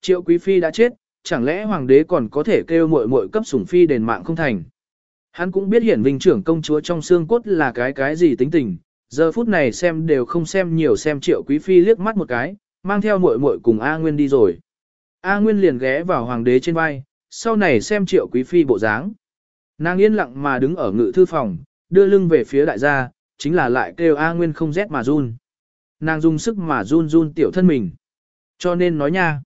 Triệu quý phi đã chết, chẳng lẽ hoàng đế còn có thể kêu muội muội cấp sủng phi đền mạng không thành. Hắn cũng biết hiển vinh trưởng công chúa trong xương cốt là cái cái gì tính tình, giờ phút này xem đều không xem nhiều xem triệu quý phi liếc mắt một cái, mang theo muội muội cùng A Nguyên đi rồi. A Nguyên liền ghé vào hoàng đế trên vai, sau này xem triệu quý phi bộ dáng. Nàng yên lặng mà đứng ở ngự thư phòng, đưa lưng về phía đại gia, chính là lại kêu A Nguyên không rét mà run. Nàng dùng sức mà run run tiểu thân mình. Cho nên nói nha,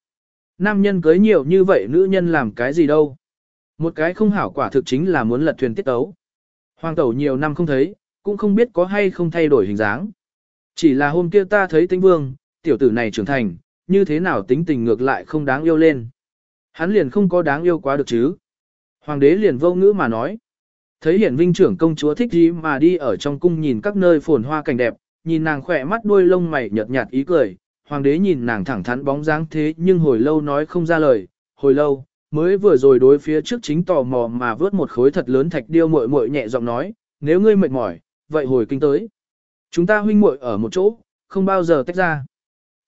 nam nhân cưới nhiều như vậy nữ nhân làm cái gì đâu. Một cái không hảo quả thực chính là muốn lật thuyền tiết tấu. Hoàng tẩu nhiều năm không thấy, cũng không biết có hay không thay đổi hình dáng. Chỉ là hôm kia ta thấy tinh vương, tiểu tử này trưởng thành, như thế nào tính tình ngược lại không đáng yêu lên. Hắn liền không có đáng yêu quá được chứ. Hoàng đế liền vô ngữ mà nói. Thấy hiển vinh trưởng công chúa thích gì mà đi ở trong cung nhìn các nơi phồn hoa cảnh đẹp, nhìn nàng khỏe mắt đuôi lông mày nhợt nhạt ý cười. Hoàng đế nhìn nàng thẳng thắn bóng dáng thế nhưng hồi lâu nói không ra lời, hồi lâu, mới vừa rồi đối phía trước chính tò mò mà vớt một khối thật lớn thạch điêu muội muội nhẹ giọng nói, nếu ngươi mệt mỏi, vậy hồi kinh tới. Chúng ta huynh muội ở một chỗ, không bao giờ tách ra.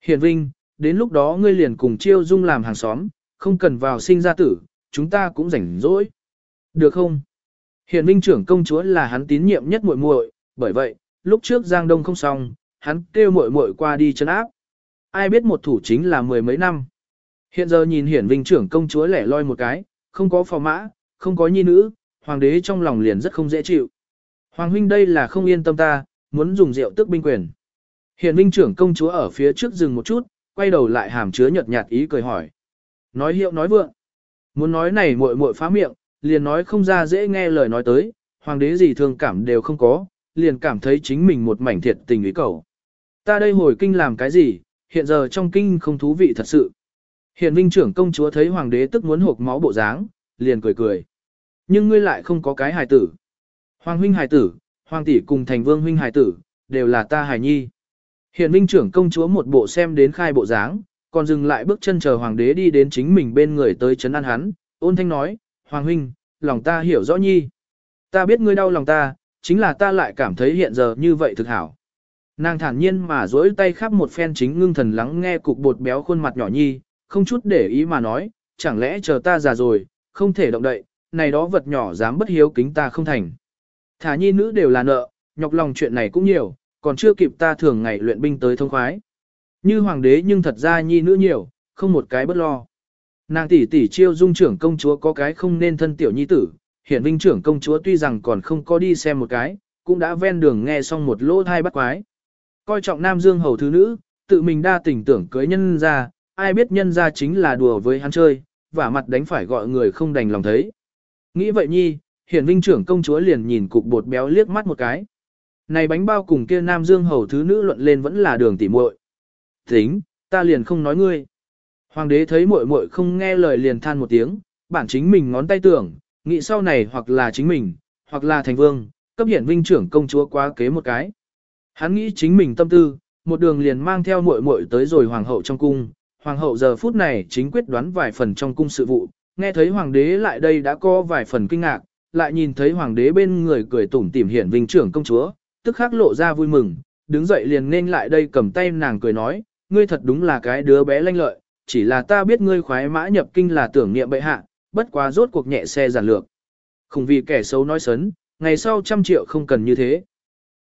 Hiển Vinh, đến lúc đó ngươi liền cùng Chiêu Dung làm hàng xóm, không cần vào sinh ra tử, chúng ta cũng rảnh rỗi. Được không? Hiển Vinh trưởng công chúa là hắn tín nhiệm nhất muội muội, bởi vậy, lúc trước Giang Đông không xong, hắn kêu muội muội qua đi chân áp. Ai biết một thủ chính là mười mấy năm. Hiện giờ nhìn Hiển Vinh trưởng công chúa lẻ loi một cái, không có phò mã, không có nhi nữ, hoàng đế trong lòng liền rất không dễ chịu. Hoàng huynh đây là không yên tâm ta, muốn dùng rượu tức binh quyền. Hiển Vinh trưởng công chúa ở phía trước dừng một chút, quay đầu lại hàm chứa nhợt nhạt ý cười hỏi. Nói hiệu nói vượng. Muốn nói này muội muội phá miệng, liền nói không ra dễ nghe lời nói tới, hoàng đế gì thương cảm đều không có, liền cảm thấy chính mình một mảnh thiệt tình ý cầu. Ta đây hồi kinh làm cái gì, hiện giờ trong kinh không thú vị thật sự. Hiện vinh trưởng công chúa thấy hoàng đế tức muốn hộp máu bộ dáng, liền cười cười. Nhưng ngươi lại không có cái hài tử. Hoàng huynh hài tử, hoàng tỷ cùng thành vương huynh hài tử, đều là ta hài nhi. Hiện vinh trưởng công chúa một bộ xem đến khai bộ dáng, còn dừng lại bước chân chờ hoàng đế đi đến chính mình bên người tới chấn an hắn, ôn thanh nói, hoàng huynh, lòng ta hiểu rõ nhi. Ta biết ngươi đau lòng ta, chính là ta lại cảm thấy hiện giờ như vậy thực hảo. Nàng thản nhiên mà dối tay khắp một phen chính ngưng thần lắng nghe cục bột béo khuôn mặt nhỏ nhi, không chút để ý mà nói, chẳng lẽ chờ ta già rồi, không thể động đậy, này đó vật nhỏ dám bất hiếu kính ta không thành. Thả nhi nữ đều là nợ, nhọc lòng chuyện này cũng nhiều, còn chưa kịp ta thường ngày luyện binh tới thông khoái. Như hoàng đế nhưng thật ra nhi nữ nhiều, không một cái bất lo. Nàng tỷ tỷ chiêu dung trưởng công chúa có cái không nên thân tiểu nhi tử, hiện vinh trưởng công chúa tuy rằng còn không có đi xem một cái, cũng đã ven đường nghe xong một lỗ thai bắt quái. Coi trọng nam dương hầu thứ nữ, tự mình đa tình tưởng cưới nhân ra, ai biết nhân ra chính là đùa với hắn chơi, và mặt đánh phải gọi người không đành lòng thấy. Nghĩ vậy nhi, hiển vinh trưởng công chúa liền nhìn cục bột béo liếc mắt một cái. Này bánh bao cùng kia nam dương hầu thứ nữ luận lên vẫn là đường tỉ muội. Tính, ta liền không nói ngươi. Hoàng đế thấy muội muội không nghe lời liền than một tiếng, bản chính mình ngón tay tưởng, nghĩ sau này hoặc là chính mình, hoặc là thành vương, cấp hiển vinh trưởng công chúa quá kế một cái. Hắn nghĩ chính mình tâm tư, một đường liền mang theo muội muội tới rồi hoàng hậu trong cung, hoàng hậu giờ phút này chính quyết đoán vài phần trong cung sự vụ, nghe thấy hoàng đế lại đây đã có vài phần kinh ngạc, lại nhìn thấy hoàng đế bên người cười tủm tỉm hiển vinh trưởng công chúa, tức khắc lộ ra vui mừng, đứng dậy liền nên lại đây cầm tay nàng cười nói, ngươi thật đúng là cái đứa bé lanh lợi, chỉ là ta biết ngươi khoái mã nhập kinh là tưởng niệm bệ hạ, bất quá rốt cuộc nhẹ xe giản lược. Không vì kẻ xấu nói sấn, ngày sau trăm triệu không cần như thế.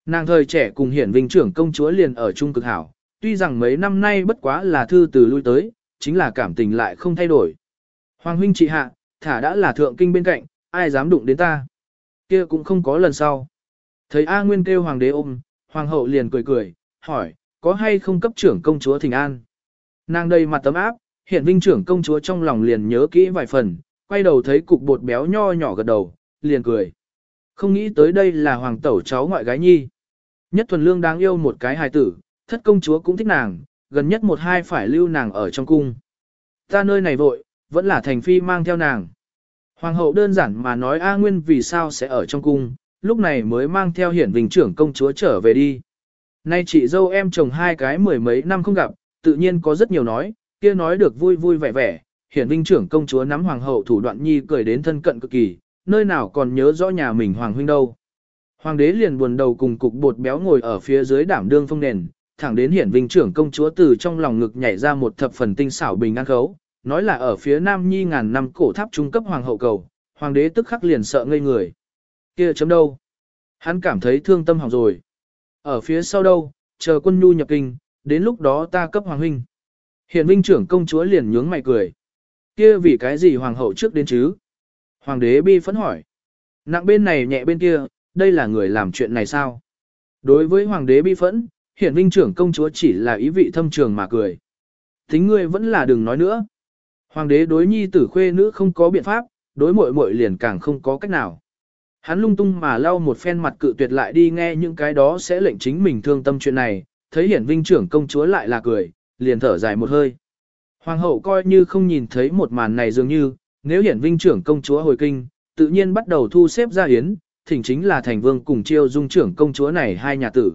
Nàng thời trẻ cùng hiển vinh trưởng công chúa liền ở trung cực hảo, tuy rằng mấy năm nay bất quá là thư từ lui tới, chính là cảm tình lại không thay đổi. Hoàng huynh trị hạ, thả đã là thượng kinh bên cạnh, ai dám đụng đến ta. kia cũng không có lần sau. Thấy A Nguyên kêu hoàng đế ôm, hoàng hậu liền cười cười, hỏi, có hay không cấp trưởng công chúa thỉnh an. Nàng đầy mặt tấm áp, hiện vinh trưởng công chúa trong lòng liền nhớ kỹ vài phần, quay đầu thấy cục bột béo nho nhỏ gật đầu, liền cười. Không nghĩ tới đây là hoàng tẩu cháu ngoại gái nhi. Nhất thuần lương đáng yêu một cái hài tử, thất công chúa cũng thích nàng, gần nhất một hai phải lưu nàng ở trong cung. Ta nơi này vội, vẫn là thành phi mang theo nàng. Hoàng hậu đơn giản mà nói A Nguyên vì sao sẽ ở trong cung, lúc này mới mang theo hiển vinh trưởng công chúa trở về đi. Nay chị dâu em chồng hai cái mười mấy năm không gặp, tự nhiên có rất nhiều nói, kia nói được vui vui vẻ vẻ, hiển vinh trưởng công chúa nắm hoàng hậu thủ đoạn nhi cười đến thân cận cực kỳ, nơi nào còn nhớ rõ nhà mình hoàng huynh đâu. Hoàng đế liền buồn đầu cùng cục bột béo ngồi ở phía dưới đảm đương phong nền, thẳng đến hiển vinh trưởng công chúa từ trong lòng ngực nhảy ra một thập phần tinh xảo bình an khấu, nói là ở phía Nam Nhi ngàn năm cổ tháp trung cấp hoàng hậu cầu, hoàng đế tức khắc liền sợ ngây người. Kia chấm đâu? Hắn cảm thấy thương tâm hỏng rồi. Ở phía sau đâu, chờ quân nhu nhập kinh, đến lúc đó ta cấp hoàng huynh. Hiển vinh trưởng công chúa liền nhướng mày cười. Kia vì cái gì hoàng hậu trước đến chứ? Hoàng đế bi phẫn hỏi. Nặng bên này nhẹ bên kia, đây là người làm chuyện này sao? Đối với hoàng đế bi phẫn, hiển vinh trưởng công chúa chỉ là ý vị thâm trường mà cười. Tính ngươi vẫn là đừng nói nữa. Hoàng đế đối nhi tử khuê nữ không có biện pháp, đối muội muội liền càng không có cách nào. Hắn lung tung mà lau một phen mặt cự tuyệt lại đi nghe những cái đó sẽ lệnh chính mình thương tâm chuyện này, thấy hiển vinh trưởng công chúa lại là cười, liền thở dài một hơi. Hoàng hậu coi như không nhìn thấy một màn này dường như, nếu hiển vinh trưởng công chúa hồi kinh, tự nhiên bắt đầu thu xếp ra hiến, thỉnh chính là thành vương cùng chiêu dung trưởng công chúa này hai nhà tử.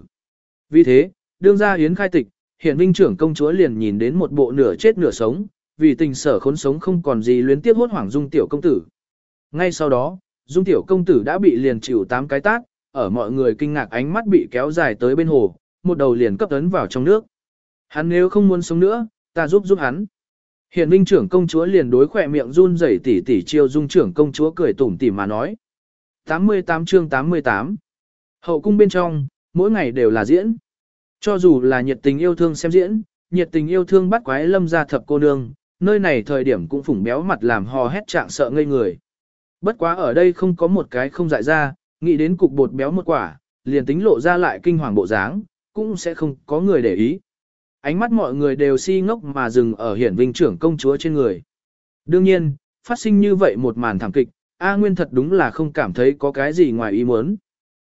Vì thế, đương gia hiến khai tịch, Hiện vinh trưởng công chúa liền nhìn đến một bộ nửa chết nửa sống, vì tình sở khốn sống không còn gì luyến tiếp hốt hoảng dung tiểu công tử. Ngay sau đó, dung tiểu công tử đã bị liền chịu tám cái tát, ở mọi người kinh ngạc ánh mắt bị kéo dài tới bên hồ, một đầu liền cấp tấn vào trong nước. Hắn nếu không muốn sống nữa, ta giúp giúp hắn. Hiện Vinh trưởng công chúa liền đối khỏe miệng run rẩy tỉ tỉ chiêu dung trưởng công chúa cười tủm tỉm mà nói. 88 chương 88 Hậu cung bên trong, mỗi ngày đều là diễn. Cho dù là nhiệt tình yêu thương xem diễn, nhiệt tình yêu thương bắt quái lâm ra thập cô nương, nơi này thời điểm cũng phủng béo mặt làm hò hét trạng sợ ngây người. Bất quá ở đây không có một cái không dại ra, nghĩ đến cục bột béo một quả, liền tính lộ ra lại kinh hoàng bộ dáng, cũng sẽ không có người để ý. Ánh mắt mọi người đều si ngốc mà dừng ở hiển vinh trưởng công chúa trên người. Đương nhiên, phát sinh như vậy một màn thảm kịch, A Nguyên thật đúng là không cảm thấy có cái gì ngoài ý muốn.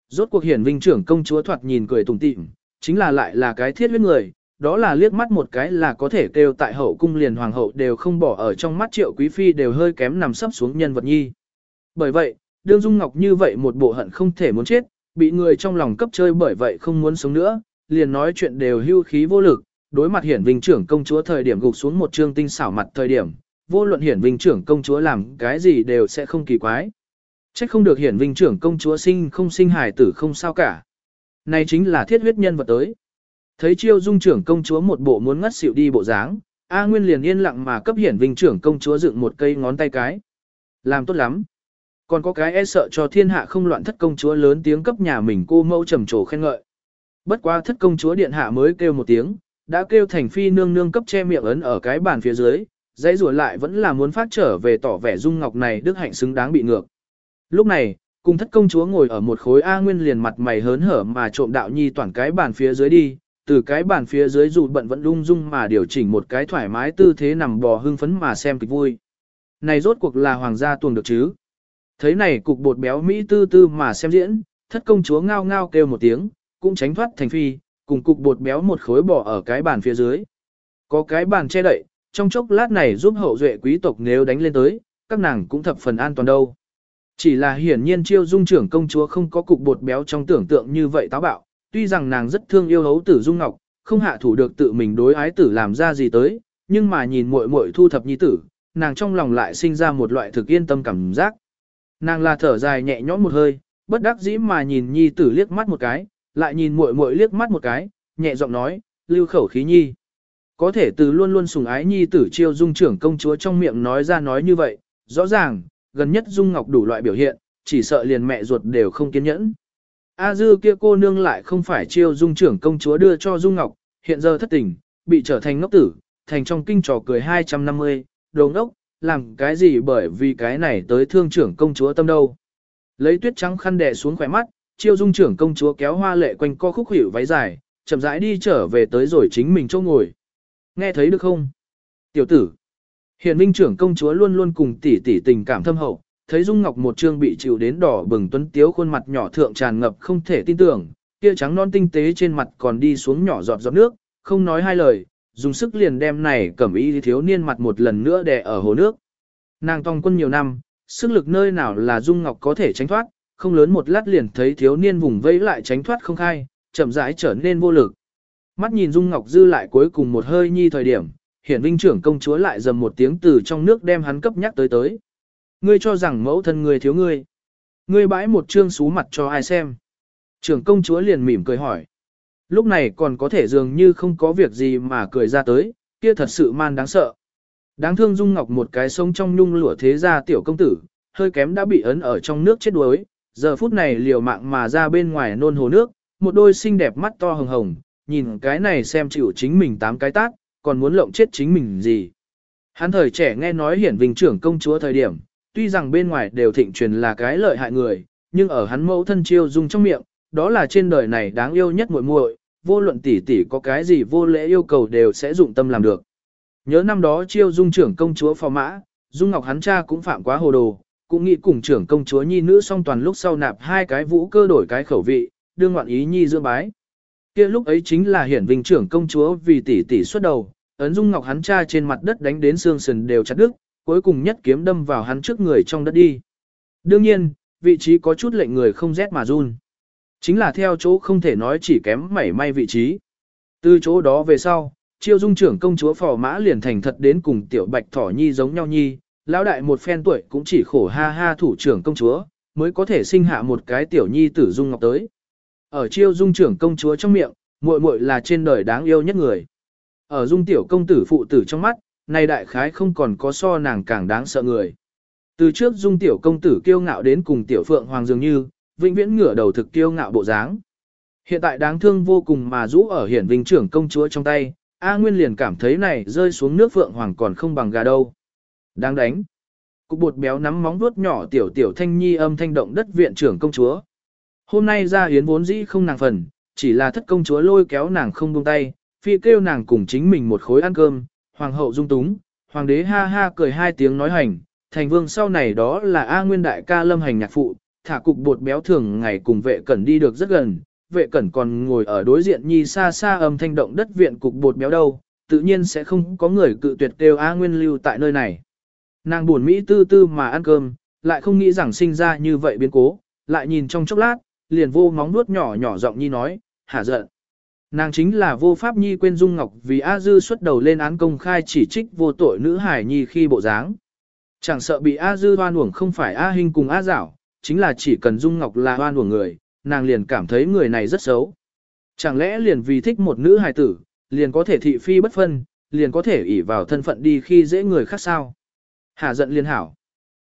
Rốt cuộc hiển vinh trưởng công chúa thoạt nhìn cười tủm tỉm, chính là lại là cái thiết huyết người, đó là liếc mắt một cái là có thể kêu tại hậu cung liền hoàng hậu đều không bỏ ở trong mắt triệu quý phi đều hơi kém nằm sấp xuống nhân vật nhi. Bởi vậy, đương Dung Ngọc như vậy một bộ hận không thể muốn chết, bị người trong lòng cấp chơi bởi vậy không muốn sống nữa, liền nói chuyện đều hưu khí vô lực, đối mặt hiển vinh trưởng công chúa thời điểm gục xuống một trương tinh xảo mặt thời điểm, vô luận hiển vinh trưởng công chúa làm cái gì đều sẽ không kỳ quái. Trách không được hiển vinh trưởng công chúa sinh không sinh hài tử không sao cả. Này chính là thiết huyết nhân vật tới. Thấy chiêu dung trưởng công chúa một bộ muốn ngất xỉu đi bộ dáng, A Nguyên liền yên lặng mà cấp hiển vinh trưởng công chúa dựng một cây ngón tay cái. Làm tốt lắm. Còn có cái e sợ cho thiên hạ không loạn thất công chúa lớn tiếng cấp nhà mình cô mẫu trầm trồ khen ngợi. Bất quá thất công chúa điện hạ mới kêu một tiếng, đã kêu thành phi nương nương cấp che miệng ấn ở cái bàn phía dưới, dãy rủa lại vẫn là muốn phát trở về tỏ vẻ dung ngọc này đức hạnh xứng đáng bị ngược. Lúc này, cùng thất công chúa ngồi ở một khối A Nguyên liền mặt mày hớn hở mà trộm đạo nhi toàn cái bàn phía dưới đi, từ cái bàn phía dưới dù bận vẫn lung dung mà điều chỉnh một cái thoải mái tư thế nằm bò hưng phấn mà xem kịch vui. Này rốt cuộc là hoàng gia tuồng được chứ? Thấy này cục bột béo Mỹ tư tư mà xem diễn, thất công chúa ngao ngao kêu một tiếng, cũng tránh thoát thành phi, cùng cục bột béo một khối bỏ ở cái bàn phía dưới. Có cái bàn che đậy, trong chốc lát này giúp hậu duệ quý tộc nếu đánh lên tới, các nàng cũng thập phần an toàn đâu. Chỉ là hiển nhiên chiêu dung trưởng công chúa không có cục bột béo trong tưởng tượng như vậy táo bạo, tuy rằng nàng rất thương yêu hấu tử dung ngọc, không hạ thủ được tự mình đối ái tử làm ra gì tới, nhưng mà nhìn muội muội thu thập nhi tử, nàng trong lòng lại sinh ra một loại thực yên tâm cảm giác. Nàng là thở dài nhẹ nhõm một hơi, bất đắc dĩ mà nhìn nhi tử liếc mắt một cái, lại nhìn muội muội liếc mắt một cái, nhẹ giọng nói, lưu khẩu khí nhi. Có thể từ luôn luôn sùng ái nhi tử chiêu dung trưởng công chúa trong miệng nói ra nói như vậy, rõ ràng, gần nhất dung ngọc đủ loại biểu hiện, chỉ sợ liền mẹ ruột đều không kiên nhẫn. A dư kia cô nương lại không phải chiêu dung trưởng công chúa đưa cho dung ngọc, hiện giờ thất tình, bị trở thành ngốc tử, thành trong kinh trò cười 250, đồ ngốc, làm cái gì bởi vì cái này tới thương trưởng công chúa tâm đâu. Lấy tuyết trắng khăn đè xuống khỏe mắt, chiêu dung trưởng công chúa kéo hoa lệ quanh co khúc hiểu váy dài, chậm rãi đi trở về tới rồi chính mình chỗ ngồi. Nghe thấy được không? Tiểu tử. Hiện minh trưởng công chúa luôn luôn cùng tỷ tỷ tình cảm thâm hậu, thấy Dung Ngọc một trương bị chịu đến đỏ bừng tuấn tiếu khuôn mặt nhỏ thượng tràn ngập không thể tin tưởng, kia trắng non tinh tế trên mặt còn đi xuống nhỏ giọt giọt nước, không nói hai lời, dùng sức liền đem này cẩm y thiếu niên mặt một lần nữa đè ở hồ nước. Nàng tòng quân nhiều năm, sức lực nơi nào là Dung Ngọc có thể tránh thoát, không lớn một lát liền thấy thiếu niên vùng vẫy lại tránh thoát không khai, chậm rãi trở nên vô lực. Mắt nhìn Dung Ngọc dư lại cuối cùng một hơi nhi thời điểm, hiển vinh trưởng công chúa lại dầm một tiếng từ trong nước đem hắn cấp nhắc tới tới. Ngươi cho rằng mẫu thân người thiếu ngươi. Ngươi bãi một trương xú mặt cho ai xem. Trưởng công chúa liền mỉm cười hỏi. Lúc này còn có thể dường như không có việc gì mà cười ra tới, kia thật sự man đáng sợ. Đáng thương Dung Ngọc một cái sông trong nhung lụa thế ra tiểu công tử, hơi kém đã bị ấn ở trong nước chết đuối, giờ phút này liều mạng mà ra bên ngoài nôn hồ nước, một đôi xinh đẹp mắt to hồng hồng, nhìn cái này xem chịu chính mình tám cái tác còn muốn lộng chết chính mình gì. Hắn thời trẻ nghe nói hiển vinh trưởng công chúa thời điểm, tuy rằng bên ngoài đều thịnh truyền là cái lợi hại người, nhưng ở hắn mẫu thân chiêu dung trong miệng, đó là trên đời này đáng yêu nhất muội muội, vô luận tỷ tỷ có cái gì vô lễ yêu cầu đều sẽ dụng tâm làm được. Nhớ năm đó chiêu dung trưởng công chúa phò mã, dung ngọc hắn cha cũng phạm quá hồ đồ, cũng nghĩ cùng trưởng công chúa nhi nữ song toàn lúc sau nạp hai cái vũ cơ đổi cái khẩu vị, đương ngoạn ý nhi dưỡng bái kia lúc ấy chính là hiển vinh trưởng công chúa vì tỷ tỷ xuất đầu, ấn dung ngọc hắn cha trên mặt đất đánh đến xương sườn đều chặt đứt, cuối cùng nhất kiếm đâm vào hắn trước người trong đất đi. Đương nhiên, vị trí có chút lệnh người không rét mà run. Chính là theo chỗ không thể nói chỉ kém mảy may vị trí. Từ chỗ đó về sau, chiêu dung trưởng công chúa phò mã liền thành thật đến cùng tiểu bạch thỏ nhi giống nhau nhi, lão đại một phen tuổi cũng chỉ khổ ha ha thủ trưởng công chúa, mới có thể sinh hạ một cái tiểu nhi tử dung ngọc tới. Ở chiêu dung trưởng công chúa trong miệng, muội muội là trên đời đáng yêu nhất người. Ở dung tiểu công tử phụ tử trong mắt, này đại khái không còn có so nàng càng đáng sợ người. Từ trước dung tiểu công tử kiêu ngạo đến cùng tiểu phượng hoàng dường như, vĩnh viễn ngửa đầu thực kiêu ngạo bộ dáng. Hiện tại đáng thương vô cùng mà rũ ở hiển vinh trưởng công chúa trong tay, A Nguyên liền cảm thấy này rơi xuống nước phượng hoàng còn không bằng gà đâu. Đáng đánh. Cục bột béo nắm móng vuốt nhỏ tiểu tiểu thanh nhi âm thanh động đất viện trưởng công chúa. Hôm nay ra hiến vốn dĩ không nàng phần, chỉ là thất công chúa lôi kéo nàng không buông tay, phi kêu nàng cùng chính mình một khối ăn cơm, hoàng hậu dung túng, hoàng đế ha ha cười hai tiếng nói hành, thành vương sau này đó là A Nguyên đại ca lâm hành nhạc phụ, thả cục bột béo thường ngày cùng vệ cẩn đi được rất gần, vệ cẩn còn ngồi ở đối diện nhi xa xa âm thanh động đất viện cục bột béo đâu, tự nhiên sẽ không có người cự tuyệt kêu A Nguyên lưu tại nơi này. Nàng buồn Mỹ tư tư mà ăn cơm, lại không nghĩ rằng sinh ra như vậy biến cố, lại nhìn trong chốc lát, liền vô móng nuốt nhỏ nhỏ giọng nhi nói, hả giận. Nàng chính là vô pháp nhi quên Dung Ngọc vì A Dư xuất đầu lên án công khai chỉ trích vô tội nữ hải nhi khi bộ dáng. Chẳng sợ bị A Dư hoan uổng không phải A Hinh cùng A Giảo, chính là chỉ cần Dung Ngọc là hoan uổng người, nàng liền cảm thấy người này rất xấu. Chẳng lẽ liền vì thích một nữ hài tử, liền có thể thị phi bất phân, liền có thể ỷ vào thân phận đi khi dễ người khác sao? Hà giận liên hảo.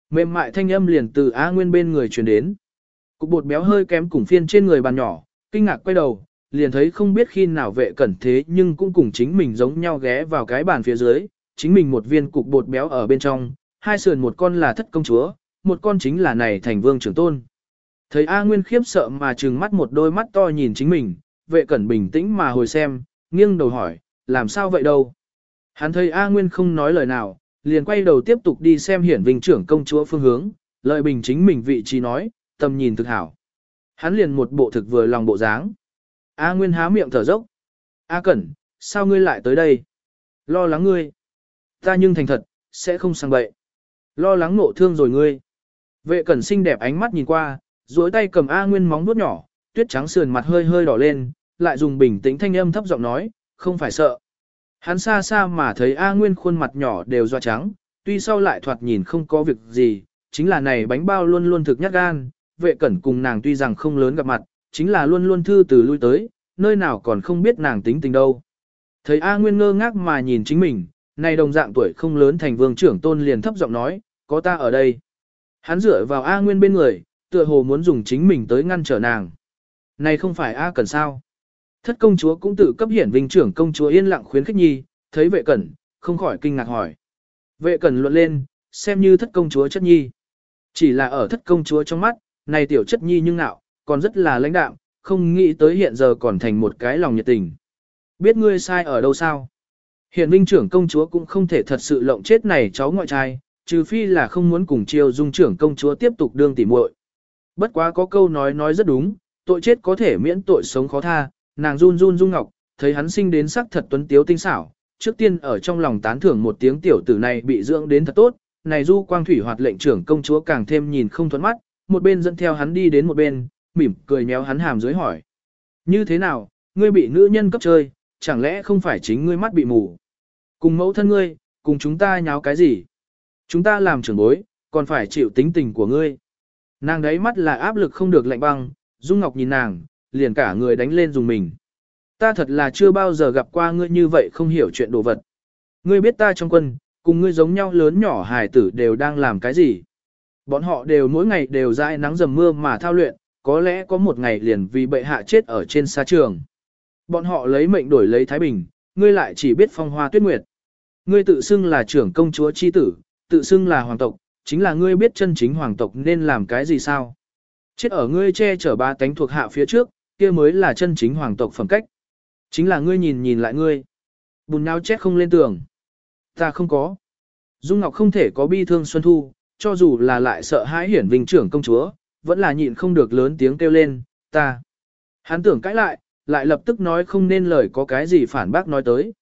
Mềm mại thanh âm liền từ A Nguyên bên người truyền đến. Cục bột béo hơi kém cùng phiên trên người bàn nhỏ, kinh ngạc quay đầu, liền thấy không biết khi nào vệ cẩn thế nhưng cũng cùng chính mình giống nhau ghé vào cái bàn phía dưới, chính mình một viên cục bột béo ở bên trong, hai sườn một con là thất công chúa, một con chính là này thành vương trưởng tôn. Thấy A Nguyên khiếp sợ mà trừng mắt một đôi mắt to nhìn chính mình, vệ cẩn bình tĩnh mà hồi xem, nghiêng đầu hỏi, làm sao vậy đâu? Hắn thấy A Nguyên không nói lời nào, liền quay đầu tiếp tục đi xem hiển vinh trưởng công chúa phương hướng, lợi bình chính mình vị trí nói, tầm nhìn thực hảo. Hắn liền một bộ thực vừa lòng bộ dáng. A Nguyên há miệng thở dốc. A Cẩn, sao ngươi lại tới đây? Lo lắng ngươi. Ta nhưng thành thật, sẽ không sang bậy. Lo lắng nộ thương rồi ngươi. Vệ Cẩn xinh đẹp ánh mắt nhìn qua, duỗi tay cầm A Nguyên móng vuốt nhỏ, tuyết trắng sườn mặt hơi hơi đỏ lên, lại dùng bình tĩnh thanh âm thấp giọng nói, không phải sợ. Hắn xa xa mà thấy A Nguyên khuôn mặt nhỏ đều doa trắng, tuy sau lại thoạt nhìn không có việc gì, chính là này bánh bao luôn luôn thực nhát gan, vệ cẩn cùng nàng tuy rằng không lớn gặp mặt, chính là luôn luôn thư từ lui tới, nơi nào còn không biết nàng tính tình đâu. Thấy A Nguyên ngơ ngác mà nhìn chính mình, này đồng dạng tuổi không lớn thành vương trưởng tôn liền thấp giọng nói, có ta ở đây. Hắn dựa vào A Nguyên bên người, tựa hồ muốn dùng chính mình tới ngăn trở nàng. Này không phải A Cẩn sao? Thất công chúa cũng tự cấp hiển vinh trưởng công chúa yên lặng khuyến khích nhi, thấy vệ cẩn, không khỏi kinh ngạc hỏi. Vệ cẩn luận lên, xem như thất công chúa chất nhi. Chỉ là ở thất công chúa trong mắt, này tiểu chất nhi nhưng nạo, còn rất là lãnh đạm, không nghĩ tới hiện giờ còn thành một cái lòng nhiệt tình. Biết ngươi sai ở đâu sao? Hiện vinh trưởng công chúa cũng không thể thật sự lộng chết này cháu ngoại trai, trừ phi là không muốn cùng chiêu dung trưởng công chúa tiếp tục đương tỉ muội. Bất quá có câu nói nói rất đúng, tội chết có thể miễn tội sống khó tha, nàng run run dung ngọc, thấy hắn sinh đến sắc thật tuấn tiếu tinh xảo, trước tiên ở trong lòng tán thưởng một tiếng tiểu tử này bị dưỡng đến thật tốt, này du quang thủy hoạt lệnh trưởng công chúa càng thêm nhìn không thuận mắt, một bên dẫn theo hắn đi đến một bên, mỉm cười méo hắn hàm dưới hỏi. Như thế nào, ngươi bị nữ nhân cấp chơi, chẳng lẽ không phải chính ngươi mắt bị mù? Cùng mẫu thân ngươi, cùng chúng ta nháo cái gì? Chúng ta làm trưởng bối, còn phải chịu tính tình của ngươi. Nàng đấy mắt là áp lực không được lạnh băng, Dung Ngọc nhìn nàng, liền cả người đánh lên dùng mình. Ta thật là chưa bao giờ gặp qua ngươi như vậy không hiểu chuyện đồ vật. Ngươi biết ta trong quân, Cùng ngươi giống nhau lớn nhỏ hài tử đều đang làm cái gì? Bọn họ đều mỗi ngày đều dãi nắng dầm mưa mà thao luyện, có lẽ có một ngày liền vì bệ hạ chết ở trên xa trường. Bọn họ lấy mệnh đổi lấy Thái Bình, ngươi lại chỉ biết phong hoa tuyết nguyệt. Ngươi tự xưng là trưởng công chúa chi tử, tự xưng là hoàng tộc, chính là ngươi biết chân chính hoàng tộc nên làm cái gì sao? Chết ở ngươi che chở ba tánh thuộc hạ phía trước, kia mới là chân chính hoàng tộc phẩm cách. Chính là ngươi nhìn nhìn lại ngươi. Bùn nhau chết không lên tường. Ta không có. Dung Ngọc không thể có bi thương Xuân Thu, cho dù là lại sợ hãi hiển vinh trưởng công chúa, vẫn là nhịn không được lớn tiếng kêu lên, ta. Hắn tưởng cãi lại, lại lập tức nói không nên lời có cái gì phản bác nói tới.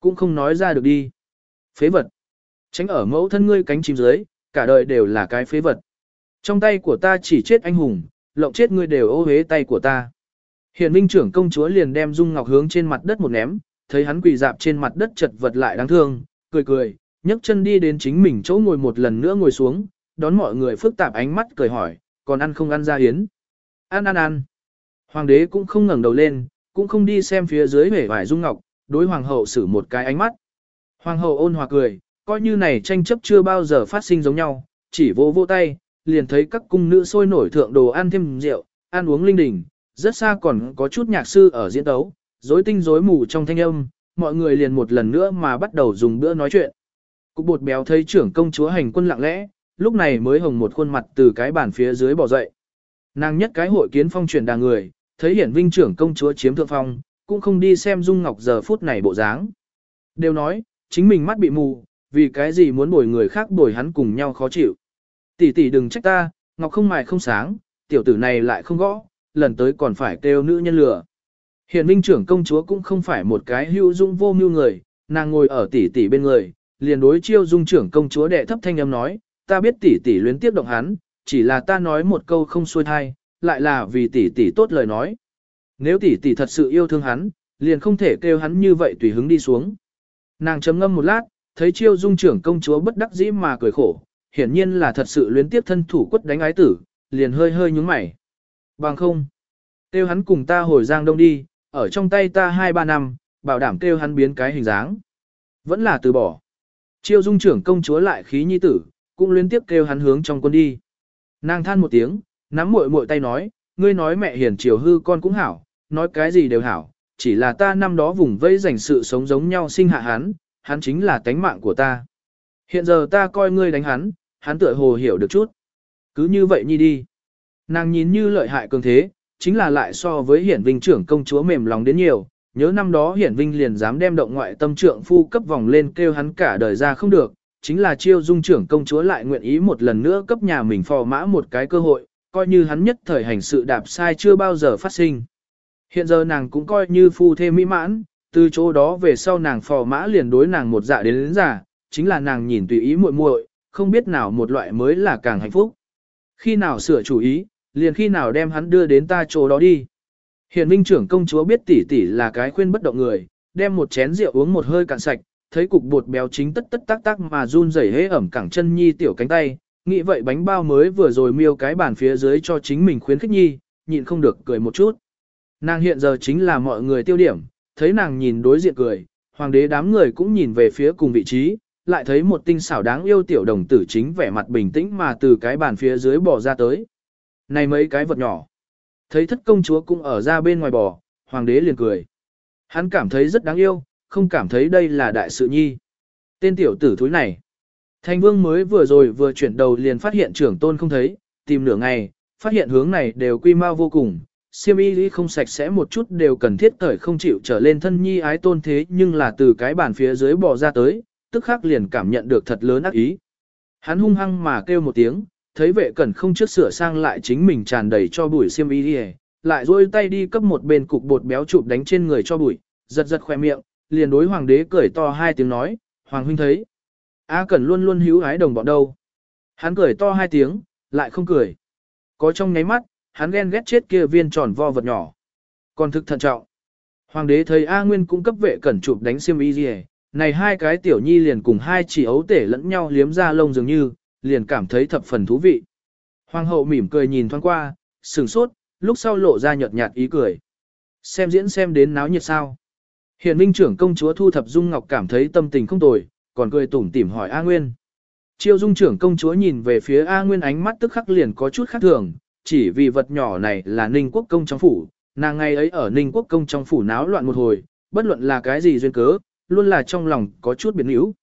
Cũng không nói ra được đi. Phế vật. Tránh ở mẫu thân ngươi cánh chim dưới, cả đời đều là cái phế vật. Trong tay của ta chỉ chết anh hùng, lộng chết ngươi đều ô hế tay của ta. hiển Vinh trưởng công chúa liền đem Dung Ngọc hướng trên mặt đất một ném, thấy hắn quỳ dạp trên mặt đất chật vật lại đáng thương, cười cười, nhấc chân đi đến chính mình chỗ ngồi một lần nữa ngồi xuống, đón mọi người phức tạp ánh mắt cười hỏi, còn ăn không ăn ra hiến? Ăn ăn ăn. Hoàng đế cũng không ngẩng đầu lên, cũng không đi xem phía dưới vẻ vải Dung Ngọc, đối hoàng hậu xử một cái ánh mắt. Hoàng hậu ôn hòa cười, coi như này tranh chấp chưa bao giờ phát sinh giống nhau, chỉ vô vô tay, liền thấy các cung nữ sôi nổi thượng đồ ăn thêm rượu, ăn uống linh đình, rất xa còn có chút nhạc sư ở diễn tấu, rối tinh rối mù trong thanh âm, mọi người liền một lần nữa mà bắt đầu dùng bữa nói chuyện. Cục bột béo thấy trưởng công chúa hành quân lặng lẽ, lúc này mới hồng một khuôn mặt từ cái bàn phía dưới bỏ dậy. Nàng nhất cái hội kiến phong truyền đà người, thấy hiển vinh trưởng công chúa chiếm thượng phong, cũng không đi xem Dung Ngọc giờ phút này bộ dáng. Đều nói, chính mình mắt bị mù, vì cái gì muốn bồi người khác bồi hắn cùng nhau khó chịu. Tỷ tỷ đừng trách ta, Ngọc không mài không sáng, tiểu tử này lại không gõ, lần tới còn phải kêu nữ nhân lừa. hiển Vinh trưởng công chúa cũng không phải một cái hữu dung vô mưu người, nàng ngồi ở tỷ tỷ bên người, liền đối chiêu dung trưởng công chúa đệ thấp thanh âm nói, ta biết tỷ tỷ luyến tiếp động hắn, chỉ là ta nói một câu không xuôi thai, lại là vì tỷ tỷ tốt lời nói. Nếu tỷ tỷ thật sự yêu thương hắn, liền không thể kêu hắn như vậy tùy hứng đi xuống. Nàng chấm ngâm một lát, thấy chiêu dung trưởng công chúa bất đắc dĩ mà cười khổ, hiển nhiên là thật sự luyến tiếp thân thủ quất đánh ái tử, liền hơi hơi nhúng mày. Bằng không, kêu hắn cùng ta hồi giang đông đi, ở trong tay ta 2-3 năm, bảo đảm kêu hắn biến cái hình dáng. Vẫn là từ bỏ. Chiêu dung trưởng công chúa lại khí nhi tử, cũng liên tiếp kêu hắn hướng trong quân đi. Nàng than một tiếng, nắm muội muội tay nói, ngươi nói mẹ hiền chiều hư con cũng hảo, nói cái gì đều hảo, chỉ là ta năm đó vùng vây dành sự sống giống nhau sinh hạ hắn, hắn chính là tánh mạng của ta. Hiện giờ ta coi ngươi đánh hắn, hắn tựa hồ hiểu được chút. Cứ như vậy nhi đi. Nàng nhìn như lợi hại cường thế, chính là lại so với hiển vinh trưởng công chúa mềm lòng đến nhiều. Nhớ năm đó hiển vinh liền dám đem động ngoại tâm trượng phu cấp vòng lên kêu hắn cả đời ra không được, chính là chiêu dung trưởng công chúa lại nguyện ý một lần nữa cấp nhà mình phò mã một cái cơ hội, coi như hắn nhất thời hành sự đạp sai chưa bao giờ phát sinh. Hiện giờ nàng cũng coi như phu thêm mỹ mãn, từ chỗ đó về sau nàng phò mã liền đối nàng một dạ đến đến giả, chính là nàng nhìn tùy ý muội muội, không biết nào một loại mới là càng hạnh phúc. Khi nào sửa chủ ý, liền khi nào đem hắn đưa đến ta chỗ đó đi. Hiện Minh trưởng công chúa biết tỷ tỷ là cái khuyên bất động người, đem một chén rượu uống một hơi cạn sạch, thấy cục bột béo chính tất tất tác tác mà run rẩy hế ẩm cẳng chân nhi tiểu cánh tay, nghĩ vậy bánh bao mới vừa rồi miêu cái bàn phía dưới cho chính mình khuyến khích nhi, nhịn không được cười một chút. Nàng hiện giờ chính là mọi người tiêu điểm, thấy nàng nhìn đối diện cười, hoàng đế đám người cũng nhìn về phía cùng vị trí, lại thấy một tinh xảo đáng yêu tiểu đồng tử chính vẻ mặt bình tĩnh mà từ cái bàn phía dưới bỏ ra tới. Này mấy cái vật nhỏ. Thấy thất công chúa cũng ở ra bên ngoài bò, hoàng đế liền cười. Hắn cảm thấy rất đáng yêu, không cảm thấy đây là đại sự nhi. Tên tiểu tử thúi này. Thành vương mới vừa rồi vừa chuyển đầu liền phát hiện trưởng tôn không thấy, tìm nửa ngày, phát hiện hướng này đều quy mau vô cùng. Siêm y không sạch sẽ một chút đều cần thiết thời không chịu trở lên thân nhi ái tôn thế nhưng là từ cái bàn phía dưới bò ra tới, tức khắc liền cảm nhận được thật lớn ác ý. Hắn hung hăng mà kêu một tiếng, thấy vệ cẩn không trước sửa sang lại chính mình tràn đầy cho bụi xiêm y đi lại duỗi tay đi cấp một bên cục bột béo chụp đánh trên người cho bụi, giật giật khoe miệng, liền đối hoàng đế cười to hai tiếng nói, hoàng huynh thấy. A Cẩn luôn luôn hữu hái đồng bọn đâu. Hắn cười to hai tiếng, lại không cười. Có trong nháy mắt, hắn ghen ghét chết kia viên tròn vo vật nhỏ. Còn thực thận trọng. Hoàng đế thấy A Nguyên cũng cấp vệ cẩn chụp đánh xiêm y gì này hai cái tiểu nhi liền cùng hai chỉ ấu tể lẫn nhau liếm ra lông dường như, liền cảm thấy thập phần thú vị. Hoàng hậu mỉm cười nhìn thoáng qua, sừng sốt, lúc sau lộ ra nhợt nhạt ý cười. Xem diễn xem đến náo nhiệt sao. Hiện minh trưởng công chúa thu thập Dung Ngọc cảm thấy tâm tình không tồi, còn cười tủm tỉm hỏi A Nguyên. Chiêu dung trưởng công chúa nhìn về phía A Nguyên ánh mắt tức khắc liền có chút khác thường, chỉ vì vật nhỏ này là Ninh Quốc công trong phủ, nàng ngày ấy ở Ninh Quốc công trong phủ náo loạn một hồi, bất luận là cái gì duyên cớ, luôn là trong lòng có chút biến yếu.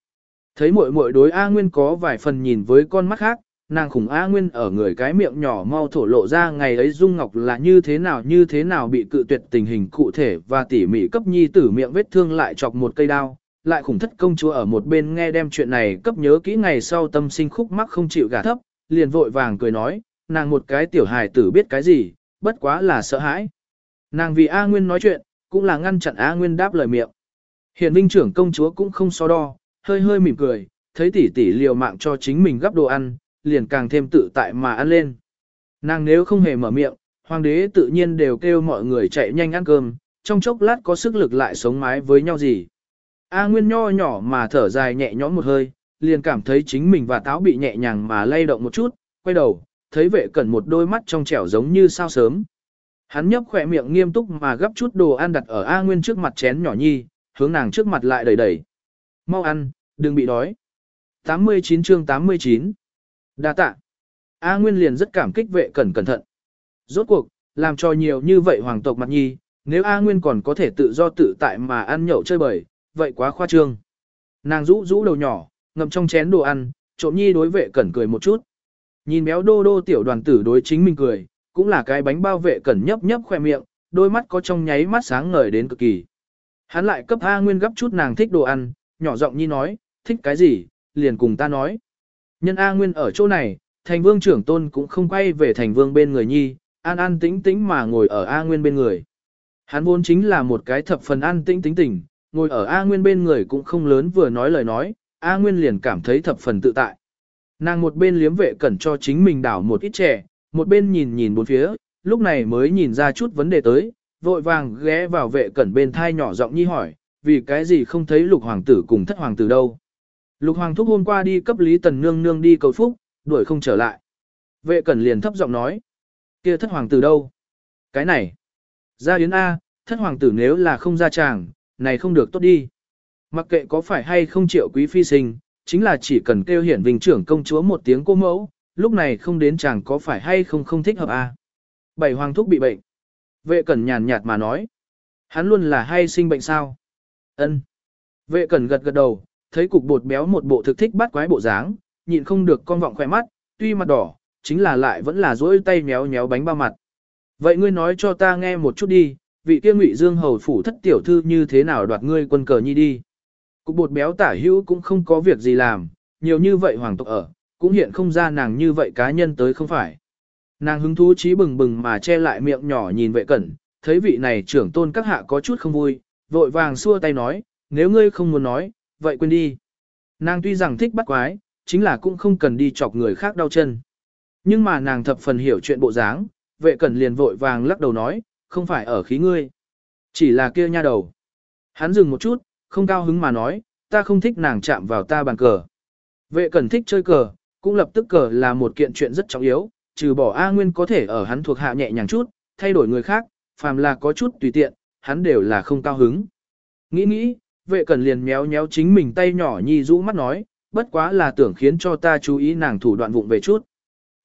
Thấy muội muội đối A Nguyên có vài phần nhìn với con mắt khác, nàng khủng A Nguyên ở người cái miệng nhỏ mau thổ lộ ra ngày ấy Dung Ngọc là như thế nào như thế nào bị cự tuyệt tình hình cụ thể và tỉ mỉ cấp nhi tử miệng vết thương lại chọc một cây đao, lại khủng thất công chúa ở một bên nghe đem chuyện này cấp nhớ kỹ ngày sau tâm sinh khúc mắc không chịu gả thấp, liền vội vàng cười nói, nàng một cái tiểu hài tử biết cái gì, bất quá là sợ hãi. Nàng vì A Nguyên nói chuyện, cũng là ngăn chặn A Nguyên đáp lời miệng. Hiện vinh trưởng công chúa cũng không so đo, hơi hơi mỉm cười, thấy tỷ tỷ liều mạng cho chính mình gấp đồ ăn, liền càng thêm tự tại mà ăn lên. Nàng nếu không hề mở miệng, hoàng đế tự nhiên đều kêu mọi người chạy nhanh ăn cơm, trong chốc lát có sức lực lại sống mái với nhau gì. A Nguyên nho nhỏ mà thở dài nhẹ nhõm một hơi, liền cảm thấy chính mình và táo bị nhẹ nhàng mà lay động một chút, quay đầu, thấy vệ cẩn một đôi mắt trong trẻo giống như sao sớm. Hắn nhấp khỏe miệng nghiêm túc mà gấp chút đồ ăn đặt ở A Nguyên trước mặt chén nhỏ nhi, hướng nàng trước mặt lại đẩy đẩy. Mau ăn, đừng bị đói. 89 chương 89 Đa tạ. A Nguyên liền rất cảm kích vệ cẩn cẩn thận. Rốt cuộc, làm cho nhiều như vậy hoàng tộc mặt nhi, nếu A Nguyên còn có thể tự do tự tại mà ăn nhậu chơi bời, vậy quá khoa trương. Nàng rũ rũ đầu nhỏ, ngậm trong chén đồ ăn, trộm nhi đối vệ cẩn cười một chút. Nhìn béo đô đô tiểu đoàn tử đối chính mình cười, cũng là cái bánh bao vệ cẩn nhấp nhấp khoe miệng, đôi mắt có trong nháy mắt sáng ngời đến cực kỳ. Hắn lại cấp A Nguyên gấp chút nàng thích đồ ăn, nhỏ giọng nhi nói, thích cái gì, liền cùng ta nói. Nhân A Nguyên ở chỗ này, thành vương trưởng tôn cũng không quay về thành vương bên người nhi, an an tĩnh tĩnh mà ngồi ở A Nguyên bên người. Hắn vốn chính là một cái thập phần an tĩnh tĩnh tỉnh, ngồi ở A Nguyên bên người cũng không lớn vừa nói lời nói, A Nguyên liền cảm thấy thập phần tự tại. Nàng một bên liếm vệ cẩn cho chính mình đảo một ít trẻ, một bên nhìn nhìn bốn phía, lúc này mới nhìn ra chút vấn đề tới, vội vàng ghé vào vệ cẩn bên thai nhỏ giọng nhi hỏi, vì cái gì không thấy lục hoàng tử cùng thất hoàng tử đâu. Lục hoàng thúc hôm qua đi cấp lý tần nương nương đi cầu phúc, đuổi không trở lại. Vệ cẩn liền thấp giọng nói, kia thất hoàng tử đâu? Cái này, ra yến A, thất hoàng tử nếu là không ra chàng, này không được tốt đi. Mặc kệ có phải hay không triệu quý phi sinh, chính là chỉ cần kêu hiển vinh trưởng công chúa một tiếng cô mẫu, lúc này không đến chàng có phải hay không không thích hợp a. Bảy hoàng thúc bị bệnh. Vệ cẩn nhàn nhạt mà nói. Hắn luôn là hay sinh bệnh sao? Ân. Vệ cẩn gật gật đầu, thấy cục bột béo một bộ thực thích bắt quái bộ dáng, nhịn không được con vọng khỏe mắt, tuy mặt đỏ, chính là lại vẫn là dỗi tay méo méo bánh bao mặt. Vậy ngươi nói cho ta nghe một chút đi, vị kia ngụy dương hầu phủ thất tiểu thư như thế nào đoạt ngươi quân cờ nhi đi. Cục bột béo tả hữu cũng không có việc gì làm, nhiều như vậy hoàng tộc ở, cũng hiện không ra nàng như vậy cá nhân tới không phải. Nàng hứng thú trí bừng bừng mà che lại miệng nhỏ nhìn vệ cẩn, thấy vị này trưởng tôn các hạ có chút không vui, vội vàng xua tay nói, nếu ngươi không muốn nói, vậy quên đi. Nàng tuy rằng thích bắt quái, chính là cũng không cần đi chọc người khác đau chân. Nhưng mà nàng thập phần hiểu chuyện bộ dáng, vệ cẩn liền vội vàng lắc đầu nói, không phải ở khí ngươi. Chỉ là kia nha đầu. Hắn dừng một chút, không cao hứng mà nói, ta không thích nàng chạm vào ta bàn cờ. Vệ cẩn thích chơi cờ, cũng lập tức cờ là một kiện chuyện rất trọng yếu, trừ bỏ A Nguyên có thể ở hắn thuộc hạ nhẹ nhàng chút, thay đổi người khác, phàm là có chút tùy tiện, hắn đều là không cao hứng. Nghĩ nghĩ, vệ cẩn liền méo méo chính mình tay nhỏ nhi rũ mắt nói, bất quá là tưởng khiến cho ta chú ý nàng thủ đoạn vụng về chút.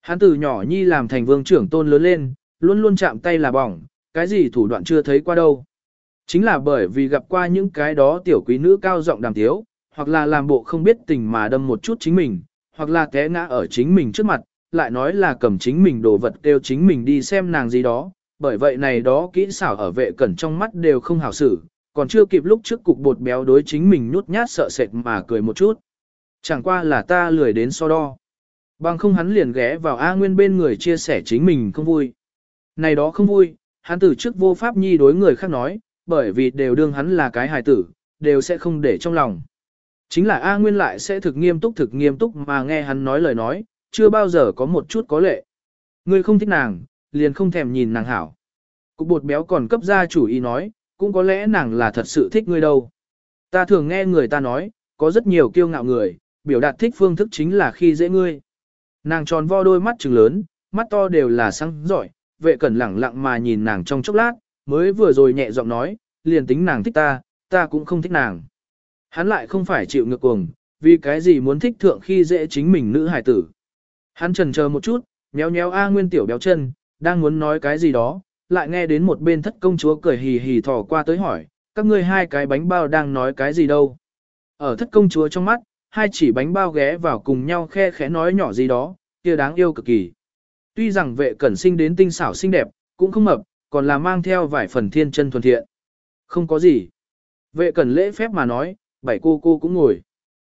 Hắn từ nhỏ nhi làm thành vương trưởng tôn lớn lên, luôn luôn chạm tay là bỏng, cái gì thủ đoạn chưa thấy qua đâu. Chính là bởi vì gặp qua những cái đó tiểu quý nữ cao giọng đàm tiếu, hoặc là làm bộ không biết tình mà đâm một chút chính mình, hoặc là té ngã ở chính mình trước mặt, lại nói là cầm chính mình đồ vật kêu chính mình đi xem nàng gì đó, bởi vậy này đó kỹ xảo ở vệ cẩn trong mắt đều không hảo xử, còn chưa kịp lúc trước cục bột béo đối chính mình nhút nhát sợ sệt mà cười một chút. Chẳng qua là ta lười đến so đo. Bằng không hắn liền ghé vào A Nguyên bên người chia sẻ chính mình không vui. Này đó không vui, hắn từ trước vô pháp nhi đối người khác nói, bởi vì đều đương hắn là cái hài tử, đều sẽ không để trong lòng. Chính là A Nguyên lại sẽ thực nghiêm túc thực nghiêm túc mà nghe hắn nói lời nói, chưa bao giờ có một chút có lệ. người không thích nàng, liền không thèm nhìn nàng hảo. Cục bột béo còn cấp ra chủ ý nói, cũng có lẽ nàng là thật sự thích ngươi đâu. Ta thường nghe người ta nói, có rất nhiều kiêu ngạo người, biểu đạt thích phương thức chính là khi dễ ngươi. Nàng tròn vo đôi mắt trừng lớn, mắt to đều là sáng giỏi, vệ cẩn lẳng lặng mà nhìn nàng trong chốc lát, mới vừa rồi nhẹ giọng nói, liền tính nàng thích ta, ta cũng không thích nàng. Hắn lại không phải chịu ngược cuồng, vì cái gì muốn thích thượng khi dễ chính mình nữ hải tử. Hắn trần chờ một chút, nhéo nhéo A Nguyên tiểu béo chân, đang muốn nói cái gì đó, lại nghe đến một bên thất công chúa cười hì hì thò qua tới hỏi, các ngươi hai cái bánh bao đang nói cái gì đâu. Ở thất công chúa trong mắt, hai chỉ bánh bao ghé vào cùng nhau khe khẽ nói nhỏ gì đó, kia đáng yêu cực kỳ. Tuy rằng vệ cẩn sinh đến tinh xảo xinh đẹp, cũng không mập, còn là mang theo vài phần thiên chân thuần thiện. Không có gì. Vệ cẩn lễ phép mà nói, bảy cô cô cũng ngồi.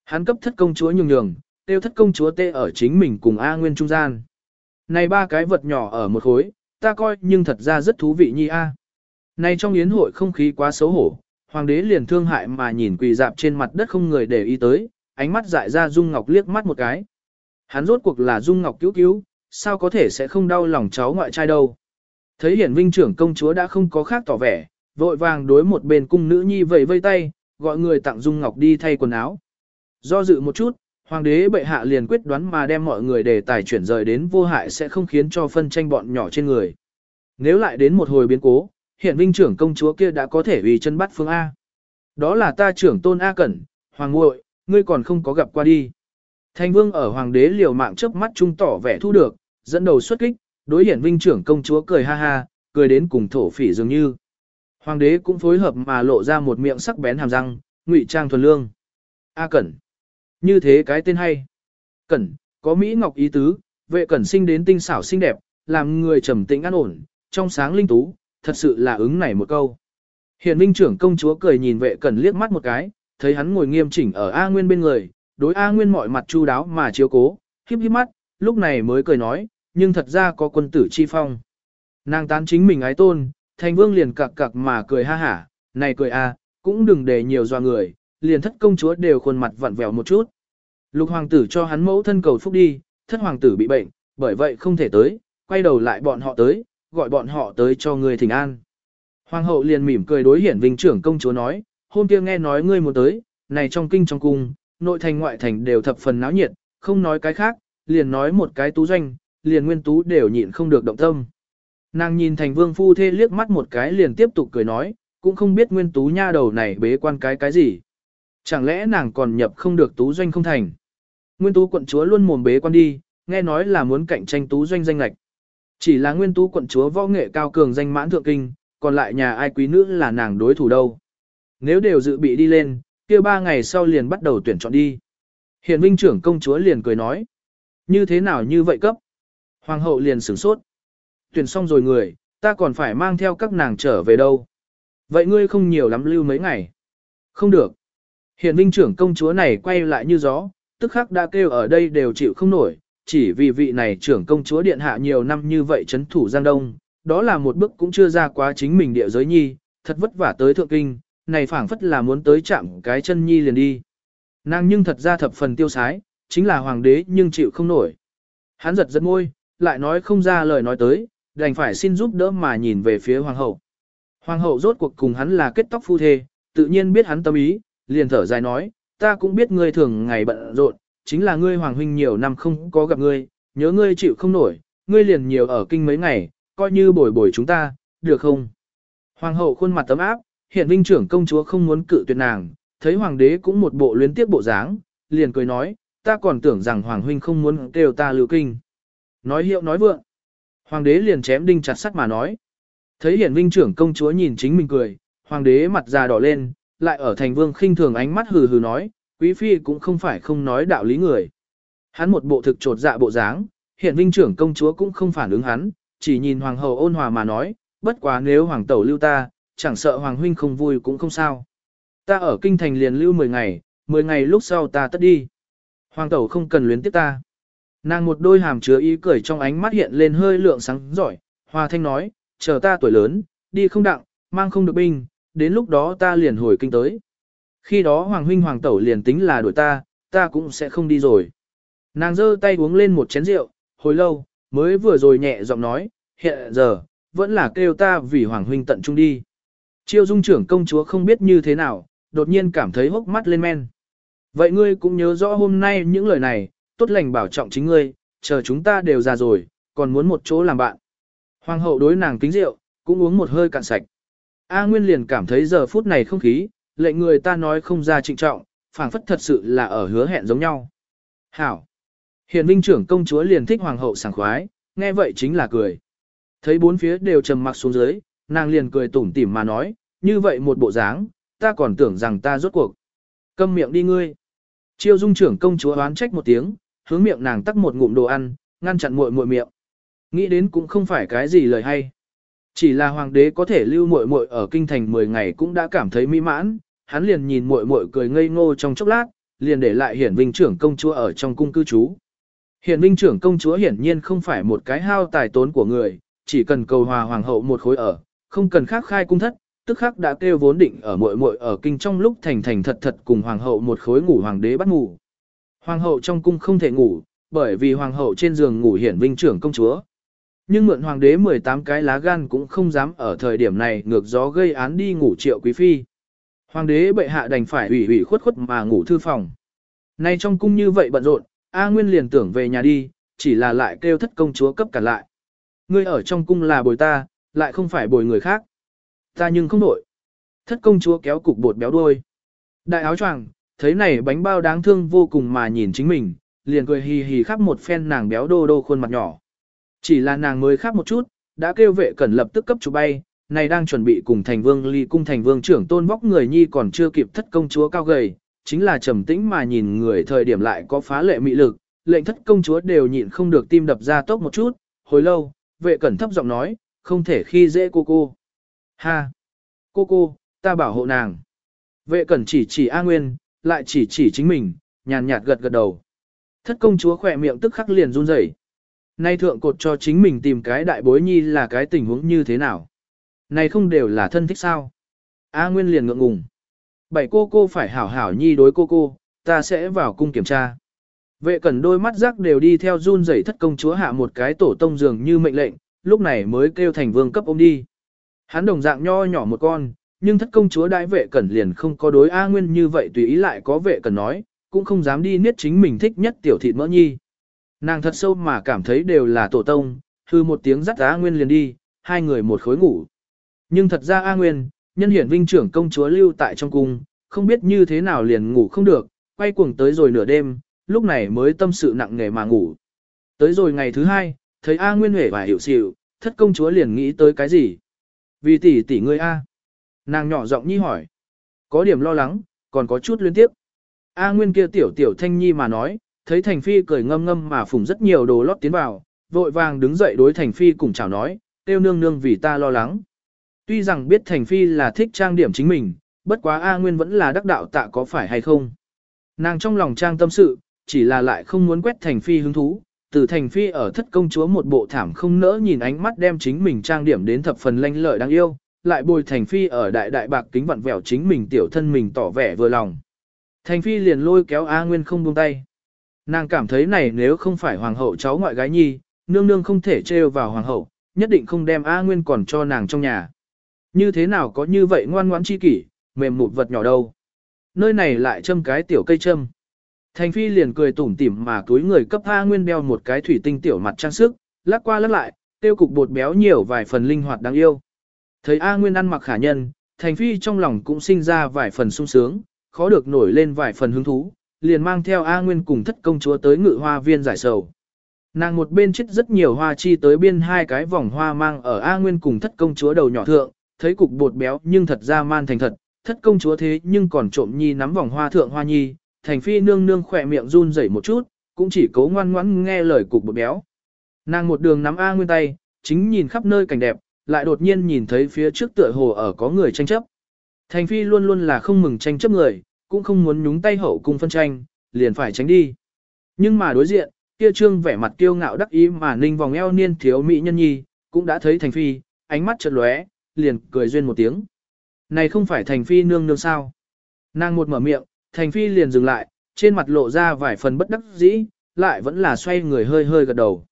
Hắn cấp thất công chúa nhường nhường, tiêu thất công chúa tê ở chính mình cùng A Nguyên trung gian. Này ba cái vật nhỏ ở một khối, ta coi nhưng thật ra rất thú vị nhi A. nay trong yến hội không khí quá xấu hổ, hoàng đế liền thương hại mà nhìn quỳ dạp trên mặt đất không người để ý tới, ánh mắt dại ra Dung Ngọc liếc mắt một cái. Hắn rốt cuộc là Dung Ngọc cứu cứu, sao có thể sẽ không đau lòng cháu ngoại trai đâu. Thấy hiển vinh trưởng công chúa đã không có khác tỏ vẻ, vội vàng đối một bên cung nữ nhi vẫy vây tay, gọi người tặng Dung Ngọc đi thay quần áo. Do dự một chút, hoàng đế bệ hạ liền quyết đoán mà đem mọi người để tài chuyển rời đến vô hại sẽ không khiến cho phân tranh bọn nhỏ trên người. Nếu lại đến một hồi biến cố, hiện vinh trưởng công chúa kia đã có thể vì chân bắt phương A. Đó là ta trưởng tôn A Cẩn, hoàng ngội, ngươi còn không có gặp qua đi. Thành vương ở hoàng đế liều mạng chớp mắt trung tỏ vẻ thu được, dẫn đầu xuất kích, đối hiển vinh trưởng công chúa cười ha ha, cười đến cùng thổ phỉ dường như. Hoàng đế cũng phối hợp mà lộ ra một miệng sắc bén hàm răng, ngụy trang thuần lương. A Cẩn. Như thế cái tên hay. Cẩn, có Mỹ Ngọc ý tứ, vệ cẩn sinh đến tinh xảo xinh đẹp, làm người trầm tĩnh an ổn, trong sáng linh tú, thật sự là ứng này một câu. Hiện Vinh trưởng công chúa cười nhìn vệ cẩn liếc mắt một cái, thấy hắn ngồi nghiêm chỉnh ở A Nguyên bên người, đối A Nguyên mọi mặt chu đáo mà chiếu cố, híp híp mắt, lúc này mới cười nói, nhưng thật ra có quân tử chi phong. Nàng tán chính mình ái tôn, thành vương liền cặc cặc mà cười ha hả, này cười a, cũng đừng để nhiều doa người, liền thất công chúa đều khuôn mặt vặn vẹo một chút. Lục hoàng tử cho hắn mẫu thân cầu phúc đi, thất hoàng tử bị bệnh, bởi vậy không thể tới, quay đầu lại bọn họ tới, gọi bọn họ tới cho người thỉnh an. Hoàng hậu liền mỉm cười đối hiển vinh trưởng công chúa nói, hôm kia nghe nói ngươi muốn tới, này trong kinh trong cung, nội thành ngoại thành đều thập phần náo nhiệt, không nói cái khác, liền nói một cái tú doanh, liền nguyên tú đều nhịn không được động tâm. Nàng nhìn thành vương phu thê liếc mắt một cái liền tiếp tục cười nói, cũng không biết nguyên tú nha đầu này bế quan cái cái gì. Chẳng lẽ nàng còn nhập không được tú doanh không thành. Nguyên tú quận chúa luôn mồm bế quan đi, nghe nói là muốn cạnh tranh tú doanh danh lạch. Chỉ là nguyên tú quận chúa võ nghệ cao cường danh mãn thượng kinh, còn lại nhà ai quý nữ là nàng đối thủ đâu. Nếu đều dự bị đi lên, kia ba ngày sau liền bắt đầu tuyển chọn đi. Hiện vinh trưởng công chúa liền cười nói. Như thế nào như vậy cấp? Hoàng hậu liền sửng sốt. Tuyển xong rồi người, ta còn phải mang theo các nàng trở về đâu. Vậy ngươi không nhiều lắm lưu mấy ngày. Không được. Hiện vinh trưởng công chúa này quay lại như gió, tức khắc đã kêu ở đây đều chịu không nổi, chỉ vì vị này trưởng công chúa điện hạ nhiều năm như vậy chấn thủ Giang Đông, đó là một bước cũng chưa ra quá chính mình địa giới nhi, thật vất vả tới thượng kinh, này phảng phất là muốn tới chạm cái chân nhi liền đi. Nàng nhưng thật ra thập phần tiêu sái, chính là hoàng đế nhưng chịu không nổi. Hắn giật giật môi, lại nói không ra lời nói tới, đành phải xin giúp đỡ mà nhìn về phía hoàng hậu. Hoàng hậu rốt cuộc cùng hắn là kết tóc phu thê, tự nhiên biết hắn tâm ý, liền thở dài nói, ta cũng biết ngươi thường ngày bận rộn, chính là ngươi hoàng huynh nhiều năm không có gặp ngươi, nhớ ngươi chịu không nổi, ngươi liền nhiều ở kinh mấy ngày, coi như bồi bồi chúng ta, được không? Hoàng hậu khuôn mặt tấm áp, hiện vinh trưởng công chúa không muốn cự tuyệt nàng, thấy hoàng đế cũng một bộ luyến tiếc bộ dáng, liền cười nói, ta còn tưởng rằng hoàng huynh không muốn kêu ta lưu kinh. Nói hiệu nói vượng. Hoàng đế liền chém đinh chặt sắt mà nói. Thấy hiển vinh trưởng công chúa nhìn chính mình cười, hoàng đế mặt già đỏ lên, lại ở thành vương khinh thường ánh mắt hừ hừ nói, quý phi cũng không phải không nói đạo lý người. Hắn một bộ thực trột dạ bộ dáng, hiện vinh trưởng công chúa cũng không phản ứng hắn, chỉ nhìn hoàng hậu ôn hòa mà nói, bất quá nếu hoàng tẩu lưu ta, chẳng sợ hoàng huynh không vui cũng không sao. Ta ở kinh thành liền lưu 10 ngày, 10 ngày lúc sau ta tất đi. Hoàng tẩu không cần luyến tiếp ta. Nàng một đôi hàm chứa ý cười trong ánh mắt hiện lên hơi lượng sáng giỏi, hòa thanh nói, chờ ta tuổi lớn, đi không đặng, mang không được binh, đến lúc đó ta liền hồi kinh tới. Khi đó hoàng huynh hoàng tẩu liền tính là đuổi ta, ta cũng sẽ không đi rồi. Nàng giơ tay uống lên một chén rượu, hồi lâu, mới vừa rồi nhẹ giọng nói, hiện giờ, vẫn là kêu ta vì hoàng huynh tận trung đi. Chiêu dung trưởng công chúa không biết như thế nào, đột nhiên cảm thấy hốc mắt lên men. Vậy ngươi cũng nhớ rõ hôm nay những lời này, tốt lành bảo trọng chính ngươi, chờ chúng ta đều già rồi, còn muốn một chỗ làm bạn. Hoàng hậu đối nàng kính rượu, cũng uống một hơi cạn sạch. A Nguyên liền cảm thấy giờ phút này không khí, lệnh người ta nói không ra trịnh trọng, phảng phất thật sự là ở hứa hẹn giống nhau. Hảo. Hiền vinh trưởng công chúa liền thích hoàng hậu sảng khoái, nghe vậy chính là cười. Thấy bốn phía đều trầm mặc xuống dưới, nàng liền cười tủm tỉm mà nói, như vậy một bộ dáng, ta còn tưởng rằng ta rốt cuộc. Câm miệng đi ngươi. Chiêu dung trưởng công chúa oán trách một tiếng, hướng miệng nàng tắc một ngụm đồ ăn, ngăn chặn muội muội miệng. Nghĩ đến cũng không phải cái gì lời hay. Chỉ là hoàng đế có thể lưu muội muội ở kinh thành 10 ngày cũng đã cảm thấy mỹ mãn, hắn liền nhìn muội muội cười ngây ngô trong chốc lát, liền để lại hiển vinh trưởng công chúa ở trong cung cư trú. Hiển vinh trưởng công chúa hiển nhiên không phải một cái hao tài tốn của người, chỉ cần cầu hòa hoàng hậu một khối ở, không cần khác khai cung thất, tức khắc đã kêu vốn định ở muội muội ở kinh trong lúc thành thành thật thật cùng hoàng hậu một khối ngủ hoàng đế bắt ngủ. Hoàng hậu trong cung không thể ngủ, bởi vì hoàng hậu trên giường ngủ hiển vinh trưởng công chúa. Nhưng mượn hoàng đế 18 cái lá gan cũng không dám ở thời điểm này ngược gió gây án đi ngủ triệu quý phi. Hoàng đế bệ hạ đành phải ủy ủy khuất khuất mà ngủ thư phòng. Nay trong cung như vậy bận rộn, A Nguyên liền tưởng về nhà đi, chỉ là lại kêu thất công chúa cấp cả lại. Ngươi ở trong cung là bồi ta, lại không phải bồi người khác. Ta nhưng không đổi. Thất công chúa kéo cục bột béo đuôi. Đại áo choàng, thấy này bánh bao đáng thương vô cùng mà nhìn chính mình, liền cười hì hì khắp một phen nàng béo đô đô khuôn mặt nhỏ. Chỉ là nàng mới khác một chút, đã kêu vệ cẩn lập tức cấp chủ bay, này đang chuẩn bị cùng thành vương ly cung thành vương trưởng tôn vóc người nhi còn chưa kịp thất công chúa cao gầy, chính là trầm tĩnh mà nhìn người thời điểm lại có phá lệ mị lực, lệnh thất công chúa đều nhịn không được tim đập ra tốc một chút, hồi lâu, vệ cẩn thấp giọng nói, không thể khi dễ cô cô. Ha! Cô cô, ta bảo hộ nàng. Vệ cẩn chỉ chỉ A Nguyên, lại chỉ chỉ chính mình, nhàn nhạt gật gật đầu. Thất công chúa khỏe miệng tức khắc liền run rẩy. Nay thượng cột cho chính mình tìm cái đại bối nhi là cái tình huống như thế nào. Này không đều là thân thích sao. A Nguyên liền ngượng ngùng. Bảy cô cô phải hảo hảo nhi đối cô cô, ta sẽ vào cung kiểm tra. Vệ cẩn đôi mắt rắc đều đi theo run rẩy thất công chúa hạ một cái tổ tông dường như mệnh lệnh, lúc này mới kêu thành vương cấp ôm đi. Hắn đồng dạng nho nhỏ một con, nhưng thất công chúa đại vệ cẩn liền không có đối A Nguyên như vậy tùy ý lại có vệ cẩn nói, cũng không dám đi niết chính mình thích nhất tiểu thịt mỡ nhi. Nàng thật sâu mà cảm thấy đều là tổ tông, hư một tiếng dắt A Nguyên liền đi, hai người một khối ngủ. Nhưng thật ra A Nguyên, nhân hiển vinh trưởng công chúa lưu tại trong cung, không biết như thế nào liền ngủ không được, quay cuồng tới rồi nửa đêm, lúc này mới tâm sự nặng nề mà ngủ. Tới rồi ngày thứ hai, thấy A Nguyên huệ và hiểu xịu, thất công chúa liền nghĩ tới cái gì? Vì tỷ tỷ ngươi A. Nàng nhỏ giọng nhi hỏi. Có điểm lo lắng, còn có chút liên tiếp. A Nguyên kia tiểu tiểu thanh nhi mà nói, thấy Thành Phi cười ngâm ngâm mà phùng rất nhiều đồ lót tiến vào, vội vàng đứng dậy đối Thành Phi cùng chào nói, tiêu nương nương vì ta lo lắng. Tuy rằng biết Thành Phi là thích trang điểm chính mình, bất quá A Nguyên vẫn là đắc đạo tạ có phải hay không. Nàng trong lòng trang tâm sự, chỉ là lại không muốn quét Thành Phi hứng thú, từ Thành Phi ở thất công chúa một bộ thảm không nỡ nhìn ánh mắt đem chính mình trang điểm đến thập phần lanh lợi đáng yêu, lại bồi Thành Phi ở đại đại bạc kính vặn vẹo chính mình tiểu thân mình tỏ vẻ vừa lòng. Thành Phi liền lôi kéo A Nguyên không buông tay. Nàng cảm thấy này nếu không phải hoàng hậu cháu ngoại gái nhi, nương nương không thể trêu vào hoàng hậu, nhất định không đem A Nguyên còn cho nàng trong nhà. Như thế nào có như vậy ngoan ngoãn chi kỷ, mềm một vật nhỏ đâu. Nơi này lại châm cái tiểu cây châm. Thành phi liền cười tủm tỉm mà túi người cấp A Nguyên đeo một cái thủy tinh tiểu mặt trang sức, lắc qua lắc lại, tiêu cục bột béo nhiều vài phần linh hoạt đáng yêu. Thấy A Nguyên ăn mặc khả nhân, Thành phi trong lòng cũng sinh ra vài phần sung sướng, khó được nổi lên vài phần hứng thú, liền mang theo A Nguyên cùng thất công chúa tới ngự hoa viên giải sầu. Nàng một bên chết rất nhiều hoa chi tới biên hai cái vòng hoa mang ở A Nguyên cùng thất công chúa đầu nhỏ thượng, thấy cục bột béo nhưng thật ra man thành thật, thất công chúa thế nhưng còn trộm nhi nắm vòng hoa thượng hoa nhi, thành phi nương nương khỏe miệng run rẩy một chút, cũng chỉ cố ngoan ngoãn nghe lời cục bột béo. Nàng một đường nắm A Nguyên tay, chính nhìn khắp nơi cảnh đẹp, lại đột nhiên nhìn thấy phía trước tựa hồ ở có người tranh chấp. Thành phi luôn luôn là không mừng tranh chấp người, cũng không muốn nhúng tay hậu cung phân tranh, liền phải tránh đi. Nhưng mà đối diện, kia trương vẻ mặt kiêu ngạo đắc ý mà ninh vòng eo niên thiếu mỹ nhân nhi, cũng đã thấy thành phi, ánh mắt chợt lóe, liền cười duyên một tiếng. Này không phải thành phi nương nương sao? Nàng một mở miệng, thành phi liền dừng lại, trên mặt lộ ra vài phần bất đắc dĩ, lại vẫn là xoay người hơi hơi gật đầu.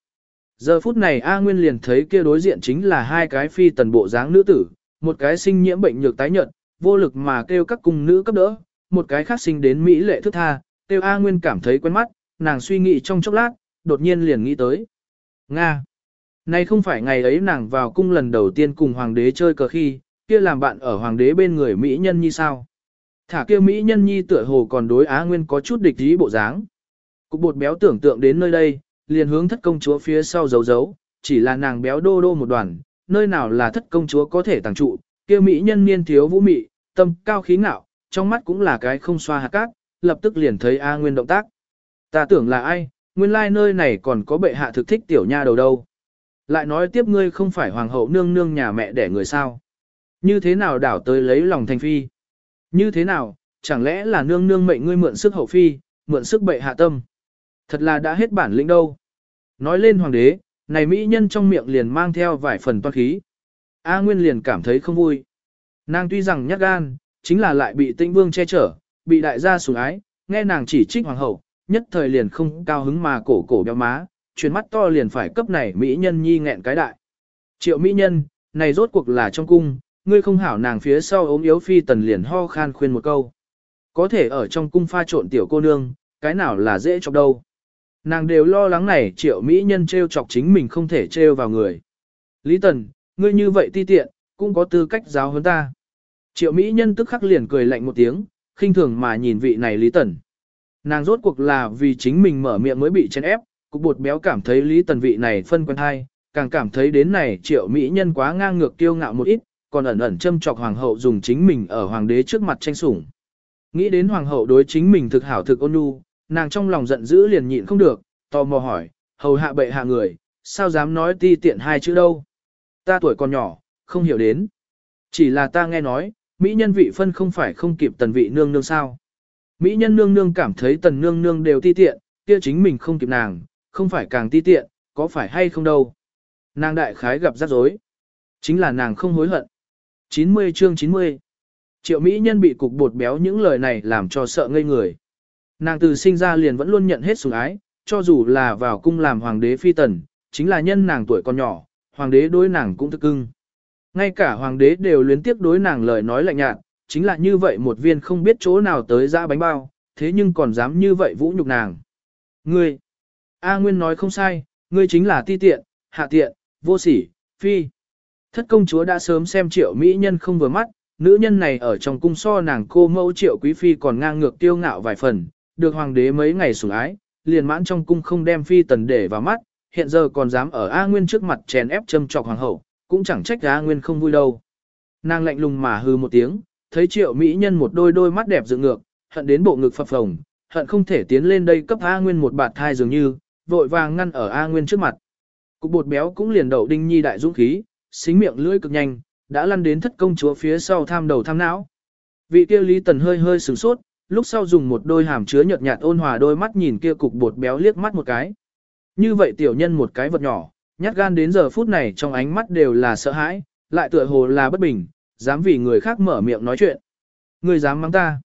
Giờ phút này A Nguyên liền thấy kia đối diện chính là hai cái phi tần bộ dáng nữ tử, một cái sinh nhiễm bệnh nhược tái nhợt, vô lực mà kêu các cung nữ cấp đỡ, một cái khác sinh đến mỹ lệ thức tha, tiêu A Nguyên cảm thấy quen mắt, nàng suy nghĩ trong chốc lát, đột nhiên liền nghĩ tới. Nga! Nay không phải ngày ấy nàng vào cung lần đầu tiên cùng hoàng đế chơi cờ khi, kia làm bạn ở hoàng đế bên người Mỹ nhân như sao. Thả kia Mỹ nhân nhi tựa hồ còn đối Á Nguyên có chút địch ý bộ dáng. Cục bột béo tưởng tượng đến nơi đây, liền hướng thất công chúa phía sau giấu giấu, chỉ là nàng béo đô đô một đoàn, nơi nào là thất công chúa có thể tàng trụ, kia Mỹ nhân niên thiếu vũ mị, tâm cao khí ngạo, trong mắt cũng là cái không xoa hạt cát, lập tức liền thấy A Nguyên động tác. Ta tưởng là ai, nguyên lai like nơi này còn có bệ hạ thực thích tiểu nha đầu đâu. Lại nói tiếp ngươi không phải hoàng hậu nương nương nhà mẹ đẻ người sao. Như thế nào đảo tới lấy lòng thành phi? Như thế nào, chẳng lẽ là nương nương mệnh ngươi mượn sức hậu phi, mượn sức bệ hạ tâm? Thật là đã hết bản lĩnh đâu. Nói lên hoàng đế, này mỹ nhân trong miệng liền mang theo vài phần toan khí. A Nguyên liền cảm thấy không vui. Nàng tuy rằng nhát gan, chính là lại bị tĩnh vương che chở, bị đại gia sủng ái, nghe nàng chỉ trích hoàng hậu, nhất thời liền không cao hứng mà cổ cổ béo má, chuyển mắt to liền phải cấp này mỹ nhân nhi nghẹn cái đại. Triệu mỹ nhân, này rốt cuộc là trong cung, ngươi không hảo nàng phía sau ốm yếu phi tần liền ho khan khuyên một câu. Có thể ở trong cung pha trộn tiểu cô nương, cái nào là dễ chọc đâu. Nàng đều lo lắng này triệu mỹ nhân trêu chọc chính mình không thể trêu vào người. Lý tần, ngươi như vậy ti tiện, cũng có tư cách giáo hơn ta. Triệu mỹ nhân tức khắc liền cười lạnh một tiếng, khinh thường mà nhìn vị này Lý tần. Nàng rốt cuộc là vì chính mình mở miệng mới bị chen ép, cục bột béo cảm thấy Lý tần vị này phân quen hai, càng cảm thấy đến này triệu mỹ nhân quá ngang ngược kiêu ngạo một ít, còn ẩn ẩn châm chọc hoàng hậu dùng chính mình ở hoàng đế trước mặt tranh sủng. Nghĩ đến hoàng hậu đối chính mình thực hảo thực ôn nhu, nàng trong lòng giận dữ liền nhịn không được, tò mò hỏi, hầu hạ bệ hạ người, sao dám nói ti tiện hai chữ đâu. Ta tuổi còn nhỏ, không hiểu đến. Chỉ là ta nghe nói, Mỹ nhân vị phân không phải không kịp tần vị nương nương sao. Mỹ nhân nương nương cảm thấy tần nương nương đều ti tiện, kia chính mình không kịp nàng, không phải càng ti tiện, có phải hay không đâu. Nàng đại khái gặp rắc rối. Chính là nàng không hối hận. 90 chương 90 Triệu Mỹ nhân bị cục bột béo những lời này làm cho sợ ngây người. Nàng từ sinh ra liền vẫn luôn nhận hết sủng ái, cho dù là vào cung làm hoàng đế phi tần, chính là nhân nàng tuổi còn nhỏ, hoàng đế đối nàng cũng thức cưng. Ngay cả hoàng đế đều luyến tiếc đối nàng lời nói lạnh nhạt, chính là như vậy một viên không biết chỗ nào tới ra bánh bao, thế nhưng còn dám như vậy vũ nhục nàng. Ngươi, A Nguyên nói không sai, ngươi chính là ti tiện, hạ tiện, vô sỉ, phi. Thất công chúa đã sớm xem triệu mỹ nhân không vừa mắt, nữ nhân này ở trong cung so nàng cô mẫu triệu quý phi còn ngang ngược tiêu ngạo vài phần, được hoàng đế mấy ngày sủng ái, liền mãn trong cung không đem phi tần để vào mắt, hiện giờ còn dám ở A Nguyên trước mặt chèn ép châm trọc hoàng hậu, cũng chẳng trách A Nguyên không vui đâu. Nàng lạnh lùng mà hư một tiếng, thấy triệu mỹ nhân một đôi đôi mắt đẹp dựng ngược, hận đến bộ ngực phập phồng, hận không thể tiến lên đây cấp A Nguyên một bạt thai dường như, vội vàng ngăn ở A Nguyên trước mặt. Cục bột béo cũng liền đậu đinh nhi đại dũng khí, xính miệng lưỡi cực nhanh, đã lăn đến thất công chúa phía sau tham đầu tham não. Vị kia Lý Tần hơi hơi sửng sốt, lúc sau dùng một đôi hàm chứa nhợt nhạt ôn hòa đôi mắt nhìn kia cục bột béo liếc mắt một cái. Như vậy tiểu nhân một cái vật nhỏ, nhát gan đến giờ phút này trong ánh mắt đều là sợ hãi, lại tựa hồ là bất bình, dám vì người khác mở miệng nói chuyện. Người dám mắng ta.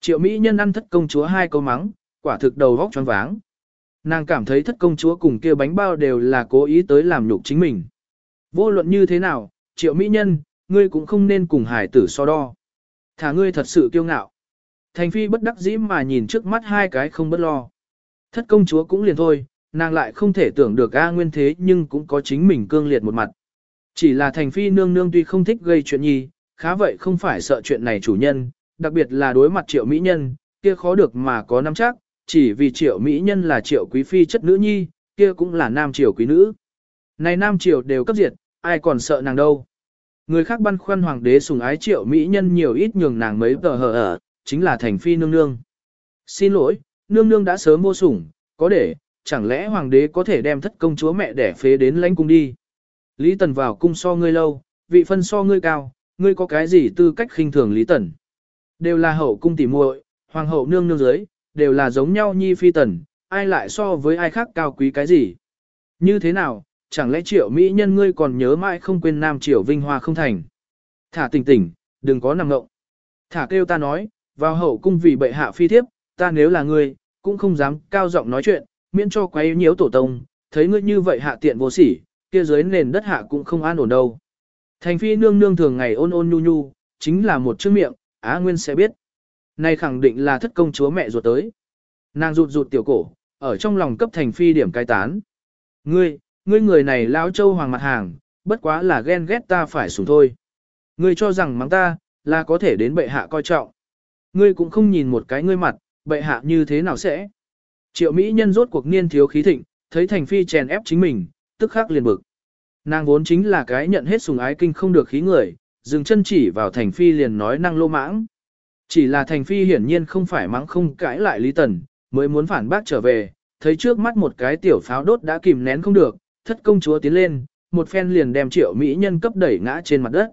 Triệu Mỹ nhân ăn thất công chúa hai câu mắng, quả thực đầu vóc choáng váng. Nàng cảm thấy thất công chúa cùng kia bánh bao đều là cố ý tới làm nhục chính mình. Vô luận như thế nào, triệu Mỹ nhân, ngươi cũng không nên cùng hải tử so đo. Thả ngươi thật sự kiêu ngạo. Thành phi bất đắc dĩ mà nhìn trước mắt hai cái không bất lo. Thất công chúa cũng liền thôi, nàng lại không thể tưởng được A nguyên thế nhưng cũng có chính mình cương liệt một mặt. Chỉ là thành phi nương nương tuy không thích gây chuyện nhi, khá vậy không phải sợ chuyện này chủ nhân, đặc biệt là đối mặt triệu mỹ nhân, kia khó được mà có nắm chắc, chỉ vì triệu mỹ nhân là triệu quý phi chất nữ nhi, kia cũng là nam triều quý nữ. Này nam triều đều cấp diệt, ai còn sợ nàng đâu. Người khác băn khoăn hoàng đế sùng ái triệu mỹ nhân nhiều ít nhường nàng mấy tờ hờ ở, chính là thành phi nương nương. Xin lỗi, nương nương đã sớm vô sủng, có để, chẳng lẽ hoàng đế có thể đem thất công chúa mẹ đẻ phế đến lãnh cung đi. Lý Tần vào cung so ngươi lâu, vị phân so ngươi cao, ngươi có cái gì tư cách khinh thường Lý Tần. Đều là hậu cung tỉ muội, hoàng hậu nương nương dưới, đều là giống nhau nhi phi tần, ai lại so với ai khác cao quý cái gì. Như thế nào, chẳng lẽ triệu mỹ nhân ngươi còn nhớ mãi không quên nam triều vinh hoa không thành. Thả tỉnh tỉnh, đừng có nằm ngộng. Thả kêu ta nói, vào hậu cung vì bệ hạ phi thiếp, ta nếu là ngươi, cũng không dám cao giọng nói chuyện, miễn cho quấy nhiễu tổ tông, thấy ngươi như vậy hạ tiện vô sỉ, kia dưới nền đất hạ cũng không an ổn đâu. Thành phi nương nương thường ngày ôn ôn nhu nhu, chính là một chữ miệng, Á Nguyên sẽ biết. Này khẳng định là thất công chúa mẹ ruột tới. Nàng rụt rụt tiểu cổ, ở trong lòng cấp thành phi điểm cai tán. Ngươi, ngươi người này lão châu hoàng mặt hàng, bất quá là ghen ghét ta phải sủng thôi. Ngươi cho rằng mắng ta, là có thể đến bệ hạ coi trọng. Ngươi cũng không nhìn một cái ngươi mặt, bệ hạ như thế nào sẽ? Triệu Mỹ nhân rốt cuộc niên thiếu khí thịnh, thấy thành phi chèn ép chính mình, tức khắc liền bực. Nàng vốn chính là cái nhận hết sùng ái kinh không được khí người, dừng chân chỉ vào thành phi liền nói năng lô mãng. Chỉ là thành phi hiển nhiên không phải mắng không cãi lại Lý Tần, mới muốn phản bác trở về, thấy trước mắt một cái tiểu pháo đốt đã kìm nén không được, thất công chúa tiến lên, một phen liền đem triệu Mỹ nhân cấp đẩy ngã trên mặt đất.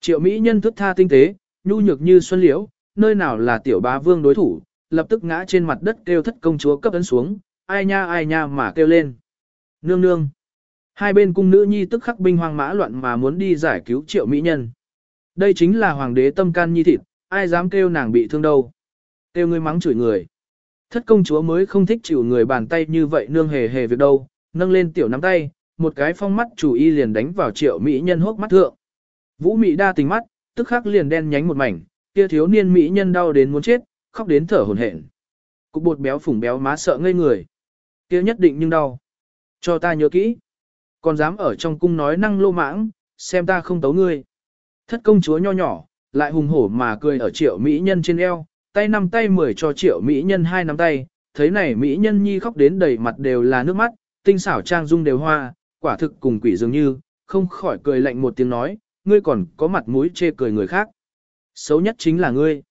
Triệu Mỹ nhân thức tha tinh tế, nhu nhược như xuân liễu, nơi nào là tiểu bá vương đối thủ, lập tức ngã trên mặt đất kêu thất công chúa cấp ấn xuống, ai nha ai nha mà kêu lên. Nương nương. Hai bên cung nữ nhi tức khắc binh hoang mã loạn mà muốn đi giải cứu triệu mỹ nhân. Đây chính là hoàng đế tâm can nhi thịt, ai dám kêu nàng bị thương đâu. Kêu ngươi mắng chửi người. Thất công chúa mới không thích chịu người bàn tay như vậy nương hề hề việc đâu, nâng lên tiểu nắm tay, một cái phong mắt chủ y liền đánh vào triệu mỹ nhân hốc mắt thượng. Vũ Mỹ đa tình mắt, tức khắc liền đen nhánh một mảnh, kia thiếu niên mỹ nhân đau đến muốn chết, khóc đến thở hổn hển. Cục bột béo phủng béo má sợ ngây người. Kia nhất định nhưng đau. Cho ta nhớ kỹ. Còn dám ở trong cung nói năng lô mãng, xem ta không tấu ngươi. Thất công chúa nho nhỏ, lại hùng hổ mà cười ở triệu mỹ nhân trên eo, tay năm tay mười cho triệu mỹ nhân hai nắm tay, thấy này mỹ nhân nhi khóc đến đầy mặt đều là nước mắt, tinh xảo trang dung đều hoa, quả thực cùng quỷ dường như, không khỏi cười lạnh một tiếng nói, ngươi còn có mặt mũi chê cười người khác. Xấu nhất chính là ngươi.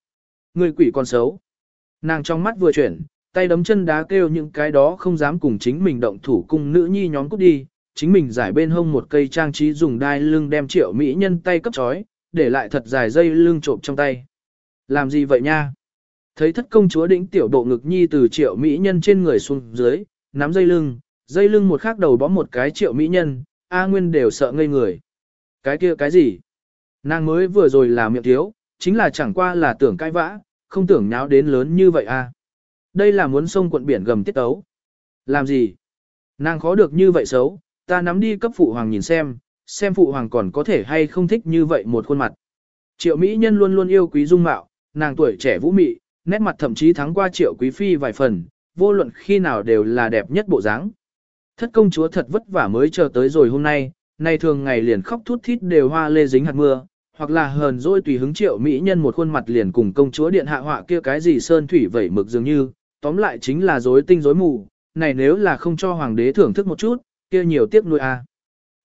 Người quỷ con xấu. Nàng trong mắt vừa chuyển, tay đấm chân đá kêu những cái đó không dám cùng chính mình động thủ cùng nữ nhi nhóm cút đi, chính mình giải bên hông một cây trang trí dùng đai lưng đem triệu mỹ nhân tay cấp chói, để lại thật dài dây lưng trộm trong tay. Làm gì vậy nha? Thấy thất công chúa đĩnh tiểu độ ngực nhi từ triệu mỹ nhân trên người xuống dưới, nắm dây lưng, dây lưng một khắc đầu bó một cái triệu mỹ nhân, A Nguyên đều sợ ngây người. Cái kia cái gì? Nàng mới vừa rồi là miệng thiếu, chính là chẳng qua là tưởng cãi vã, không tưởng nháo đến lớn như vậy à. Đây là muốn sông quận biển gầm tiết tấu. Làm gì? Nàng khó được như vậy xấu, ta nắm đi cấp phụ hoàng nhìn xem, xem phụ hoàng còn có thể hay không thích như vậy một khuôn mặt. Triệu Mỹ nhân luôn luôn yêu quý dung mạo, nàng tuổi trẻ vũ mị, nét mặt thậm chí thắng qua triệu quý phi vài phần, vô luận khi nào đều là đẹp nhất bộ dáng. Thất công chúa thật vất vả mới chờ tới rồi hôm nay, nay thường ngày liền khóc thút thít đều hoa lê dính hạt mưa, hoặc là hờn dỗi tùy hứng triệu mỹ nhân một khuôn mặt liền cùng công chúa điện hạ họa kia cái gì sơn thủy vẩy mực dường như, tóm lại chính là rối tinh rối mù, này nếu là không cho hoàng đế thưởng thức một chút, kia nhiều tiếc nuôi a. À.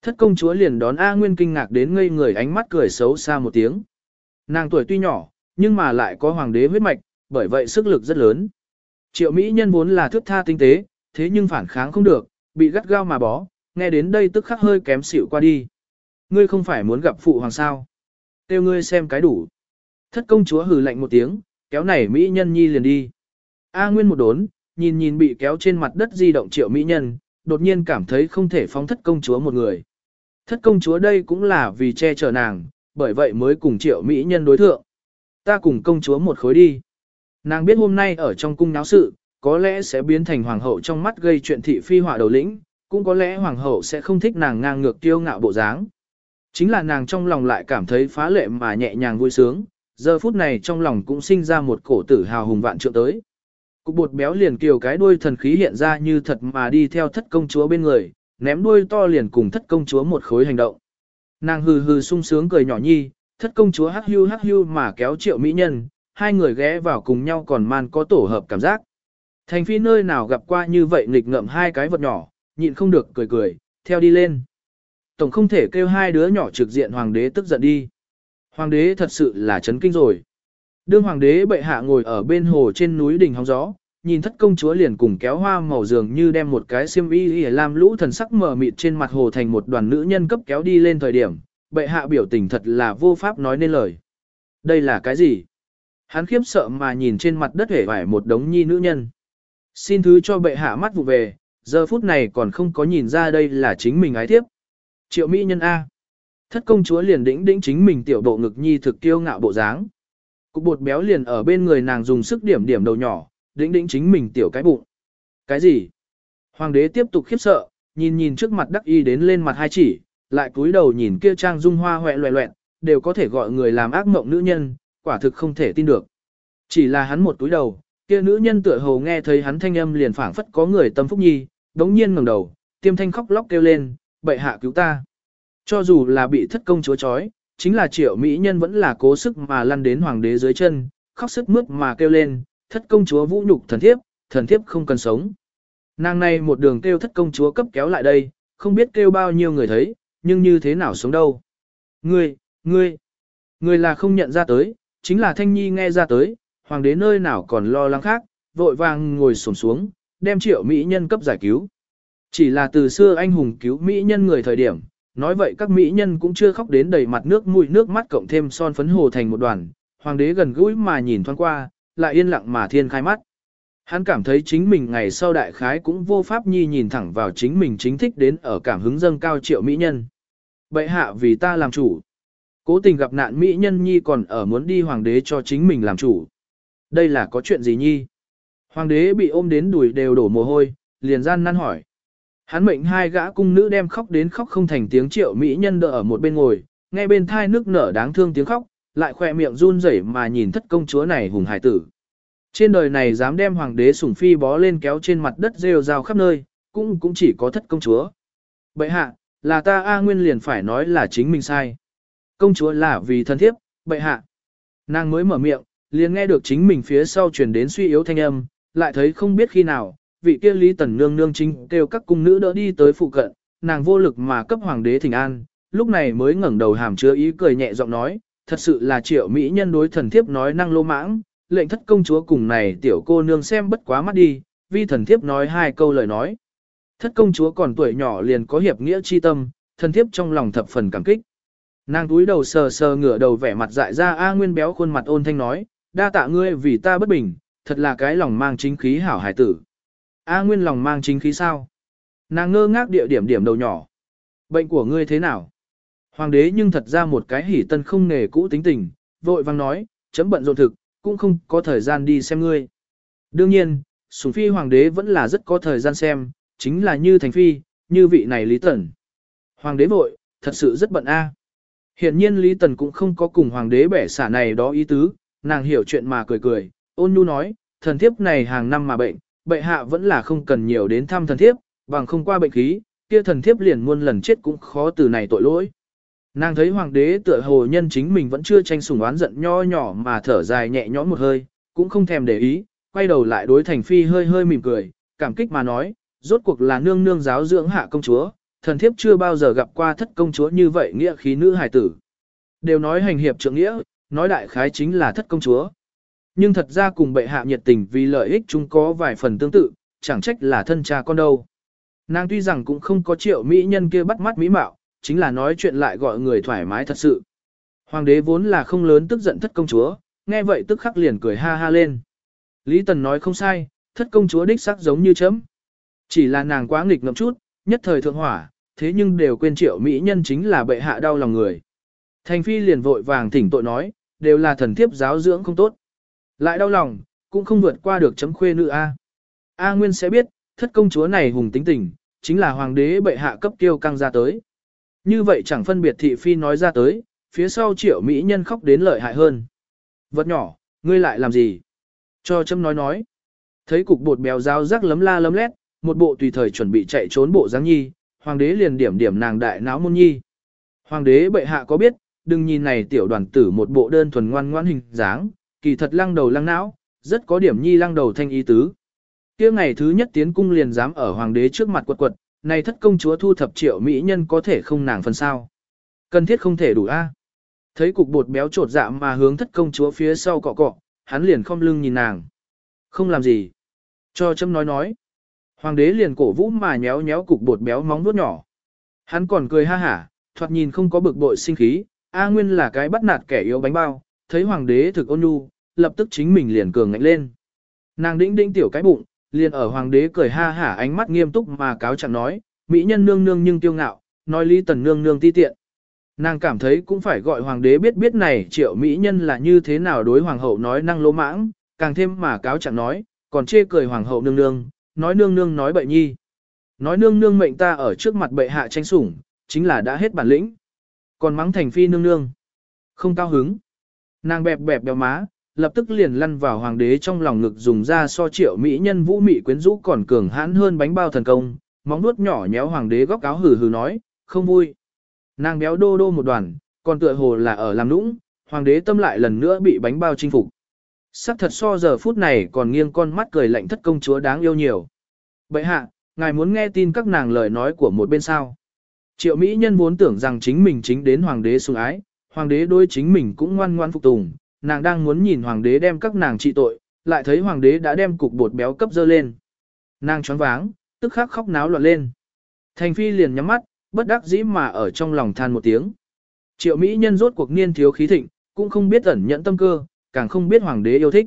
Thất công chúa liền đón A Nguyên kinh ngạc đến ngây người ánh mắt cười xấu xa một tiếng. Nàng tuổi tuy nhỏ, nhưng mà lại có hoàng đế huyết mạch, bởi vậy sức lực rất lớn. Triệu Mỹ nhân vốn là thước tha tinh tế, thế nhưng phản kháng không được, bị gắt gao mà bó, nghe đến đây tức khắc hơi kém xỉu qua đi. Ngươi không phải muốn gặp phụ hoàng sao? Tiêu ngươi xem cái đủ. Thất công chúa hừ lạnh một tiếng, kéo nảy Mỹ nhân nhi liền đi. A Nguyên một đốn, nhìn nhìn bị kéo trên mặt đất di động triệu Mỹ nhân, đột nhiên cảm thấy không thể phóng thất công chúa một người. Thất công chúa đây cũng là vì che chở nàng, bởi vậy mới cùng triệu Mỹ nhân đối thượng. Ta cùng công chúa một khối đi. Nàng biết hôm nay ở trong cung náo sự, có lẽ sẽ biến thành hoàng hậu trong mắt gây chuyện thị phi họa đầu lĩnh, cũng có lẽ hoàng hậu sẽ không thích nàng ngang ngược kiêu ngạo bộ dáng. Chính là nàng trong lòng lại cảm thấy phá lệ mà nhẹ nhàng vui sướng, giờ phút này trong lòng cũng sinh ra một cổ tử hào hùng vạn trượng tới. Cục bột béo liền kiều cái đuôi thần khí hiện ra như thật mà đi theo thất công chúa bên người, ném đuôi to liền cùng thất công chúa một khối hành động. Nàng hừ hừ sung sướng cười nhỏ nhi, thất công chúa hắc hưu hắc hưu mà kéo triệu mỹ nhân, hai người ghé vào cùng nhau còn man có tổ hợp cảm giác. Thành phi nơi nào gặp qua như vậy nghịch ngợm hai cái vật nhỏ, nhịn không được cười cười, theo đi lên. Tổng không thể kêu hai đứa nhỏ trực diện hoàng đế tức giận đi. Hoàng đế thật sự là chấn kinh rồi. Đương hoàng đế bệ hạ ngồi ở bên hồ trên núi đỉnh hóng gió, nhìn thất công chúa liền cùng kéo hoa màu dường như đem một cái xiêm y y làm lũ thần sắc mờ mịt trên mặt hồ thành một đoàn nữ nhân cấp kéo đi lên thời điểm, bệ hạ biểu tình thật là vô pháp nói nên lời. Đây là cái gì? Hắn khiếp sợ mà nhìn trên mặt đất hể vải một đống nhi nữ nhân. Xin thứ cho bệ hạ mắt vụ về, giờ phút này còn không có nhìn ra đây là chính mình ái thiếp. Triệu Mỹ nhân A. Thất công chúa liền đĩnh đĩnh chính mình tiểu bộ ngực nhi thực kiêu ngạo bộ dáng. Cục bột béo liền ở bên người nàng dùng sức điểm điểm đầu nhỏ, đĩnh đĩnh chính mình tiểu cái bụng. Cái gì? Hoàng đế tiếp tục khiếp sợ, nhìn nhìn trước mặt đắc y đến lên mặt hai chỉ, lại cúi đầu nhìn kia trang dung hoa hoẹ loẹ loẹn, đều có thể gọi người làm ác mộng nữ nhân, quả thực không thể tin được. Chỉ là hắn một túi đầu, kia nữ nhân tựa hồ nghe thấy hắn thanh âm liền phảng phất có người tâm phúc nhi, đống nhiên ngẩng đầu, tiêm thanh khóc lóc kêu lên, bệ hạ cứu ta. Cho dù là bị thất công chúa chói, chính là triệu mỹ nhân vẫn là cố sức mà lăn đến hoàng đế dưới chân, khóc sức mướt mà kêu lên, thất công chúa vũ nhục thần thiếp, thần thiếp không cần sống. Nàng này một đường kêu thất công chúa cấp kéo lại đây, không biết kêu bao nhiêu người thấy, nhưng như thế nào sống đâu. Ngươi, ngươi, ngươi là không nhận ra tới, chính là Thanh Nhi nghe ra tới, hoàng đế nơi nào còn lo lắng khác, vội vàng ngồi xổm xuống, đem triệu mỹ nhân cấp giải cứu. Chỉ là từ xưa anh hùng cứu mỹ nhân người thời điểm, nói vậy các mỹ nhân cũng chưa khóc đến đầy mặt nước mũi nước mắt cộng thêm son phấn hồ thành một đoàn, hoàng đế gần gũi mà nhìn thoáng qua, lại yên lặng mà thiên khai mắt. Hắn cảm thấy chính mình ngày sau đại khái cũng vô pháp nhi nhìn thẳng vào chính mình chính thích đến ở cảm hứng dâng cao triệu mỹ nhân. Bệ hạ vì ta làm chủ. Cố tình gặp nạn mỹ nhân nhi còn ở muốn đi hoàng đế cho chính mình làm chủ. Đây là có chuyện gì nhi? Hoàng đế bị ôm đến đùi đều đổ mồ hôi, liền gian năn hỏi. Hắn mệnh hai gã cung nữ đem khóc đến khóc không thành tiếng triệu mỹ nhân đỡ ở một bên ngồi, nghe bên thai nước nở đáng thương tiếng khóc, lại khỏe miệng run rẩy mà nhìn thất công chúa này hùng hải tử. Trên đời này dám đem hoàng đế sủng phi bó lên kéo trên mặt đất rêu rao khắp nơi, cũng cũng chỉ có thất công chúa. Bệ hạ, là ta A Nguyên liền phải nói là chính mình sai. Công chúa là vì thân thiếp, bệ hạ. Nàng mới mở miệng, liền nghe được chính mình phía sau truyền đến suy yếu thanh âm, lại thấy không biết khi nào, vị kia Lý Tần Nương nương chính kêu các cung nữ đỡ đi tới phụ cận, nàng vô lực mà cấp hoàng đế thỉnh an, lúc này mới ngẩng đầu hàm chứa ý cười nhẹ giọng nói, thật sự là triệu mỹ nhân đối thần thiếp nói năng lô mãng, lệnh thất công chúa cùng này tiểu cô nương xem bất quá mắt đi, vi thần thiếp nói hai câu lời nói. Thất công chúa còn tuổi nhỏ liền có hiệp nghĩa chi tâm, thần thiếp trong lòng thập phần cảm kích. Nàng túi đầu sờ sờ ngửa đầu vẻ mặt dại ra A Nguyên béo khuôn mặt ôn thanh nói, đa tạ ngươi vì ta bất bình, thật là cái lòng mang chính khí hảo hải tử. A Nguyên lòng mang chính khí sao? Nàng ngơ ngác địa điểm điểm đầu nhỏ. Bệnh của ngươi thế nào? Hoàng đế nhưng thật ra một cái hỉ tân không nề cũ tính tình, vội vang nói, chấm bận rộn thực, cũng không có thời gian đi xem ngươi. Đương nhiên, Sùng Phi Hoàng đế vẫn là rất có thời gian xem, chính là như Thành Phi, như vị này Lý Tần. Hoàng đế vội, thật sự rất bận a. À. Hiện nhiên Lý Tần cũng không có cùng Hoàng đế bẻ xả này đó ý tứ, nàng hiểu chuyện mà cười cười, ôn nhu nói, thần thiếp này hàng năm mà bệnh, bệ hạ vẫn là không cần nhiều đến thăm thần thiếp, bằng không qua bệnh khí, kia thần thiếp liền muôn lần chết cũng khó từ này tội lỗi. Nàng thấy hoàng đế tựa hồ nhân chính mình vẫn chưa tranh sủng oán giận nho nhỏ mà thở dài nhẹ nhõm một hơi, cũng không thèm để ý, quay đầu lại đối thành phi hơi hơi mỉm cười, cảm kích mà nói, rốt cuộc là nương nương giáo dưỡng hạ công chúa, thần thiếp chưa bao giờ gặp qua thất công chúa như vậy nghĩa khí nữ hài tử. Đều nói hành hiệp trượng nghĩa, nói đại khái chính là thất công chúa. Nhưng thật ra cùng bệ hạ nhiệt tình vì lợi ích chúng có vài phần tương tự, chẳng trách là thân cha con đâu. Nàng tuy rằng cũng không có triệu mỹ nhân kia bắt mắt mỹ mạo, chính là nói chuyện lại gọi người thoải mái thật sự. Hoàng đế vốn là không lớn tức giận thất công chúa, nghe vậy tức khắc liền cười ha ha lên. Lý Tần nói không sai, thất công chúa đích sắc giống như chấm. Chỉ là nàng quá nghịch ngợm chút, nhất thời thượng hỏa, thế nhưng đều quên triệu mỹ nhân chính là bệ hạ đau lòng người. Thành phi liền vội vàng thỉnh tội nói, đều là thần thiếp giáo dưỡng không tốt. Lại đau lòng, cũng không vượt qua được chấm khuê nữ A. A Nguyên sẽ biết, thất công chúa này hùng tính tình, chính là hoàng đế bệ hạ cấp tiêu căng ra tới. Như vậy chẳng phân biệt thị phi nói ra tới, phía sau triệu mỹ nhân khóc đến lợi hại hơn. Vật nhỏ, ngươi lại làm gì? Cho chấm nói nói. Thấy cục bột béo dao rắc lấm la lấm lét, một bộ tùy thời chuẩn bị chạy trốn bộ dáng nhi, hoàng đế liền điểm điểm nàng đại náo môn nhi. Hoàng đế bệ hạ có biết, đừng nhìn này tiểu đoàn tử một bộ đơn thuần ngoan ngoãn hình dáng, kỳ thật lăng đầu lăng não, rất có điểm nhi lăng đầu thanh ý tứ. Kia ngày thứ nhất tiến cung liền dám ở hoàng đế trước mặt quật quật, này thất công chúa thu thập triệu mỹ nhân có thể không nàng phần sao. Cần thiết không thể đủ a. Thấy cục bột béo trột dạ mà hướng thất công chúa phía sau cọ cọ, hắn liền không lưng nhìn nàng. Không làm gì. Cho châm nói nói. Hoàng đế liền cổ vũ mà nhéo nhéo cục bột béo móng vuốt nhỏ. Hắn còn cười ha hả, thoạt nhìn không có bực bội sinh khí, A Nguyên là cái bắt nạt kẻ yếu bánh bao, thấy hoàng đế thực ôn nhu, lập tức chính mình liền cường ngạnh lên. Nàng đĩnh đĩnh tiểu cái bụng, liền ở hoàng đế cười ha hả ánh mắt nghiêm túc mà cáo chẳng nói, mỹ nhân nương nương nhưng tiêu ngạo, nói lý tần nương nương ti tiện. Nàng cảm thấy cũng phải gọi hoàng đế biết biết này triệu mỹ nhân là như thế nào đối hoàng hậu nói năng lỗ mãng, càng thêm mà cáo chẳng nói, còn chê cười hoàng hậu nương nương, nói nương nương nói bậy nhi. Nói nương nương mệnh ta ở trước mặt bệ hạ tranh sủng, chính là đã hết bản lĩnh. Còn mắng thành phi nương nương. Không cao hứng. Nàng bẹp bẹp béo má, lập tức liền lăn vào hoàng đế trong lòng ngực dùng ra so triệu mỹ nhân vũ mỹ quyến rũ còn cường hãn hơn bánh bao thần công, móng nuốt nhỏ nhéo hoàng đế góc áo hừ hừ nói, không vui. Nàng béo đô đô một đoàn, còn tựa hồ là ở làm nũng, hoàng đế tâm lại lần nữa bị bánh bao chinh phục. sắc thật so giờ phút này còn nghiêng con mắt cười lạnh thất công chúa đáng yêu nhiều. Bậy hạ, ngài muốn nghe tin các nàng lời nói của một bên sao. Triệu Mỹ nhân vốn tưởng rằng chính mình chính đến hoàng đế sủng ái, hoàng đế đối chính mình cũng ngoan ngoan phục tùng, nàng đang muốn nhìn hoàng đế đem các nàng trị tội, lại thấy hoàng đế đã đem cục bột béo cấp dơ lên. Nàng choáng váng, tức khắc khóc náo loạn lên. Thành phi liền nhắm mắt, bất đắc dĩ mà ở trong lòng than một tiếng. Triệu Mỹ nhân rốt cuộc niên thiếu khí thịnh, cũng không biết ẩn nhận tâm cơ, càng không biết hoàng đế yêu thích.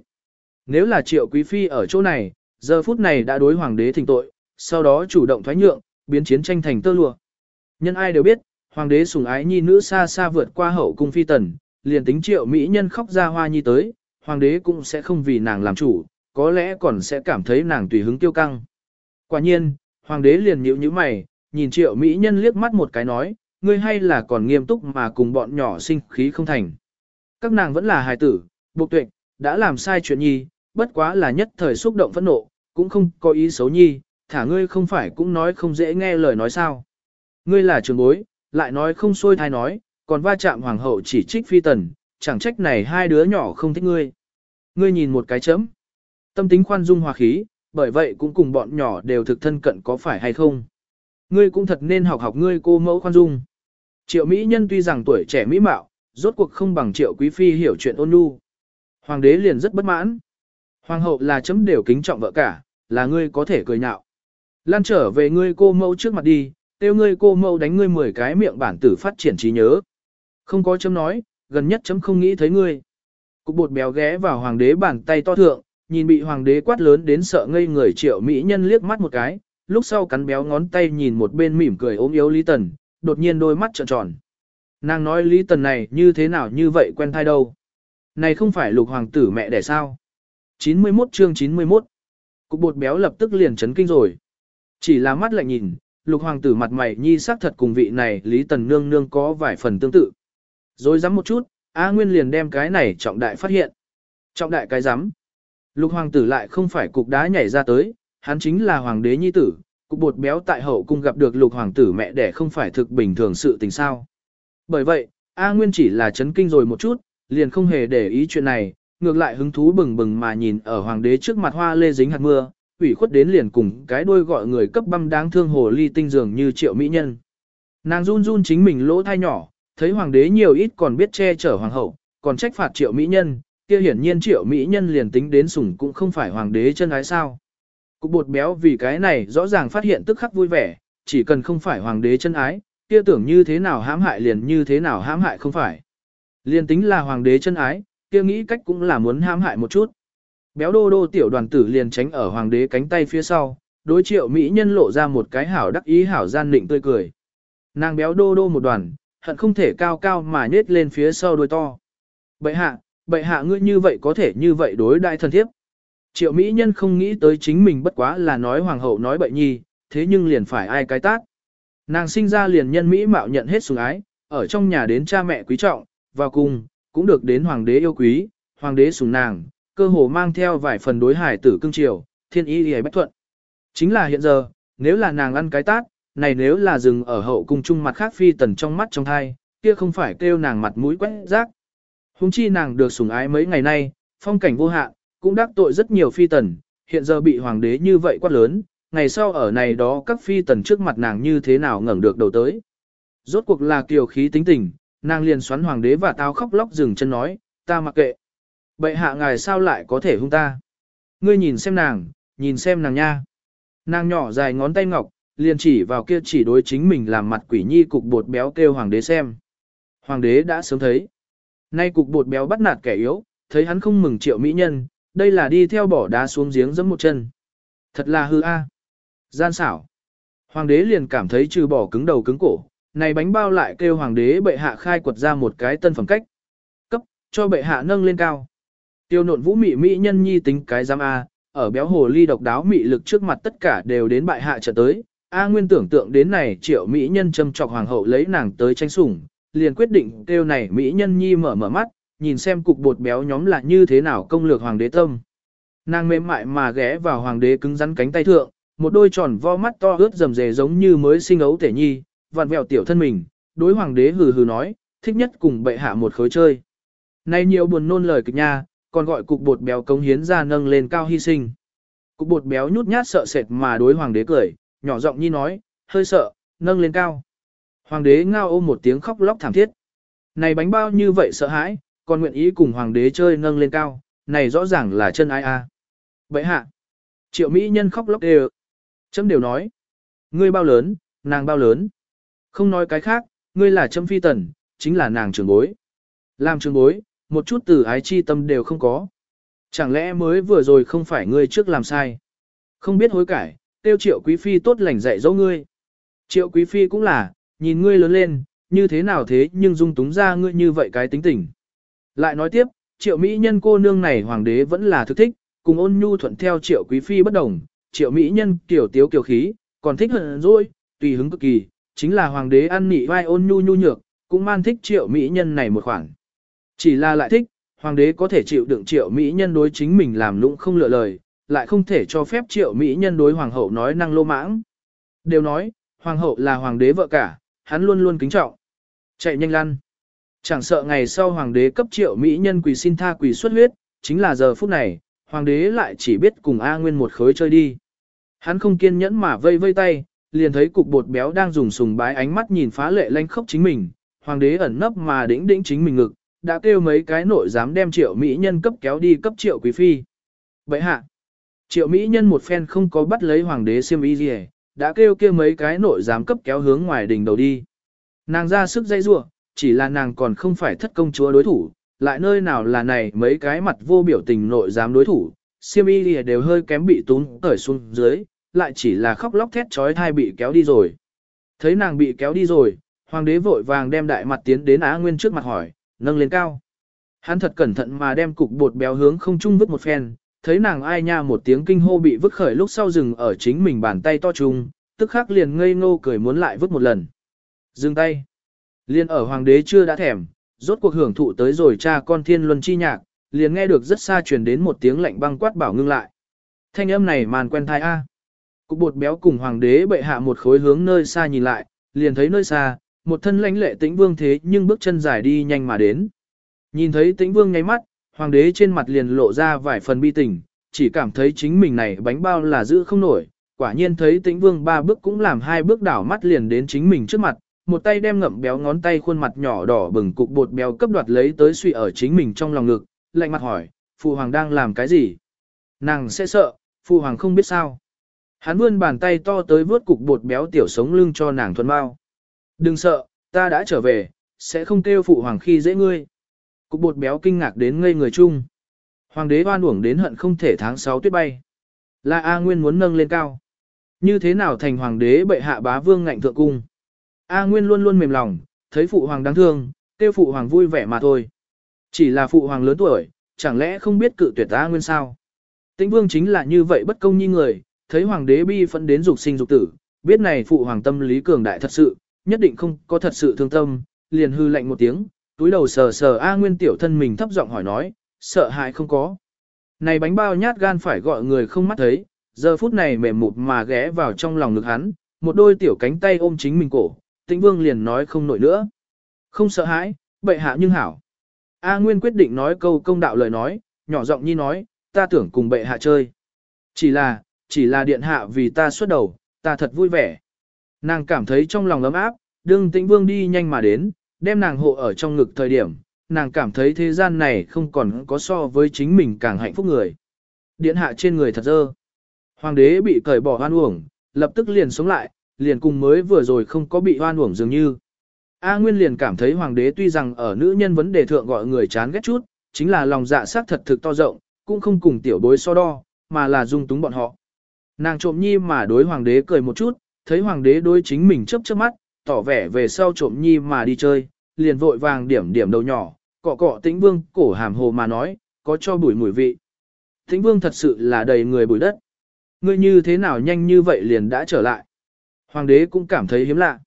Nếu là triệu quý phi ở chỗ này, giờ phút này đã đối hoàng đế thỉnh tội, sau đó chủ động thoái nhượng, biến chiến tranh thành tơ lụa. Nhân ai đều biết, hoàng đế sủng ái nhi nữ xa xa vượt qua hậu cung phi tần, liền tính triệu mỹ nhân khóc ra hoa nhi tới, hoàng đế cũng sẽ không vì nàng làm chủ, có lẽ còn sẽ cảm thấy nàng tùy hứng tiêu căng. Quả nhiên, hoàng đế liền nhíu nhíu mày, nhìn triệu mỹ nhân liếc mắt một cái nói, ngươi hay là còn nghiêm túc mà cùng bọn nhỏ sinh khí không thành. Các nàng vẫn là hài tử, buộc tuệ, đã làm sai chuyện nhi, bất quá là nhất thời xúc động phẫn nộ, cũng không có ý xấu nhi, thả ngươi không phải cũng nói không dễ nghe lời nói sao. Ngươi là trường bối, lại nói không xuôi thai nói, còn va chạm hoàng hậu chỉ trích phi tần, chẳng trách này hai đứa nhỏ không thích ngươi. Ngươi nhìn một cái chấm. Tâm tính khoan dung hòa khí, bởi vậy cũng cùng bọn nhỏ đều thực thân cận có phải hay không. Ngươi cũng thật nên học học ngươi cô mẫu khoan dung. Triệu Mỹ nhân tuy rằng tuổi trẻ mỹ mạo, rốt cuộc không bằng triệu quý phi hiểu chuyện ôn nhu. Hoàng đế liền rất bất mãn. Hoàng hậu là chấm đều kính trọng vợ cả, là ngươi có thể cười nhạo. Lan trở về ngươi cô mẫu trước mặt đi, tiêu ngươi cô mẫu đánh ngươi 10 cái miệng bản tử phát triển trí nhớ. Không có chấm nói, gần nhất chấm không nghĩ thấy ngươi. Cục bột béo ghé vào hoàng đế bàn tay to thượng, nhìn bị hoàng đế quát lớn đến sợ ngây người triệu mỹ nhân liếc mắt một cái, lúc sau cắn béo ngón tay nhìn một bên mỉm cười ốm yếu Lý Tần, đột nhiên đôi mắt trợn tròn. Nàng nói Lý Tần này như thế nào như vậy quen thai đâu. Này không phải lục hoàng tử mẹ đẻ sao. 91 chương 91 Cục bột béo lập tức liền chấn kinh rồi. Chỉ là mắt lại nhìn, lục hoàng tử mặt mày nhi sắc thật cùng vị này Lý Tần nương nương có vài phần tương tự. Rồi dám một chút, A Nguyên liền đem cái này trọng đại phát hiện. Trọng đại cái dám, Lục hoàng tử lại không phải cục đá nhảy ra tới, hắn chính là hoàng đế nhi tử, cục bột béo tại hậu cung gặp được lục hoàng tử mẹ đẻ không phải thực bình thường sự tình sao. Bởi vậy, A Nguyên chỉ là chấn kinh rồi một chút, liền không hề để ý chuyện này, ngược lại hứng thú bừng bừng mà nhìn ở hoàng đế trước mặt hoa lê dính hạt mưa, ủy khuất đến liền cùng cái đuôi gọi người cấp băm đáng thương hồ ly tinh dường như triệu mỹ nhân. Nàng run run chính mình lỗ thai nhỏ, thấy hoàng đế nhiều ít còn biết che chở hoàng hậu, còn trách phạt triệu mỹ nhân, kia hiển nhiên triệu mỹ nhân liền tính đến sủng cũng không phải hoàng đế chân ái sao. Cục bột béo vì cái này rõ ràng phát hiện tức khắc vui vẻ, chỉ cần không phải hoàng đế chân ái, kia tưởng như thế nào hãm hại liền như thế nào hãm hại không phải. Liền tính là hoàng đế chân ái, kia nghĩ cách cũng là muốn hãm hại một chút. Béo đô đô tiểu đoàn tử liền tránh ở hoàng đế cánh tay phía sau, đối triệu mỹ nhân lộ ra một cái hảo đắc ý hảo gian định tươi cười. Nàng béo đô đô một đoàn, hận không thể cao cao mà nết lên phía sau đôi to. Bậy hạ, bậy hạ ngươi như vậy có thể như vậy đối đại thần thiếp. Triệu Mỹ Nhân không nghĩ tới chính mình bất quá là nói hoàng hậu nói bậy nhi, thế nhưng liền phải ai cái tát. Nàng sinh ra liền nhân Mỹ mạo nhận hết sủng ái, ở trong nhà đến cha mẹ quý trọng, vào cung, cũng được đến hoàng đế yêu quý, hoàng đế sủng nàng, cơ hồ mang theo vài phần đối hải tử cưng triều, thiên ý hề bách thuận. Chính là hiện giờ, nếu là nàng ăn cái tát, này nếu là dừng ở hậu cung chung mặt khác phi tần trong mắt trong thai, kia không phải kêu nàng mặt mũi quét rác. Hùng chi nàng được sủng ái mấy ngày nay, phong cảnh vô hạn, cũng đắc tội rất nhiều phi tần, hiện giờ bị hoàng đế như vậy quát lớn, ngày sau ở này đó các phi tần trước mặt nàng như thế nào ngẩng được đầu tới. Rốt cuộc là kiều khí tính tình, nàng liền xoắn hoàng đế và tao khóc lóc dừng chân nói, ta mặc kệ. Bệ hạ ngài sao lại có thể hung ta? Ngươi nhìn xem nàng, nhìn xem nàng nha. Nàng nhỏ dài ngón tay ngọc, liền chỉ vào kia chỉ đối chính mình làm mặt quỷ nhi cục bột béo kêu hoàng đế xem. Hoàng đế đã sớm thấy. Nay cục bột béo bắt nạt kẻ yếu, thấy hắn không mừng triệu mỹ nhân, đây là đi theo bỏ đá xuống giếng giẫm một chân. Thật là hư a. Gian xảo. Hoàng đế liền cảm thấy trừ bỏ cứng đầu cứng cổ, này bánh bao lại kêu hoàng đế bệ hạ khai quật ra một cái tân phẩm cách. Cấp, cho bệ hạ nâng lên cao. Tiêu nộn vũ mị mỹ nhân nhi tính cái giam A, ở béo hồ ly độc đáo mị lực trước mặt tất cả đều đến bại hạ trở tới. A nguyên tưởng tượng đến này triệu mỹ nhân châm trọc hoàng hậu lấy nàng tới tranh sủng, liền quyết định kêu này mỹ nhân nhi mở mở mắt, nhìn xem cục bột béo nhóm là như thế nào công lược hoàng đế tâm. Nàng mềm mại mà ghé vào hoàng đế cứng rắn cánh tay thượng, một đôi tròn vo mắt to ướt rầm rề giống như mới sinh ấu tể nhi, vặn vẹo tiểu thân mình, đối hoàng đế hừ hừ nói, thích nhất cùng bệ hạ một khối chơi. Này nhiều buồn nôn lời kịch nha, còn gọi cục bột béo cống hiến ra nâng lên cao hy sinh. Cục bột béo nhút nhát sợ sệt mà đối hoàng đế cười, nhỏ giọng nhi nói, hơi sợ, nâng lên cao. Hoàng đế ngao ôm một tiếng khóc lóc thảm thiết. Này bánh bao như vậy sợ hãi, còn nguyện ý cùng hoàng đế chơi nâng lên cao, này rõ ràng là chân ai à. a. Vậy hạ, triệu mỹ nhân khóc lóc đều. Chấm đều nói, ngươi bao lớn, nàng bao lớn. Không nói cái khác, ngươi là chấm phi tần, chính là nàng trường bối. Làm trường bối, một chút từ ái chi tâm đều không có. Chẳng lẽ mới vừa rồi không phải ngươi trước làm sai? Không biết hối cải, tiêu triệu quý phi tốt lành dạy dỗ ngươi. Triệu quý phi cũng là, nhìn ngươi lớn lên, như thế nào thế nhưng dung túng ra ngươi như vậy cái tính tình. Lại nói tiếp, triệu mỹ nhân cô nương này hoàng đế vẫn là thực thích, cùng ôn nhu thuận theo triệu quý phi bất đồng, triệu mỹ nhân kiểu tiếu kiểu khí, còn thích hận rồi, tùy hứng cực kỳ, chính là hoàng đế ăn nị vai ôn nhu nhu nhược, cũng man thích triệu mỹ nhân này một khoảng. Chỉ là lại thích, hoàng đế có thể chịu đựng triệu mỹ nhân đối chính mình làm lũng không lựa lời, lại không thể cho phép triệu mỹ nhân đối hoàng hậu nói năng lô mãng. Đều nói, hoàng hậu là hoàng đế vợ cả, hắn luôn luôn kính trọng. Chạy nhanh lăn. Chẳng sợ ngày sau hoàng đế cấp triệu mỹ nhân quỳ xin tha quỳ xuất huyết, chính là giờ phút này, hoàng đế lại chỉ biết cùng A Nguyên một khối chơi đi. Hắn không kiên nhẫn mà vây vây tay, liền thấy cục bột béo đang dùng sùng bái ánh mắt nhìn phá lệ lanh khốc chính mình, hoàng đế ẩn nấp mà đĩnh đĩnh chính mình ngực, đã kêu mấy cái nội dám đem triệu mỹ nhân cấp kéo đi cấp triệu quý phi. Vậy hạ, triệu mỹ nhân một phen không có bắt lấy hoàng đế siêm y gì đã kêu kêu mấy cái nội giám cấp kéo hướng ngoài đỉnh đầu đi. Nàng ra sức dây rua, chỉ là nàng còn không phải thất công chúa đối thủ, lại nơi nào là này mấy cái mặt vô biểu tình nội giám đối thủ, siêm y gì đều hơi kém bị tún tởi xuống dưới, lại chỉ là khóc lóc thét trói thai bị kéo đi rồi. Thấy nàng bị kéo đi rồi, hoàng đế vội vàng đem đại mặt tiến đến Á Nguyên trước mặt hỏi, nâng lên cao. Hắn thật cẩn thận mà đem cục bột béo hướng không trung vứt một phen, thấy nàng ai nha một tiếng kinh hô bị vứt khởi lúc sau dừng ở chính mình bàn tay to trung tức khắc liền ngây ngô cười muốn lại vứt một lần. Dừng tay. Liên ở hoàng đế chưa đã thèm, rốt cuộc hưởng thụ tới rồi cha con thiên luân chi nhạc, liền nghe được rất xa truyền đến một tiếng lạnh băng quát bảo ngưng lại. Thanh âm này màn quen thai A. Cục bột béo cùng hoàng đế bệ hạ một khối hướng nơi xa nhìn lại, liền thấy nơi xa, một thân lãnh lệ tĩnh vương thế nhưng bước chân dài đi nhanh mà đến. Nhìn thấy tĩnh vương nháy mắt, hoàng đế trên mặt liền lộ ra vài phần bi tình, chỉ cảm thấy chính mình này bánh bao là giữ không nổi, quả nhiên thấy tĩnh vương ba bước cũng làm hai bước đảo mắt liền đến chính mình trước mặt, một tay đem ngậm béo ngón tay khuôn mặt nhỏ đỏ bừng cục bột béo cấp đoạt lấy tới suy ở chính mình trong lòng ngực, lạnh mặt hỏi, phụ hoàng đang làm cái gì? Nàng sẽ sợ, phụ hoàng không biết sao. Hắn vươn bàn tay to tới vớt cục bột béo tiểu sống lưng cho nàng thuần bao. Đừng sợ, ta đã trở về, sẽ không kêu phụ hoàng khi dễ ngươi. Cục bột béo kinh ngạc đến ngây người chung. Hoàng đế oan uổng đến hận không thể tháng 6 tuyết bay. Là A Nguyên muốn nâng lên cao. Như thế nào thành hoàng đế bệ hạ bá vương ngạnh thượng cung. A Nguyên luôn luôn mềm lòng, thấy phụ hoàng đáng thương, kêu phụ hoàng vui vẻ mà thôi. Chỉ là phụ hoàng lớn tuổi, chẳng lẽ không biết cự tuyệt A Nguyên sao? Tĩnh vương chính là như vậy bất công như người, thấy hoàng đế bi phẫn đến dục sinh dục tử, biết này phụ hoàng tâm lý cường đại thật sự, nhất định không có thật sự thương tâm, liền hư lạnh một tiếng, túi đầu sờ sờ A Nguyên tiểu thân mình thấp giọng hỏi nói, sợ hãi không có. Này bánh bao nhát gan phải gọi người không mắt thấy, giờ phút này mềm mụt mà ghé vào trong lòng ngực hắn, một đôi tiểu cánh tay ôm chính mình cổ, tĩnh vương liền nói không nổi nữa. Không sợ hãi, bệ hạ nhưng hảo. A Nguyên quyết định nói câu công đạo lời nói, nhỏ giọng nhi nói, ta tưởng cùng bệ hạ chơi. Chỉ là, chỉ là điện hạ vì ta xuất đầu, ta thật vui vẻ. Nàng cảm thấy trong lòng ấm áp, đương tĩnh vương đi nhanh mà đến, đem nàng hộ ở trong ngực thời điểm, nàng cảm thấy thế gian này không còn có so với chính mình càng hạnh phúc người. Điện hạ trên người thật dơ. Hoàng đế bị cởi bỏ hoan uổng, lập tức liền sống lại, liền cùng mới vừa rồi không có bị hoan uổng dường như. A Nguyên liền cảm thấy hoàng đế tuy rằng ở nữ nhân vấn đề thượng gọi người chán ghét chút, chính là lòng dạ sắc thật thực to rộng, cũng không cùng tiểu bối so đo, mà là dung túng bọn họ. Nàng trộm nhi mà đối hoàng đế cười một chút, thấy hoàng đế đối chính mình chớp chớp mắt, tỏ vẻ về sau trộm nhi mà đi chơi, liền vội vàng điểm điểm đầu nhỏ, cọ cọ tĩnh vương cổ hàm hồ mà nói, có cho bùi mùi vị. Tĩnh vương thật sự là đầy người bùi đất. Ngươi như thế nào nhanh như vậy liền đã trở lại. Hoàng đế cũng cảm thấy hiếm lạ.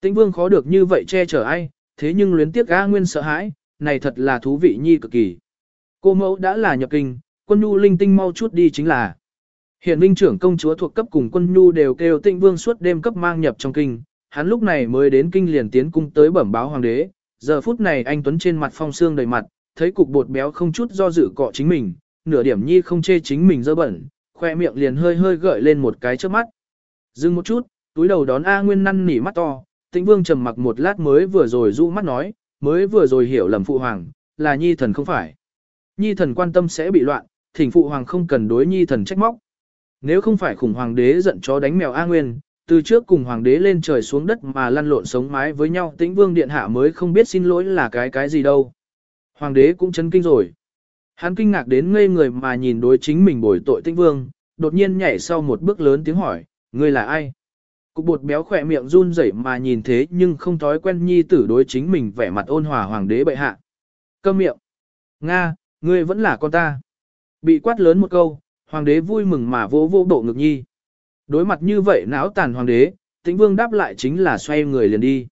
Tĩnh vương khó được như vậy che chở ai, thế nhưng luyến tiếc A Nguyên sợ hãi, này thật là thú vị nhi cực kỳ. Cô mẫu đã là nhập kinh, quân nhu linh tinh mau chút đi chính là. Hiện vinh trưởng công chúa thuộc cấp cùng quân nhu đều kêu tĩnh vương suốt đêm cấp mang nhập trong kinh, hắn lúc này mới đến kinh liền tiến cung tới bẩm báo hoàng đế, giờ phút này anh Tuấn trên mặt phong xương đầy mặt, thấy cục bột béo không chút do dự cọ chính mình, nửa điểm nhi không chê chính mình dơ bẩn, khoe miệng liền hơi hơi gợi lên một cái trước mắt. Dừng một chút, túi đầu đón A Nguyên năn nỉ mắt to, tĩnh vương trầm mặc một lát mới vừa rồi du mắt nói, mới vừa rồi hiểu lầm phụ hoàng, là nhi thần không phải. Nhi thần quan tâm sẽ bị loạn, thỉnh phụ hoàng không cần đối nhi thần trách móc. Nếu không phải khủng hoàng đế giận chó đánh mèo A Nguyên, từ trước cùng hoàng đế lên trời xuống đất mà lăn lộn sống mái với nhau tĩnh vương điện hạ mới không biết xin lỗi là cái cái gì đâu. Hoàng đế cũng chấn kinh rồi. Hắn kinh ngạc đến ngây người mà nhìn đối chính mình bồi tội tĩnh vương, đột nhiên nhảy sau một bước lớn tiếng hỏi, ngươi là ai? Cục bột béo khỏe miệng run rẩy mà nhìn thế nhưng không thói quen nhi tử đối chính mình vẻ mặt ôn hòa hoàng đế bệ hạ. Câm miệng. Nga, ngươi vẫn là con ta. Bị quát lớn một câu, hoàng đế vui mừng mà vỗ vỗ độ ngực nhi. Đối mặt như vậy náo tàn hoàng đế, tĩnh vương đáp lại chính là xoay người liền đi.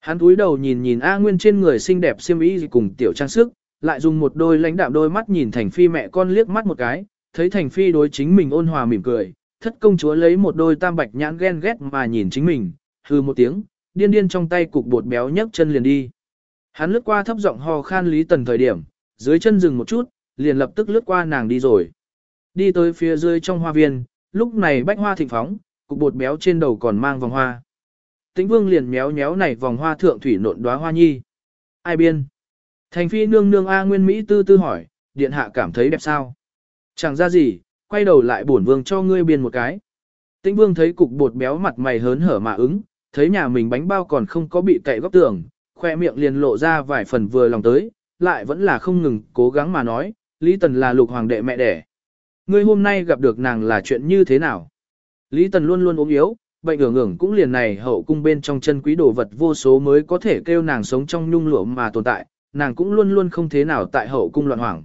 Hắn túi đầu nhìn nhìn A Nguyên trên người xinh đẹp xiêm y cùng tiểu trang sức, lại dùng một đôi lãnh đạm đôi mắt nhìn Thành Phi mẹ con liếc mắt một cái, thấy Thành Phi đối chính mình ôn hòa mỉm cười, thất công chúa lấy một đôi tam bạch nhãn ghen ghét mà nhìn chính mình, hư một tiếng, điên điên trong tay cục bột béo nhấc chân liền đi. Hắn lướt qua thấp giọng ho khan Lý Tần thời điểm, dưới chân dừng một chút, liền lập tức lướt qua nàng đi rồi. Đi tới phía dưới trong hoa viên, lúc này bách hoa thịnh phóng, cục bột béo trên đầu còn mang vòng hoa. Tĩnh vương liền méo méo này vòng hoa thượng thủy nộn đóa hoa nhi. Ai biên? Thành phi nương nương A Nguyên Mỹ tư tư hỏi, điện hạ cảm thấy đẹp sao? Chẳng ra gì, quay đầu lại bổn vương cho ngươi biên một cái. Tĩnh vương thấy cục bột béo mặt mày hớn hở mà ứng, thấy nhà mình bánh bao còn không có bị cậy góc tường, khoe miệng liền lộ ra vài phần vừa lòng tới, lại vẫn là không ngừng cố gắng mà nói, Lý Tần là lục hoàng đệ mẹ đẻ. Ngươi hôm nay gặp được nàng là chuyện như thế nào? Lý Tần luôn luôn ốm yếu, bệnh ngưỡng ngưỡng cũng liền này hậu cung bên trong chân quý đồ vật vô số mới có thể kêu nàng sống trong nhung lụa mà tồn tại, nàng cũng luôn luôn không thế nào tại hậu cung loạn hoảng.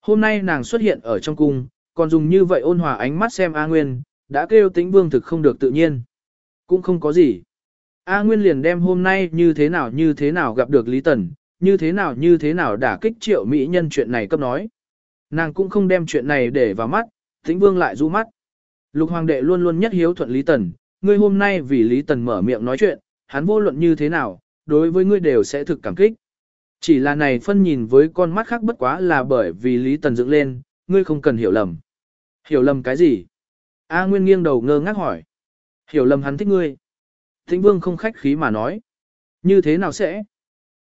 Hôm nay nàng xuất hiện ở trong cung, còn dùng như vậy ôn hòa ánh mắt xem A Nguyên, đã kêu tĩnh vương thực không được tự nhiên. Cũng không có gì. A Nguyên liền đem hôm nay như thế nào như thế nào gặp được Lý Tần, như thế nào như thế nào đả kích triệu mỹ nhân chuyện này cấp nói. Nàng cũng không đem chuyện này để vào mắt, tĩnh vương lại du mắt. Lục hoàng đệ luôn luôn nhất hiếu thuận Lý Tần, ngươi hôm nay vì Lý Tần mở miệng nói chuyện, hắn vô luận như thế nào, đối với ngươi đều sẽ thực cảm kích. Chỉ là này phân nhìn với con mắt khác bất quá là bởi vì Lý Tần dựng lên, ngươi không cần hiểu lầm. Hiểu lầm cái gì? A Nguyên nghiêng đầu ngơ ngác hỏi. Hiểu lầm hắn thích ngươi. Thịnh Vương không khách khí mà nói. Như thế nào sẽ?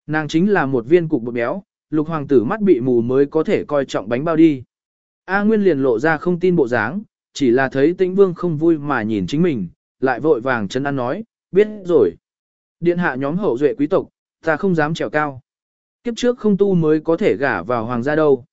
Nàng chính là một viên cục bột béo, lục hoàng tử mắt bị mù mới có thể coi trọng bánh bao đi. A Nguyên liền lộ ra không tin bộ dáng, chỉ là thấy tĩnh vương không vui mà nhìn chính mình, lại vội vàng chân ăn nói, biết rồi. Điện hạ nhóm hậu duệ quý tộc, ta không dám trèo cao. Kiếp trước không tu mới có thể gả vào hoàng gia đâu.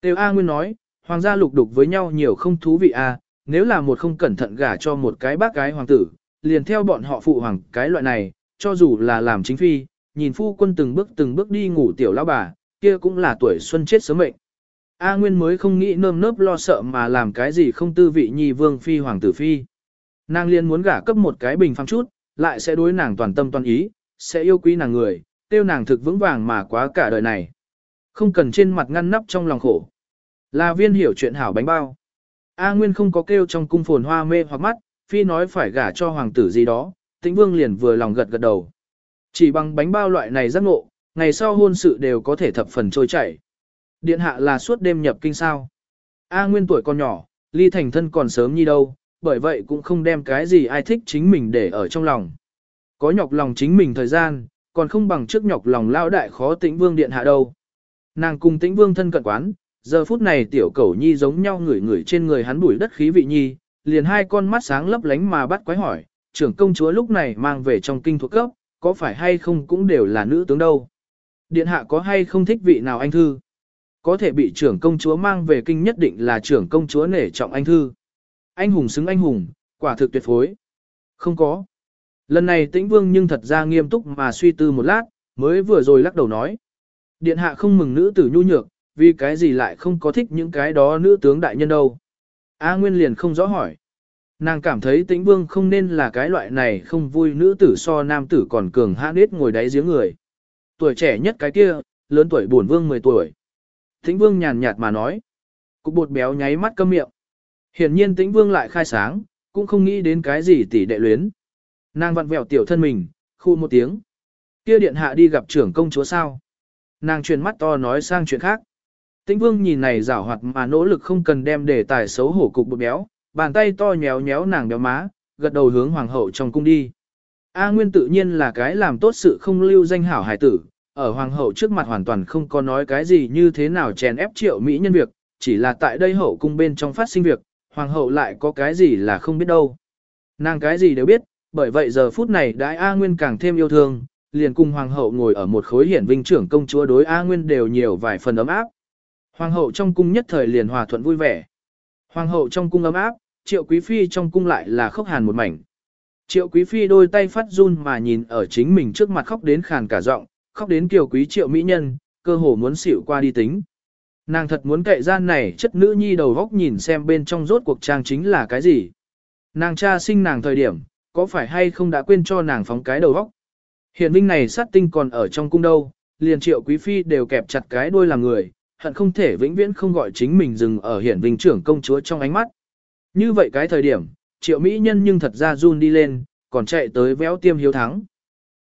Tiêu A Nguyên nói, hoàng gia lục đục với nhau nhiều không thú vị a, nếu là một không cẩn thận gả cho một cái bác gái hoàng tử, liền theo bọn họ phụ hoàng cái loại này, cho dù là làm chính phi, nhìn phu quân từng bước từng bước đi ngủ tiểu lão bà, kia cũng là tuổi xuân chết sớm mệnh. A Nguyên mới không nghĩ nơm nớp lo sợ mà làm cái gì không tư vị nhi vương phi hoàng tử phi. Nàng liên muốn gả cấp một cái bình phẳng chút, lại sẽ đối nàng toàn tâm toàn ý, sẽ yêu quý nàng người, tiêu nàng thực vững vàng mà quá cả đời này. Không cần trên mặt ngăn nắp trong lòng khổ. Là viên hiểu chuyện hảo bánh bao. A Nguyên không có kêu trong cung phồn hoa mê hoặc mắt, phi nói phải gả cho hoàng tử gì đó, tĩnh vương liền vừa lòng gật gật đầu. Chỉ bằng bánh bao loại này rất ngộ, ngày sau hôn sự đều có thể thập phần trôi chảy. Điện hạ là suốt đêm nhập kinh sao. A Nguyên tuổi còn nhỏ, ly thành thân còn sớm như đâu, bởi vậy cũng không đem cái gì ai thích chính mình để ở trong lòng. Có nhọc lòng chính mình thời gian, còn không bằng trước nhọc lòng lao đại khó tĩnh vương điện hạ đâu. Nàng cùng tĩnh vương thân cận quán, giờ phút này tiểu cẩu nhi giống nhau ngửi ngửi trên người hắn bụi đất khí vị nhi, liền hai con mắt sáng lấp lánh mà bắt quái hỏi, trưởng công chúa lúc này mang về trong kinh thuộc cấp, có phải hay không cũng đều là nữ tướng đâu. Điện hạ có hay không thích vị nào anh thư? Có thể bị trưởng công chúa mang về kinh nhất định là trưởng công chúa nể trọng anh thư. Anh hùng xứng anh hùng, quả thực tuyệt phối. Không có. Lần này tĩnh vương nhưng thật ra nghiêm túc mà suy tư một lát, mới vừa rồi lắc đầu nói. Điện hạ không mừng nữ tử nhu nhược, vì cái gì lại không có thích những cái đó nữ tướng đại nhân đâu. A Nguyên liền không rõ hỏi. Nàng cảm thấy tĩnh vương không nên là cái loại này không vui nữ tử so nam tử còn cường hãn nết ngồi đáy giếng người. Tuổi trẻ nhất cái kia, lớn tuổi bổn vương 10 tuổi. Tĩnh vương nhàn nhạt mà nói. Cục bột béo nháy mắt câm miệng. Hiển nhiên tĩnh vương lại khai sáng, cũng không nghĩ đến cái gì tỷ đệ luyến. Nàng vặn vẹo tiểu thân mình, khu một tiếng. Kia điện hạ đi gặp trưởng công chúa sao. Nàng chuyển mắt to nói sang chuyện khác. Tĩnh vương nhìn này rảo hoạt mà nỗ lực không cần đem để tài xấu hổ cục bột béo, bàn tay to nhéo nhéo nàng béo má, gật đầu hướng hoàng hậu trong cung đi. A Nguyên tự nhiên là cái làm tốt sự không lưu danh hảo hài tử, ở hoàng hậu trước mặt hoàn toàn không có nói cái gì như thế nào chèn ép triệu mỹ nhân việc, chỉ là tại đây hậu cung bên trong phát sinh việc, hoàng hậu lại có cái gì là không biết đâu. Nàng cái gì đều biết, bởi vậy giờ phút này đại A Nguyên càng thêm yêu thương, liền cùng hoàng hậu ngồi ở một khối hiển vinh trưởng công chúa đối A Nguyên đều nhiều vài phần ấm áp. Hoàng hậu trong cung nhất thời liền hòa thuận vui vẻ. Hoàng hậu trong cung ấm áp, triệu quý phi trong cung lại là khóc hàn một mảnh. Triệu quý phi đôi tay phát run mà nhìn ở chính mình trước mặt khóc đến khàn cả giọng, khóc đến kiều quý triệu mỹ nhân, cơ hồ muốn xỉu qua đi tính. Nàng thật muốn kệ gian này chất nữ nhi đầu góc nhìn xem bên trong rốt cuộc trang chính là cái gì. Nàng cha sinh nàng thời điểm, có phải hay không đã quên cho nàng phóng cái đầu góc. Hiện vinh này sát tinh còn ở trong cung đâu, liền triệu quý phi đều kẹp chặt cái đuôi làm người, hận không thể vĩnh viễn không gọi chính mình dừng ở hiển vinh trưởng công chúa trong ánh mắt. Như vậy cái thời điểm, triệu mỹ nhân nhưng thật ra run đi lên, còn chạy tới véo tiêm hiếu thắng.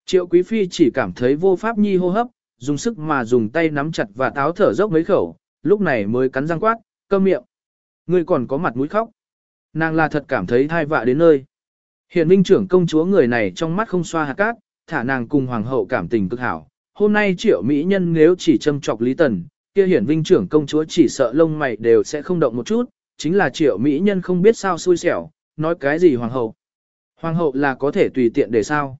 Triệu quý phi chỉ cảm thấy vô pháp nhi hô hấp, dùng sức mà dùng tay nắm chặt và táo thở dốc mấy khẩu, lúc này mới cắn răng quát, câm miệng. Ngươi còn có mặt mũi khóc. Nàng là thật cảm thấy thai vạ đến nơi. Hiện vinh trưởng công chúa người này trong mắt không xoa hạt cát, thả nàng cùng hoàng hậu cảm tình cực hảo. Hôm nay triệu mỹ nhân nếu chỉ châm chọc lý tần, kia hiển vinh trưởng công chúa chỉ sợ lông mày đều sẽ không động một chút, chính là triệu mỹ nhân không biết sao xui xẻo, nói cái gì hoàng hậu. Hoàng hậu là có thể tùy tiện để sao.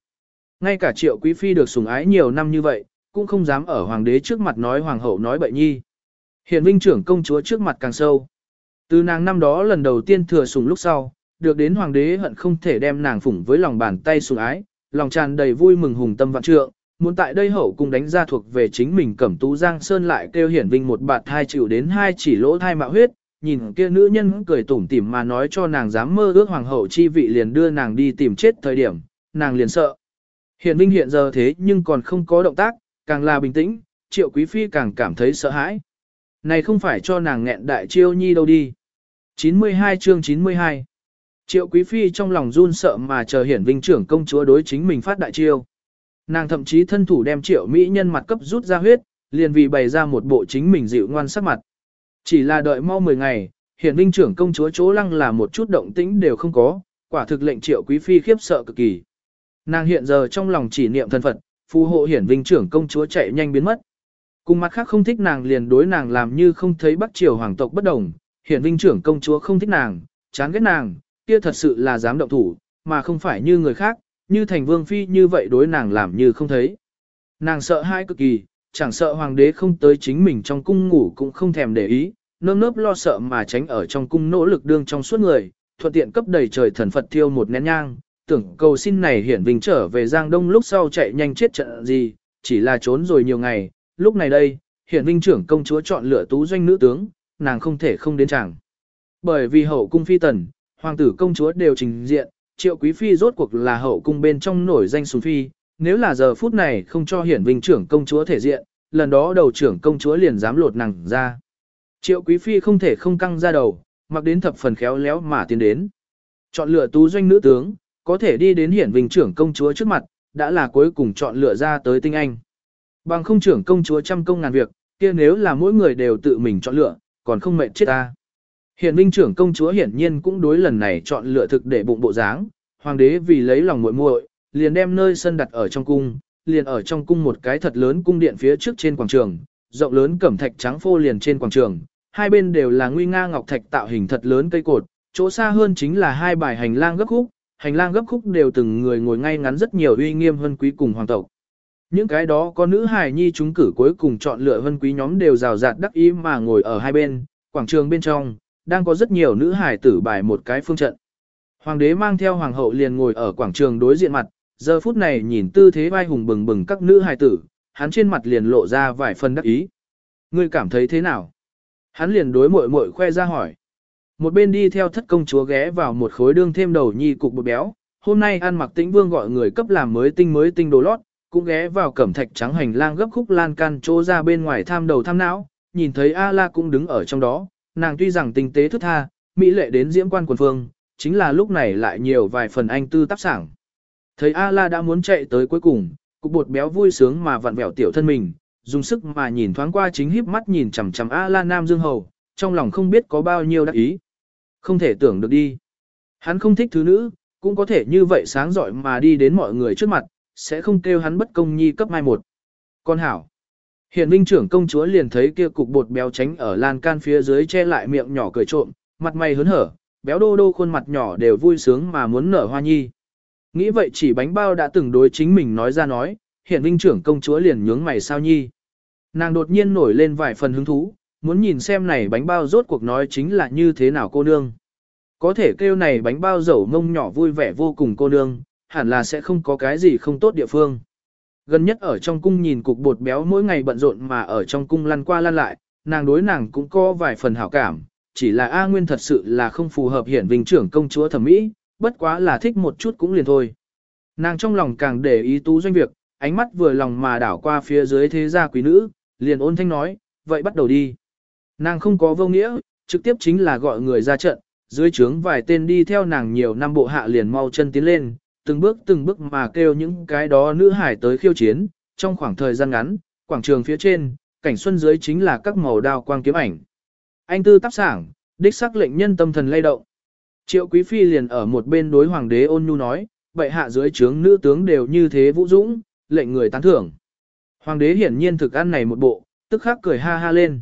Ngay cả triệu quý phi được sủng ái nhiều năm như vậy, cũng không dám ở hoàng đế trước mặt nói hoàng hậu nói bậy nhi. Hiện vinh trưởng công chúa trước mặt càng sâu. Từ nàng năm đó lần đầu tiên thừa sủng lúc sau, được đến hoàng đế hận không thể đem nàng phủng với lòng bàn tay sủng ái, lòng tràn đầy vui mừng hùng tâm vạn trượng, muốn tại đây hậu cùng đánh ra thuộc về chính mình cẩm tú giang sơn lại kêu hiển vinh một bạt thai chịu đến hai chỉ lỗ thai mạo huyết, nhìn kia nữ nhân cười tủm tỉm mà nói cho nàng dám mơ ước hoàng hậu chi vị liền đưa nàng đi tìm chết thời điểm, nàng liền sợ. Hiển vinh hiện giờ thế nhưng còn không có động tác, càng là bình tĩnh, triệu quý phi càng cảm thấy sợ hãi. Này không phải cho nàng nghẹn đại chiêu nhi đâu đi. 92 chương 92 Triệu quý phi trong lòng run sợ mà chờ hiển vinh trưởng công chúa đối chính mình phát đại chiêu. Nàng thậm chí thân thủ đem triệu mỹ nhân mặt cấp rút ra huyết, liền vì bày ra một bộ chính mình dịu ngoan sắc mặt. Chỉ là đợi mau 10 ngày, hiển vinh trưởng công chúa chỗ lăng là một chút động tĩnh đều không có, quả thực lệnh triệu quý phi khiếp sợ cực kỳ. Nàng hiện giờ trong lòng chỉ niệm thân phận, phù hộ hiển vinh trưởng công chúa chạy nhanh biến mất. Cùng mặt khác không thích nàng liền đối nàng làm như không thấy bắc triều hoàng tộc bất đồng, hiển vinh trưởng công chúa không thích nàng, chán ghét nàng, kia thật sự là dám động thủ, mà không phải như người khác, như thành vương phi như vậy đối nàng làm như không thấy. Nàng sợ hai cực kỳ, chẳng sợ hoàng đế không tới chính mình trong cung ngủ cũng không thèm để ý, nơm nớp lo sợ mà tránh ở trong cung nỗ lực đương trong suốt người, thuận tiện cấp đầy trời thần Phật thiêu một nén nhang, tưởng cầu xin này hiển vinh trở về Giang Đông lúc sau chạy nhanh chết trận gì, chỉ là trốn rồi nhiều ngày, lúc này đây, hiển vinh trưởng công chúa chọn lựa tú doanh nữ tướng, nàng không thể không đến chẳng. Bởi vì hậu cung phi tần, hoàng tử công chúa đều trình diện, triệu quý phi rốt cuộc là hậu cung bên trong nổi danh sùng phi, nếu là giờ phút này không cho hiển vinh trưởng công chúa thể diện, lần đó đầu trưởng công chúa liền dám lột nàng ra. Triệu quý phi không thể không căng ra đầu, mặc đến thập phần khéo léo mà tiến đến. Chọn lựa tú doanh nữ tướng, có thể đi đến hiển vinh trưởng công chúa trước mặt, đã là cuối cùng chọn lựa ra tới tinh anh. Bằng không trưởng công chúa trăm công ngàn việc, kia nếu là mỗi người đều tự mình chọn lựa, còn không mệt chết ta. Hiển vinh trưởng công chúa hiển nhiên cũng đối lần này chọn lựa thực để bụng bộ dáng, hoàng đế vì lấy lòng muội muội, liền đem nơi sân đặt ở trong cung, liền ở trong cung một cái thật lớn cung điện phía trước trên quảng trường, rộng lớn cẩm thạch trắng phô liền trên quảng trường, hai bên đều là nguy nga ngọc thạch tạo hình thật lớn cây cột, chỗ xa hơn chính là hai bài hành lang gấp khúc, hành lang gấp khúc đều từng người ngồi ngay ngắn rất nhiều uy nghiêm hơn quý cùng hoàng tộc. Những cái đó có nữ hài nhi chúng cử cuối cùng chọn lựa vân quý nhóm đều rào rạt đắc ý mà ngồi ở hai bên, quảng trường bên trong, đang có rất nhiều nữ hài tử bài một cái phương trận. Hoàng đế mang theo hoàng hậu liền ngồi ở quảng trường đối diện mặt, giờ phút này nhìn tư thế vai hùng bừng bừng các nữ hài tử, hắn trên mặt liền lộ ra vài phần đắc ý. Ngươi cảm thấy thế nào? Hắn liền đối muội muội khoe ra hỏi. Một bên đi theo thất công chúa ghé vào một khối đương thêm đầu nhi cục bột béo, hôm nay ăn mặc tĩnh vương gọi người cấp làm mới tinh mới tinh đồ lót, cũng ghé vào cẩm thạch trắng hành lang gấp khúc lan can chỗ ra bên ngoài tham đầu tham não, nhìn thấy A-la cũng đứng ở trong đó, nàng tuy rằng tinh tế thức tha, mỹ lệ đến diễm quan quần phương, chính là lúc này lại nhiều vài phần anh tư tác sảng. Thấy A-la đã muốn chạy tới cuối cùng, cục bột béo vui sướng mà vặn vẹo tiểu thân mình, dùng sức mà nhìn thoáng qua chính híp mắt nhìn chằm chằm A La Nam Dương Hầu, trong lòng không biết có bao nhiêu đắc ý. Không thể tưởng được đi. Hắn không thích thứ nữ, cũng có thể như vậy sáng giỏi mà đi đến mọi người trước mặt, sẽ không kêu hắn bất công nhi cấp mai một. Con hảo. Hiện vinh trưởng công chúa liền thấy kia cục bột béo tránh ở lan can phía dưới che lại miệng nhỏ cười trộm, mặt mày hớn hở, béo đô đô khuôn mặt nhỏ đều vui sướng mà muốn nở hoa nhi. Nghĩ vậy chỉ bánh bao đã từng đối chính mình nói ra nói, hiện vinh trưởng công chúa liền nhướng mày sao nhi. Nàng đột nhiên nổi lên vài phần hứng thú, muốn nhìn xem này bánh bao rốt cuộc nói chính là như thế nào cô nương. Có thể kêu này bánh bao dầu mông nhỏ vui vẻ vô cùng cô nương, hẳn là sẽ không có cái gì không tốt địa phương. Gần nhất ở trong cung nhìn cục bột béo mỗi ngày bận rộn mà ở trong cung lăn qua lăn lại, nàng đối nàng cũng có vài phần hảo cảm, chỉ là A Nguyên thật sự là không phù hợp hiển vinh trưởng công chúa thẩm mỹ, bất quá là thích một chút cũng liền thôi. Nàng trong lòng càng để ý tú doanh việc, ánh mắt vừa lòng mà đảo qua phía dưới thế gia quý nữ, liền ôn thanh nói, vậy bắt đầu đi. Nàng không có vô nghĩa, trực tiếp chính là gọi người ra trận, dưới trướng vài tên đi theo nàng nhiều năm bộ hạ liền mau chân tiến lên, từng bước từng bước mà kêu những cái đó nữ hải tới khiêu chiến, trong khoảng thời gian ngắn, quảng trường phía trên, cảnh xuân dưới chính là các màu đao quang kiếm ảnh. Anh tư tác sảng, đích sắc lệnh nhân tâm thần lay động. Triệu Quý Phi liền ở một bên đối hoàng đế ôn nhu nói, bệ hạ dưới trướng nữ tướng đều như thế vũ dũng, lệnh người tán thưởng. Hoàng đế hiển nhiên thực ăn này một bộ, tức khắc cười ha ha lên.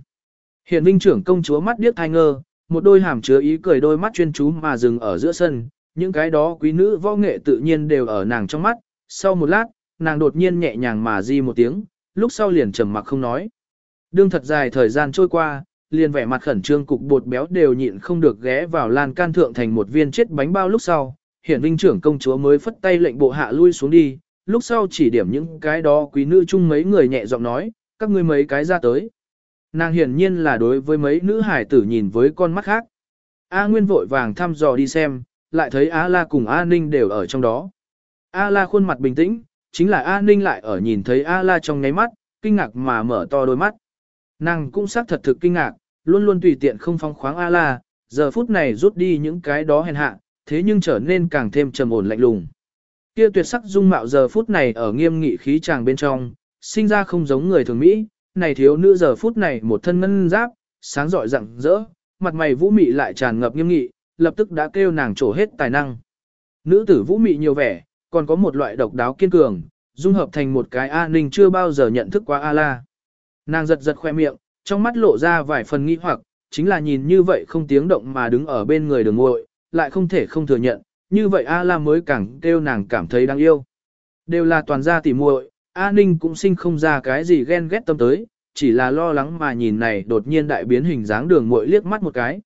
Hiện vinh trưởng công chúa mắt điếc thai ngơ, một đôi hàm chứa ý cười đôi mắt chuyên chú mà dừng ở giữa sân, những cái đó quý nữ võ nghệ tự nhiên đều ở nàng trong mắt, sau một lát, nàng đột nhiên nhẹ nhàng mà di một tiếng, lúc sau liền trầm mặc không nói. Đương thật dài thời gian trôi qua, liền vẻ mặt khẩn trương cục bột béo đều nhịn không được ghé vào lan can thượng thành một viên chết bánh bao lúc sau, hiển vinh trưởng công chúa mới phất tay lệnh bộ hạ lui xuống đi, lúc sau chỉ điểm những cái đó quý nữ chung mấy người nhẹ giọng nói, các ngươi mấy cái ra tới. Nàng hiển nhiên là đối với mấy nữ hải tử nhìn với con mắt khác. A Nguyên vội vàng thăm dò đi xem, lại thấy A La cùng A Ninh đều ở trong đó. A La khuôn mặt bình tĩnh, chính là A Ninh lại ở nhìn thấy A La trong ngáy mắt, kinh ngạc mà mở to đôi mắt. Nàng cũng xác thật thực kinh ngạc, luôn luôn tùy tiện không phong khoáng A La, giờ phút này rút đi những cái đó hèn hạ, thế nhưng trở nên càng thêm trầm ổn lạnh lùng. Kia tuyệt sắc dung mạo giờ phút này ở nghiêm nghị khí chàng bên trong, sinh ra không giống người thường Mỹ, này thiếu nữ giờ phút này một thân ngân giáp, sáng rọi rạng rỡ, mặt mày vũ mị lại tràn ngập nghiêm nghị, lập tức đã kêu nàng trổ hết tài năng. Nữ tử vũ mị nhiều vẻ, còn có một loại độc đáo kiên cường, dung hợp thành một cái A Ninh chưa bao giờ nhận thức qua A-la. Nàng giật giật khoe miệng, trong mắt lộ ra vài phần nghi hoặc, chính là nhìn như vậy không tiếng động mà đứng ở bên người đường ngội, lại không thể không thừa nhận, như vậy A-la mới càng kêu nàng cảm thấy đáng yêu. Đều là toàn gia tỉ muội, A Ninh cũng sinh không ra cái gì ghen ghét tâm tới, chỉ là lo lắng mà nhìn này đột nhiên đại biến hình dáng đường muội liếc mắt một cái.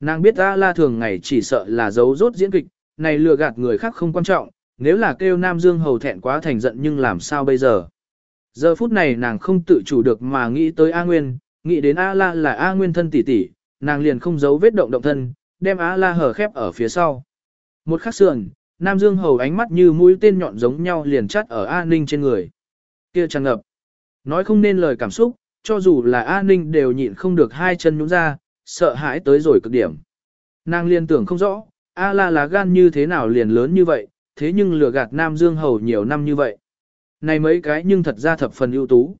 Nàng biết A La thường ngày chỉ sợ là giấu rốt diễn kịch, này lừa gạt người khác không quan trọng, nếu là kêu Nam Dương hầu thẹn quá thành giận nhưng làm sao bây giờ. Giờ phút này nàng không tự chủ được mà nghĩ tới A Nguyên, nghĩ đến A La là A Nguyên thân tỷ tỷ, nàng liền không giấu vết động động thân, đem A La hở khép ở phía sau. Một khắc sườn, Nam Dương hầu ánh mắt như mũi tên nhọn giống nhau liền chắt ở A Ninh trên người. Kia tràn ngập. Nói không nên lời cảm xúc, cho dù là A Ninh đều nhịn không được hai chân nhún ra, sợ hãi tới rồi cực điểm. Nàng liên tưởng không rõ, A la lá gan như thế nào liền lớn như vậy, thế nhưng lừa gạt Nam Dương Hầu nhiều năm như vậy. Này mấy cái nhưng thật ra thập phần ưu tú.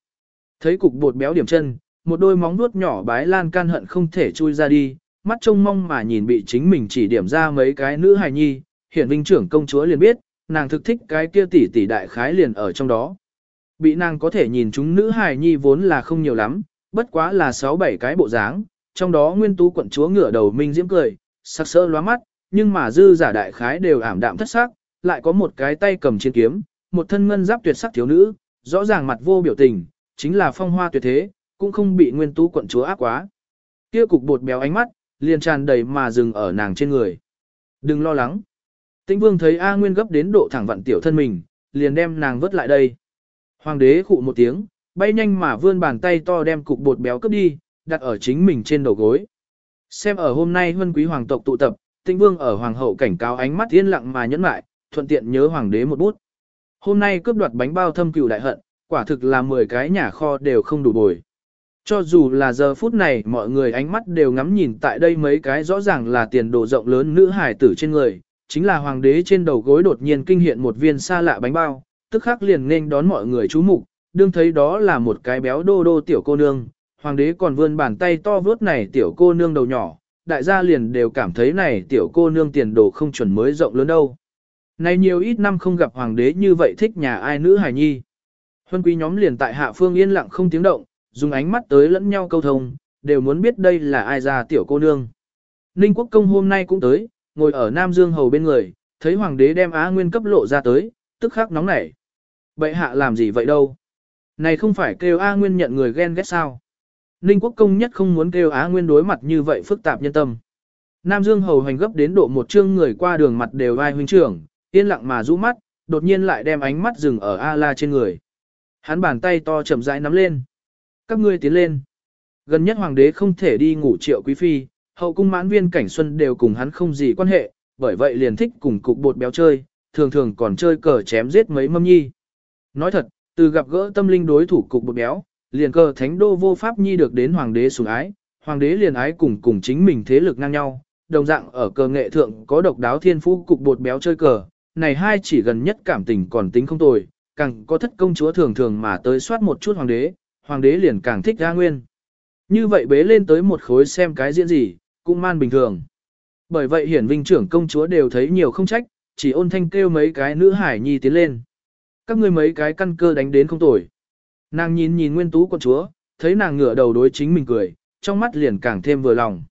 Thấy cục bột béo điểm chân, một đôi móng vuốt nhỏ bái lan can hận không thể chui ra đi, mắt trông mong mà nhìn bị chính mình chỉ điểm ra mấy cái nữ hài nhi, hiện vinh trưởng công chúa liền biết, nàng thực thích cái kia tỷ tỷ đại khái liền ở trong đó. Bị nàng có thể nhìn chúng nữ hài nhi vốn là không nhiều lắm, bất quá là 6-7 cái bộ dáng, trong đó nguyên tú quận chúa ngửa đầu minh diễm cười, sắc sỡ lóa mắt, nhưng mà dư giả đại khái đều ảm đạm thất sắc, lại có một cái tay cầm chiến kiếm, một thân ngân giáp tuyệt sắc thiếu nữ, rõ ràng mặt vô biểu tình, chính là phong hoa tuyệt thế, cũng không bị nguyên tú quận chúa áp quá. Kia cục bột béo ánh mắt, liền tràn đầy mà dừng ở nàng trên người. Đừng lo lắng. Tĩnh vương thấy A Nguyên gấp đến độ thẳng vặn tiểu thân mình, liền đem nàng vớt lại đây. Hoàng đế khụ một tiếng, bay nhanh mà vươn bàn tay to đem cục bột béo cướp đi, đặt ở chính mình trên đầu gối. Xem ở hôm nay huân quý hoàng tộc tụ tập, tĩnh vương ở hoàng hậu cảnh cáo ánh mắt yên lặng mà nhẫn lại, thuận tiện nhớ hoàng đế một bút. Hôm nay cướp đoạt bánh bao thâm cửu đại hận, quả thực là 10 cái nhà kho đều không đủ bồi. Cho dù là giờ phút này mọi người ánh mắt đều ngắm nhìn tại đây mấy cái rõ ràng là tiền đồ rộng lớn nữ hải tử trên người, chính là hoàng đế trên đầu gối đột nhiên kinh hiện một viên xa lạ bánh bao, tức khắc liền nên đón mọi người chú mục, đương thấy đó là một cái béo đô đô tiểu cô nương, hoàng đế còn vươn bàn tay to vướt này tiểu cô nương đầu nhỏ, đại gia liền đều cảm thấy này tiểu cô nương tiền đồ không chuẩn mới rộng lớn đâu. Này nhiều ít năm không gặp hoàng đế như vậy thích nhà ai nữ hài nhi. Huân quý nhóm liền tại hạ phương yên lặng không tiếng động, dùng ánh mắt tới lẫn nhau câu thông, đều muốn biết đây là ai ra tiểu cô nương. Ninh quốc công hôm nay cũng tới, ngồi ở Nam Dương hầu bên người, thấy hoàng đế đem á nguyên cấp lộ ra tới, tức khắc nóng nảy. Bệ hạ làm gì vậy đâu? Này không phải kêu A Nguyên nhận người ghen ghét sao? Ninh quốc công nhất không muốn kêu Á Nguyên đối mặt như vậy phức tạp nhân tâm. Nam Dương hầu hành gấp đến độ một chương người qua đường mặt đều vai huynh trưởng, yên lặng mà rũ mắt, đột nhiên lại đem ánh mắt dừng ở A La trên người. Hắn bàn tay to chậm rãi nắm lên. Các ngươi tiến lên. Gần nhất hoàng đế không thể đi ngủ triệu quý phi, hậu cung mãn viên cảnh xuân đều cùng hắn không gì quan hệ, bởi vậy liền thích cùng cục bột béo chơi, thường thường còn chơi cờ chém giết mấy mâm nhi. Nói thật, từ gặp gỡ tâm linh đối thủ cục bột béo, liền cờ thánh đô vô pháp nhi được đến hoàng đế sủng ái, hoàng đế liền ái cùng cùng chính mình thế lực ngang nhau, đồng dạng ở cờ nghệ thượng có độc đáo thiên phú cục bột béo chơi cờ, này hai chỉ gần nhất cảm tình còn tính không tồi, càng có thất công chúa thường thường mà tới soát một chút hoàng đế, hoàng đế liền càng thích A nguyên. Như vậy bế lên tới một khối xem cái diễn gì, cũng man bình thường. Bởi vậy hiển vinh trưởng công chúa đều thấy nhiều không trách, chỉ ôn thanh kêu mấy cái nữ hải nhi tiến lên. Các ngươi mấy cái căn cơ đánh đến không tồi. Nàng nhìn nhìn nguyên tú con chúa, thấy nàng ngửa đầu đối chính mình cười, trong mắt liền càng thêm vừa lòng.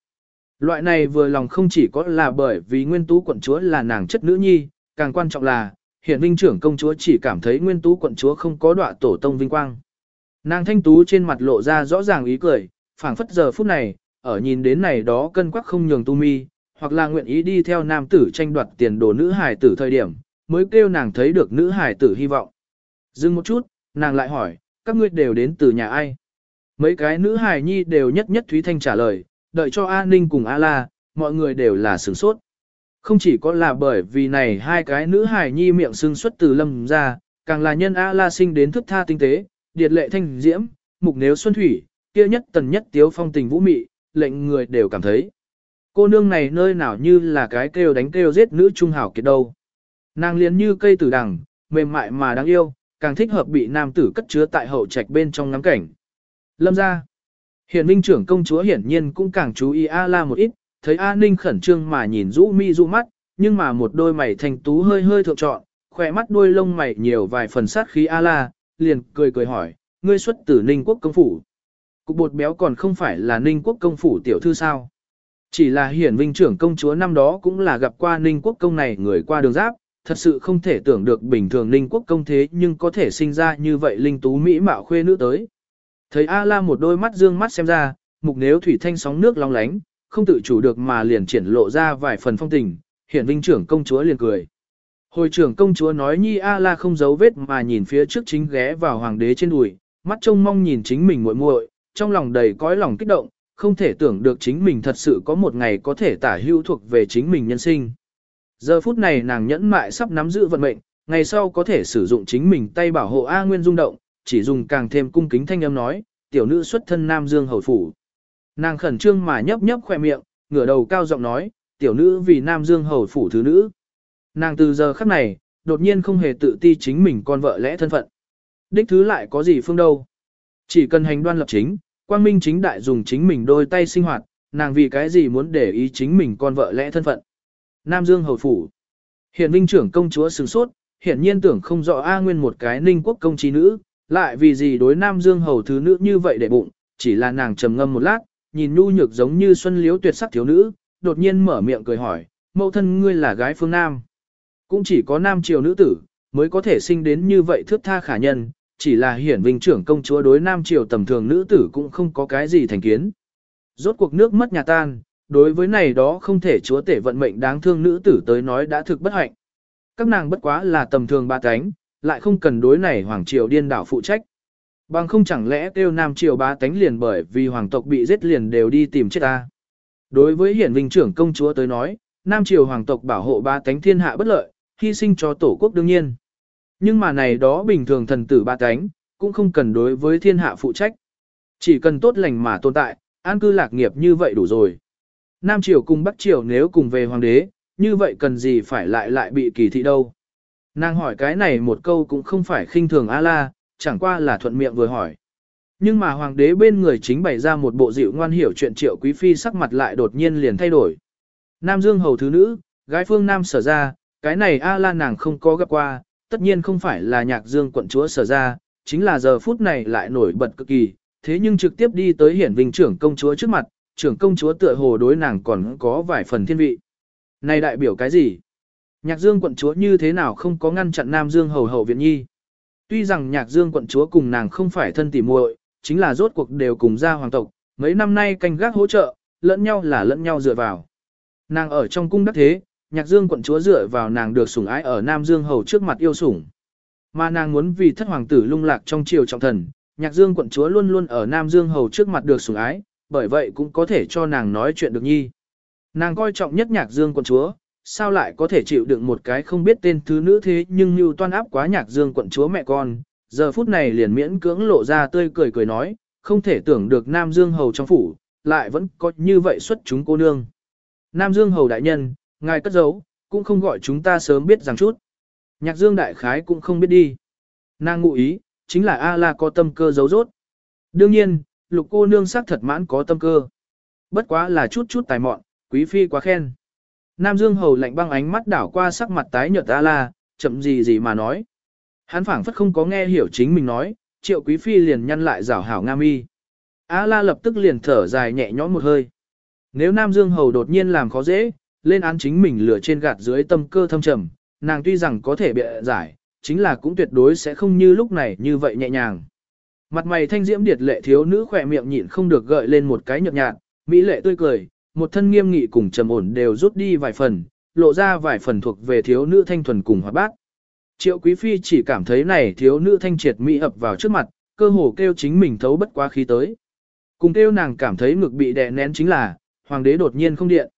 Loại này vừa lòng không chỉ có là bởi vì nguyên tú quận chúa là nàng chất nữ nhi, càng quan trọng là, hiện vinh trưởng công chúa chỉ cảm thấy nguyên tú quận chúa không có đọa tổ tông vinh quang. Nàng thanh tú trên mặt lộ ra rõ ràng ý cười, phảng phất giờ phút này, ở nhìn đến này đó cân quắc không nhường tu mi, hoặc là nguyện ý đi theo nam tử tranh đoạt tiền đồ nữ hải tử thời điểm, mới kêu nàng thấy được nữ hải tử hy vọng. Dừng một chút, nàng lại hỏi, các ngươi đều đến từ nhà ai? Mấy cái nữ hài nhi đều nhất nhất Thúy Thanh trả lời, đợi cho A Ninh cùng A La, mọi người đều là sửng sốt. Không chỉ có là bởi vì này hai cái nữ hài nhi miệng xưng xuất từ lâm ra, càng là nhân A La sinh đến thức tha tinh tế, điệt lệ thanh diễm, mục nếu xuân thủy, kia nhất tần nhất tiếu phong tình vũ mị, lệnh người đều cảm thấy. Cô nương này nơi nào như là cái kêu đánh kêu giết nữ trung hảo kiệt đâu. Nàng liền như cây tử đằng, mềm mại mà đáng yêu, càng thích hợp bị nam tử cất chứa tại hậu trạch bên trong ngắm cảnh. Lâm ra. Hiển minh trưởng công chúa hiển nhiên cũng càng chú ý A la một ít, thấy A ninh khẩn trương mà nhìn rũ mi rũ mắt, nhưng mà một đôi mày thành tú hơi hơi thượng trọn, khỏe mắt đôi lông mày nhiều vài phần sát khí A la, liền cười cười hỏi, ngươi xuất từ ninh quốc công phủ. Cục bột béo còn không phải là ninh quốc công phủ tiểu thư sao. Chỉ là hiển vinh trưởng công chúa năm đó cũng là gặp qua ninh quốc công này người qua đường giáp, thật sự không thể tưởng được bình thường ninh quốc công thế nhưng có thể sinh ra như vậy linh tú mỹ mạo khuê nữ tới. Thấy A La một đôi mắt dương mắt xem ra, mục nếu thủy thanh sóng nước long lánh, không tự chủ được mà liền triển lộ ra vài phần phong tình, hiển vinh trưởng công chúa liền cười. Hồi trưởng công chúa nói nhi A La không giấu vết mà nhìn phía trước chính ghé vào hoàng đế trên đùi, mắt trông mong nhìn chính mình muội muội, trong lòng đầy cõi lòng kích động, không thể tưởng được chính mình thật sự có một ngày có thể tả hữu thuộc về chính mình nhân sinh. Giờ phút này nàng nhẫn mại sắp nắm giữ vận mệnh, ngày sau có thể sử dụng chính mình tay bảo hộ A Nguyên rung động, chỉ dùng càng thêm cung kính thanh âm nói, tiểu nữ xuất thân Nam Dương hầu phủ. Nàng khẩn trương mà nhấp nhấp khoe miệng, ngửa đầu cao giọng nói, tiểu nữ vì Nam Dương hầu phủ thứ nữ. Nàng từ giờ khắc này, đột nhiên không hề tự ti chính mình con vợ lẽ thân phận. Đích thứ lại có gì phương đâu. Chỉ cần hành đoan lập chính, quang minh chính đại dùng chính mình đôi tay sinh hoạt, nàng vì cái gì muốn để ý chính mình con vợ lẽ thân phận. Nam Dương hầu phủ. Hiện vinh trưởng công chúa sửng sốt, hiện nhiên tưởng không rõ A Nguyên một cái ninh quốc công trí nữ, lại vì gì đối Nam Dương hầu thứ nữ như vậy để bụng, chỉ là nàng trầm ngâm một lát, nhìn nhu nhược giống như xuân liếu tuyệt sắc thiếu nữ, đột nhiên mở miệng cười hỏi, mẫu thân ngươi là gái phương Nam. Cũng chỉ có Nam triều nữ tử, mới có thể sinh đến như vậy thước tha khả nhân, chỉ là hiển vinh trưởng công chúa đối Nam triều tầm thường nữ tử cũng không có cái gì thành kiến. Rốt cuộc nước mất nhà tan, đối với này đó không thể chúa tể vận mệnh đáng thương nữ tử tới nói đã thực bất hạnh. Các nàng bất quá là tầm thường ba cánh, lại không cần đối này hoàng triều điên đảo phụ trách. Bằng không chẳng lẽ kêu nam triều ba tánh liền bởi vì hoàng tộc bị giết liền đều đi tìm chết ta. Đối với hiển vinh trưởng công chúa tới nói, nam triều hoàng tộc bảo hộ ba tánh thiên hạ bất lợi, hy sinh cho tổ quốc đương nhiên. Nhưng mà này đó bình thường thần tử ba cánh, cũng không cần đối với thiên hạ phụ trách. Chỉ cần tốt lành mà tồn tại, an cư lạc nghiệp như vậy đủ rồi. Nam Triều cùng Bắc Triều nếu cùng về hoàng đế, như vậy cần gì phải lại lại bị kỳ thị đâu. Nàng hỏi cái này một câu cũng không phải khinh thường A-la, chẳng qua là thuận miệng vừa hỏi. Nhưng mà hoàng đế bên người chính bày ra một bộ dịu ngoan hiểu chuyện triệu quý phi sắc mặt lại đột nhiên liền thay đổi. Nam Dương hầu thứ nữ, gái phương Nam sở ra, cái này A la nàng không có gặp qua, tất nhiên không phải là nhạc Dương quận chúa sở ra, chính là giờ phút này lại nổi bật cực kỳ, thế nhưng trực tiếp đi tới hiển vinh trưởng công chúa trước mặt, trưởng công chúa tựa hồ đối nàng còn có vài phần thiên vị. Này đại biểu cái gì? Nhạc Dương quận chúa như thế nào không có ngăn chặn Nam Dương hầu hậu viện nhi? Tuy rằng Nhạc Dương quận chúa cùng nàng không phải thân tỉ muội, chính là rốt cuộc đều cùng gia hoàng tộc, mấy năm nay canh gác hỗ trợ, lẫn nhau là lẫn nhau dựa vào. Nàng ở trong cung đắc thế, Nhạc Dương quận chúa dựa vào nàng được sủng ái ở Nam Dương hầu trước mặt yêu sủng. Mà nàng muốn vì thất hoàng tử lung lạc trong triều trọng thần, Nhạc Dương quận chúa luôn luôn ở Nam Dương hầu trước mặt được sủng ái, bởi vậy cũng có thể cho nàng nói chuyện được nhi. Nàng coi trọng nhất Nhạc Dương quận chúa, sao lại có thể chịu đựng một cái không biết tên thứ nữ thế nhưng như toan áp quá Nhạc Dương quận chúa mẹ con, giờ phút này liền miễn cưỡng lộ ra tươi cười cười nói, không thể tưởng được Nam Dương hầu trong phủ, lại vẫn có như vậy xuất chúng cô nương. Nam Dương hầu đại nhân, ngài cất giấu, cũng không gọi chúng ta sớm biết rằng chút. Nhạc Dương đại khái cũng không biết đi. Nàng ngụ ý, chính là A-la có tâm cơ giấu rốt. Đương nhiên, lục cô nương sắc thật mãn có tâm cơ. Bất quá là chút chút tài mọn, quý phi quá khen. Nam Dương hầu lạnh băng ánh mắt đảo qua sắc mặt tái nhợt A-la, chậm gì gì mà nói. Hắn phảng phất không có nghe hiểu chính mình nói, triệu quý phi liền nhăn lại rảo hảo nga mi. A-la lập tức liền thở dài nhẹ nhõm một hơi. Nếu Nam Dương hầu đột nhiên làm khó dễ, lên án chính mình lửa trên gạt dưới tâm cơ thâm trầm, nàng tuy rằng có thể bịa giải, chính là cũng tuyệt đối sẽ không như lúc này như vậy nhẹ nhàng. Mặt mày thanh diễm điệt lệ thiếu nữ khỏe miệng nhịn không được gợi lên một cái nhợt nhạt, mỹ lệ tươi cười, một thân nghiêm nghị cùng trầm ổn đều rút đi vài phần, lộ ra vài phần thuộc về thiếu nữ thanh thuần cùng hoạt bát. Triệu Quý Phi chỉ cảm thấy này thiếu nữ thanh triệt mỹ ập vào trước mặt, cơ hồ kêu chính mình thấu bất quá khí tới. Cùng kêu nàng cảm thấy ngực bị đè nén chính là, hoàng đế đột nhiên không điện.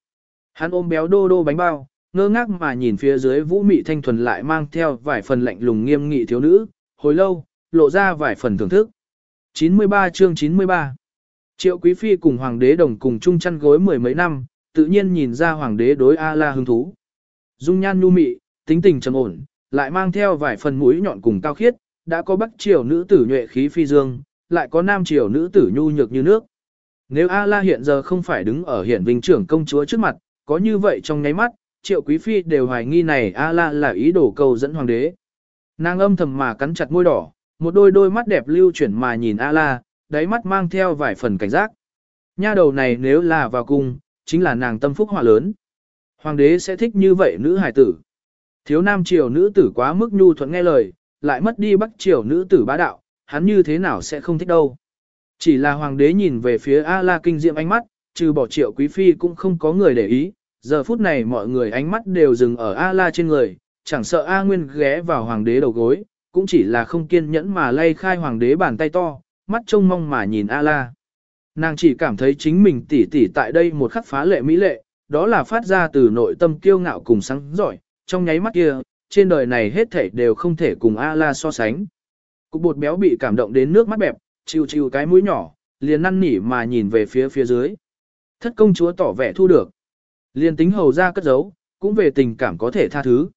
Hắn ôm béo đô đô bánh bao, ngơ ngác mà nhìn phía dưới vũ mị thanh thuần lại mang theo vài phần lạnh lùng nghiêm nghị thiếu nữ, hồi lâu, lộ ra vài phần thưởng thức. 93 chương 93 Triệu Quý Phi cùng Hoàng đế đồng cùng chung chăn gối mười mấy năm, tự nhiên nhìn ra Hoàng đế đối A-la hứng thú. Dung nhan nhu mị, tính tình trầm ổn, lại mang theo vài phần mũi nhọn cùng cao khiết, đã có bắc triều nữ tử nhuệ khí phi dương, lại có nam triều nữ tử nhu nhược như nước. Nếu A-la hiện giờ không phải đứng ở hiển vinh trưởng công chúa trước mặt, có như vậy trong nháy mắt, triệu quý phi đều hoài nghi này A-la là ý đồ cầu dẫn hoàng đế. Nàng âm thầm mà cắn chặt môi đỏ, một đôi đôi mắt đẹp lưu chuyển mà nhìn A-la, đáy mắt mang theo vài phần cảnh giác. Nha đầu này nếu là vào cung, chính là nàng tâm phúc họa lớn. Hoàng đế sẽ thích như vậy nữ hài tử. Thiếu nam triều nữ tử quá mức nhu thuận nghe lời, lại mất đi bắc triều nữ tử bá đạo, hắn như thế nào sẽ không thích đâu. Chỉ là hoàng đế nhìn về phía A-la kinh diệm ánh mắt, trừ bỏ triệu quý phi cũng không có người để ý, giờ phút này mọi người ánh mắt đều dừng ở A-la trên người, chẳng sợ A Nguyên ghé vào hoàng đế đầu gối, cũng chỉ là không kiên nhẫn mà lay khai hoàng đế bàn tay to, mắt trông mong mà nhìn A-la. Nàng chỉ cảm thấy chính mình tỉ tỉ tại đây một khắc phá lệ mỹ lệ, đó là phát ra từ nội tâm kiêu ngạo cùng sáng giỏi, trong nháy mắt kia, trên đời này hết thảy đều không thể cùng A-la so sánh. Cục bột béo bị cảm động đến nước mắt bẹp, chiều chiều cái mũi nhỏ, liền năn nỉ mà nhìn về phía phía dưới. Thất công chúa tỏ vẻ thu được. Liền tính hầu ra cất giấu, cũng về tình cảm có thể tha thứ.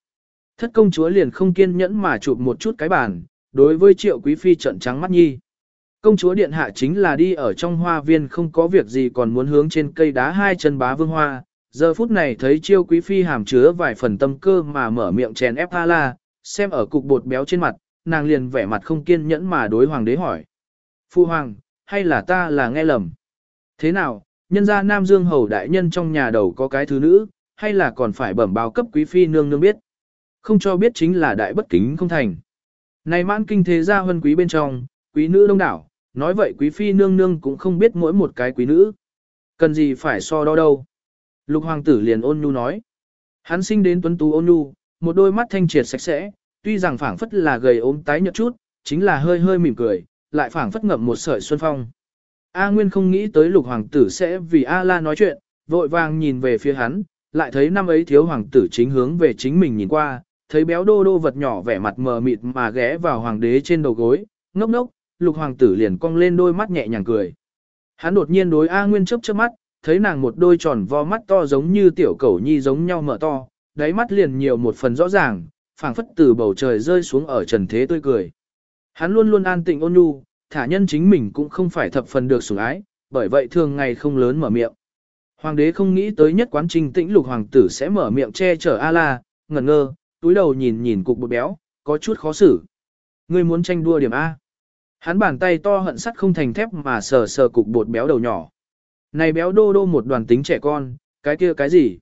Thất công chúa liền không kiên nhẫn mà chụp một chút cái bàn, đối với triệu quý phi trận trắng mắt nhi. Công chúa điện hạ chính là đi ở trong hoa viên không có việc gì còn muốn hướng trên cây đá hai chân bá vương hoa. Giờ phút này thấy triệu quý phi hàm chứa vài phần tâm cơ mà mở miệng chèn ép tha la, xem ở cục bột béo trên mặt, nàng liền vẻ mặt không kiên nhẫn mà đối hoàng đế hỏi. Phu hoàng, hay là ta là nghe lầm? Thế nào, nhân gia Nam Dương hầu đại nhân trong nhà đầu có cái thứ nữ, hay là còn phải bẩm báo cấp quý phi nương nương biết? Không cho biết chính là đại bất kính không thành. Này mãn kinh thế gia huân quý bên trong, quý nữ đông đảo, nói vậy quý phi nương nương cũng không biết mỗi một cái quý nữ. Cần gì phải so đo đâu. Lục hoàng tử liền ôn nhu nói. Hắn sinh đến tuấn tú ôn nhu, một đôi mắt thanh triệt sạch sẽ, tuy rằng phảng phất là gầy ốm tái nhợt chút, chính là hơi hơi mỉm cười, lại phảng phất ngậm một sợi xuân phong. A Nguyên không nghĩ tới lục hoàng tử sẽ vì A La nói chuyện, vội vàng nhìn về phía hắn, lại thấy năm ấy thiếu hoàng tử chính hướng về chính mình nhìn qua, thấy béo đô đô vật nhỏ vẻ mặt mờ mịt mà ghé vào hoàng đế trên đầu gối, ngốc ngốc, lục hoàng tử liền cong lên đôi mắt nhẹ nhàng cười. Hắn đột nhiên đối A Nguyên chớp chớp mắt, thấy nàng một đôi tròn vo mắt to giống như tiểu cẩu nhi giống nhau mở to, đáy mắt liền nhiều một phần rõ ràng, phảng phất từ bầu trời rơi xuống ở trần thế tươi cười. Hắn luôn luôn an tịnh ôn nhu, thả nhân chính mình cũng không phải thập phần được sủng ái, bởi vậy thường ngày không lớn mở miệng. Hoàng đế không nghĩ tới nhất quán trình tĩnh lục hoàng tử sẽ mở miệng che chở A-la, ngẩn ngơ, túi đầu nhìn nhìn cục bột béo, có chút khó xử. Ngươi muốn tranh đua điểm A. Hắn bàn tay to hận sắt không thành thép mà sờ sờ cục bột béo đầu nhỏ. Này béo đô đô một đoàn tính trẻ con, cái kia cái gì?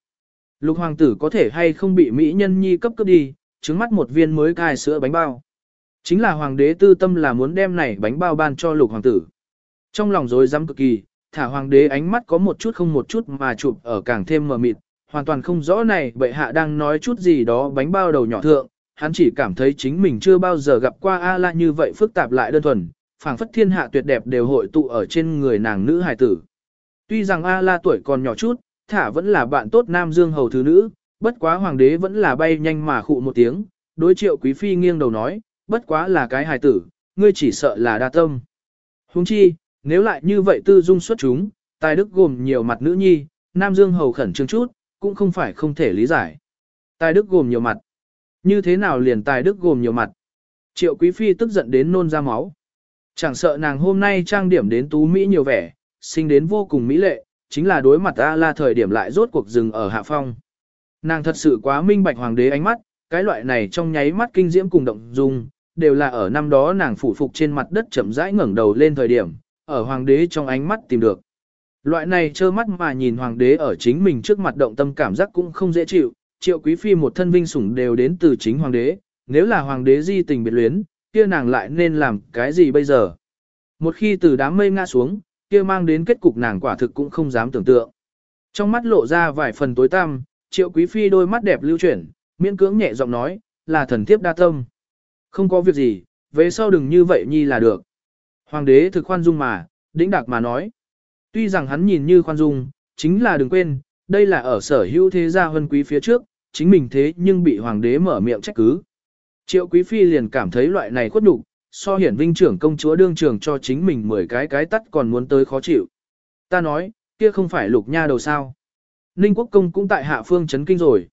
Lục hoàng tử có thể hay không bị mỹ nhân nhi cấp cấp đi, trứng mắt một viên mới cài sữa bánh bao. Chính là hoàng đế tư tâm là muốn đem này bánh bao ban cho lục hoàng tử. Trong lòng rối rắm cực kỳ, thả hoàng đế ánh mắt có một chút không một chút mà chụp ở càng thêm mờ mịt, hoàn toàn không rõ này bệ hạ đang nói chút gì đó bánh bao đầu nhỏ thượng, hắn chỉ cảm thấy chính mình chưa bao giờ gặp qua A-la như vậy phức tạp lại đơn thuần, phảng phất thiên hạ tuyệt đẹp đều hội tụ ở trên người nàng nữ hài tử. Tuy rằng A-la tuổi còn nhỏ chút, thả vẫn là bạn tốt nam dương hầu thứ nữ, bất quá hoàng đế vẫn là bay nhanh mà khụ một tiếng, đối triệu quý phi nghiêng đầu nói, bất quá là cái hài tử, ngươi chỉ sợ là đa tâm. Huống chi, nếu lại như vậy tư dung xuất chúng, tài đức gồm nhiều mặt nữ nhi, nam dương hầu khẩn trương chút, cũng không phải không thể lý giải. Tài đức gồm nhiều mặt. Như thế nào liền tài đức gồm nhiều mặt? Triệu quý phi tức giận đến nôn ra máu. Chẳng sợ nàng hôm nay trang điểm đến tú Mỹ nhiều vẻ, sinh đến vô cùng mỹ lệ, chính là đối mặt A la thời điểm lại rốt cuộc dừng ở hạ phong. Nàng thật sự quá minh bạch hoàng đế ánh mắt, cái loại này trong nháy mắt kinh diễm cùng động dung, đều là ở năm đó nàng phủ phục trên mặt đất chậm rãi ngẩng đầu lên thời điểm, ở hoàng đế trong ánh mắt tìm được. Loại này trơ mắt mà nhìn hoàng đế ở chính mình trước mặt động tâm cảm giác cũng không dễ chịu, triệu quý phi một thân vinh sủng đều đến từ chính hoàng đế, nếu là hoàng đế di tình biệt luyến, kia nàng lại nên làm cái gì bây giờ? Một khi từ đám mây ngã xuống, kia mang đến kết cục nàng quả thực cũng không dám tưởng tượng. Trong mắt lộ ra vài phần tối tăm, triệu quý phi đôi mắt đẹp lưu chuyển, miễn cưỡng nhẹ giọng nói, là thần thiếp đa tâm. Không có việc gì, về sau đừng như vậy nhi là được. Hoàng đế thực khoan dung mà, đĩnh đạc mà nói. Tuy rằng hắn nhìn như khoan dung, chính là đừng quên, đây là ở sở hữu thế gia huân quý phía trước, chính mình thế nhưng bị hoàng đế mở miệng trách cứ. Triệu quý phi liền cảm thấy loại này khuất nhục, so hiển vinh trưởng công chúa đương trường cho chính mình 10 cái cái tắt còn muốn tới khó chịu. Ta nói, kia không phải lục nha đầu sao. Ninh quốc công cũng tại hạ phương chấn kinh rồi.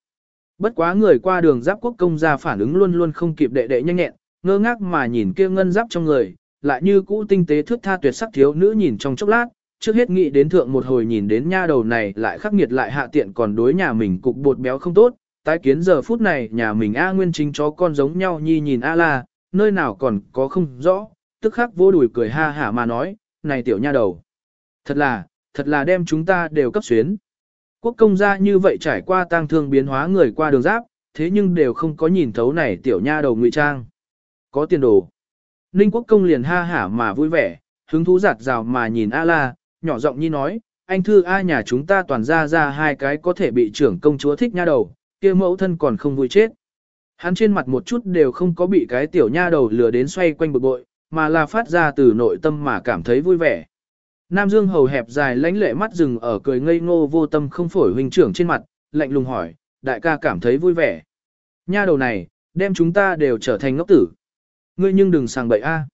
Bất quá người qua đường giáp quốc công gia phản ứng luôn luôn không kịp đệ đệ nhanh nhẹn, ngơ ngác mà nhìn kia ngân giáp trong người, lại như cũ tinh tế thước tha tuyệt sắc thiếu nữ nhìn trong chốc lát, trước hết nghĩ đến thượng một hồi nhìn đến nha đầu này lại khắc nghiệt lại hạ tiện còn đối nhà mình cục bột béo không tốt, tái kiến giờ phút này nhà mình A Nguyên chính chó con giống nhau nhi nhìn A La, nơi nào còn có không rõ, tức khắc vô đùi cười ha hả mà nói, này tiểu nha đầu. Thật là, thật là đem chúng ta đều cấp xuyến. Quốc công gia như vậy trải qua tang thương biến hóa người qua đường giáp, thế nhưng đều không có nhìn thấu này tiểu nha đầu ngụy trang. Có tiền đồ. Ninh quốc công liền ha hả mà vui vẻ, hứng thú giặt rào mà nhìn A la, nhỏ giọng nhi nói, anh thư A nhà chúng ta toàn ra ra hai cái có thể bị trưởng công chúa thích nha đầu, kia mẫu thân còn không vui chết. Hắn trên mặt một chút đều không có bị cái tiểu nha đầu lừa đến xoay quanh bực bội, mà là phát ra từ nội tâm mà cảm thấy vui vẻ. Nam Dương hầu hẹp dài lãnh lệ mắt rừng ở cười ngây ngô vô tâm không phổi huynh trưởng trên mặt, lạnh lùng hỏi, đại ca cảm thấy vui vẻ. Nha đầu này, đem chúng ta đều trở thành ngốc tử. Ngươi nhưng đừng sàng bậy a.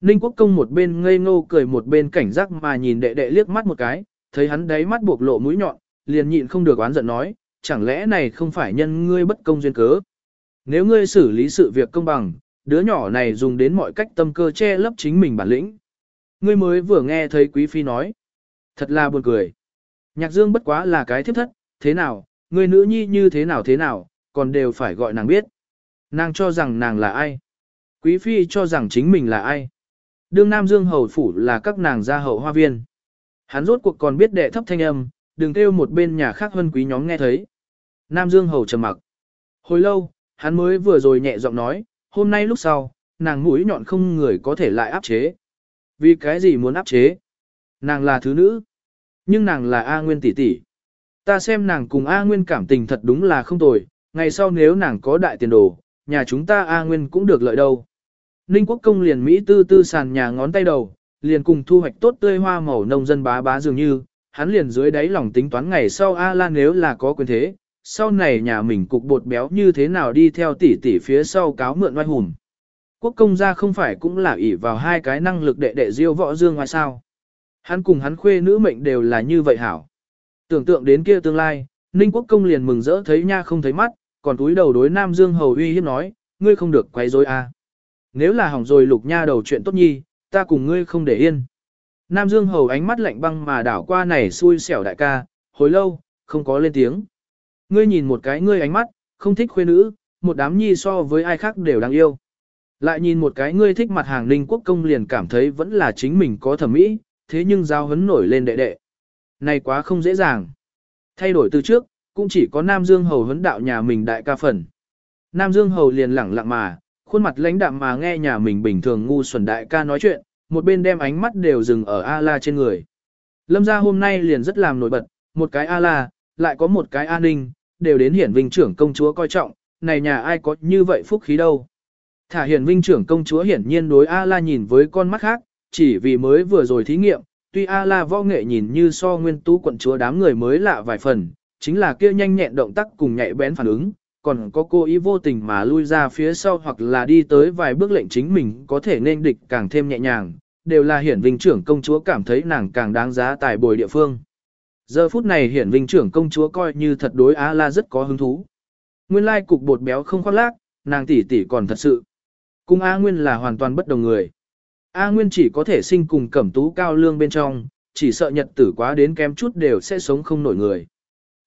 Ninh quốc công một bên ngây ngô cười một bên cảnh giác mà nhìn đệ đệ liếc mắt một cái, thấy hắn đáy mắt buộc lộ mũi nhọn, liền nhịn không được oán giận nói, chẳng lẽ này không phải nhân ngươi bất công duyên cớ. Nếu ngươi xử lý sự việc công bằng, đứa nhỏ này dùng đến mọi cách tâm cơ che lấp chính mình bản lĩnh. Ngươi mới vừa nghe thấy quý phi nói. Thật là buồn cười. Nhạc dương bất quá là cái thiếp thất, thế nào, người nữ nhi như thế nào thế nào, còn đều phải gọi nàng biết. Nàng cho rằng nàng là ai. Quý phi cho rằng chính mình là ai. Đương Nam Dương hầu phủ là các nàng gia hậu hoa viên. Hắn rốt cuộc còn biết đệ thấp thanh âm, đừng kêu một bên nhà khác hơn quý nhóm nghe thấy. Nam Dương hầu trầm mặc. Hồi lâu, hắn mới vừa rồi nhẹ giọng nói, hôm nay lúc sau, nàng mũi nhọn không người có thể lại áp chế. Vì cái gì muốn áp chế? Nàng là thứ nữ. Nhưng nàng là A Nguyên tỷ tỷ. Ta xem nàng cùng A Nguyên cảm tình thật đúng là không tồi, ngày sau nếu nàng có đại tiền đồ, nhà chúng ta A Nguyên cũng được lợi đâu. Ninh Quốc Công liền Mỹ tư tư sàn nhà ngón tay đầu, liền cùng thu hoạch tốt tươi hoa màu nông dân bá bá dường như, hắn liền dưới đáy lòng tính toán ngày sau A lan nếu là có quyền thế, sau này nhà mình cục bột béo như thế nào đi theo tỷ tỷ phía sau cáo mượn oai hùng. Quốc công gia không phải cũng là ỷ vào hai cái năng lực đệ đệ diêu võ dương ngoài sao. Hắn cùng hắn khuê nữ mệnh đều là như vậy hảo. Tưởng tượng đến kia tương lai, Ninh Quốc công liền mừng rỡ thấy nha không thấy mắt, còn túi đầu đối Nam Dương Hầu uy hiếp nói, ngươi không được quấy rối a. nếu là hỏng rồi lục nha đầu chuyện tốt nhi, ta cùng ngươi không để yên. Nam Dương Hầu ánh mắt lạnh băng mà đảo qua này xui xẻo đại ca, hồi lâu, không có lên tiếng. Ngươi nhìn một cái ngươi ánh mắt, không thích khuê nữ, một đám nhi so với ai khác đều đáng yêu. Lại nhìn một cái ngươi thích mặt hàng ninh quốc công liền cảm thấy vẫn là chính mình có thẩm mỹ, thế nhưng giao hấn nổi lên đệ đệ. Này quá không dễ dàng. Thay đổi từ trước, cũng chỉ có Nam Dương Hầu huấn đạo nhà mình đại ca phần. Nam Dương Hầu liền lẳng lặng mà, khuôn mặt lãnh đạm mà nghe nhà mình bình thường ngu xuẩn đại ca nói chuyện, một bên đem ánh mắt đều dừng ở A-la trên người. Lâm gia hôm nay liền rất làm nổi bật, một cái A-la, lại có một cái A-ninh, đều đến hiển vinh trưởng công chúa coi trọng, này nhà ai có như vậy phúc khí đâu. Thả hiền vinh trưởng công chúa hiển nhiên đối A-la nhìn với con mắt khác, chỉ vì mới vừa rồi thí nghiệm, tuy A-la võ nghệ nhìn như so nguyên tú quận chúa đám người mới lạ vài phần, chính là kia nhanh nhẹn động tác cùng nhạy bén phản ứng, còn có cô ý vô tình mà lui ra phía sau hoặc là đi tới vài bước lệnh chính mình có thể nên địch càng thêm nhẹ nhàng, đều là hiển vinh trưởng công chúa cảm thấy nàng càng đáng giá tài bồi địa phương. Giờ phút này hiển vinh trưởng công chúa coi như thật đối A La rất có hứng thú. Nguyên lai cục bột béo không khoác lác, nàng tỷ tỷ còn thật sự. Cùng A Nguyên là hoàn toàn bất đồng người. A Nguyên chỉ có thể sinh cùng cẩm tú cao lương bên trong, chỉ sợ nhật tử quá đến kém chút đều sẽ sống không nổi người.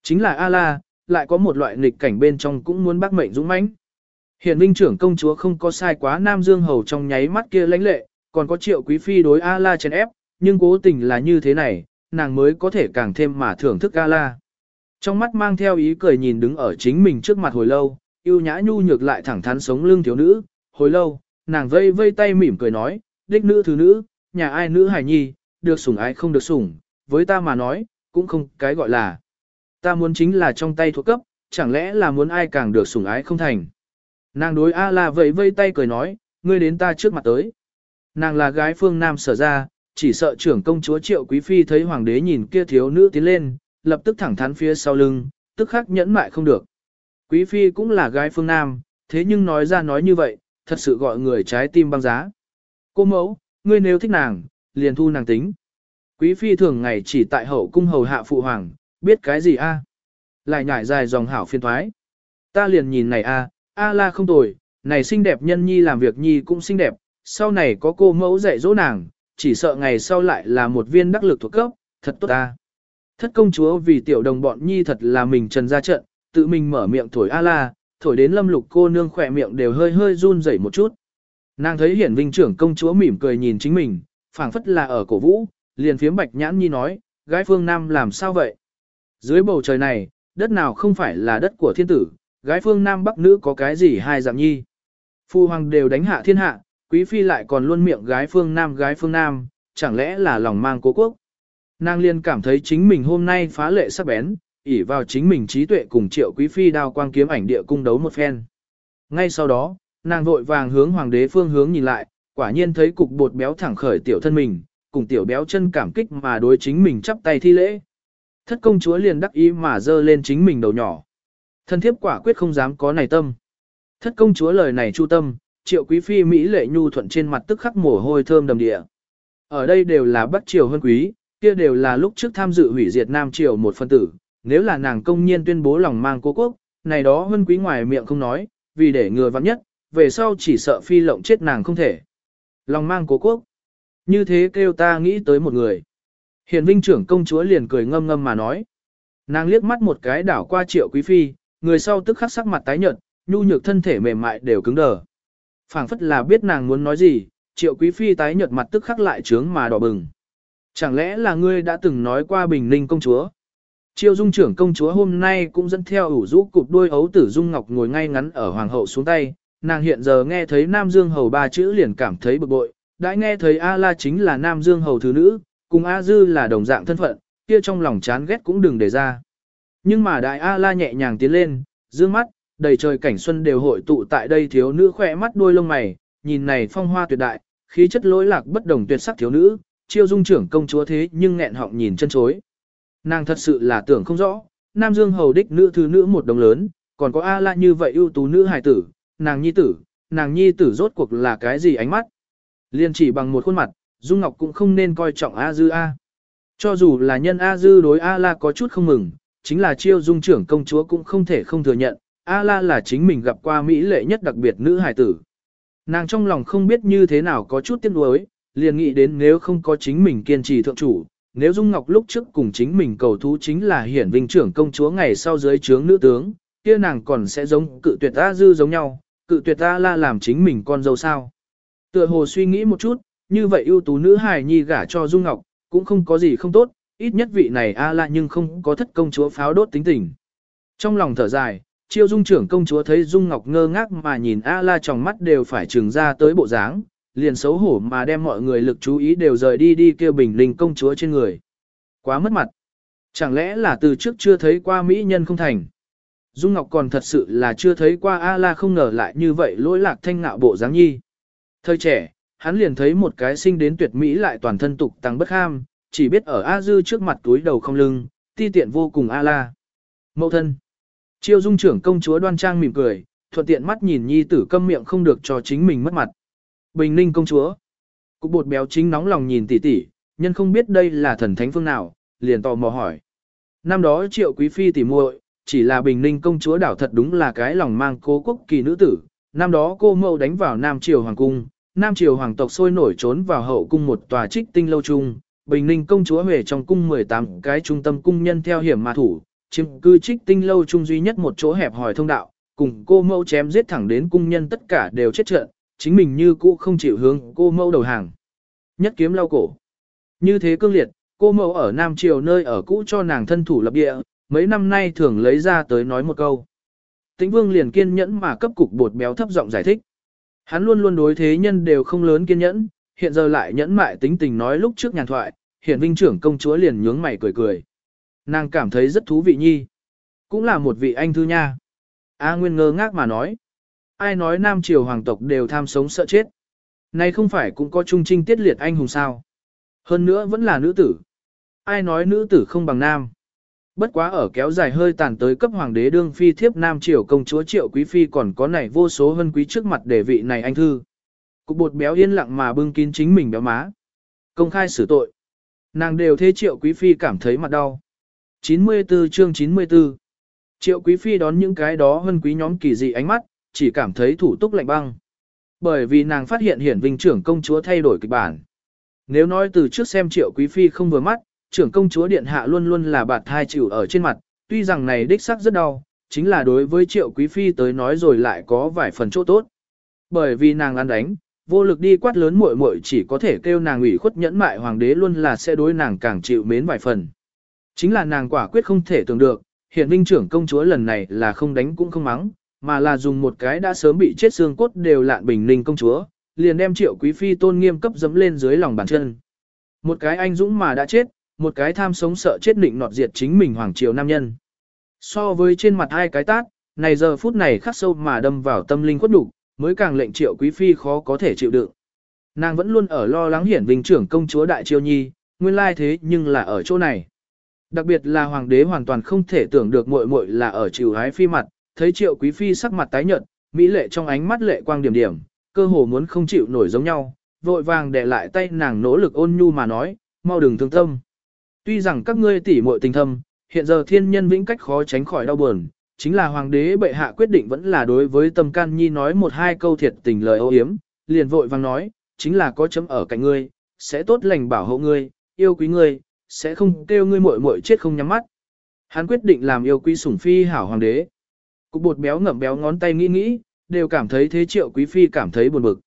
Chính là A La, lại có một loại nghịch cảnh bên trong cũng muốn bác mệnh dũng mãnh. Hiện vinh trưởng công chúa không có sai quá Nam Dương Hầu trong nháy mắt kia lãnh lệ, còn có triệu quý phi đối A-la chèn ép, nhưng cố tình là như thế này, nàng mới có thể càng thêm mà thưởng thức A-la. Trong mắt mang theo ý cười nhìn đứng ở chính mình trước mặt hồi lâu, yêu nhã nhu nhược lại thẳng thắn sống lưng thiếu nữ, hồi lâu, nàng vây vây tay mỉm cười nói, đích nữ thứ nữ, nhà ai nữ hài nhi, được sủng ai không được sủng, với ta mà nói, cũng không cái gọi là. Ta muốn chính là trong tay thuộc cấp, chẳng lẽ là muốn ai càng được sủng ái không thành. Nàng đối A-la vẫy vây tay cười nói, ngươi đến ta trước mặt tới. Nàng là gái phương Nam sở ra, chỉ sợ trưởng công chúa triệu quý phi thấy hoàng đế nhìn kia thiếu nữ tiến lên, lập tức thẳng thắn phía sau lưng, tức khắc nhẫn mại không được. Quý phi cũng là gái phương Nam, thế nhưng nói ra nói như vậy, thật sự gọi người trái tim băng giá. Cô mẫu, ngươi nếu thích nàng, liền thu nàng tính. Quý phi thường ngày chỉ tại hậu cung hầu hạ phụ hoàng, biết cái gì a? Lại nhảy dài dòng hảo phiên thoái. Ta liền nhìn này a, a la không tồi, này xinh đẹp nhân nhi làm việc nhi cũng xinh đẹp, sau này có cô mẫu dạy dỗ nàng, chỉ sợ ngày sau lại là một viên đắc lực thuộc cấp, thật tốt ta. Thất công chúa vì tiểu đồng bọn nhi thật là mình trần ra trận, tự mình mở miệng thổi a la, thổi đến lâm lục cô nương khỏe miệng đều hơi hơi run rẩy một chút. Nàng thấy hiển vinh trưởng công chúa mỉm cười nhìn chính mình, phảng phất là ở cổ vũ, liền phiếm bạch nhãn nhi nói, gái phương Nam làm sao vậy? Dưới bầu trời này, đất nào không phải là đất của thiên tử, gái phương Nam Bắc nữ có cái gì hai dạng nhi. Phu hoàng đều đánh hạ thiên hạ, quý phi lại còn luôn miệng gái phương Nam gái phương Nam, chẳng lẽ là lòng mang cố quốc. Nàng liên cảm thấy chính mình hôm nay phá lệ sắc bén, ỉ vào chính mình trí tuệ cùng triệu quý phi đao quang kiếm ảnh địa cung đấu một phen. Ngay sau đó, nàng vội vàng hướng hoàng đế phương hướng nhìn lại, quả nhiên thấy cục bột béo thẳng khởi tiểu thân mình, cùng tiểu béo chân cảm kích mà đối chính mình chắp tay thi lễ. Thất công chúa liền đắc ý mà dơ lên chính mình đầu nhỏ. Thân thiếp quả quyết không dám có này tâm. Thất công chúa lời này chu tâm, triệu quý phi Mỹ lệ nhu thuận trên mặt tức khắc mồ hôi thơm đầm địa. Ở đây đều là bắt triều hơn quý, kia đều là lúc trước tham dự hủy diệt nam triều một phân tử. Nếu là nàng công nhiên tuyên bố lòng mang cố quốc, này đó hơn quý ngoài miệng không nói, vì để ngừa vắng nhất, về sau chỉ sợ phi lộng chết nàng không thể. Lòng mang cố quốc. Như thế kêu ta nghĩ tới một người. Hiền vinh trưởng công chúa liền cười ngâm ngâm mà nói. Nàng liếc mắt một cái đảo qua triệu quý phi, người sau tức khắc sắc mặt tái nhợt, nhu nhược thân thể mềm mại đều cứng đờ. phảng phất là biết nàng muốn nói gì, triệu quý phi tái nhợt mặt tức khắc lại trướng mà đỏ bừng. Chẳng lẽ là ngươi đã từng nói qua bình ninh công chúa? Triệu dung trưởng công chúa hôm nay cũng dẫn theo ủ rũ cụp đuôi ấu tử dung ngọc ngồi ngay ngắn ở hoàng hậu xuống tay, nàng hiện giờ nghe thấy Nam Dương Hầu ba chữ liền cảm thấy bực bội, đã nghe thấy A-la chính là Nam Dương Hầu thứ nữ, cùng A Dư là đồng dạng thân phận, kia trong lòng chán ghét cũng đừng để ra. Nhưng mà đại A La nhẹ nhàng tiến lên, dương mắt, đầy trời cảnh xuân đều hội tụ tại đây thiếu nữ khỏe mắt đuôi lông mày, nhìn này phong hoa tuyệt đại, khí chất lối lạc bất đồng tuyệt sắc thiếu nữ, chiêu dung trưởng công chúa thế nhưng nghẹn họng nhìn chân chối. Nàng thật sự là tưởng không rõ, Nam Dương hầu đích nữ thứ nữ một đồng lớn, còn có A La như vậy ưu tú nữ hài tử, nàng nhi tử, nàng nhi tử rốt cuộc là cái gì ánh mắt. Liên chỉ bằng một khuôn mặt, Dung Ngọc cũng không nên coi trọng A Dư A. Cho dù là nhân A Dư đối A La có chút không mừng, chính là chiêu dung trưởng công chúa cũng không thể không thừa nhận, A La là chính mình gặp qua Mỹ lệ nhất đặc biệt nữ hài tử. Nàng trong lòng không biết như thế nào có chút tiếc nuối, liền nghĩ đến nếu không có chính mình kiên trì thượng chủ, nếu Dung Ngọc lúc trước cùng chính mình cầu thú chính là hiển vinh trưởng công chúa ngày sau dưới trướng nữ tướng, kia nàng còn sẽ giống cự tuyệt ta dư giống nhau, cự tuyệt ta la làm chính mình con dâu sao. Tựa hồ suy nghĩ một chút, như vậy ưu tú nữ hài nhi gả cho Dung Ngọc, cũng không có gì không tốt, ít nhất vị này a la nhưng không có thất công chúa pháo đốt tính tình. Trong lòng thở dài, chiêu dung trưởng công chúa thấy Dung Ngọc ngơ ngác mà nhìn a la trong mắt đều phải trừng ra tới bộ dáng, liền xấu hổ mà đem mọi người lực chú ý đều rời đi đi kêu bình linh công chúa trên người. Quá mất mặt. Chẳng lẽ là từ trước chưa thấy qua mỹ nhân không thành. Dung Ngọc còn thật sự là chưa thấy qua A-la không ngờ lại như vậy lỗi lạc thanh ngạo bộ dáng nhi. Thời trẻ, hắn liền thấy một cái sinh đến tuyệt mỹ lại toàn thân tục tăng bất ham, chỉ biết ở A Dư trước mặt túi đầu không lưng, ti tiện vô cùng A-la. Mậu thân. Chiêu dung trưởng công chúa đoan trang mỉm cười, thuận tiện mắt nhìn nhi tử câm miệng không được cho chính mình mất mặt. Bình ninh công chúa. Cục bột béo chính nóng lòng nhìn tỷ tỷ, nhân không biết đây là thần thánh phương nào, liền tò mò hỏi. Năm đó triệu quý phi tỉ muội, chỉ là bình ninh công chúa đảo thật đúng là cái lòng mang cố quốc kỳ nữ tử. Năm đó cô mâu đánh vào Nam Triều Hoàng Cung, Nam Triều Hoàng tộc sôi nổi trốn vào hậu cung một tòa trích tinh lâu trung, Bình ninh công chúa về trong cung 18 cái trung tâm cung nhân theo hiểm mà thủ, chiếm cư trích tinh lâu trung duy nhất một chỗ hẹp hòi thông đạo, cùng cô mâu chém giết thẳng đến cung nhân tất cả đều chết trận, chính mình như cũ không chịu hướng cô mâu đầu hàng. Nhất kiếm lau cổ. Như thế cương liệt, cô mâu ở Nam Triều nơi ở cũ cho nàng thân thủ lập địa, mấy năm nay thường lấy ra tới nói một câu. Tĩnh vương liền kiên nhẫn mà cấp cục bột béo thấp giọng giải thích. Hắn luôn luôn đối thế nhân đều không lớn kiên nhẫn, hiện giờ lại nhẫn mại tính tình nói lúc trước nhàn thoại, hiện vinh trưởng công chúa liền nhướng mày cười cười. Nàng cảm thấy rất thú vị nhi. Cũng là một vị anh thư nha. A Nguyên ngơ ngác mà nói. Ai nói Nam Triều hoàng tộc đều tham sống sợ chết. Này không phải cũng có trung trinh tiết liệt anh hùng sao. Hơn nữa vẫn là nữ tử. Ai nói nữ tử không bằng nam. Bất quá ở kéo dài hơi tàn tới cấp hoàng đế đương phi thiếp Nam Triều công chúa Triệu Quý Phi còn có này vô số hân quý trước mặt để vị này anh thư. Cục bột béo yên lặng mà bưng kín chính mình béo má. Công khai xử tội. Nàng đều thế Triệu Quý Phi cảm thấy mặt đau. 94 chương 94 Triệu Quý Phi đón những cái đó hân quý nhóm kỳ dị ánh mắt, chỉ cảm thấy thủ túc lạnh băng. Bởi vì nàng phát hiện hiển vinh trưởng công chúa thay đổi kịch bản. Nếu nói từ trước xem Triệu Quý Phi không vừa mắt, trưởng công chúa điện hạ luôn luôn là bạt thai chịu ở trên mặt, tuy rằng này đích sắc rất đau, chính là đối với triệu quý phi tới nói rồi lại có vài phần chỗ tốt. Bởi vì nàng ăn đánh, vô lực đi quát lớn muội muội chỉ có thể kêu nàng ủy khuất nhẫn mại hoàng đế luôn là sẽ đối nàng càng chịu mến vài phần. Chính là nàng quả quyết không thể tưởng được, hiện vinh trưởng công chúa lần này là không đánh cũng không mắng, mà là dùng một cái đã sớm bị chết xương cốt đều lạn bình ninh công chúa, liền đem triệu quý phi tôn nghiêm cấp dẫm lên dưới lòng bàn chân. Một cái anh dũng mà đã chết, một cái tham sống sợ chết định nọt diệt chính mình hoàng triều nam nhân. So với trên mặt hai cái tát, này giờ phút này khắc sâu mà đâm vào tâm linh khuất đủ, mới càng lệnh triệu quý phi khó có thể chịu đựng. Nàng vẫn luôn ở lo lắng hiển vinh trưởng công chúa đại triều nhi, nguyên lai thế nhưng là ở chỗ này. Đặc biệt là hoàng đế hoàn toàn không thể tưởng được muội muội là ở chịu hái phi mặt, thấy triệu quý phi sắc mặt tái nhợt, mỹ lệ trong ánh mắt lệ quang điểm điểm, cơ hồ muốn không chịu nổi giống nhau, vội vàng để lại tay nàng nỗ lực ôn nhu mà nói, mau đừng thương tâm. Tuy rằng các ngươi tỉ muội tình thâm, hiện giờ thiên nhân vĩnh cách khó tránh khỏi đau buồn, chính là hoàng đế bệ hạ quyết định vẫn là đối với tâm can nhi nói một hai câu thiệt tình lời ô hiếm, liền vội vàng nói, chính là có chấm ở cạnh ngươi, sẽ tốt lành bảo hộ ngươi, yêu quý ngươi, sẽ không kêu ngươi muội muội chết không nhắm mắt. Hắn quyết định làm yêu quý sủng phi hảo hoàng đế. Cục bột béo ngậm béo ngón tay nghĩ nghĩ, đều cảm thấy thế triệu quý phi cảm thấy buồn bực.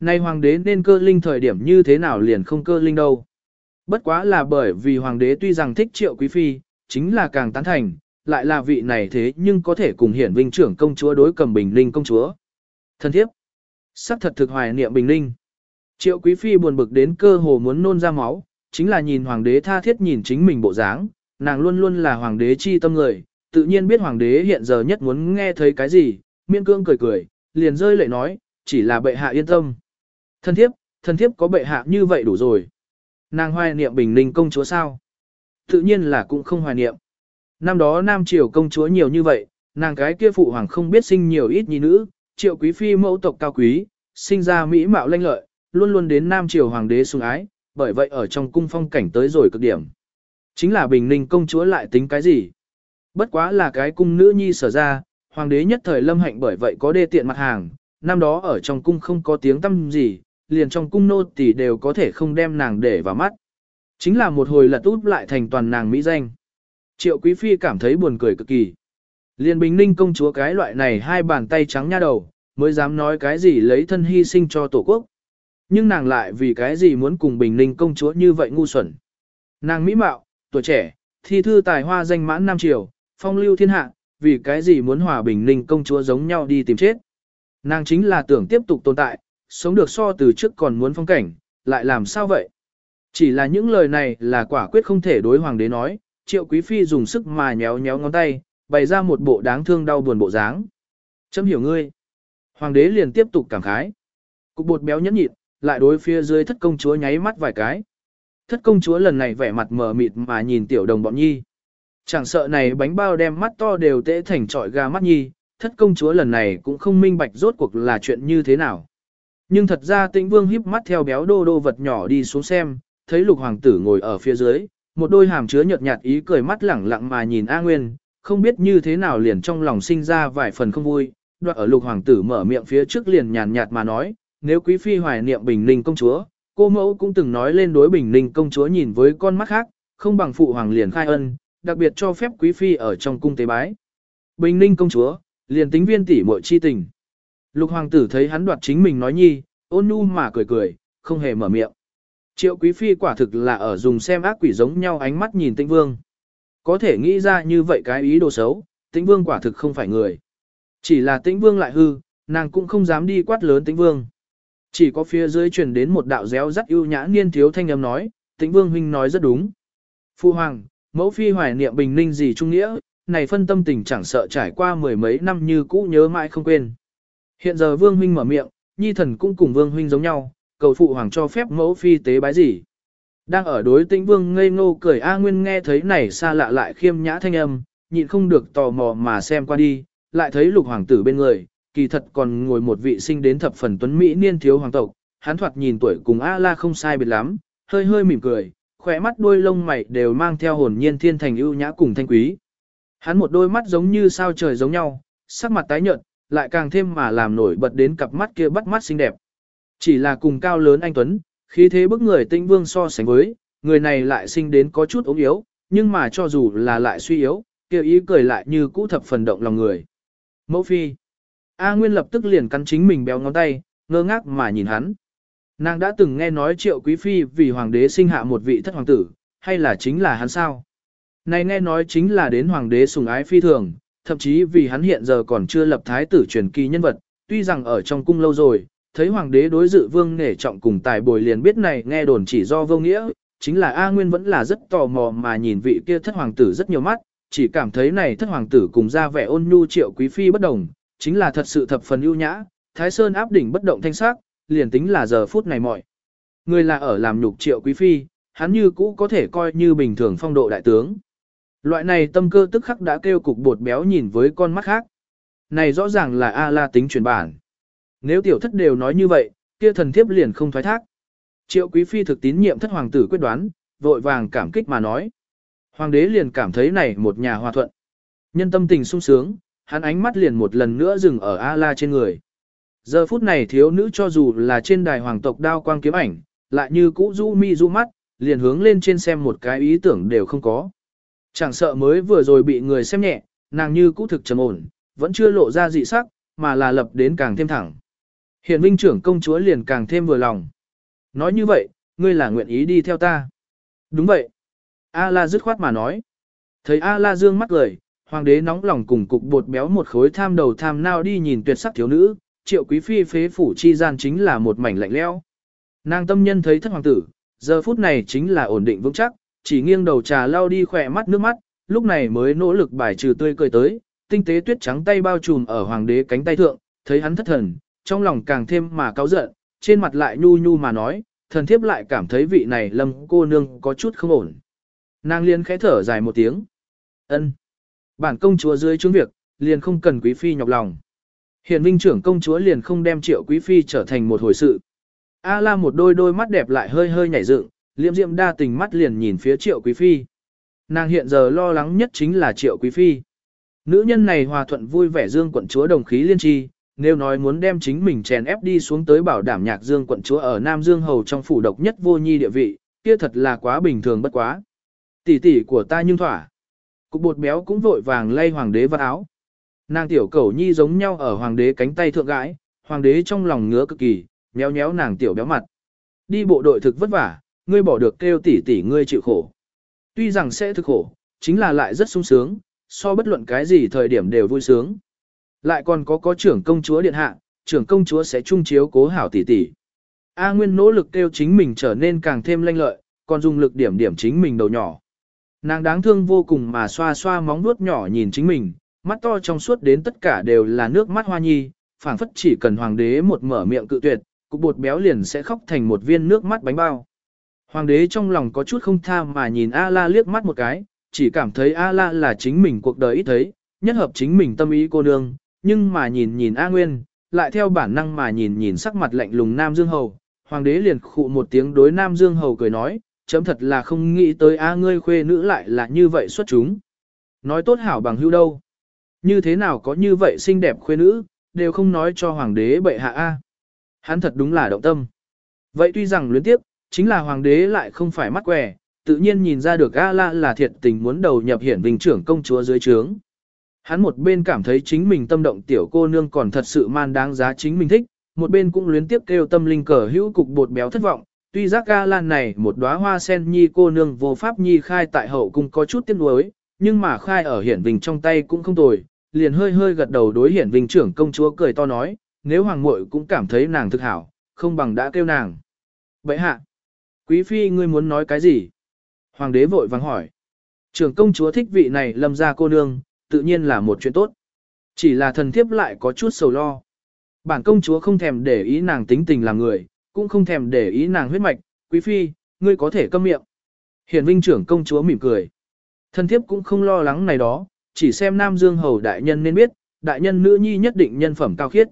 Nay hoàng đế nên cơ linh thời điểm như thế nào liền không cơ linh đâu. Bất quá là bởi vì hoàng đế tuy rằng thích triệu quý phi, chính là càng tán thành, lại là vị này thế nhưng có thể cùng hiển vinh trưởng công chúa đối cầm bình linh công chúa. Thân thiếp, sắc thật thực hoài niệm bình linh. Triệu quý phi buồn bực đến cơ hồ muốn nôn ra máu, chính là nhìn hoàng đế tha thiết nhìn chính mình bộ dáng, nàng luôn luôn là hoàng đế chi tâm người, tự nhiên biết hoàng đế hiện giờ nhất muốn nghe thấy cái gì, miên cương cười cười, liền rơi lệ nói, chỉ là bệ hạ yên tâm. Thân thiếp, thân thiếp có bệ hạ như vậy đủ rồi. Nàng hoài niệm bình ninh công chúa sao? Tự nhiên là cũng không hoài niệm. Năm đó Nam Triều công chúa nhiều như vậy, nàng cái kia phụ hoàng không biết sinh nhiều ít nhi nữ, triệu quý phi mẫu tộc cao quý, sinh ra mỹ mạo lanh lợi, luôn luôn đến Nam Triều hoàng đế sủng ái, bởi vậy ở trong cung phong cảnh tới rồi cực điểm. Chính là bình ninh công chúa lại tính cái gì? Bất quá là cái cung nữ nhi sở ra, hoàng đế nhất thời lâm hạnh bởi vậy có đê tiện mặt hàng, năm đó ở trong cung không có tiếng tâm gì, liền trong cung nô tỳ đều có thể không đem nàng để vào mắt. Chính là một hồi lật út lại thành toàn nàng mỹ danh. Triệu Quý Phi cảm thấy buồn cười cực kỳ. Liên Bình Ninh công chúa cái loại này hai bàn tay trắng nha đầu, mới dám nói cái gì lấy thân hy sinh cho tổ quốc. Nhưng nàng lại vì cái gì muốn cùng Bình Ninh công chúa như vậy ngu xuẩn. Nàng mỹ mạo, tuổi trẻ, thi thư tài hoa danh mãn Nam Triều, phong lưu thiên hạ, vì cái gì muốn hòa Bình Ninh công chúa giống nhau đi tìm chết. Nàng chính là tưởng tiếp tục tồn tại, sống được so từ trước còn muốn phong cảnh, lại làm sao vậy? Chỉ là những lời này là quả quyết không thể đối hoàng đế nói, triệu quý phi dùng sức mà nhéo nhéo ngón tay, bày ra một bộ đáng thương đau buồn bộ dáng. Chấm hiểu ngươi. Hoàng đế liền tiếp tục cảm khái. Cục bột béo nhẫn nhịn, lại đối phía dưới thất công chúa nháy mắt vài cái. Thất công chúa lần này vẻ mặt mờ mịt mà nhìn tiểu đồng bọn nhi. Chẳng sợ này bánh bao đem mắt to đều tễ thành trọi gà mắt nhi, thất công chúa lần này cũng không minh bạch rốt cuộc là chuyện như thế nào. Nhưng thật ra tĩnh vương híp mắt theo béo đô đô vật nhỏ đi xuống xem, thấy lục hoàng tử ngồi ở phía dưới, một đôi hàm chứa nhợt nhạt ý cười mắt lẳng lặng mà nhìn A Nguyên, không biết như thế nào liền trong lòng sinh ra vài phần không vui, đoạn ở lục hoàng tử mở miệng phía trước liền nhàn nhạt mà nói, nếu quý phi hoài niệm bình ninh công chúa, cô mẫu cũng từng nói lên đối bình ninh công chúa nhìn với con mắt khác, không bằng phụ hoàng liền khai ân, đặc biệt cho phép quý phi ở trong cung tế bái. Bình ninh công chúa, liền tính viên tỷ muội chi tình. Lục hoàng tử thấy hắn đoạt chính mình nói nhi, ôn nhu mà cười cười, không hề mở miệng. Triệu quý phi quả thực là ở dùng xem ác quỷ giống nhau ánh mắt nhìn tĩnh vương. Có thể nghĩ ra như vậy cái ý đồ xấu, tĩnh vương quả thực không phải người. Chỉ là tĩnh vương lại hư, nàng cũng không dám đi quát lớn tĩnh vương. Chỉ có phía dưới truyền đến một đạo réo rắt ưu nhã niên thiếu thanh âm nói, tĩnh vương huynh nói rất đúng. Phu hoàng, mẫu phi hoài niệm bình ninh gì trung nghĩa, này phân tâm tình chẳng sợ trải qua mười mấy năm như cũ nhớ mãi không quên. Hiện giờ vương huynh mở miệng, nhi thần cũng cùng vương huynh giống nhau, cầu phụ hoàng cho phép mẫu phi tế bái gì. Đang ở đối tĩnh vương ngây ngô cười A Nguyên nghe thấy này xa lạ lại khiêm nhã thanh âm, nhịn không được tò mò mà xem qua đi, lại thấy lục hoàng tử bên người, kỳ thật còn ngồi một vị sinh đến thập phần tuấn Mỹ niên thiếu hoàng tộc, hắn thoạt nhìn tuổi cùng A la không sai biệt lắm, hơi hơi mỉm cười, khỏe mắt đôi lông mày đều mang theo hồn nhiên thiên thành ưu nhã cùng thanh quý. Hắn một đôi mắt giống như sao trời giống nhau, sắc mặt tái nhợt, lại càng thêm mà làm nổi bật đến cặp mắt kia bắt mắt xinh đẹp. Chỉ là cùng cao lớn anh Tuấn, khí thế bức người tinh vương so sánh với, người này lại sinh đến có chút ốm yếu, nhưng mà cho dù là lại suy yếu, kêu ý cười lại như cũ thập phần động lòng người. Mẫu phi. A Nguyên lập tức liền cắn chính mình béo ngón tay, ngơ ngác mà nhìn hắn. Nàng đã từng nghe nói triệu quý phi vì hoàng đế sinh hạ một vị thất hoàng tử, hay là chính là hắn sao? Này nghe nói chính là đến hoàng đế sùng ái phi thường, thậm chí vì hắn hiện giờ còn chưa lập thái tử truyền kỳ nhân vật, tuy rằng ở trong cung lâu rồi, thấy hoàng đế đối dự vương nể trọng cùng tài bồi liền biết này nghe đồn chỉ do vô nghĩa, chính là A Nguyên vẫn là rất tò mò mà nhìn vị kia thất hoàng tử rất nhiều mắt, chỉ cảm thấy này thất hoàng tử cùng ra vẻ ôn nhu triệu quý phi bất đồng, chính là thật sự thập phần ưu nhã, thái sơn áp đỉnh bất động thanh sắc, liền tính là giờ phút này mọi. Người là ở làm nhục triệu quý phi, hắn như cũ có thể coi như bình thường phong độ đại tướng. Loại này tâm cơ tức khắc đã kêu cục bột béo nhìn với con mắt khác. Này rõ ràng là A la tính truyền bản. Nếu tiểu thất đều nói như vậy, kia thần thiếp liền không thoái thác. Triệu quý phi thực tín nhiệm thất hoàng tử quyết đoán, vội vàng cảm kích mà nói. Hoàng đế liền cảm thấy này một nhà hòa thuận. Nhân tâm tình sung sướng, hắn ánh mắt liền một lần nữa dừng ở A-la trên người. Giờ phút này thiếu nữ cho dù là trên đài hoàng tộc đao quang kiếm ảnh, lại như cũ du mi du mắt, liền hướng lên trên xem một cái ý tưởng đều không có. Chẳng sợ mới vừa rồi bị người xem nhẹ, nàng như cũ thực trầm ổn, vẫn chưa lộ ra dị sắc, mà là lập đến càng thêm thẳng. Hiện vinh trưởng công chúa liền càng thêm vừa lòng. Nói như vậy, ngươi là nguyện ý đi theo ta. Đúng vậy. A-la dứt khoát mà nói. Thấy A-la dương mắt cười, hoàng đế nóng lòng cùng cục bột béo một khối tham đầu tham nao đi nhìn tuyệt sắc thiếu nữ, triệu quý phi phế phủ chi gian chính là một mảnh lạnh leo. Nàng tâm nhân thấy thất hoàng tử, giờ phút này chính là ổn định vững chắc, chỉ nghiêng đầu trà lau đi khỏe mắt nước mắt, lúc này mới nỗ lực bài trừ tươi cười tới, tinh tế tuyết trắng tay bao trùm ở hoàng đế cánh tay thượng, thấy hắn thất thần, trong lòng càng thêm mà cáu giận, trên mặt lại nhu nhu mà nói, thần thiếp lại cảm thấy vị này lâm cô nương có chút không ổn. Nàng liên khẽ thở dài một tiếng. ân Bản công chúa dưới chứng việc, liền không cần quý phi nhọc lòng. Hiện vinh trưởng công chúa liền không đem triệu quý phi trở thành một hồi sự. A la một đôi đôi mắt đẹp lại hơi hơi nhảy dựng, Liễm diệm đa tình mắt liền nhìn phía triệu quý phi. Nàng hiện giờ lo lắng nhất chính là triệu quý phi. Nữ nhân này hòa thuận vui vẻ dương quận chúa đồng khí liên tri, nếu nói muốn đem chính mình chèn ép đi xuống tới bảo đảm nhạc dương quận chúa ở Nam Dương Hầu trong phủ độc nhất vô nhi địa vị, kia thật là quá bình thường bất quá. Tỷ tỷ của ta nhưng thỏa. Cục bột béo cũng vội vàng lay hoàng đế vào áo. Nàng tiểu cẩu nhi giống nhau ở hoàng đế cánh tay thượng gãi, hoàng đế trong lòng ngứa cực kỳ, nhéo nhéo nàng tiểu béo mặt. Đi bộ đội thực vất vả, ngươi bỏ được kêu tỷ tỷ ngươi chịu khổ. Tuy rằng sẽ thực khổ, chính là lại rất sung sướng, so bất luận cái gì thời điểm đều vui sướng. Lại còn có có trưởng công chúa điện hạ, trưởng công chúa sẽ trung chiếu cố hảo tỷ tỷ. A Nguyên nỗ lực kêu chính mình trở nên càng thêm lanh lợi, còn dùng lực điểm điểm chính mình đầu nhỏ. Nàng đáng thương vô cùng mà xoa xoa móng vuốt nhỏ nhìn chính mình, mắt to trong suốt đến tất cả đều là nước mắt hoa nhi, phảng phất chỉ cần hoàng đế một mở miệng cự tuyệt, cục bột béo liền sẽ khóc thành một viên nước mắt bánh bao. Hoàng đế trong lòng có chút không tha mà nhìn A-la liếc mắt một cái, chỉ cảm thấy A-la là chính mình cuộc đời ít thấy, nhất hợp chính mình tâm ý cô nương, nhưng mà nhìn nhìn A Nguyên, lại theo bản năng mà nhìn nhìn sắc mặt lạnh lùng Nam Dương Hầu, hoàng đế liền khụ một tiếng đối Nam Dương Hầu cười nói, chấm thật là không nghĩ tới A ngươi khuê nữ lại là như vậy xuất chúng. Nói tốt hảo bằng hữu đâu. Như thế nào có như vậy xinh đẹp khuê nữ, đều không nói cho hoàng đế bệ hạ A. Hắn thật đúng là động tâm. Vậy tuy rằng luyến tiếp, chính là hoàng đế lại không phải mắt quẻ, tự nhiên nhìn ra được A La là thiệt tình muốn đầu nhập hiển vinh trưởng công chúa dưới trướng. Hắn một bên cảm thấy chính mình tâm động tiểu cô nương còn thật sự man đáng giá chính mình thích, một bên cũng luyến tiếp kêu tâm linh cờ hữu cục bột béo thất vọng. Tuy giác ga lan này một đóa hoa sen nhi cô nương vô pháp nhi khai tại hậu cung có chút tiếc nuối, nhưng mà khai ở hiển vinh trong tay cũng không tồi, liền hơi hơi gật đầu đối hiển vinh trưởng công chúa cười to nói, nếu hoàng muội cũng cảm thấy nàng thực hảo, không bằng đã kêu nàng. Vậy hạ, quý phi ngươi muốn nói cái gì? Hoàng đế vội vàng hỏi. Trưởng công chúa thích vị này lâm ra cô nương, tự nhiên là một chuyện tốt. Chỉ là thần thiếp lại có chút sầu lo. Bản công chúa không thèm để ý nàng tính tình làm người, cũng không thèm để ý nàng huyết mạch, quý phi, ngươi có thể câm miệng. Hiển vinh trưởng công chúa mỉm cười. Thần thiếp cũng không lo lắng này đó, chỉ xem Nam Dương Hầu đại nhân nên biết, đại nhân nữ nhi nhất định nhân phẩm cao khiết.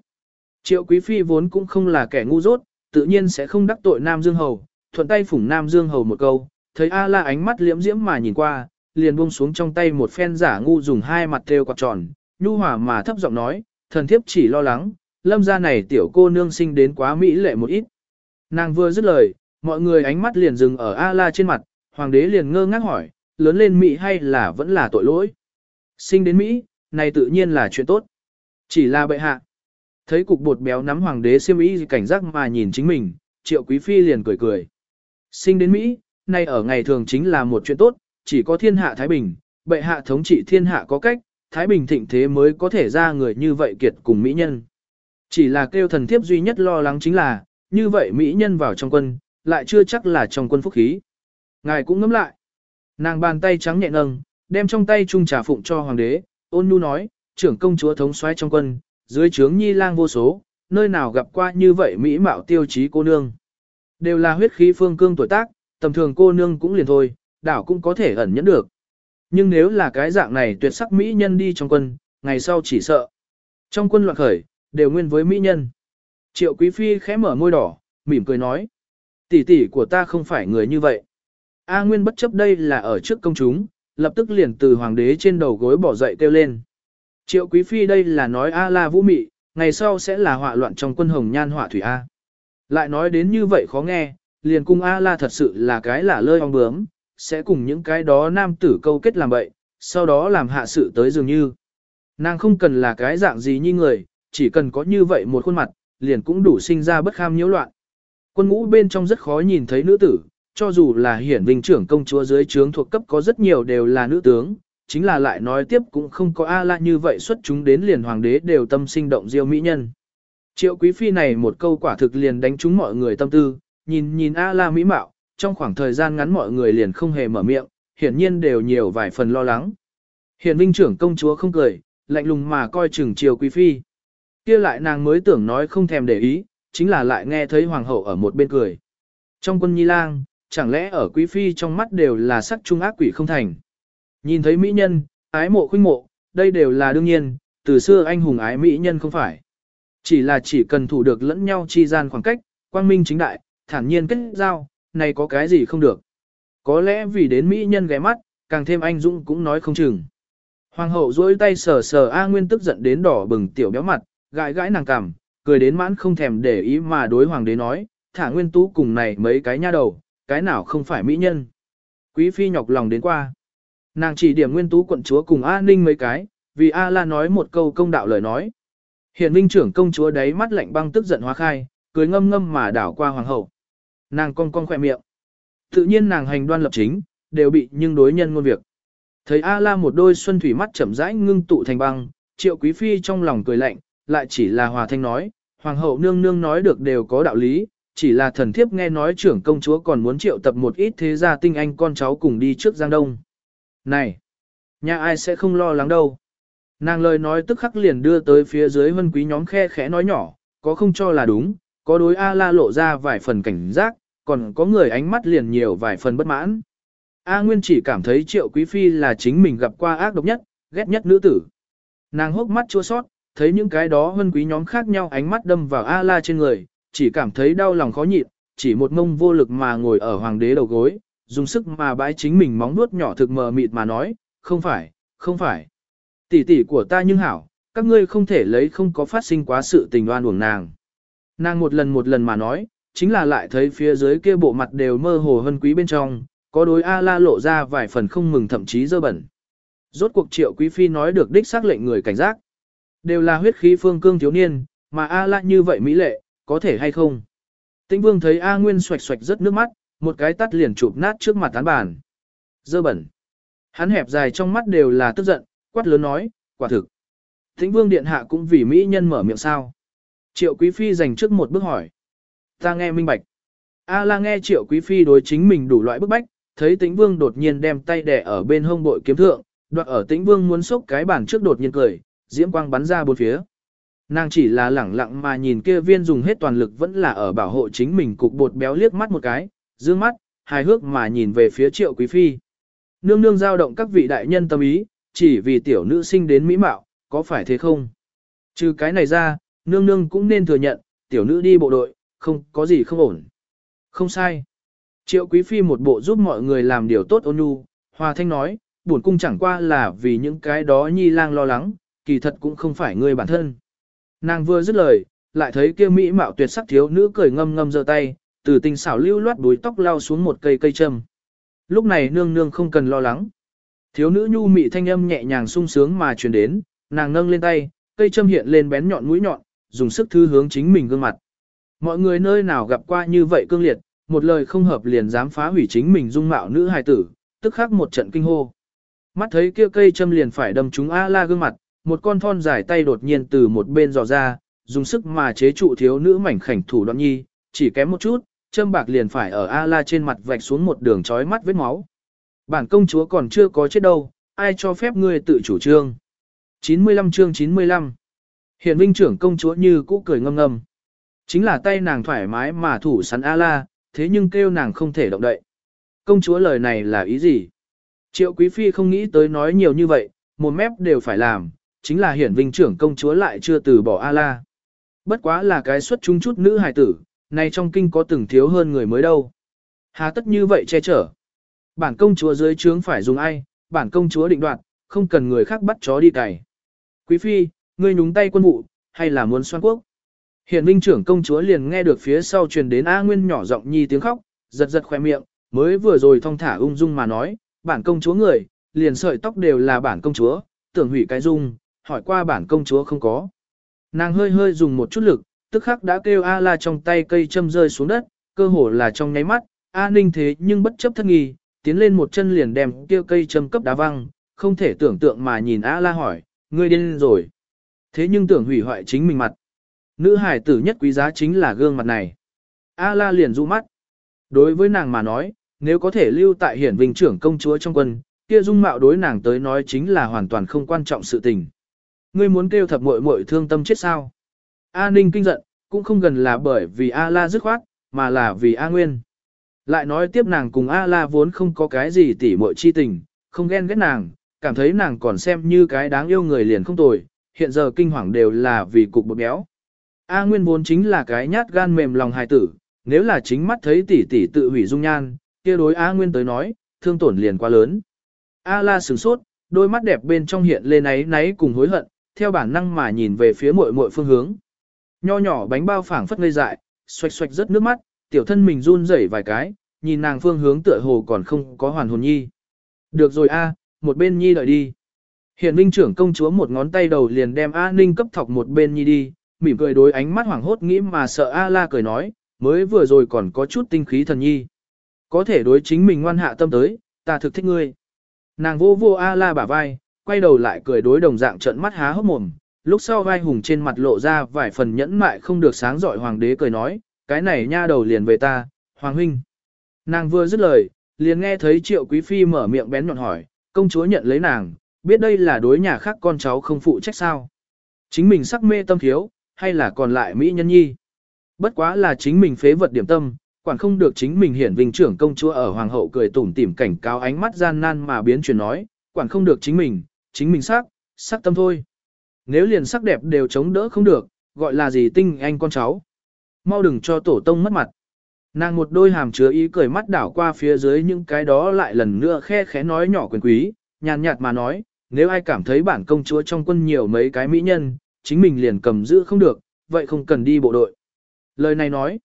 Triệu quý phi vốn cũng không là kẻ ngu dốt, tự nhiên sẽ không đắc tội Nam Dương Hầu, thuận tay phủng Nam Dương Hầu một câu, thấy A la ánh mắt liễm diễm mà nhìn qua, liền buông xuống trong tay một phen giả ngu dùng hai mặt thêu quạt tròn, nhu hòa mà thấp giọng nói, thần thiếp chỉ lo lắng, lâm gia này tiểu cô nương sinh đến quá mỹ lệ một ít. Nàng vừa dứt lời, mọi người ánh mắt liền dừng ở A-la trên mặt, hoàng đế liền ngơ ngác hỏi, lớn lên mỹ hay là vẫn là tội lỗi. Sinh đến Mỹ, này tự nhiên là chuyện tốt. Chỉ là bệ hạ. Thấy cục bột béo nắm hoàng đế siêm ý cảnh giác mà nhìn chính mình, triệu quý phi liền cười cười. Sinh đến Mỹ, này ở ngày thường chính là một chuyện tốt, chỉ có thiên hạ Thái Bình, bệ hạ thống trị thiên hạ có cách, Thái Bình thịnh thế mới có thể ra người như vậy kiệt cùng Mỹ nhân. Chỉ là kêu thần thiếp duy nhất lo lắng chính là, như vậy Mỹ nhân vào trong quân, lại chưa chắc là trong quân phúc khí. Ngài cũng ngẫm lại. Nàng bàn tay trắng nhẹ nâng, đem trong tay chung trà phụng cho hoàng đế, ôn nhu nói, trưởng công chúa thống soái trong quân, dưới trướng nhi lang vô số, nơi nào gặp qua như vậy Mỹ mạo tiêu chí cô nương. Đều là huyết khí phương cương tuổi tác, tầm thường cô nương cũng liền thôi, đảo cũng có thể ẩn nhẫn được. Nhưng nếu là cái dạng này tuyệt sắc mỹ nhân đi trong quân, ngày sau chỉ sợ. Trong quân loạn khởi, đều nguyên với mỹ nhân. Triệu Quý Phi khẽ mở môi đỏ, mỉm cười nói. Tỷ tỷ của ta không phải người như vậy. A Nguyên bất chấp đây là ở trước công chúng, lập tức liền từ hoàng đế trên đầu gối bỏ dậy kêu lên. Triệu Quý Phi đây là nói A la vũ mị, ngày sau sẽ là họa loạn trong quân hồng nhan họa thủy A. Lại nói đến như vậy khó nghe, liền cung A la thật sự là cái là lơi ong bướm, sẽ cùng những cái đó nam tử câu kết làm bậy, sau đó làm hạ sự tới dường như. Nàng không cần là cái dạng gì như người, chỉ cần có như vậy một khuôn mặt, liền cũng đủ sinh ra bất kham nhiễu loạn. Quân ngũ bên trong rất khó nhìn thấy nữ tử, cho dù là hiển vinh trưởng công chúa dưới trướng thuộc cấp có rất nhiều đều là nữ tướng, chính là lại nói tiếp cũng không có A la như vậy xuất chúng đến liền hoàng đế đều tâm sinh động diêu mỹ nhân. Triệu quý phi này một câu quả thực liền đánh trúng mọi người tâm tư, nhìn nhìn A la mỹ mạo, trong khoảng thời gian ngắn mọi người liền không hề mở miệng, hiển nhiên đều nhiều vài phần lo lắng. Hiển vinh trưởng công chúa không cười, lạnh lùng mà coi chừng triều quý phi. kia lại nàng mới tưởng nói không thèm để ý, chính là lại nghe thấy hoàng hậu ở một bên cười. Trong quân nhi lang, chẳng lẽ ở quý phi trong mắt đều là sắc trung ác quỷ không thành. Nhìn thấy mỹ nhân, ái mộ khuynh mộ, đây đều là đương nhiên, từ xưa anh hùng ái mỹ nhân không phải. Chỉ là chỉ cần thủ được lẫn nhau chi gian khoảng cách, quang minh chính đại, thản nhiên kết giao, này có cái gì không được. Có lẽ vì đến mỹ nhân ghé mắt, càng thêm anh dũng cũng nói không chừng. Hoàng hậu duỗi tay sờ sờ A Nguyên tức giận đến đỏ bừng tiểu béo mặt, gãi gãi nàng cằm, cười đến mãn không thèm để ý mà đối hoàng đế nói, thả nguyên tú cùng này mấy cái nha đầu, cái nào không phải mỹ nhân. Quý phi nhọc lòng đến qua. Nàng chỉ điểm nguyên tú quận chúa cùng A Ninh mấy cái, vì A La nói một câu công đạo lời nói. Hiện vinh trưởng công chúa đấy mắt lạnh băng tức giận hóa khai, cười ngâm ngâm mà đảo qua hoàng hậu. Nàng cong cong khỏe miệng. Tự nhiên nàng hành đoan lập chính, đều bị nhưng đối nhân ngôn việc. Thấy A La một đôi xuân thủy mắt chậm rãi ngưng tụ thành băng, triệu quý phi trong lòng cười lạnh, lại chỉ là hòa thanh nói, hoàng hậu nương nương nói được đều có đạo lý, chỉ là thần thiếp nghe nói trưởng công chúa còn muốn triệu tập một ít thế gia tinh anh con cháu cùng đi trước Giang Đông. Này, nhà ai sẽ không lo lắng đâu. Nàng lời nói tức khắc liền đưa tới phía dưới vân quý nhóm khe khẽ nói nhỏ, có không cho là đúng, có đối A la lộ ra vài phần cảnh giác, còn có người ánh mắt liền nhiều vài phần bất mãn. A Nguyên chỉ cảm thấy triệu quý phi là chính mình gặp qua ác độc nhất, ghét nhất nữ tử. Nàng hốc mắt chua sót, thấy những cái đó vân quý nhóm khác nhau ánh mắt đâm vào A la trên người, chỉ cảm thấy đau lòng khó nhịn, chỉ một mông vô lực mà ngồi ở hoàng đế đầu gối, dùng sức mà bãi chính mình móng nuốt nhỏ thực mờ mịt mà nói, không phải, không phải. Tỷ tỷ của ta nhưng hảo, các ngươi không thể lấy không có phát sinh quá sự tình đoan uổng nàng. Nàng một lần một lần mà nói, chính là lại thấy phía dưới kia bộ mặt đều mơ hồ hơn quý bên trong, có đối A la lộ ra vài phần không mừng thậm chí dơ bẩn. Rốt cuộc triệu quý phi nói được đích xác lệnh người cảnh giác. Đều là huyết khí phương cương thiếu niên, mà A la như vậy mỹ lệ, có thể hay không? Tĩnh vương thấy A Nguyên xoạch xoạch rất nước mắt, một cái tắt liền chụp nát trước mặt tán bàn. Dơ bẩn. Hắn hẹp dài trong mắt đều là tức giận, quát lớn nói, quả thực. Tĩnh vương điện hạ cũng vì mỹ nhân mở miệng sao. Triệu quý phi dành trước một bước hỏi. Ta nghe minh bạch. A la nghe triệu quý phi đối chính mình đủ loại bức bách, thấy tĩnh vương đột nhiên đem tay đè ở bên hông bội kiếm thượng, đoạt ở tĩnh vương muốn xốc cái bàn trước đột nhiên cười, diễm quang bắn ra bốn phía. Nàng chỉ là lẳng lặng mà nhìn kia viên dùng hết toàn lực vẫn là ở bảo hộ chính mình cục bột béo liếc mắt một cái, dương mắt, hài hước mà nhìn về phía triệu quý phi. Nương nương giao động các vị đại nhân tâm ý, chỉ vì tiểu nữ sinh đến mỹ mạo, có phải thế không? Trừ cái này ra, nương nương cũng nên thừa nhận, tiểu nữ đi bộ đội, không có gì không ổn. Không sai. Triệu quý phi một bộ giúp mọi người làm điều tốt ôn nhu, hòa thanh nói, buồn cung chẳng qua là vì những cái đó nhi lang lo lắng, kỳ thật cũng không phải người bản thân. Nàng vừa dứt lời, lại thấy kia mỹ mạo tuyệt sắc thiếu nữ cười ngâm ngâm giơ tay, từ tình xảo lưu loát đuôi tóc lao xuống một cây cây châm. Lúc này nương nương không cần lo lắng. Thiếu nữ nhu mị thanh âm nhẹ nhàng sung sướng mà truyền đến, nàng nâng lên tay, cây châm hiện lên bén nhọn mũi nhọn, dùng sức thư hướng chính mình gương mặt. Mọi người nơi nào gặp qua như vậy cương liệt, một lời không hợp liền dám phá hủy chính mình dung mạo nữ hài tử, tức khắc một trận kinh hô. Mắt thấy kia cây châm liền phải đâm trúng A la gương mặt, một con thon dài tay đột nhiên từ một bên dò ra, dùng sức mà chế trụ thiếu nữ mảnh khảnh thủ đoạn nhi, chỉ kém một chút, châm bạc liền phải ở A-la trên mặt vạch xuống một đường trói mắt vết máu. Bản công chúa còn chưa có chết đâu, ai cho phép ngươi tự chủ trương. 95 chương 95 Hiện vinh trưởng công chúa như cũ cười ngâm ngâm. Chính là tay nàng thoải mái mà thủ sắn A-la, thế nhưng kêu nàng không thể động đậy. Công chúa lời này là ý gì? Triệu quý phi không nghĩ tới nói nhiều như vậy, một mép đều phải làm, chính là hiển vinh trưởng công chúa lại chưa từ bỏ A-la. Bất quá là cái xuất chúng chút nữ hài tử, này trong kinh có từng thiếu hơn người mới đâu. Hà tất như vậy che chở. Bản công chúa dưới trướng phải dùng ai, bản công chúa định đoạt, không cần người khác bắt chó đi cày. Quý phi, ngươi nhúng tay quân vụ, hay là muốn xoan quốc? hiển vinh trưởng công chúa liền nghe được phía sau truyền đến A Nguyên nhỏ giọng nhi tiếng khóc, giật giật khoe miệng, mới vừa rồi thong thả ung dung mà nói, bản công chúa người, liền sợi tóc đều là bản công chúa, tưởng hủy cái dung, hỏi qua bản công chúa không có. Nàng hơi hơi dùng một chút lực, tức khắc đã kêu A la trong tay cây châm rơi xuống đất, cơ hồ là trong nháy mắt, A ninh thế nhưng bất chấp thất nghi, tiến lên một chân liền đem kia cây châm cấp đá văng, không thể tưởng tượng mà nhìn A la hỏi, ngươi điên rồi. Thế nhưng tưởng hủy hoại chính mình mặt. Nữ hải tử nhất quý giá chính là gương mặt này. A la liền rụ mắt. Đối với nàng mà nói, nếu có thể lưu tại hiển vinh trưởng công chúa trong quân, kia dung mạo đối nàng tới nói chính là hoàn toàn không quan trọng sự tình. Ngươi muốn kêu thập muội muội thương tâm chết sao? A Ninh kinh giận, cũng không gần là bởi vì A La dứt khoát, mà là vì A Nguyên. Lại nói tiếp nàng cùng A La vốn không có cái gì tỉ muội chi tình, không ghen ghét nàng, cảm thấy nàng còn xem như cái đáng yêu người liền không tồi, hiện giờ kinh hoàng đều là vì cục bột béo. A Nguyên vốn chính là cái nhát gan mềm lòng hài tử, nếu là chính mắt thấy tỷ tỷ tự hủy dung nhan, kia đối A Nguyên tới nói, thương tổn liền quá lớn. A La sửng sốt, đôi mắt đẹp bên trong hiện lên ấy náy cùng hối hận, theo bản năng mà nhìn về phía muội muội phương hướng. Nho nhỏ bánh bao phảng phất ngây dại, xoạch xoạch rất nước mắt, tiểu thân mình run rẩy vài cái, nhìn nàng phương hướng tựa hồ còn không có hoàn hồn nhi. Được rồi a, một bên nhi đợi đi. Hiện Vinh trưởng công chúa một ngón tay đầu liền đem A Ninh cấp thọc một bên nhi đi, mỉm cười đối ánh mắt hoảng hốt nghĩ mà sợ A La cười nói, mới vừa rồi còn có chút tinh khí thần nhi. Có thể đối chính mình ngoan hạ tâm tới, ta thực thích ngươi. Nàng vô vô A La bả vai, quay đầu lại cười đối đồng dạng trận mắt há hốc mồm, lúc sau vai hùng trên mặt lộ ra vài phần nhẫn mại không được sáng giỏi hoàng đế cười nói, cái này nha đầu liền về ta, hoàng huynh. Nàng vừa dứt lời, liền nghe thấy triệu quý phi mở miệng bén nhọn hỏi, công chúa nhận lấy nàng, biết đây là đối nhà khác con cháu không phụ trách sao. Chính mình sắc mê tâm thiếu, hay là còn lại Mỹ nhân nhi. Bất quá là chính mình phế vật điểm tâm, quản không được chính mình hiển vinh trưởng công chúa ở hoàng hậu cười tủm tỉm cảnh cáo ánh mắt gian nan mà biến chuyển nói, quản không được chính mình, chính mình sắc, sắc tâm thôi. Nếu liền sắc đẹp đều chống đỡ không được, gọi là gì tinh anh con cháu. Mau đừng cho tổ tông mất mặt. Nàng một đôi hàm chứa ý cười mắt đảo qua phía dưới những cái đó lại lần nữa khe khẽ nói nhỏ quyền quý, nhàn nhạt mà nói, nếu ai cảm thấy bản công chúa trong quân nhiều mấy cái mỹ nhân, chính mình liền cầm giữ không được, vậy không cần đi bộ đội. Lời này nói,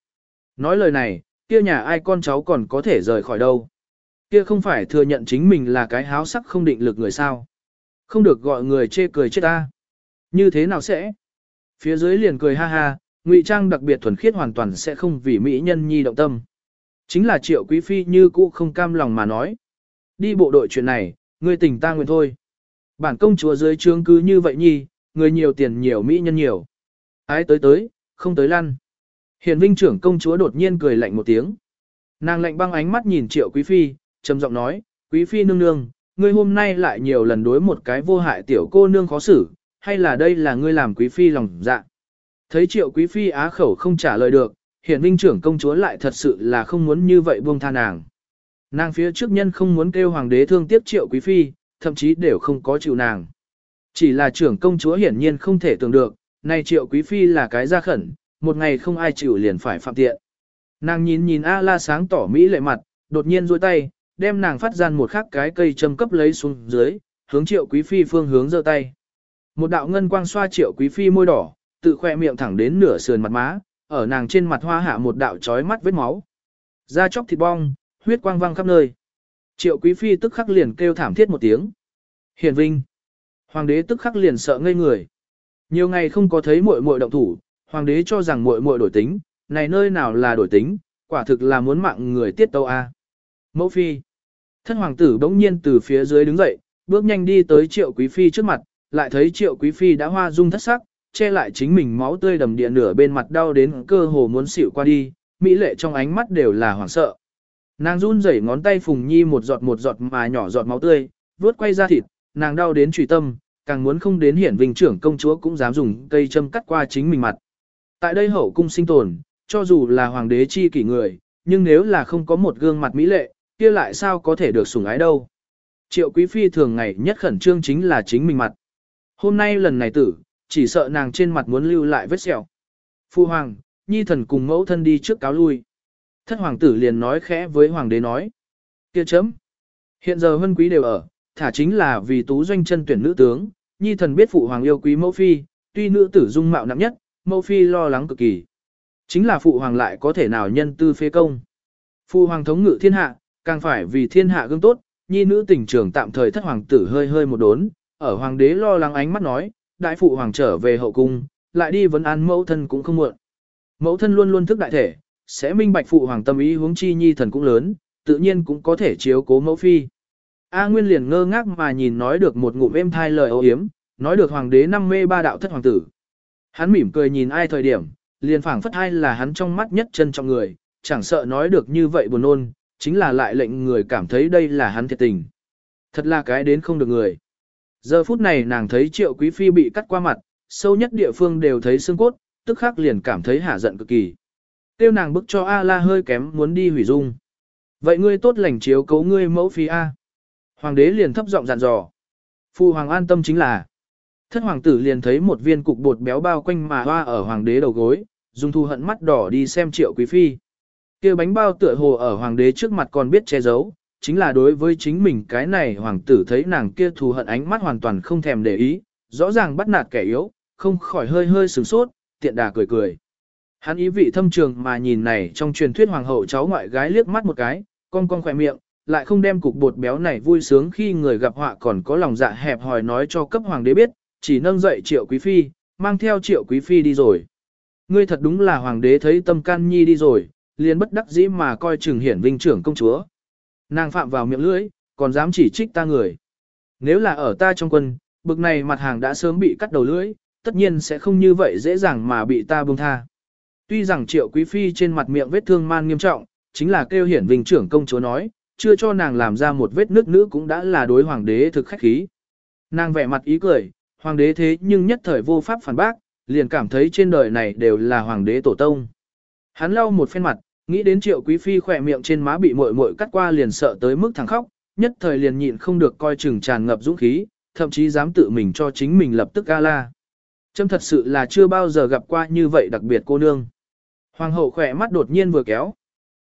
nói lời này, kia nhà ai con cháu còn có thể rời khỏi đâu. Kia không phải thừa nhận chính mình là cái háo sắc không định lực người sao. Không được gọi người chê cười chết ta. Như thế nào sẽ? Phía dưới liền cười ha ha, ngụy trang đặc biệt thuần khiết hoàn toàn sẽ không vì mỹ nhân nhi động tâm. Chính là triệu quý phi như cũ không cam lòng mà nói. Đi bộ đội chuyện này, người tình ta nguyện thôi. Bản công chúa dưới trướng cứ như vậy nhi, người nhiều tiền nhiều mỹ nhân nhiều. Ái tới tới, không tới lăn. Hiền vinh trưởng công chúa đột nhiên cười lạnh một tiếng. Nàng lạnh băng ánh mắt nhìn triệu quý phi, trầm giọng nói, quý phi nương nương, ngươi hôm nay lại nhiều lần đối một cái vô hại tiểu cô nương khó xử, hay là đây là ngươi làm quý phi lòng dạ. Thấy triệu quý phi á khẩu không trả lời được, hiển vinh trưởng công chúa lại thật sự là không muốn như vậy buông tha nàng. Nàng phía trước nhân không muốn kêu hoàng đế thương tiếc triệu quý phi, thậm chí đều không có chịu nàng. Chỉ là trưởng công chúa hiển nhiên không thể tưởng được, này triệu quý phi là cái gia khẩn, một ngày không ai chịu liền phải phạm tiện. Nàng nhìn nhìn A la sáng tỏ mỹ lệ mặt, đột nhiên duỗi tay, đem nàng phát gian một khắc cái cây châm cấp lấy xuống dưới, hướng triệu quý phi phương hướng giơ tay. Một đạo ngân quang xoa triệu quý phi môi đỏ, tự khoe miệng thẳng đến nửa sườn mặt má, ở nàng trên mặt hoa hạ một đạo chói mắt vết máu. Da chóc thịt bong, huyết quang văng khắp nơi. Triệu quý phi tức khắc liền kêu thảm thiết một tiếng. Hiền vinh. Hoàng đế tức khắc liền sợ ngây người. Nhiều ngày không có thấy muội muội động thủ, hoàng đế cho rằng muội muội đổi tính, này nơi nào là đổi tính, quả thực là muốn mạng người tiết tâu a. Mẫu phi. Thân hoàng tử bỗng nhiên từ phía dưới đứng dậy, bước nhanh đi tới triệu quý phi trước mặt, lại thấy triệu quý phi đã hoa dung thất sắc, che lại chính mình máu tươi đầm địa nửa bên mặt đau đến cơ hồ muốn xỉu qua đi, mỹ lệ trong ánh mắt đều là hoảng sợ. Nàng run rẩy ngón tay phùng nhi một giọt một giọt mà nhỏ giọt máu tươi, vuốt quay ra thịt, nàng đau đến trùy tâm, càng muốn không đến hiển vinh trưởng công chúa cũng dám dùng cây châm cắt qua chính mình mặt. Tại đây hậu cung sinh tồn, cho dù là hoàng đế chi kỷ người, nhưng nếu là không có một gương mặt mỹ lệ, kia lại sao có thể được sủng ái đâu. Triệu quý phi thường ngày nhất khẩn trương chính là chính mình mặt. Hôm nay lần này tử, chỉ sợ nàng trên mặt muốn lưu lại vết sẹo. Phu hoàng, nhi thần cùng mẫu thân đi trước cáo lui. Thất hoàng tử liền nói khẽ với hoàng đế nói. kia chấm. Hiện giờ hân quý đều ở, thả chính là vì tú doanh chân tuyển nữ tướng, nhi thần biết phụ hoàng yêu quý mẫu phi, tuy nữ tử dung mạo nặng nhất, mẫu phi lo lắng cực kỳ. Chính là phụ hoàng lại có thể nào nhân tư phế công. Phụ hoàng thống ngự thiên hạ, càng phải vì thiên hạ gương tốt, nhi nữ tình trường tạm thời thất hoàng tử hơi hơi một đốn, ở hoàng đế lo lắng ánh mắt nói, đại phụ hoàng trở về hậu cung, lại đi vấn an mẫu thân cũng không muộn. Mẫu thân luôn luôn thức đại thể, sẽ minh bạch phụ hoàng tâm ý hướng chi nhi thần cũng lớn, tự nhiên cũng có thể chiếu cố mẫu phi. A Nguyên liền ngơ ngác mà nhìn nói được một ngụm êm thai lời ấu hiếm, nói được hoàng đế năm mê ba đạo thất hoàng tử. Hắn mỉm cười nhìn ai thời điểm, liền phảng phất ai là hắn trong mắt nhất chân trong người, chẳng sợ nói được như vậy buồn nôn, chính là lại lệnh người cảm thấy đây là hắn thiệt tình. Thật là cái đến không được người. Giờ phút này nàng thấy triệu quý phi bị cắt qua mặt, sâu nhất địa phương đều thấy xương cốt, tức khắc liền cảm thấy hả giận cực kỳ. Tiêu nàng bức cho A-la hơi kém muốn đi hủy dung. Vậy ngươi tốt lành chiếu cấu ngươi mẫu phi A. Hoàng đế liền thấp giọng dặn dò. Phu hoàng an tâm chính là. Thất hoàng tử liền thấy một viên cục bột béo bao quanh mà hoa ở hoàng đế đầu gối, dùng thu hận mắt đỏ đi xem triệu quý phi kia bánh bao tựa hồ ở hoàng đế trước mặt còn biết che giấu, chính là đối với chính mình cái này hoàng tử thấy nàng kia thù hận ánh mắt hoàn toàn không thèm để ý, rõ ràng bắt nạt kẻ yếu, không khỏi hơi hơi sửng sốt, tiện đà cười cười. Hắn ý vị thâm trường mà nhìn này trong truyền thuyết hoàng hậu cháu ngoại gái liếc mắt một cái, con con khỏe miệng, lại không đem cục bột béo này vui sướng khi người gặp họa còn có lòng dạ hẹp hòi nói cho cấp hoàng đế biết, chỉ nâng dậy triệu quý phi, mang theo triệu quý phi đi rồi. Ngươi thật đúng là hoàng đế thấy tâm can nhi đi rồi, liền bất đắc dĩ mà coi chừng hiển vinh trưởng công chúa. Nàng phạm vào miệng lưỡi, còn dám chỉ trích ta người. Nếu là ở ta trong quân, bực này mặt hàng đã sớm bị cắt đầu lưỡi, tất nhiên sẽ không như vậy dễ dàng mà bị ta buông tha. Tuy rằng triệu quý phi trên mặt miệng vết thương man nghiêm trọng, chính là kêu hiển vinh trưởng công chúa nói, chưa cho nàng làm ra một vết nước nữ cũng đã là đối hoàng đế thực khách khí. Nàng vẻ mặt ý cười, hoàng đế thế nhưng nhất thời vô pháp phản bác, liền cảm thấy trên đời này đều là hoàng đế tổ tông. Hắn lau một phen mặt, nghĩ đến triệu quý phi khỏe miệng trên má bị muội muội cắt qua liền sợ tới mức thẳng khóc, nhất thời liền nhịn không được coi chừng tràn ngập dũng khí, thậm chí dám tự mình cho chính mình lập tức gala. Trâm thật sự là chưa bao giờ gặp qua như vậy đặc biệt cô nương. Hoàng hậu khỏe mắt đột nhiên vừa kéo.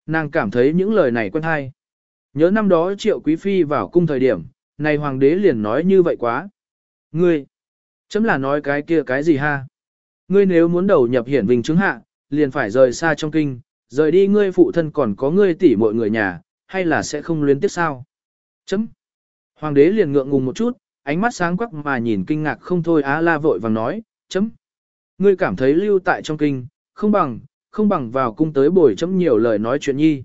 Nàng cảm thấy những lời này quen hay. Nhớ năm đó triệu quý phi vào cung thời điểm, này hoàng đế liền nói như vậy quá. Ngươi, chấm là nói cái kia cái gì ha? Ngươi nếu muốn đầu nhập hiển vinh chứng hạ, liền phải rời xa trong kinh, rời đi ngươi phụ thân còn có ngươi tỷ mọi người nhà, hay là sẽ không luyến tiếc sao? Chấm. Hoàng đế liền ngượng ngùng một chút, ánh mắt sáng quắc mà nhìn kinh ngạc không thôi á la vội vàng nói, chấm. Ngươi cảm thấy lưu tại trong kinh, không bằng, không bằng vào cung tới bồi chấm nhiều lời nói chuyện nhi.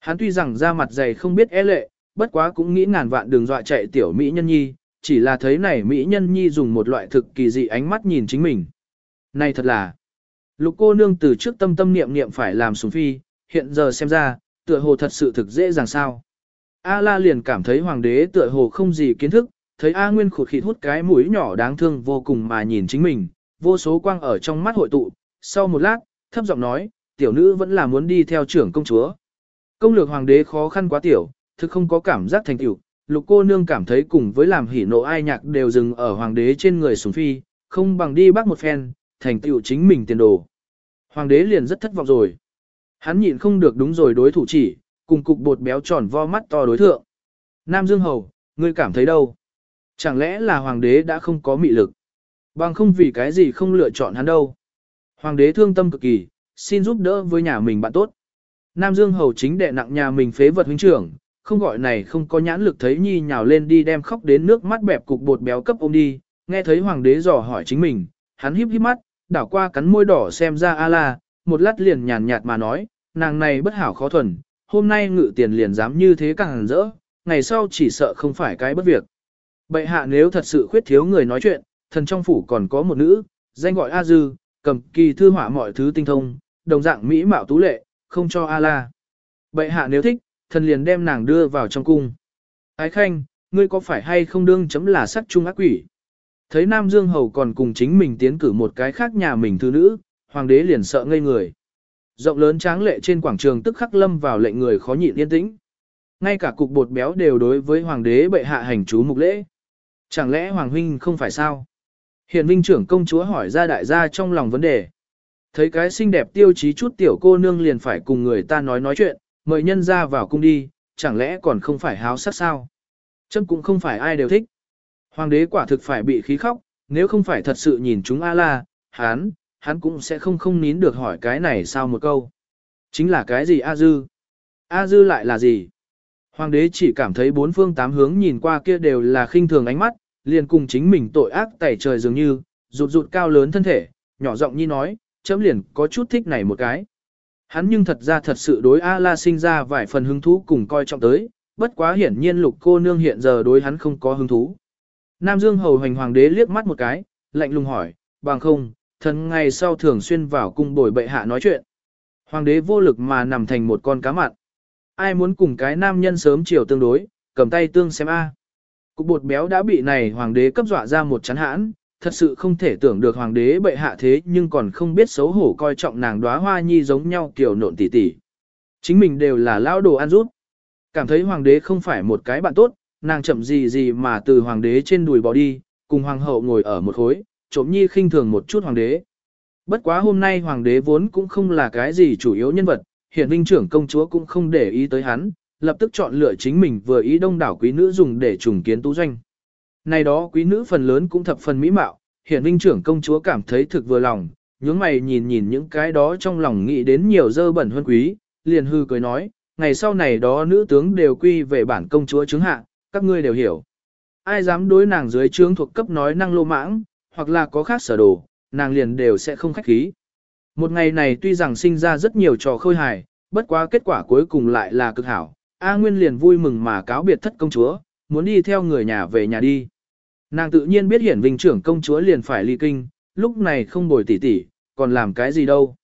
Hắn tuy rằng ra mặt dày không biết e lệ, bất quá cũng nghĩ ngàn vạn đường dọa chạy tiểu Mỹ nhân nhi, chỉ là thấy này Mỹ nhân nhi dùng một loại thực kỳ dị ánh mắt nhìn chính mình. Này thật là, lục cô nương từ trước tâm tâm niệm niệm phải làm sủng phi, hiện giờ xem ra, tựa hồ thật sự thực dễ dàng sao. A la liền cảm thấy hoàng đế tựa hồ không gì kiến thức, thấy A Nguyên khụt khịt hút cái mũi nhỏ đáng thương vô cùng mà nhìn chính mình, vô số quang ở trong mắt hội tụ, sau một lát, thấp giọng nói, tiểu nữ vẫn là muốn đi theo trưởng công chúa. Công lược hoàng đế khó khăn quá tiểu, thực không có cảm giác thành tiểu, lục cô nương cảm thấy cùng với làm hỉ nộ ai nhạc đều dừng ở hoàng đế trên người sủng phi, không bằng đi bắt một phen, thành tựu chính mình tiền đồ. Hoàng đế liền rất thất vọng rồi. Hắn nhịn không được đúng rồi đối thủ chỉ, cùng cục bột béo tròn vo mắt to đối thượng. Nam Dương Hầu, ngươi cảm thấy đâu? Chẳng lẽ là hoàng đế đã không có mị lực? Bằng không vì cái gì không lựa chọn hắn đâu? Hoàng đế thương tâm cực kỳ, xin giúp đỡ với nhà mình bạn tốt. Nam Dương Hầu chính đệ nặng nhà mình phế vật huynh trưởng, không gọi này không có nhãn lực thấy nhi nhào lên đi đem khóc đến nước mắt bẹp cục bột béo cấp ôm đi, nghe thấy hoàng đế dò hỏi chính mình, hắn híp híp mắt, đảo qua cắn môi đỏ xem ra a la, một lát liền nhàn nhạt mà nói, nàng này bất hảo khó thuần, hôm nay ngự tiền liền dám như thế càng rỡ, ngày sau chỉ sợ không phải cái bất việc. Bệ hạ nếu thật sự khuyết thiếu người nói chuyện, thần trong phủ còn có một nữ, danh gọi A Dư, cầm kỳ thư họa mọi thứ tinh thông, đồng dạng mỹ mạo tú lệ, không cho A La. Bệ hạ nếu thích, thần liền đem nàng đưa vào trong cung. Ái khanh, ngươi có phải hay không đương chấm là sắc trung ác quỷ? Thấy Nam Dương Hầu còn cùng chính mình tiến cử một cái khác nhà mình thư nữ, hoàng đế liền sợ ngây người. Rộng lớn tráng lệ trên quảng trường tức khắc lâm vào lệnh người khó nhịn yên tĩnh. Ngay cả cục bột béo đều đối với hoàng đế bệ hạ hành chú mục lễ. Chẳng lẽ hoàng huynh không phải sao? Hiện vinh trưởng công chúa hỏi ra đại gia trong lòng vấn đề. Thấy cái xinh đẹp tiêu chí chút tiểu cô nương liền phải cùng người ta nói nói chuyện, mời nhân ra vào cung đi, chẳng lẽ còn không phải háo sắc sao? Chấm cũng không phải ai đều thích. Hoàng đế quả thực phải bị khí khóc, nếu không phải thật sự nhìn chúng A-la, hắn, hắn cũng sẽ không không nín được hỏi cái này sao một câu. Chính là cái gì A-dư? A-dư lại là gì? Hoàng đế chỉ cảm thấy bốn phương tám hướng nhìn qua kia đều là khinh thường ánh mắt, liền cùng chính mình tội ác tẩy trời dường như, rụt rụt cao lớn thân thể, nhỏ giọng nhi nói, chấm liền có chút thích này một cái. Hắn nhưng thật ra thật sự đối A-la sinh ra vài phần hứng thú cùng coi trọng tới, bất quá hiển nhiên lục cô nương hiện giờ đối hắn không có hứng thú. Nam Dương hầu hành hoàng đế liếc mắt một cái, lạnh lùng hỏi, bằng không, thần ngày sau thường xuyên vào cung bồi bệ hạ nói chuyện. Hoàng đế vô lực mà nằm thành một con cá mặn. Ai muốn cùng cái nam nhân sớm chiều tương đối, cầm tay tương xem A. Cục bột béo đã bị này hoàng đế cấp dọa ra một chán hãn, thật sự không thể tưởng được hoàng đế bệ hạ thế nhưng còn không biết xấu hổ coi trọng nàng đóa hoa nhi giống nhau kiểu nộn tỉ tỉ. Chính mình đều là lão đồ ăn rút. Cảm thấy hoàng đế không phải một cái bạn tốt, nàng chậm gì gì mà từ hoàng đế trên đùi bỏ đi, cùng hoàng hậu ngồi ở một khối, trộm nhi khinh thường một chút hoàng đế. Bất quá hôm nay hoàng đế vốn cũng không là cái gì chủ yếu nhân vật, hiện vinh trưởng công chúa cũng không để ý tới hắn, lập tức chọn lựa chính mình vừa ý đông đảo quý nữ dùng để trùng kiến tú doanh. Này đó quý nữ phần lớn cũng thập phần mỹ mạo, hiện vinh trưởng công chúa cảm thấy thực vừa lòng, nhướng mày nhìn nhìn những cái đó trong lòng nghĩ đến nhiều dơ bẩn hơn quý, liền hư cười nói, ngày sau này đó nữ tướng đều quy về bản công chúa chứng hạ, các ngươi đều hiểu. Ai dám đối nàng dưới trướng thuộc cấp nói năng lô mãng, hoặc là có khác sở đồ, nàng liền đều sẽ không khách khí. Một ngày này tuy rằng sinh ra rất nhiều trò khôi hài, bất quá kết quả cuối cùng lại là cực hảo. A Nguyên liền vui mừng mà cáo biệt thất công chúa, muốn đi theo người nhà về nhà đi. Nàng tự nhiên biết hiển vinh trưởng công chúa liền phải ly kinh, lúc này không bồi tỉ tỉ, còn làm cái gì đâu.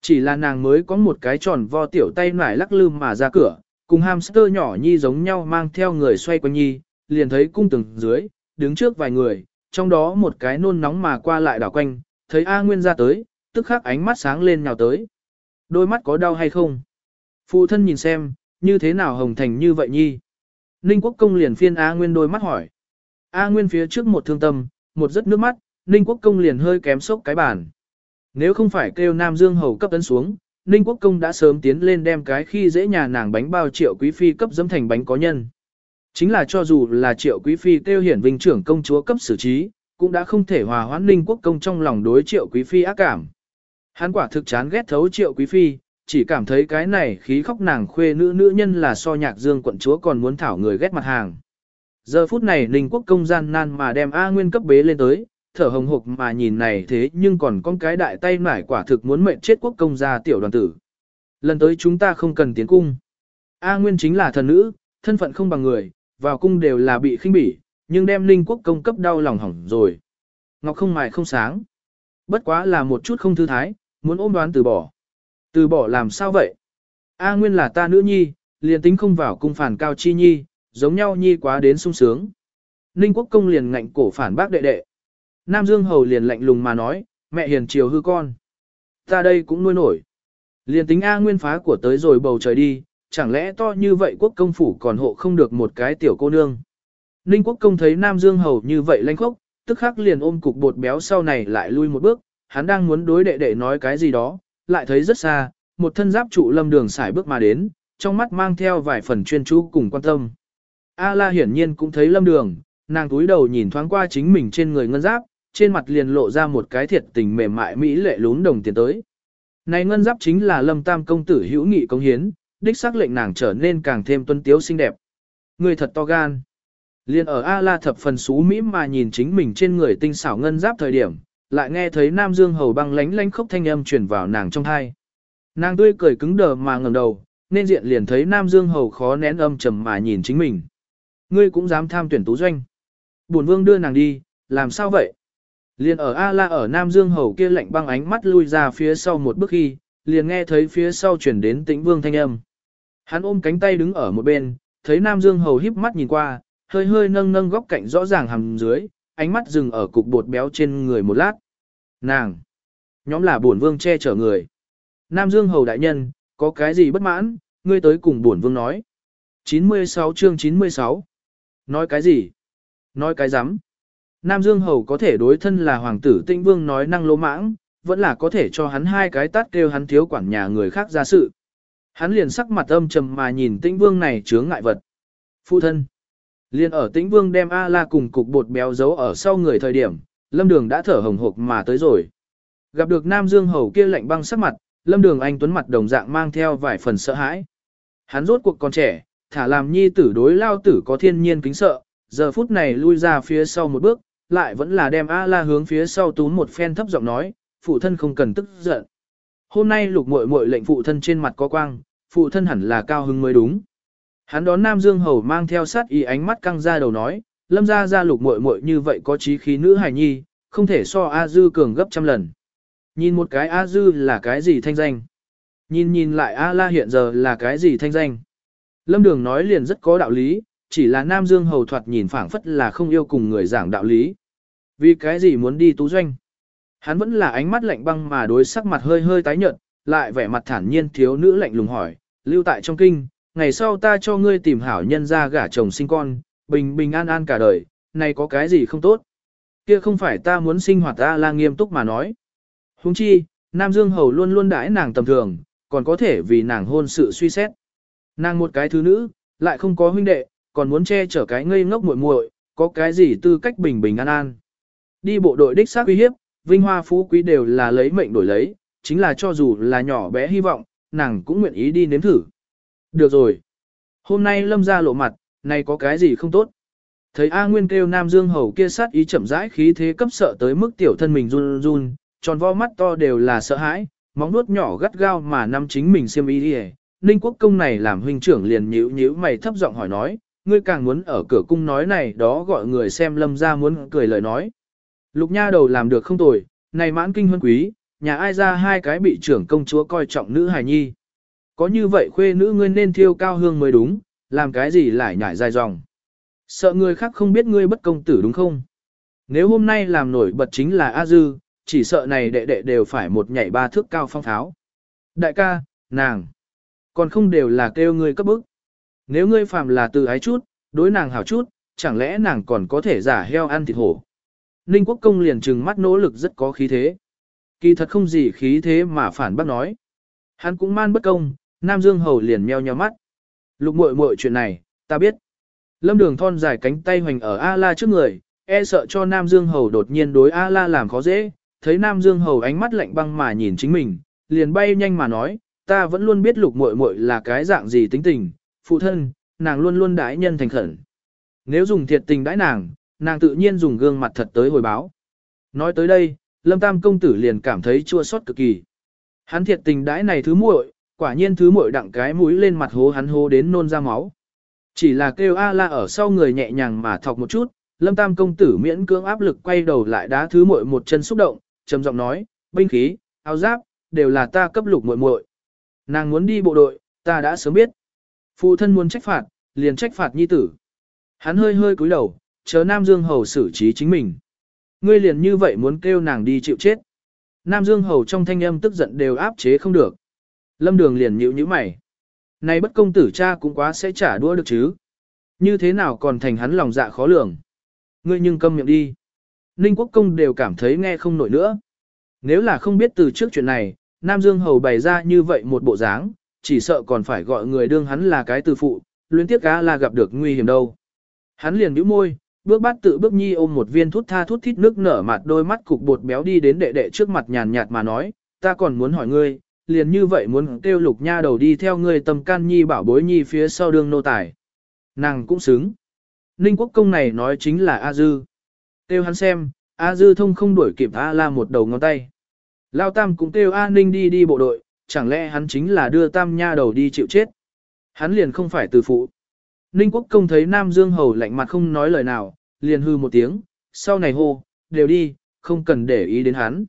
Chỉ là nàng mới có một cái tròn vo tiểu tay nải lắc lư mà ra cửa, cùng hamster nhỏ nhi giống nhau mang theo người xoay quanh nhi, liền thấy cung từng dưới, đứng trước vài người, trong đó một cái nôn nóng mà qua lại đảo quanh, thấy A Nguyên ra tới, tức khắc ánh mắt sáng lên nhào tới. Đôi mắt có đau hay không? Phụ thân nhìn xem, như thế nào hồng thành như vậy nhi? Ninh Quốc Công liền phiên A Nguyên đôi mắt hỏi. A Nguyên phía trước một thương tâm, một rất nước mắt, Ninh Quốc Công liền hơi kém sốc cái bàn. Nếu không phải kêu Nam Dương Hầu cấp tấn xuống, Ninh Quốc Công đã sớm tiến lên đem cái khi dễ nhà nàng bánh bao triệu quý phi cấp dấm thành bánh có nhân. Chính là cho dù là triệu quý phi tiêu hiển vinh trưởng công chúa cấp xử trí, cũng đã không thể hòa hoãn Ninh Quốc Công trong lòng đối triệu quý phi ác cảm. Hắn quả thực chán ghét thấu triệu quý phi, chỉ cảm thấy cái này khí khóc nàng khuê nữ nữ nhân là so nhạc dương quận chúa còn muốn thảo người ghét mặt hàng. Giờ phút này Ninh Quốc công gian nan mà đem A Nguyên cấp bế lên tới, thở hồng hộc mà nhìn này thế nhưng còn con cái đại tay nải quả thực muốn mệnh chết quốc công gia tiểu đoàn tử. Lần tới chúng ta không cần tiến cung. A Nguyên chính là thần nữ, thân phận không bằng người, vào cung đều là bị khinh bỉ, nhưng đem Ninh Quốc công cấp đau lòng hỏng rồi. Ngọc không mài không sáng. Bất quá là một chút không thư thái, muốn ôm đoán từ bỏ. Từ bỏ làm sao vậy? A Nguyên là ta nữ nhi, liền tính không vào cung phản cao chi nhi, giống nhau nhi quá đến sung sướng. Ninh quốc công liền ngạnh cổ phản bác đệ đệ. Nam Dương Hầu liền lạnh lùng mà nói, mẹ hiền chiều hư con. Ta đây cũng nuôi nổi. Liền tính A Nguyên phá của tới rồi bầu trời đi, chẳng lẽ to như vậy quốc công phủ còn hộ không được một cái tiểu cô nương. Ninh quốc công thấy Nam Dương Hầu như vậy lanh khốc, tức khắc liền ôm cục bột béo sau này lại lui một bước, hắn đang muốn đối đệ đệ nói cái gì đó, lại thấy rất xa, một thân giáp trụ lâm đường xài bước mà đến, trong mắt mang theo vài phần chuyên chú cùng quan tâm. A la hiển nhiên cũng thấy lâm đường, nàng túi đầu nhìn thoáng qua chính mình trên người ngân giáp, trên mặt liền lộ ra một cái thiệt tình mềm mại mỹ lệ lún đồng tiền tới. Này ngân giáp chính là lâm tam công tử hữu nghị công hiến, đích xác lệnh nàng trở nên càng thêm tuân tiếu xinh đẹp. Người thật to gan. Liên ở A la thập phần xú mỹ mà nhìn chính mình trên người tinh xảo ngân giáp thời điểm, lại nghe thấy Nam Dương hầu băng lánh lánh khốc thanh âm truyền vào nàng trong thai. Nàng tươi cười cứng đờ mà ngẩng đầu, nên diện liền thấy Nam Dương hầu khó nén âm trầm mà nhìn chính mình. Ngươi cũng dám tham tuyển tú doanh. Bổn vương đưa nàng đi, làm sao vậy? Liền ở A La ở Nam Dương hầu kia lạnh băng ánh mắt lui ra phía sau một bước khi, liền nghe thấy phía sau chuyển đến tĩnh vương thanh âm. Hắn ôm cánh tay đứng ở một bên, thấy Nam Dương hầu híp mắt nhìn qua, hơi hơi nâng nâng góc cạnh rõ ràng hầm dưới, ánh mắt dừng ở cục bột béo trên người một lát. Nàng! Nhóm là bổn vương che chở người. Nam Dương Hầu Đại Nhân, có cái gì bất mãn, ngươi tới cùng bổn vương nói. 96 chương 96 Nói cái gì? Nói cái rắm Nam Dương Hầu có thể đối thân là hoàng tử tĩnh vương nói năng lỗ mãng, vẫn là có thể cho hắn hai cái tát kêu hắn thiếu quản nhà người khác ra sự. Hắn liền sắc mặt âm trầm mà nhìn tĩnh vương này chướng ngại vật. Phụ thân. Liên ở tĩnh vương đem A-la cùng cục bột béo giấu ở sau người thời điểm, lâm đường đã thở hồng hộc mà tới rồi. Gặp được Nam Dương Hầu kia lạnh băng sắc mặt, lâm đường anh tuấn mặt đồng dạng mang theo vài phần sợ hãi. Hắn rốt cuộc còn trẻ, thả làm nhi tử đối lao tử có thiên nhiên kính sợ, giờ phút này lui ra phía sau một bước, lại vẫn là đem A-la hướng phía sau túm một phen thấp giọng nói, phụ thân không cần tức giận. Hôm nay lục muội muội lệnh phụ thân trên mặt có quang, phụ thân hẳn là cao hứng mới đúng. Hắn đón Nam Dương Hầu mang theo sát ý ánh mắt căng ra đầu nói, lâm ra ra lục muội muội như vậy có trí khí nữ hài nhi, không thể so A Dư cường gấp trăm lần. Nhìn một cái A Dư là cái gì thanh danh? Nhìn nhìn lại A La hiện giờ là cái gì thanh danh? Lâm Đường nói liền rất có đạo lý, chỉ là Nam Dương Hầu thoạt nhìn phảng phất là không yêu cùng người giảng đạo lý. Vì cái gì muốn đi tú doanh? Hắn vẫn là ánh mắt lạnh băng mà đối sắc mặt hơi hơi tái nhợt, lại vẻ mặt thản nhiên thiếu nữ lạnh lùng hỏi, lưu tại trong kinh, ngày sau ta cho ngươi tìm hảo nhân ra gả chồng sinh con, bình bình an an cả đời, này có cái gì không tốt. Kia không phải ta muốn sinh hoạt ta là nghiêm túc mà nói. Huống chi, Nam Dương Hầu luôn luôn đãi nàng tầm thường, còn có thể vì nàng hôn sự suy xét. Nàng một cái thứ nữ, lại không có huynh đệ, còn muốn che chở cái ngây ngốc muội muội, có cái gì tư cách bình bình an an. Đi bộ đội đích xác uy hiếp, vinh hoa phú quý đều là lấy mệnh đổi lấy, chính là cho dù là nhỏ bé hy vọng, nàng cũng nguyện ý đi nếm thử. Được rồi. Hôm nay lâm ra lộ mặt, này có cái gì không tốt. Thấy A Nguyên kêu Nam Dương Hầu kia sát ý chậm rãi khí thế cấp sợ tới mức tiểu thân mình run run, tròn vo mắt to đều là sợ hãi, móng nuốt nhỏ gắt gao mà nắm chính mình xiêm y đi Ninh quốc công này làm huynh trưởng liền nhíu nhíu mày thấp giọng hỏi nói, ngươi càng muốn ở cửa cung nói này đó gọi người xem lâm ra muốn cười lời nói. Lục nha đầu làm được không tồi, này mãn kinh huân quý, nhà ai ra hai cái bị trưởng công chúa coi trọng nữ hài nhi. Có như vậy khuê nữ ngươi nên thiêu cao hương mới đúng, làm cái gì lại nhảy dài dòng. Sợ người khác không biết ngươi bất công tử đúng không? Nếu hôm nay làm nổi bật chính là A Dư, chỉ sợ này đệ đệ đều phải một nhảy ba thước cao phong tháo. Đại ca, nàng, còn không đều là kêu ngươi cấp bức. Nếu ngươi phàm là từ ái chút, đối nàng hảo chút, chẳng lẽ nàng còn có thể giả heo ăn thịt hổ. Ninh quốc công liền trừng mắt nỗ lực rất có khí thế. Kỳ thật không gì khí thế mà phản bác nói. Hắn cũng man bất công, Nam Dương Hầu liền meo nheo mắt. Lục muội muội chuyện này, ta biết. Lâm Đường thon dài cánh tay hoành ở A-la trước người, e sợ cho Nam Dương Hầu đột nhiên đối A-la làm khó dễ, thấy Nam Dương Hầu ánh mắt lạnh băng mà nhìn chính mình, liền bay nhanh mà nói, ta vẫn luôn biết lục muội muội là cái dạng gì tính tình, phụ thân, nàng luôn luôn đãi nhân thành khẩn. Nếu dùng thiệt tình đãi nàng, nàng tự nhiên dùng gương mặt thật tới hồi báo. Nói tới đây, Lâm Tam công tử liền cảm thấy chua xót cực kỳ. Hắn thiệt tình đãi này thứ muội, quả nhiên thứ muội đặng cái mũi lên mặt hố hắn hố đến nôn ra máu. Chỉ là kêu A la ở sau người nhẹ nhàng mà thọc một chút, Lâm Tam công tử miễn cưỡng áp lực quay đầu lại đá thứ muội một chân xúc động, trầm giọng nói, binh khí, áo giáp, đều là ta cấp lục muội muội. Nàng muốn đi bộ đội, ta đã sớm biết. Phụ thân muốn trách phạt, liền trách phạt nhi tử. Hắn hơi hơi cúi đầu, chờ Nam Dương Hầu xử trí chính mình. Ngươi liền như vậy muốn kêu nàng đi chịu chết. Nam Dương Hầu trong thanh âm tức giận đều áp chế không được. Lâm Đường liền nhíu nhíu mày. Này bất công tử cha cũng quá sẽ trả đũa được chứ. Như thế nào còn thành hắn lòng dạ khó lường. Ngươi nhưng câm miệng đi. Ninh Quốc Công đều cảm thấy nghe không nổi nữa. Nếu là không biết từ trước chuyện này, Nam Dương Hầu bày ra như vậy một bộ dáng, chỉ sợ còn phải gọi người đương hắn là cái từ phụ, luyến tiếc cá là gặp được nguy hiểm đâu. Hắn liền bĩu môi, bước bát tự bước nhi ôm một viên thuốc tha thuốc thít nước nở mặt đôi mắt cục bột béo đi đến đệ đệ trước mặt nhàn nhạt mà nói, ta còn muốn hỏi ngươi, liền như vậy muốn kêu lục nha đầu đi theo ngươi tầm can nhi bảo bối nhi phía sau đường nô tài. Nàng cũng xứng. Ninh quốc công này nói chính là A Dư. Kêu hắn xem, A Dư thông không đuổi kịp A la một đầu ngón tay. Lao Tam cũng kêu A Ninh đi đi bộ đội, chẳng lẽ hắn chính là đưa Tam nha đầu đi chịu chết. Hắn liền không phải từ phụ. Ninh quốc công thấy Nam Dương Hầu lạnh mặt không nói lời nào, liền hư một tiếng, sau này hô, đều đi, không cần để ý đến hắn.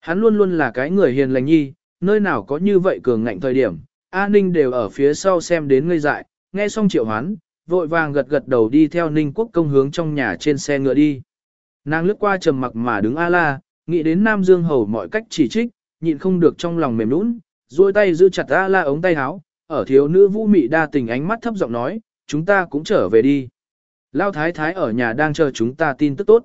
Hắn luôn luôn là cái người hiền lành nhi, nơi nào có như vậy cường ngạnh thời điểm, A Ninh đều ở phía sau xem đến ngây dại, nghe xong triệu hoán, vội vàng gật gật đầu đi theo Ninh quốc công hướng trong nhà trên xe ngựa đi. Nàng lướt qua trầm mặc mà đứng A La, nghĩ đến Nam Dương Hầu mọi cách chỉ trích, nhịn không được trong lòng mềm nũng, duỗi tay giữ chặt A La ống tay áo, ở thiếu nữ vũ mị đa tình ánh mắt thấp giọng nói, chúng ta cũng trở về đi. Lao thái thái ở nhà đang chờ chúng ta tin tức tốt.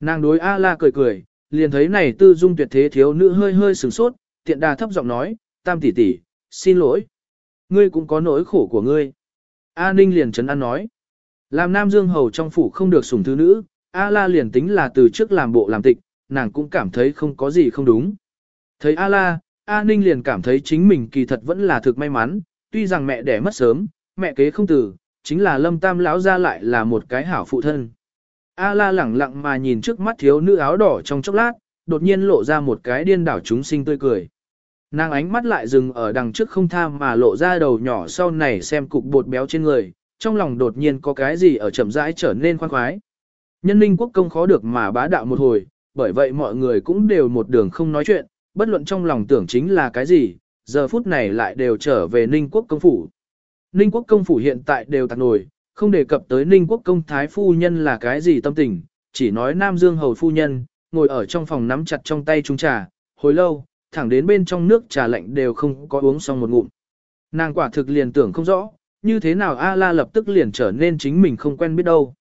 Nàng đối A la cười cười, liền thấy này tư dung tuyệt thế thiếu nữ hơi hơi sửng sốt, tiện đà thấp giọng nói, tam tỷ tỷ, xin lỗi. Ngươi cũng có nỗi khổ của ngươi. A Ninh liền chấn an nói. Làm Nam Dương Hầu trong phủ không được sủng thứ nữ, A La liền tính là từ trước làm bộ làm tịch, nàng cũng cảm thấy không có gì không đúng. Thấy A La, A Ninh liền cảm thấy chính mình kỳ thật vẫn là thực may mắn, tuy rằng mẹ đẻ mất sớm, mẹ kế không tử, chính là lâm tam lão ra lại là một cái hảo phụ thân. A la lẳng lặng mà nhìn trước mắt thiếu nữ áo đỏ trong chốc lát, đột nhiên lộ ra một cái điên đảo chúng sinh tươi cười. Nàng ánh mắt lại dừng ở đằng trước không tham mà lộ ra đầu nhỏ sau này xem cục bột béo trên người, trong lòng đột nhiên có cái gì ở chậm rãi trở nên khoan khoái. Nhân Linh quốc công khó được mà bá đạo một hồi, bởi vậy mọi người cũng đều một đường không nói chuyện, bất luận trong lòng tưởng chính là cái gì, giờ phút này lại đều trở về ninh quốc công phủ. Ninh quốc công phủ hiện tại đều tạc nổi, không đề cập tới Ninh quốc công thái phu nhân là cái gì tâm tình, chỉ nói Nam Dương hầu phu nhân, ngồi ở trong phòng nắm chặt trong tay chung trà, hồi lâu, thẳng đến bên trong nước trà lạnh đều không có uống xong một ngụm. Nàng quả thực liền tưởng không rõ, như thế nào A La lập tức liền trở nên chính mình không quen biết đâu.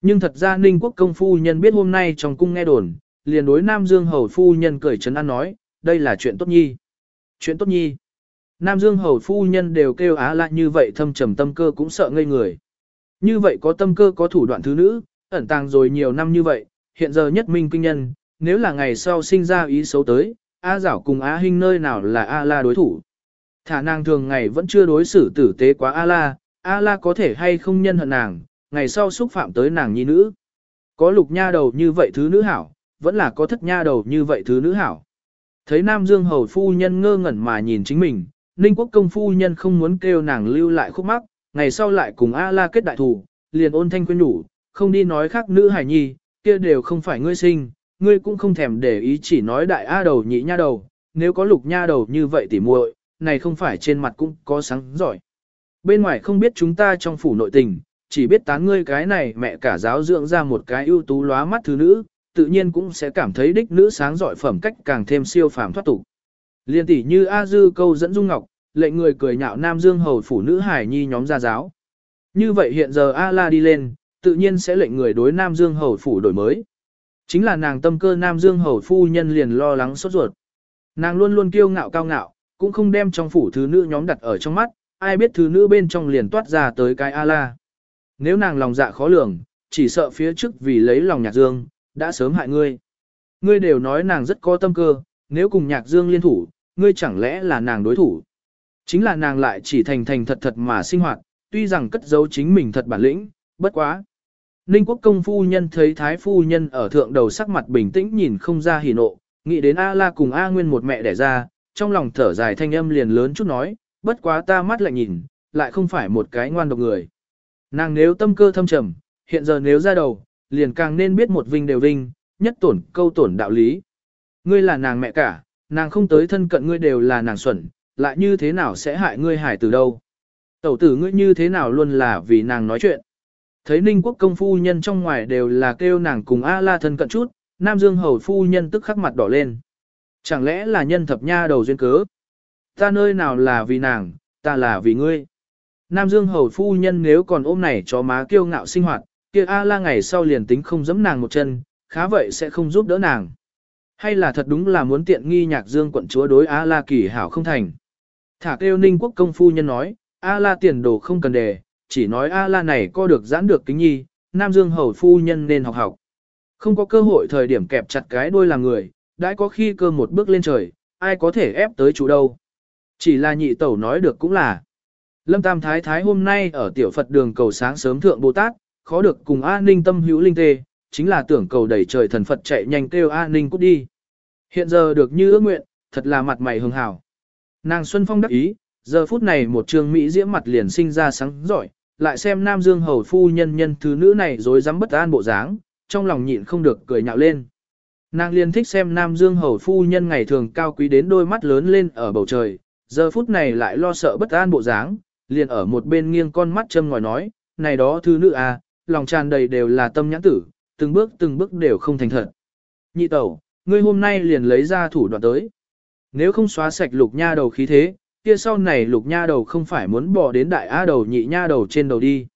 Nhưng thật ra Ninh quốc công phu nhân biết hôm nay trong cung nghe đồn, liền đối Nam Dương hầu phu nhân cười chấn an nói, đây là chuyện tốt nhi. Chuyện tốt nhi. Nam Dương hầu phu nhân đều kêu á lại như vậy thâm trầm tâm cơ cũng sợ ngây người. Như vậy có tâm cơ có thủ đoạn thứ nữ, ẩn tàng rồi nhiều năm như vậy, hiện giờ nhất minh kinh nhân, nếu là ngày sau sinh ra ý xấu tới, A Giảo cùng A Hinh nơi nào là A La đối thủ. Thả nàng thường ngày vẫn chưa đối xử tử tế quá A La, A La có thể hay không nhân hận nàng, ngày sau xúc phạm tới nàng nhi nữ. Có lục nha đầu như vậy thứ nữ hảo, vẫn là có thất nha đầu như vậy thứ nữ hảo. Thấy Nam Dương Hầu phu nhân ngơ ngẩn mà nhìn chính mình, Ninh Quốc công phu nhân không muốn kêu nàng lưu lại khúc mắc, ngày sau lại cùng A La kết đại thủ, liền ôn thanh quên nhủ, không đi nói khác nữ hải nhi, kia đều không phải ngươi sinh, ngươi cũng không thèm để ý chỉ nói đại A đầu nhị nha đầu, nếu có lục nha đầu như vậy tỉ muội, này không phải trên mặt cũng có sáng giỏi. Bên ngoài không biết chúng ta trong phủ nội tình, chỉ biết tán ngươi cái này mẹ cả giáo dưỡng ra một cái ưu tú lóa mắt thứ nữ, tự nhiên cũng sẽ cảm thấy đích nữ sáng giỏi phẩm cách càng thêm siêu phàm thoát tục. Liên tỷ như A Dư câu dẫn Dung Ngọc, lệnh người cười nhạo Nam Dương hầu phủ nữ hải nhi nhóm gia giáo. Như vậy hiện giờ A La đi lên, tự nhiên sẽ lệnh người đối Nam Dương hầu phủ đổi mới. Chính là nàng tâm cơ Nam Dương hầu phu nhân liền lo lắng sốt ruột. Nàng luôn luôn kiêu ngạo cao ngạo, cũng không đem trong phủ thứ nữ nhóm đặt ở trong mắt, ai biết thứ nữ bên trong liền toát ra tới cái A La. Nếu nàng lòng dạ khó lường, chỉ sợ phía trước vì lấy lòng nhạc dương, đã sớm hại ngươi. Ngươi đều nói nàng rất có tâm cơ, nếu cùng nhạc dương liên thủ, ngươi chẳng lẽ là nàng đối thủ. Chính là nàng lại chỉ thành thành thật thật mà sinh hoạt, tuy rằng cất giấu chính mình thật bản lĩnh, bất quá. Ninh quốc công phu nhân thấy thái phu nhân ở thượng đầu sắc mặt bình tĩnh nhìn không ra hỉ nộ, nghĩ đến A la cùng A nguyên một mẹ đẻ ra, trong lòng thở dài thanh âm liền lớn chút nói, bất quá ta mắt lại nhìn, lại không phải một cái ngoan độc người. Nàng nếu tâm cơ thâm trầm, hiện giờ nếu ra đầu, liền càng nên biết một vinh đều vinh, nhất tổn câu tổn đạo lý. Ngươi là nàng mẹ cả, nàng không tới thân cận ngươi đều là nàng xuẩn, lại như thế nào sẽ hại ngươi hải từ đâu. Tẩu tử ngươi như thế nào luôn là vì nàng nói chuyện. Thấy ninh quốc công phu nhân trong ngoài đều là kêu nàng cùng A-la thân cận chút, Nam Dương hầu phu nhân tức khắc mặt đỏ lên. Chẳng lẽ là nhân thập nha đầu duyên cớ? Ta nơi nào là vì nàng, ta là vì ngươi. Nam Dương hầu phu nhân nếu còn ôm này cho má kiêu ngạo sinh hoạt, kia A la ngày sau liền tính không giẫm nàng một chân, khá vậy sẽ không giúp đỡ nàng. Hay là thật đúng là muốn tiện nghi nhạc dương quận chúa đối A la kỳ hảo không thành. Thả kêu ninh quốc công phu nhân nói, A la tiền đồ không cần đề, chỉ nói A la này co được giãn được kính nhi, Nam Dương hầu phu nhân nên học học. Không có cơ hội thời điểm kẹp chặt cái đôi làm người, đã có khi cơ một bước lên trời, ai có thể ép tới chủ đâu. Chỉ là nhị tẩu nói được cũng là. Lâm Tam Thái Thái hôm nay ở tiểu Phật đường cầu sáng sớm thượng Bồ Tát, khó được cùng A Ninh tâm hữu linh tê, chính là tưởng cầu đẩy trời thần Phật chạy nhanh kêu A Ninh cút đi. Hiện giờ được như ước nguyện, thật là mặt mày hưng hảo. Nàng Xuân Phong đắc ý, giờ phút này một trường Mỹ diễm mặt liền sinh ra sáng giỏi, lại xem Nam Dương hầu phu nhân nhân thứ nữ này rồi dám bất an bộ dáng, trong lòng nhịn không được cười nhạo lên. Nàng liền thích xem Nam Dương hầu phu nhân ngày thường cao quý đến đôi mắt lớn lên ở bầu trời, giờ phút này lại lo sợ bất an bộ dáng, liền ở một bên nghiêng con mắt châm ngòi nói, này đó thứ nữ à, lòng tràn đầy đều là tâm nhãn tử, từng bước từng bước đều không thành thật. Nhị tẩu, ngươi hôm nay liền lấy ra thủ đoạn tới. Nếu không xóa sạch lục nha đầu khí thế, kia sau này lục nha đầu không phải muốn bỏ đến đại á đầu nhị nha đầu trên đầu đi.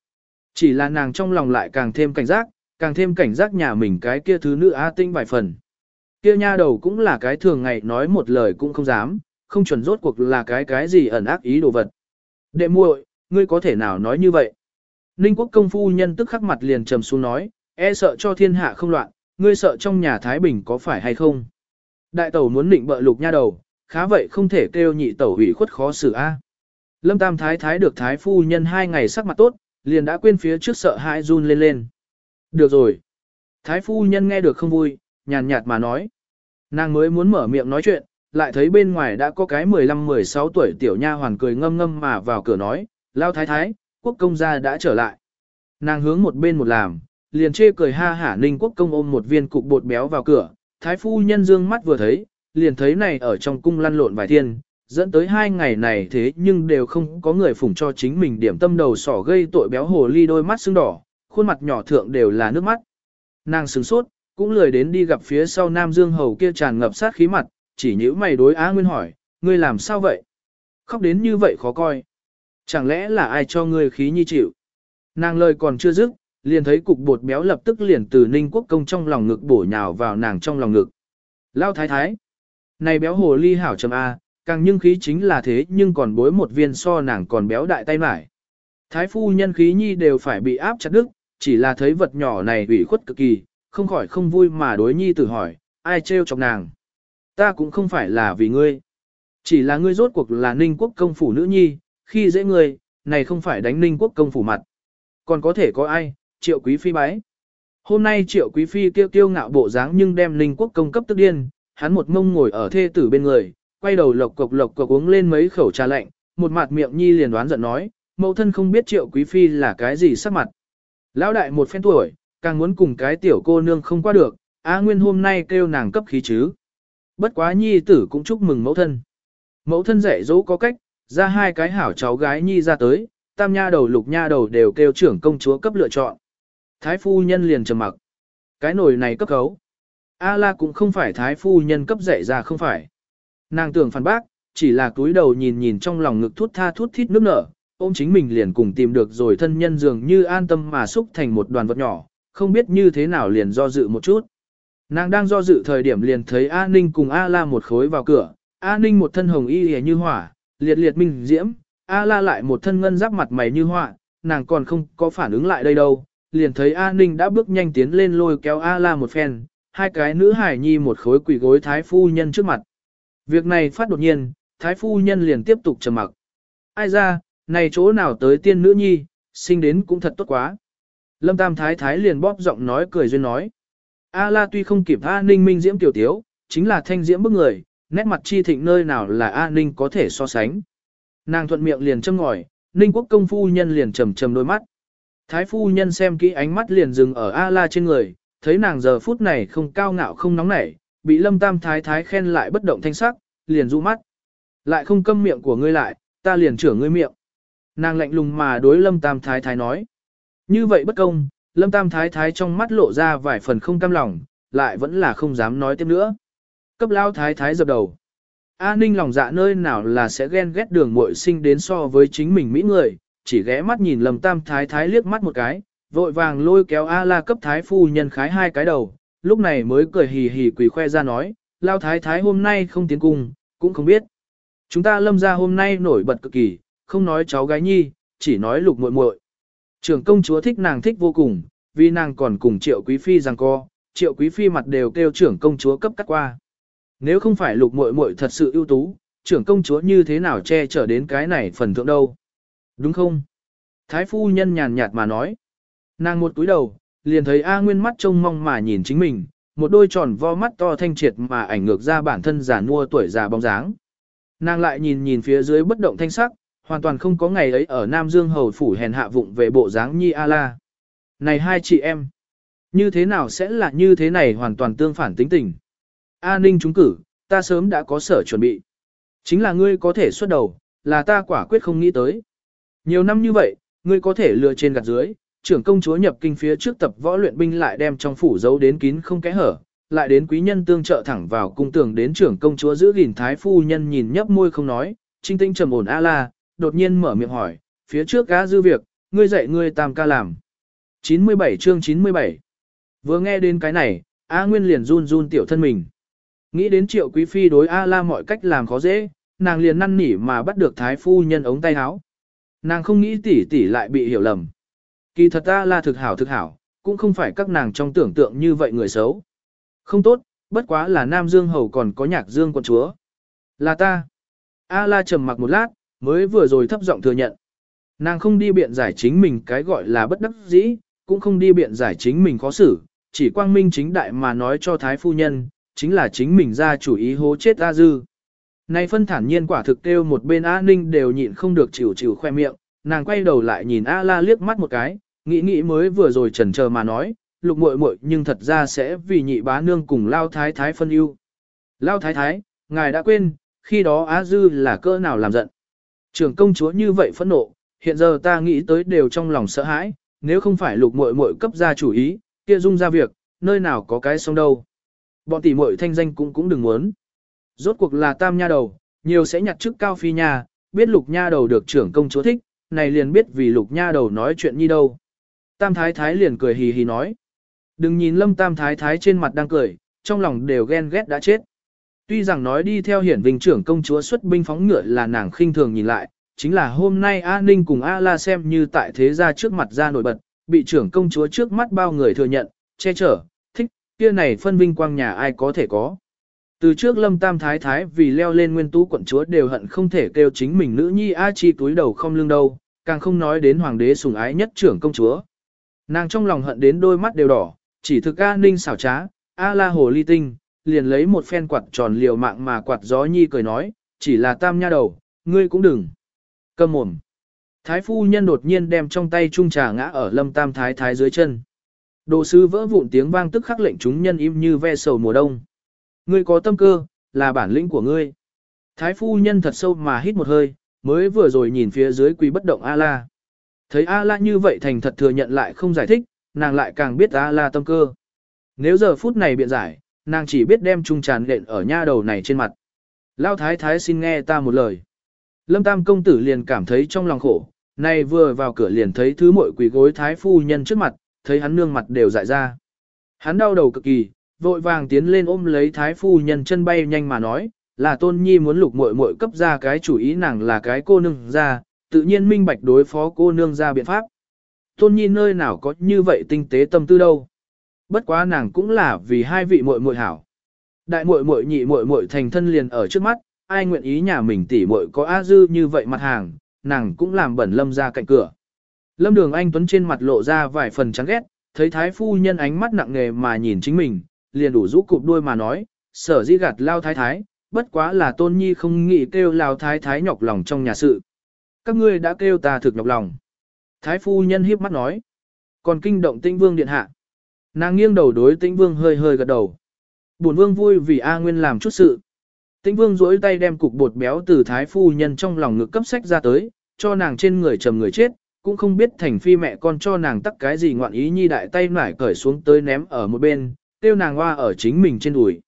Chỉ là nàng trong lòng lại càng thêm cảnh giác, càng thêm cảnh giác nhà mình cái kia thứ nữ á tinh vài phần. Kia nha đầu cũng là cái thường ngày nói một lời cũng không dám, không chuẩn rốt cuộc là cái cái gì ẩn ác ý đồ vật. Đệ muội, ngươi có thể nào nói như vậy? Ninh quốc công phu nhân tức khắc mặt liền trầm xuống nói, e sợ cho thiên hạ không loạn, ngươi sợ trong nhà Thái Bình có phải hay không? Đại tẩu muốn định bợ lục nha đầu, khá vậy không thể kêu nhị tẩu hủy khuất khó xử a. Lâm Tam Thái Thái được Thái Phu Nhân hai ngày sắc mặt tốt, liền đã quên phía trước sợ hãi run lên lên. Được rồi. Thái Phu Nhân nghe được không vui, nhàn nhạt mà nói. Nàng mới muốn mở miệng nói chuyện, lại thấy bên ngoài đã có cái 15-16 tuổi tiểu nha hoàn cười ngâm ngâm mà vào cửa nói, Lao Thái Thái, quốc công gia đã trở lại. Nàng hướng một bên một làm, liền chê cười ha hả ninh quốc công ôm một viên cục bột béo vào cửa, thái phu nhân dương mắt vừa thấy, liền thấy này ở trong cung lăn lộn vài thiên, dẫn tới hai ngày này thế nhưng đều không có người phụng cho chính mình điểm tâm đầu sỏ gây tội béo hồ ly đôi mắt sưng đỏ, khuôn mặt nhỏ thượng đều là nước mắt. Nàng sửng sốt, cũng lười đến đi gặp phía sau Nam Dương Hầu kia tràn ngập sát khí mặt, chỉ nhíu mày đối Á Nguyên hỏi, ngươi làm sao vậy? Khóc đến như vậy khó coi. Chẳng lẽ là ai cho ngươi khí nhi chịu? Nàng lời còn chưa dứt, liền thấy cục bột béo lập tức liền từ Ninh Quốc công trong lòng ngực bổ nhào vào nàng trong lòng ngực. Lao thái thái. Này béo hồ ly hảo trầm A, càng nhưng khí chính là thế nhưng còn bối một viên so nàng còn béo đại tay mải. Thái phu nhân khí nhi đều phải bị áp chặt đứt, chỉ là thấy vật nhỏ này ủy khuất cực kỳ, không khỏi không vui mà đối nhi tử hỏi, ai trêu chọc nàng. Ta cũng không phải là vì ngươi. Chỉ là ngươi rốt cuộc là ninh quốc công phủ nữ nhi, khi dễ ngươi, này không phải đánh ninh quốc công phủ mặt. Còn có thể có ai, triệu quý phi bái. Hôm nay triệu quý phi kêu kiêu ngạo bộ dáng nhưng đem Linh quốc công cấp tức điên, hắn một mông ngồi ở thê tử bên người, quay đầu lộc cộc lộc cộc uống lên mấy khẩu trà lạnh, một mặt miệng nhi liền đoán giận nói, mẫu thân không biết triệu quý phi là cái gì sắc mặt. Lão đại một phen tuổi, càng muốn cùng cái tiểu cô nương không qua được, Á Nguyên hôm nay kêu nàng cấp khí chứ. Bất quá nhi tử cũng chúc mừng mẫu thân. Mẫu thân dạy dỗ có cách, ra hai cái hảo cháu gái nhi ra tới, tam nha đầu lục nha đầu đều kêu trưởng công chúa cấp lựa chọn. Thái phu nhân liền trầm mặc. Cái nồi này cấp khấu. A la cũng không phải thái phu nhân cấp dạy ra không phải. Nàng tưởng phản bác, chỉ là túi đầu nhìn nhìn trong lòng ngực thút tha thút thít nước nở, ôm chính mình liền cùng tìm được rồi thân nhân dường như an tâm mà xúc thành một đoàn vật nhỏ, không biết như thế nào liền do dự một chút. Nàng đang do dự thời điểm liền thấy A Ninh cùng A La một khối vào cửa, A Ninh một thân hồng y hề như hỏa, liệt liệt minh diễm, A La lại một thân ngân giáp mặt mày như họa, nàng còn không có phản ứng lại đây đâu, liền thấy A Ninh đã bước nhanh tiến lên lôi kéo A La một phen, hai cái nữ hải nhi một khối quỷ gối thái phu nhân trước mặt. Việc này phát đột nhiên, thái phu nhân liền tiếp tục trầm mặc. Ai ra, này chỗ nào tới tiên nữ nhi, sinh đến cũng thật tốt quá. Lâm Tam Thái Thái liền bóp giọng nói cười duyên nói. A La tuy không kịp A Ninh minh diễm tiểu tiếu, chính là thanh diễm bức người, nét mặt chi thịnh nơi nào là A Ninh có thể so sánh. Nàng thuận miệng liền châm ngòi, Ninh quốc công phu nhân liền trầm trầm đôi mắt. Thái phu nhân xem kỹ ánh mắt liền dừng ở A La trên người, thấy nàng giờ phút này không cao ngạo không nóng nảy, bị Lâm Tam Thái Thái khen lại bất động thanh sắc, liền rũ mắt. Lại không câm miệng của ngươi lại, ta liền trưởng ngươi miệng. Nàng lạnh lùng mà đối Lâm Tam Thái Thái nói. Như vậy bất công, Lâm Tam Thái Thái trong mắt lộ ra vài phần không cam lòng, lại vẫn là không dám nói tiếp nữa. Cấp lao Thái Thái dập đầu. A Ninh lòng dạ nơi nào là sẽ ghen ghét đường muội sinh đến so với chính mình Mỹ người, chỉ ghé mắt nhìn Lâm Tam Thái Thái liếc mắt một cái, vội vàng lôi kéo A La cấp Thái Phu nhân khái hai cái đầu, lúc này mới cười hì hì quỳ khoe ra nói, lao Thái Thái hôm nay không tiến cung, cũng không biết. Chúng ta lâm ra hôm nay nổi bật cực kỳ, không nói cháu gái nhi, chỉ nói lục muội muội. Trưởng công chúa thích nàng thích vô cùng, vì nàng còn cùng triệu quý phi rằng co, triệu quý phi mặt đều kêu trưởng công chúa cấp cắt qua. Nếu không phải lục muội muội thật sự ưu tú, trưởng công chúa như thế nào che chở đến cái này phần thượng đâu. Đúng không? Thái phu nhân nhàn nhạt mà nói. Nàng một túi đầu, liền thấy A Nguyên mắt trông mong mà nhìn chính mình, một đôi tròn vo mắt to thanh triệt mà ảnh ngược ra bản thân giả mua tuổi già bóng dáng. Nàng lại nhìn nhìn phía dưới bất động thanh sắc, hoàn toàn không có ngày ấy ở Nam Dương Hầu Phủ hèn hạ vụng về bộ dáng nhi A-la. Này hai chị em, như thế nào sẽ là như thế này hoàn toàn tương phản tính tình. A Ninh trúng cử, ta sớm đã có sở chuẩn bị. Chính là ngươi có thể xuất đầu, là ta quả quyết không nghĩ tới. Nhiều năm như vậy, ngươi có thể lừa trên gạt dưới, trưởng công chúa nhập kinh phía trước tập võ luyện binh lại đem trong phủ giấu đến kín không kẽ hở, lại đến quý nhân tương trợ thẳng vào cung tường đến trưởng công chúa giữ gìn thái phu nhân nhìn nhấp môi không nói, trinh tinh trầm ổn a la, đột nhiên mở miệng hỏi, phía trước gã dư việc, ngươi dạy ngươi tam ca làm. 97 chương 97 Vừa nghe đến cái này, A Nguyên liền run run tiểu thân mình. Nghĩ đến triệu quý phi đối A la mọi cách làm khó dễ, nàng liền năn nỉ mà bắt được thái phu nhân ống tay áo. Nàng không nghĩ tỷ tỷ lại bị hiểu lầm. Kỳ thật ta là thực hảo thực hảo, cũng không phải các nàng trong tưởng tượng như vậy người xấu. Không tốt, bất quá là Nam Dương Hầu còn có nhạc Dương quận chúa. Là ta. A la trầm mặc một lát, mới vừa rồi thấp giọng thừa nhận. Nàng không đi biện giải chính mình cái gọi là bất đắc dĩ, cũng không đi biện giải chính mình khó xử, chỉ quang minh chính đại mà nói cho thái phu nhân, chính là chính mình ra chủ ý hố chết A Dư. Này phân thản nhiên quả thực kêu một bên A Ninh đều nhịn không được chịu chịu khoe miệng, nàng quay đầu lại nhìn A La liếc mắt một cái, nghĩ nghĩ mới vừa rồi chần chờ mà nói, lục muội muội nhưng thật ra sẽ vì nhị bá nương cùng lao thái thái phân ưu. Lao thái thái, ngài đã quên, khi đó Á Dư là cỡ nào làm giận. Trưởng công chúa như vậy phẫn nộ, hiện giờ ta nghĩ tới đều trong lòng sợ hãi, nếu không phải lục muội muội cấp ra chủ ý, kia dung ra việc, nơi nào có cái xong đâu. Bọn tỷ muội thanh danh cũng cũng đừng muốn. Rốt cuộc là tam nha đầu, nhiều sẽ nhặt chức cao phi nha, biết lục nha đầu được trưởng công chúa thích, này liền biết vì lục nha đầu nói chuyện như đâu. Tam thái thái liền cười hì hì nói. Đừng nhìn lâm tam thái thái trên mặt đang cười, trong lòng đều ghen ghét đã chết. Tuy rằng nói đi theo hiển vinh trưởng công chúa xuất binh phóng ngựa là nàng khinh thường nhìn lại, chính là hôm nay A Ninh cùng A La xem như tại thế gia trước mặt ra nổi bật, bị trưởng công chúa trước mắt bao người thừa nhận, che chở, thích, kia này phân vinh quang nhà ai có thể có. Từ trước lâm tam thái thái vì leo lên nguyên tú quận chúa đều hận không thể kêu chính mình nữ nhi A chi túi đầu không lương đâu, càng không nói đến hoàng đế sùng ái nhất trưởng công chúa. Nàng trong lòng hận đến đôi mắt đều đỏ, chỉ thực A ninh xảo trá, A la hồ ly tinh, liền lấy một phen quạt tròn liều mạng mà quạt gió nhi cười nói, chỉ là tam nha đầu, ngươi cũng đừng. Cầm mồm. Thái phu nhân đột nhiên đem trong tay chung trà ngã ở lâm tam thái thái dưới chân. Đồ sứ vỡ vụn tiếng vang tức khắc lệnh chúng nhân im như ve sầu mùa đông. Ngươi có tâm cơ, là bản lĩnh của ngươi. Thái phu nhân thật sâu mà hít một hơi, mới vừa rồi nhìn phía dưới quỳ bất động A-la. Thấy A-la như vậy thành thật thừa nhận lại không giải thích, nàng lại càng biết A-la tâm cơ. Nếu giờ phút này biện giải, nàng chỉ biết đem trung tràn lện ở nha đầu này trên mặt. Lao thái thái xin nghe ta một lời. Lâm Tam công tử liền cảm thấy trong lòng khổ, nay vừa vào cửa liền thấy thứ muội quỳ gối thái phu nhân trước mặt, thấy hắn nương mặt đều dại ra. Hắn đau đầu cực kỳ, vội vàng tiến lên ôm lấy thái phu nhân chân bay nhanh mà nói, là tôn nhi muốn lục muội muội cấp ra cái chủ ý nàng là cái cô nương ra, tự nhiên minh bạch đối phó cô nương ra biện pháp. Tôn nhi nơi nào có như vậy tinh tế tâm tư đâu. Bất quá nàng cũng là vì hai vị muội muội hảo. Đại muội muội nhị muội muội thành thân liền ở trước mắt, ai nguyện ý nhà mình tỷ muội có a dư như vậy mặt hàng, nàng cũng làm bẩn lâm ra cạnh cửa. Lâm đường anh tuấn trên mặt lộ ra vài phần chán ghét, thấy thái phu nhân ánh mắt nặng nề mà nhìn chính mình, liền đủ rũ cụp đuôi mà nói, sở di gạt lao thái thái, bất quá là tôn nhi không nghĩ kêu lao thái thái nhọc lòng trong nhà sự. Các ngươi đã kêu ta thực nhọc lòng. Thái phu nhân hiếp mắt nói, còn kinh động tĩnh vương điện hạ. Nàng nghiêng đầu đối tĩnh vương hơi hơi gật đầu. Bổn vương vui vì A Nguyên làm chút sự. Tĩnh vương duỗi tay đem cục bột béo từ thái phu nhân trong lòng ngực cấp sách ra tới, cho nàng trên người trầm người chết, cũng không biết thành phi mẹ con cho nàng tắc cái gì ngoạn ý nhi đại tay nải cởi xuống tới ném ở một bên, tiêu nàng hoa ở chính mình trên đùi.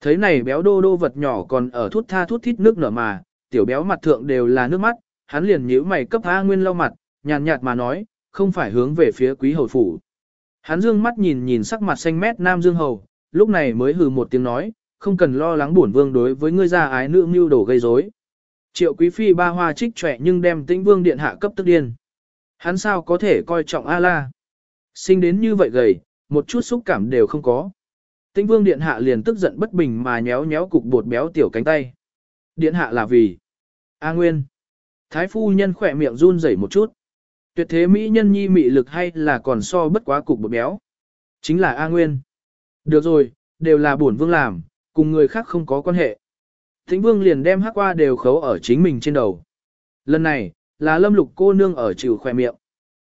Thấy này béo đô đô vật nhỏ còn ở thút tha thút thít nước nở mà, tiểu béo mặt thượng đều là nước mắt, hắn liền nhíu mày cấp A Nguyên lau mặt, nhàn nhạt mà nói, không phải hướng về phía quý hầu phủ. Hắn dương mắt nhìn nhìn sắc mặt xanh mét nam dương hầu, lúc này mới hừ một tiếng nói, không cần lo lắng bổn vương đối với ngươi gia ái nữ mưu đổ gây rối. Triệu quý phi ba hoa trích trẻ nhưng đem tĩnh vương điện hạ cấp tức điên. Hắn sao có thể coi trọng A-la. Sinh đến như vậy gầy, một chút xúc cảm đều không có. Tĩnh vương điện hạ liền tức giận bất bình mà nhéo nhéo cục bột béo tiểu cánh tay. Điện hạ là vì A Nguyên. Thái phu nhân khỏe miệng run rẩy một chút. Tuyệt thế mỹ nhân nhi mị lực hay là còn so bất quá cục bột béo. Chính là A Nguyên. Được rồi, đều là bổn vương làm, cùng người khác không có quan hệ. Tĩnh vương liền đem hắc qua đều khấu ở chính mình trên đầu. Lần này, là lâm lục cô nương ở chịu khoe miệng.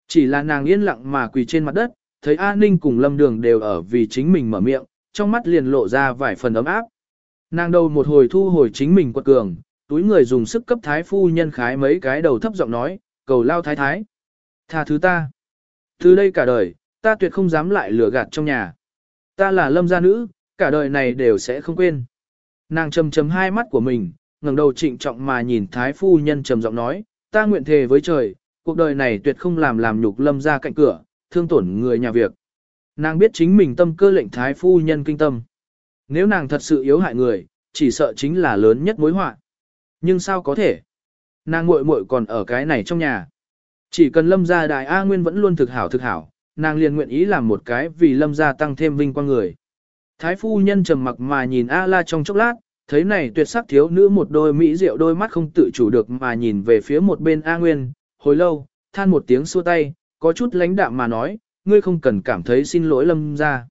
Chỉ là nàng yên lặng mà quỳ trên mặt đất, thấy A Ninh cùng lâm đường đều ở vì chính mình mở miệng, trong mắt liền lộ ra vài phần ấm áp. Nàng đầu một hồi thu hồi chính mình quật cường, túi người dùng sức cấp thái phu nhân khái mấy cái đầu thấp giọng nói, cầu lao thái thái. Tha thứ ta. Từ đây cả đời, ta tuyệt không dám lại lừa gạt trong nhà. Ta là lâm gia nữ, cả đời này đều sẽ không quên. Nàng trầm trầm hai mắt của mình, ngẩng đầu trịnh trọng mà nhìn thái phu nhân trầm giọng nói, ta nguyện thề với trời, cuộc đời này tuyệt không làm làm nhục lâm Gia cạnh cửa, thương tổn người nhà việc. Nàng biết chính mình tâm cơ lệnh thái phu nhân kinh tâm. Nếu nàng thật sự yếu hại người, chỉ sợ chính là lớn nhất mối họa. Nhưng sao có thể? Nàng muội muội còn ở cái này trong nhà. Chỉ cần lâm gia đại A Nguyên vẫn luôn thực hảo thực hảo, nàng liền nguyện ý làm một cái vì lâm gia tăng thêm vinh quang người. Thái phu nhân trầm mặc mà nhìn A la trong chốc lát, thấy này tuyệt sắc thiếu nữ một đôi mỹ rượu đôi mắt không tự chủ được mà nhìn về phía một bên A Nguyên, hồi lâu, than một tiếng xua tay, có chút lãnh đạm mà nói, ngươi không cần cảm thấy xin lỗi lâm gia.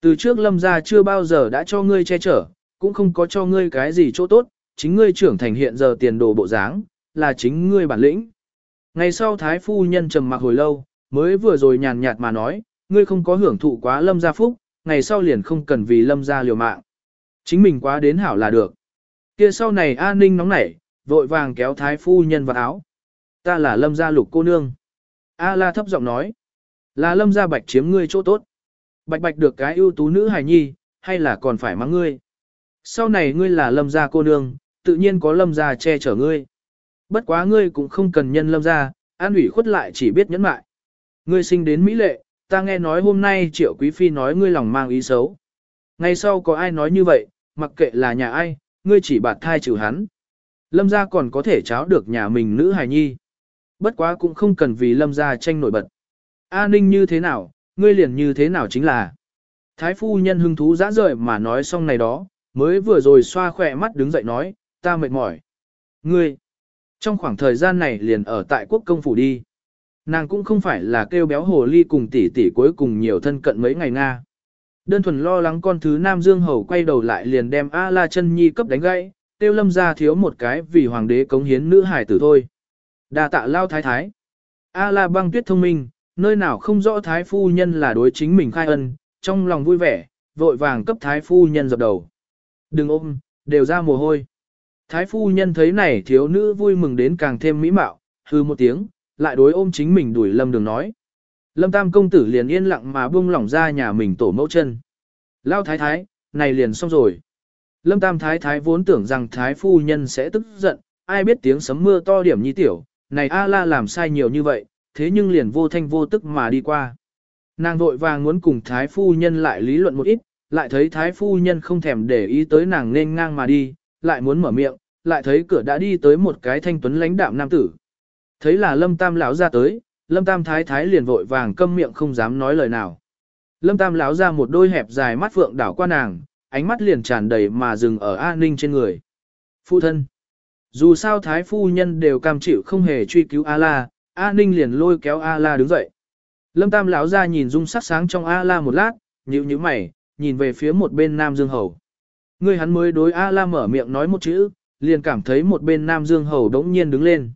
Từ trước lâm gia chưa bao giờ đã cho ngươi che chở, cũng không có cho ngươi cái gì chỗ tốt, chính ngươi trưởng thành hiện giờ tiền đồ bộ dáng, là chính ngươi bản lĩnh. Ngày sau thái phu nhân trầm mặc hồi lâu, mới vừa rồi nhàn nhạt mà nói, ngươi không có hưởng thụ quá lâm gia phúc, ngày sau liền không cần vì lâm gia liều mạng. Chính mình quá đến hảo là được. Kia sau này an ninh nóng nảy, vội vàng kéo thái phu nhân vào áo. Ta là lâm gia lục cô nương. A la thấp giọng nói. Là lâm gia bạch chiếm ngươi chỗ tốt. Bạch bạch được cái ưu tú nữ hài nhi, hay là còn phải mắng ngươi. Sau này ngươi là lâm gia cô nương, tự nhiên có lâm gia che chở ngươi. Bất quá ngươi cũng không cần nhân lâm gia, an ủy khuất lại chỉ biết nhẫn mại. Ngươi sinh đến Mỹ lệ, ta nghe nói hôm nay triệu quý phi nói ngươi lòng mang ý xấu. Ngày sau có ai nói như vậy, mặc kệ là nhà ai, ngươi chỉ bạt thai trừ hắn. Lâm gia còn có thể cháo được nhà mình nữ hài nhi. Bất quá cũng không cần vì lâm gia tranh nổi bật. A Ninh như thế nào, ngươi liền như thế nào chính là. Thái phu nhân hưng thú dã rời mà nói xong này đó, mới vừa rồi xoa khỏe mắt đứng dậy nói, ta mệt mỏi. Ngươi, trong khoảng thời gian này liền ở tại quốc công phủ đi. Nàng cũng không phải là kêu béo hồ ly cùng tỷ tỷ cuối cùng nhiều thân cận mấy ngày Nga. Đơn thuần lo lắng con thứ Nam Dương Hầu quay đầu lại liền đem A La chân Nhi cấp đánh gãy, tiêu lâm ra thiếu một cái vì hoàng đế cống hiến nữ hải tử thôi đa tạ lao thái thái. A La băng tuyết thông minh, nơi nào không rõ thái phu nhân là đối chính mình khai ân, trong lòng vui vẻ, vội vàng cấp thái phu nhân dập đầu. Đừng ôm, đều ra mồ hôi. Thái phu nhân thấy này thiếu nữ vui mừng đến càng thêm mỹ mạo, hư một tiếng, lại đối ôm chính mình đuổi lâm đường nói. Lâm tam công tử liền yên lặng mà buông lỏng ra nhà mình tổ mẫu chân. Lao thái thái, này liền xong rồi. Lâm tam thái thái vốn tưởng rằng thái phu nhân sẽ tức giận, ai biết tiếng sấm mưa to điểm nhi tiểu, này A la làm sai nhiều như vậy, thế nhưng liền vô thanh vô tức mà đi qua. Nàng vội vàng muốn cùng thái phu nhân lại lý luận một ít, lại thấy thái phu nhân không thèm để ý tới nàng nên ngang mà đi, lại muốn mở miệng, lại thấy cửa đã đi tới một cái thanh tuấn lãnh đạm nam tử. Thấy là lâm tam lão ra tới, lâm tam thái thái liền vội vàng câm miệng không dám nói lời nào. Lâm tam lão ra một đôi hẹp dài mắt phượng đảo qua nàng, ánh mắt liền tràn đầy mà dừng ở an ninh trên người. Phụ thân. Dù sao thái phu nhân đều cam chịu không hề truy cứu A-la, A Ninh liền lôi kéo A-la đứng dậy. Lâm Tam lão ra nhìn dung sắc sáng trong A-la một lát, nhíu nhíu mày, nhìn về phía một bên Nam Dương Hầu. Người hắn mới đối A-la mở miệng nói một chữ, liền cảm thấy một bên Nam Dương Hầu đống nhiên đứng lên.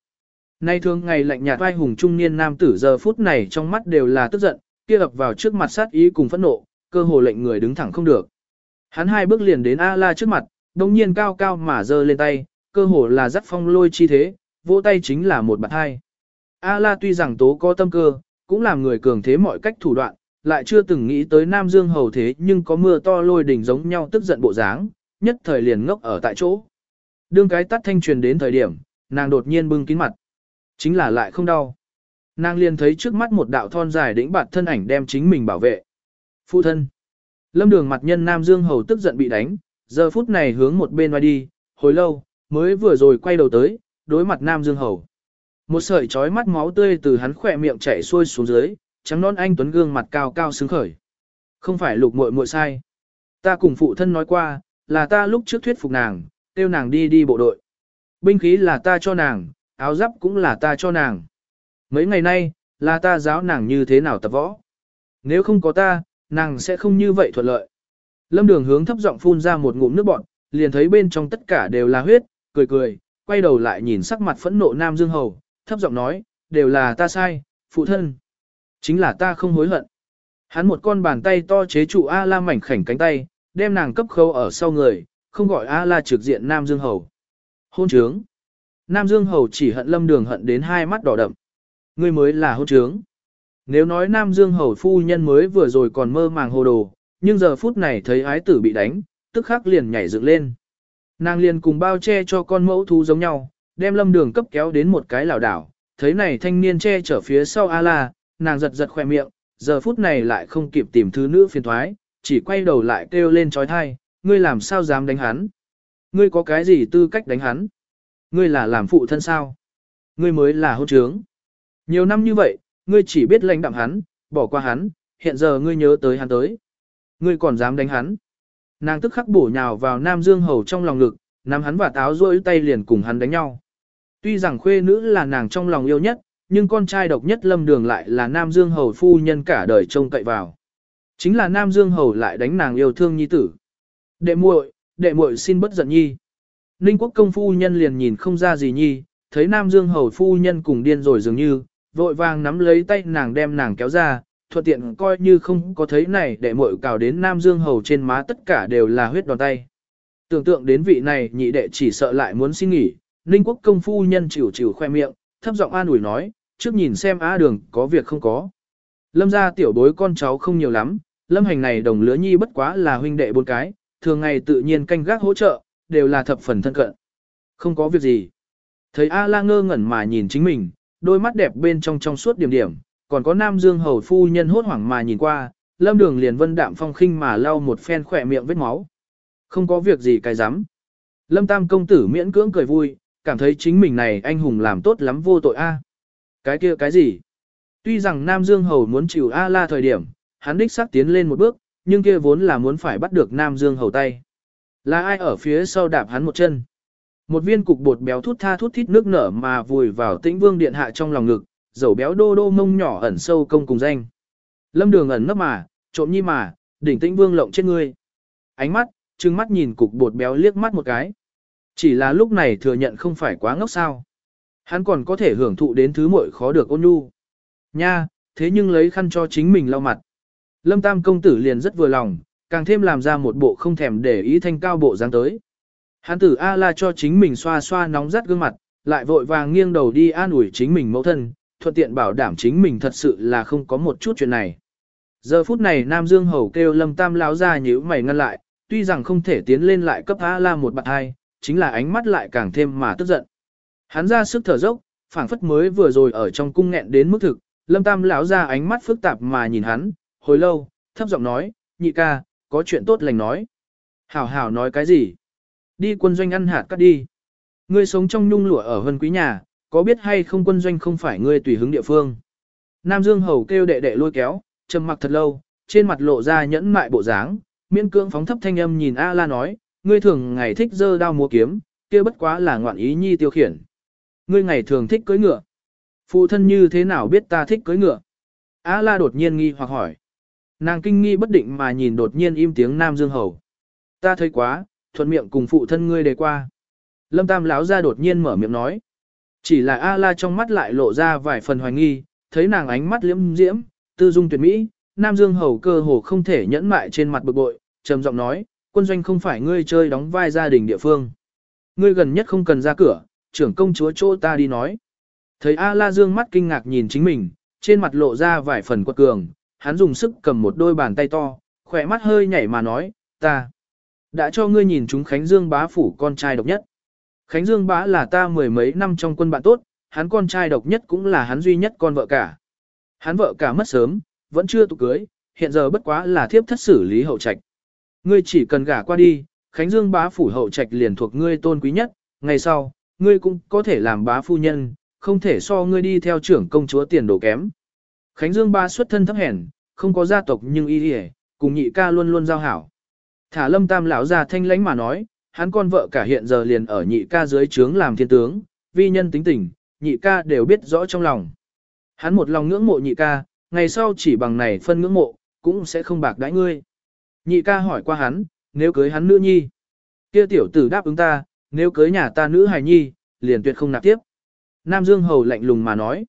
Nay thường ngày lạnh nhạt vai hùng trung niên nam tử giờ phút này trong mắt đều là tức giận, kia ập vào trước mặt sát ý cùng phẫn nộ, cơ hồ lệnh người đứng thẳng không được. Hắn hai bước liền đến A-la trước mặt, đống nhiên cao cao mà giơ lên tay, cơ hồ là dắt phong lôi chi thế, vỗ tay chính là một bạt hai. A-la tuy rằng tố có tâm cơ, cũng làm người cường thế mọi cách thủ đoạn, lại chưa từng nghĩ tới Nam Dương hầu thế nhưng có mưa to lôi đỉnh giống nhau tức giận bộ dáng, nhất thời liền ngốc ở tại chỗ. Đương cái tắt thanh truyền đến thời điểm, nàng đột nhiên bưng kín mặt. Chính là lại không đau. Nàng liền thấy trước mắt một đạo thon dài đĩnh bạt thân ảnh đem chính mình bảo vệ. Phụ thân. Lâm đường mặt nhân Nam Dương hầu tức giận bị đánh, giờ phút này hướng một bên ngoài đi, hồi lâu, mới vừa rồi quay đầu tới, đối mặt Nam Dương hầu. Một sợi chói mắt máu tươi từ hắn khỏe miệng chảy xuôi xuống dưới, trắng non anh tuấn gương mặt cao cao xứng khởi. Không phải lục muội muội sai. Ta cùng phụ thân nói qua, là ta lúc trước thuyết phục nàng, kêu nàng đi đi bộ đội. Binh khí là ta cho nàng, áo giáp cũng là ta cho nàng. Mấy ngày nay, là ta giáo nàng như thế nào tập võ. Nếu không có ta, nàng sẽ không như vậy thuận lợi. Lâm đường hướng thấp giọng phun ra một ngụm nước bọt, liền thấy bên trong tất cả đều là huyết, cười cười, quay đầu lại nhìn sắc mặt phẫn nộ Nam Dương Hầu, thấp giọng nói, đều là ta sai, phụ thân. Chính là ta không hối hận. Hắn một con bàn tay to chế trụ A-la mảnh khảnh cánh tay, đem nàng cấp khâu ở sau người, không gọi A-la trực diện Nam Dương Hầu. Hôn trướng. Nam Dương Hầu chỉ hận lâm đường hận đến hai mắt đỏ đậm. Ngươi mới là hôn trướng. Nếu nói Nam Dương Hầu phu nhân mới vừa rồi còn mơ màng hồ đồ, nhưng giờ phút này thấy ái tử bị đánh, tức khắc liền nhảy dựng lên. Nàng liền cùng bao che cho con mẫu thú giống nhau, đem lâm đường cấp kéo đến một cái lảo đảo, thấy này thanh niên che chở phía sau A-la, nàng giật giật khỏe miệng, giờ phút này lại không kịp tìm thứ nữ phiền thoái, chỉ quay đầu lại kêu lên trói thai, ngươi làm sao dám đánh hắn? Ngươi có cái gì tư cách đánh hắn? Ngươi là làm phụ thân sao? Ngươi mới là hôn trướng. Nhiều năm như vậy, ngươi chỉ biết lãnh đạm hắn, bỏ qua hắn, hiện giờ ngươi nhớ tới hắn tới. Ngươi còn dám đánh hắn. Nàng tức khắc bổ nhào vào Nam Dương Hầu trong lòng ngực, nắm hắn và táo rôi tay liền cùng hắn đánh nhau. Tuy rằng khuê nữ là nàng trong lòng yêu nhất, nhưng con trai độc nhất lâm đường lại là Nam Dương Hầu phu nhân cả đời trông cậy vào. Chính là Nam Dương Hầu lại đánh nàng yêu thương nhi tử. Đệ muội, đệ muội xin bất giận nhi. Ninh quốc công phu nhân liền nhìn không ra gì nhi, thấy Nam Dương Hầu phu nhân cùng điên rồi dường như, vội vàng nắm lấy tay nàng đem nàng kéo ra, thuận tiện coi như không có thấy này đệ muội cào đến Nam Dương Hầu trên má tất cả đều là huyết đòn tay. Tưởng tượng đến vị này nhị đệ chỉ sợ lại muốn xin nghỉ, Ninh quốc công phu nhân chịu chịu khoe miệng, thấp giọng an ủi nói, trước nhìn xem á đường có việc không có. Lâm gia tiểu bối con cháu không nhiều lắm, lâm hành này đồng lứa nhi bất quá là huynh đệ bốn cái, thường ngày tự nhiên canh gác hỗ trợ, đều là thập phần thân cận. Không có việc gì. Thấy A la ngơ ngẩn mà nhìn chính mình, đôi mắt đẹp bên trong trong suốt điểm điểm, còn có nam dương hầu phu nhân hốt hoảng mà nhìn qua, lâm đường liền vân đạm phong khinh mà lau một phen khỏe miệng vết máu. Không có việc gì cái rắm Lâm tam công tử miễn cưỡng cười vui, cảm thấy chính mình này anh hùng làm tốt lắm vô tội a. À. Cái kia cái gì? Tuy rằng Nam Dương Hầu muốn chịu A-la thời điểm, hắn đích xác tiến lên một bước, nhưng kia vốn là muốn phải bắt được Nam Dương Hầu tay. Là ai ở phía sau đạp hắn một chân? Một viên cục bột béo thút tha thút thít nước nở mà vùi vào tĩnh vương điện hạ trong lòng ngực, dầu béo đô đô mông nhỏ ẩn sâu công cùng danh. Lâm đường ẩn nấp mà, trộm nhi mà, đỉnh tĩnh vương lộng chết ngươi. Ánh mắt, trừng mắt nhìn cục bột béo liếc mắt một cái. Chỉ là lúc này thừa nhận không phải quá ngốc sao. Hắn còn có thể hưởng thụ đến thứ muội khó được ôn nhu. Nha, thế nhưng lấy khăn cho chính mình lau mặt. Lâm Tam công tử liền rất vừa lòng, càng thêm làm ra một bộ không thèm để ý thanh cao bộ dáng tới. Hắn tử A-la cho chính mình xoa xoa nóng rát gương mặt, lại vội vàng nghiêng đầu đi an ủi chính mình mẫu thân, thuận tiện bảo đảm chính mình thật sự là không có một chút chuyện này. Giờ phút này Nam Dương Hầu kêu Lâm Tam lão ra nhíu mày ngăn lại, tuy rằng không thể tiến lên lại cấp A-la một bạn hai, chính là ánh mắt lại càng thêm mà tức giận. Hắn ra sức thở dốc, phảng phất mới vừa rồi ở trong cung nghẹn đến mức thực, Lâm Tam lão ra ánh mắt phức tạp mà nhìn hắn, hồi lâu, thấp giọng nói, nhị ca, có chuyện tốt lành nói. Hảo hảo nói cái gì? Đi quân doanh ăn hạt cắt đi. Ngươi sống trong nhung lụa ở vân quý nhà, có biết hay không quân doanh không phải ngươi tùy hứng địa phương. Nam Dương Hầu kêu đệ đệ lôi kéo, trầm mặc thật lâu, trên mặt lộ ra nhẫn mại bộ dáng, miễn cưỡng phóng thấp thanh âm nhìn A La nói, ngươi thường ngày thích dơ đao múa kiếm, kia bất quá là ngoạn ý nhi tiêu khiển. Ngươi ngày thường thích cưỡi ngựa. Phụ thân như thế nào biết ta thích cưỡi ngựa? A La đột nhiên nghi hoặc hỏi. Nàng kinh nghi bất định mà nhìn đột nhiên im tiếng Nam Dương Hầu. Ta thấy quá, thuận miệng cùng phụ thân ngươi đề qua. Lâm Tam lão ra đột nhiên mở miệng nói. Chỉ là A La trong mắt lại lộ ra vài phần hoài nghi, thấy nàng ánh mắt liễm diễm, tư dung tuyệt mỹ, Nam Dương Hầu cơ hồ không thể nhẫn mại trên mặt bực bội, trầm giọng nói, quân doanh không phải ngươi chơi đóng vai gia đình địa phương. Ngươi gần nhất không cần ra cửa, trưởng công chúa chỗ ta đi nói. Thấy A La Dương mắt kinh ngạc nhìn chính mình, trên mặt lộ ra vài phần quật cường, hắn dùng sức cầm một đôi bàn tay to, khỏe mắt hơi nhảy mà nói, ta đã cho ngươi nhìn chúng Khánh Dương bá phủ con trai độc nhất. Khánh Dương bá là ta mười mấy năm trong quân bạn tốt, hắn con trai độc nhất cũng là hắn duy nhất con vợ cả. Hắn vợ cả mất sớm, vẫn chưa tụ cưới, hiện giờ bất quá là thiếp thất xử lý hậu trạch. Ngươi chỉ cần gả qua đi, Khánh Dương bá phủ hậu trạch liền thuộc ngươi tôn quý nhất, ngày sau, ngươi cũng có thể làm bá phu nhân, không thể so ngươi đi theo trưởng công chúa tiền đồ kém. Khánh Dương bá xuất thân thấp hèn, không có gia tộc nhưng y hề, cùng nhị ca luôn luôn giao hảo. Thả lâm tam lão già thanh lãnh mà nói, hắn con vợ cả hiện giờ liền ở nhị ca dưới trướng làm thiên tướng, vi nhân tính tình, nhị ca đều biết rõ trong lòng. Hắn một lòng ngưỡng mộ nhị ca, ngày sau chỉ bằng này phân ngưỡng mộ, cũng sẽ không bạc đãi ngươi. Nhị ca hỏi qua hắn, nếu cưới hắn nữ nhi, kia tiểu tử đáp ứng ta, nếu cưới nhà ta nữ hài nhi, liền tuyệt không nạp tiếp. Nam Dương Hầu lạnh lùng mà nói.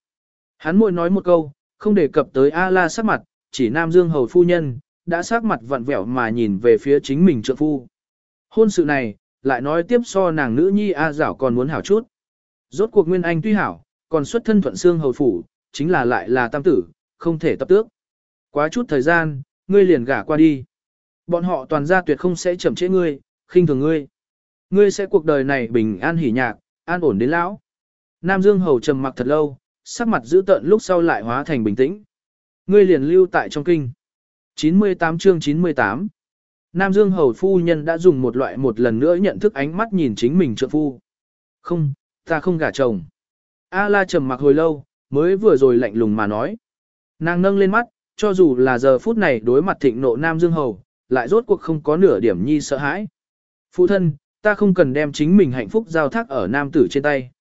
Hắn môi nói một câu, không đề cập tới A-la sắc mặt, chỉ Nam Dương Hầu phu nhân, đã sắc mặt vặn vẹo mà nhìn về phía chính mình trượng phu. Hôn sự này, lại nói tiếp so nàng nữ nhi A giảo còn muốn hảo chút. Rốt cuộc Nguyên Anh tuy hảo, còn xuất thân thuận xương hầu phủ, chính là lại là tam tử, không thể tập tước. Quá chút thời gian, ngươi liền gả qua đi. Bọn họ toàn gia tuyệt không sẽ chậm trễ ngươi, khinh thường ngươi. Ngươi sẽ cuộc đời này bình an hỉ nhạc, an ổn đến lão. Nam Dương hầu trầm mặc thật lâu, sắc mặt giữ tợn lúc sau lại hóa thành bình tĩnh. Ngươi liền lưu tại trong kinh. 98 chương 98 Nam Dương hầu phu nhân đã dùng một loại một lần nữa nhận thức ánh mắt nhìn chính mình trượng phu. Không, ta không gả chồng. A la trầm mặc hồi lâu, mới vừa rồi lạnh lùng mà nói. Nàng nâng lên mắt, cho dù là giờ phút này đối mặt thịnh nộ Nam Dương hầu, lại rốt cuộc không có nửa điểm nhi sợ hãi. Phụ thân, ta không cần đem chính mình hạnh phúc giao thác ở nam tử trên tay.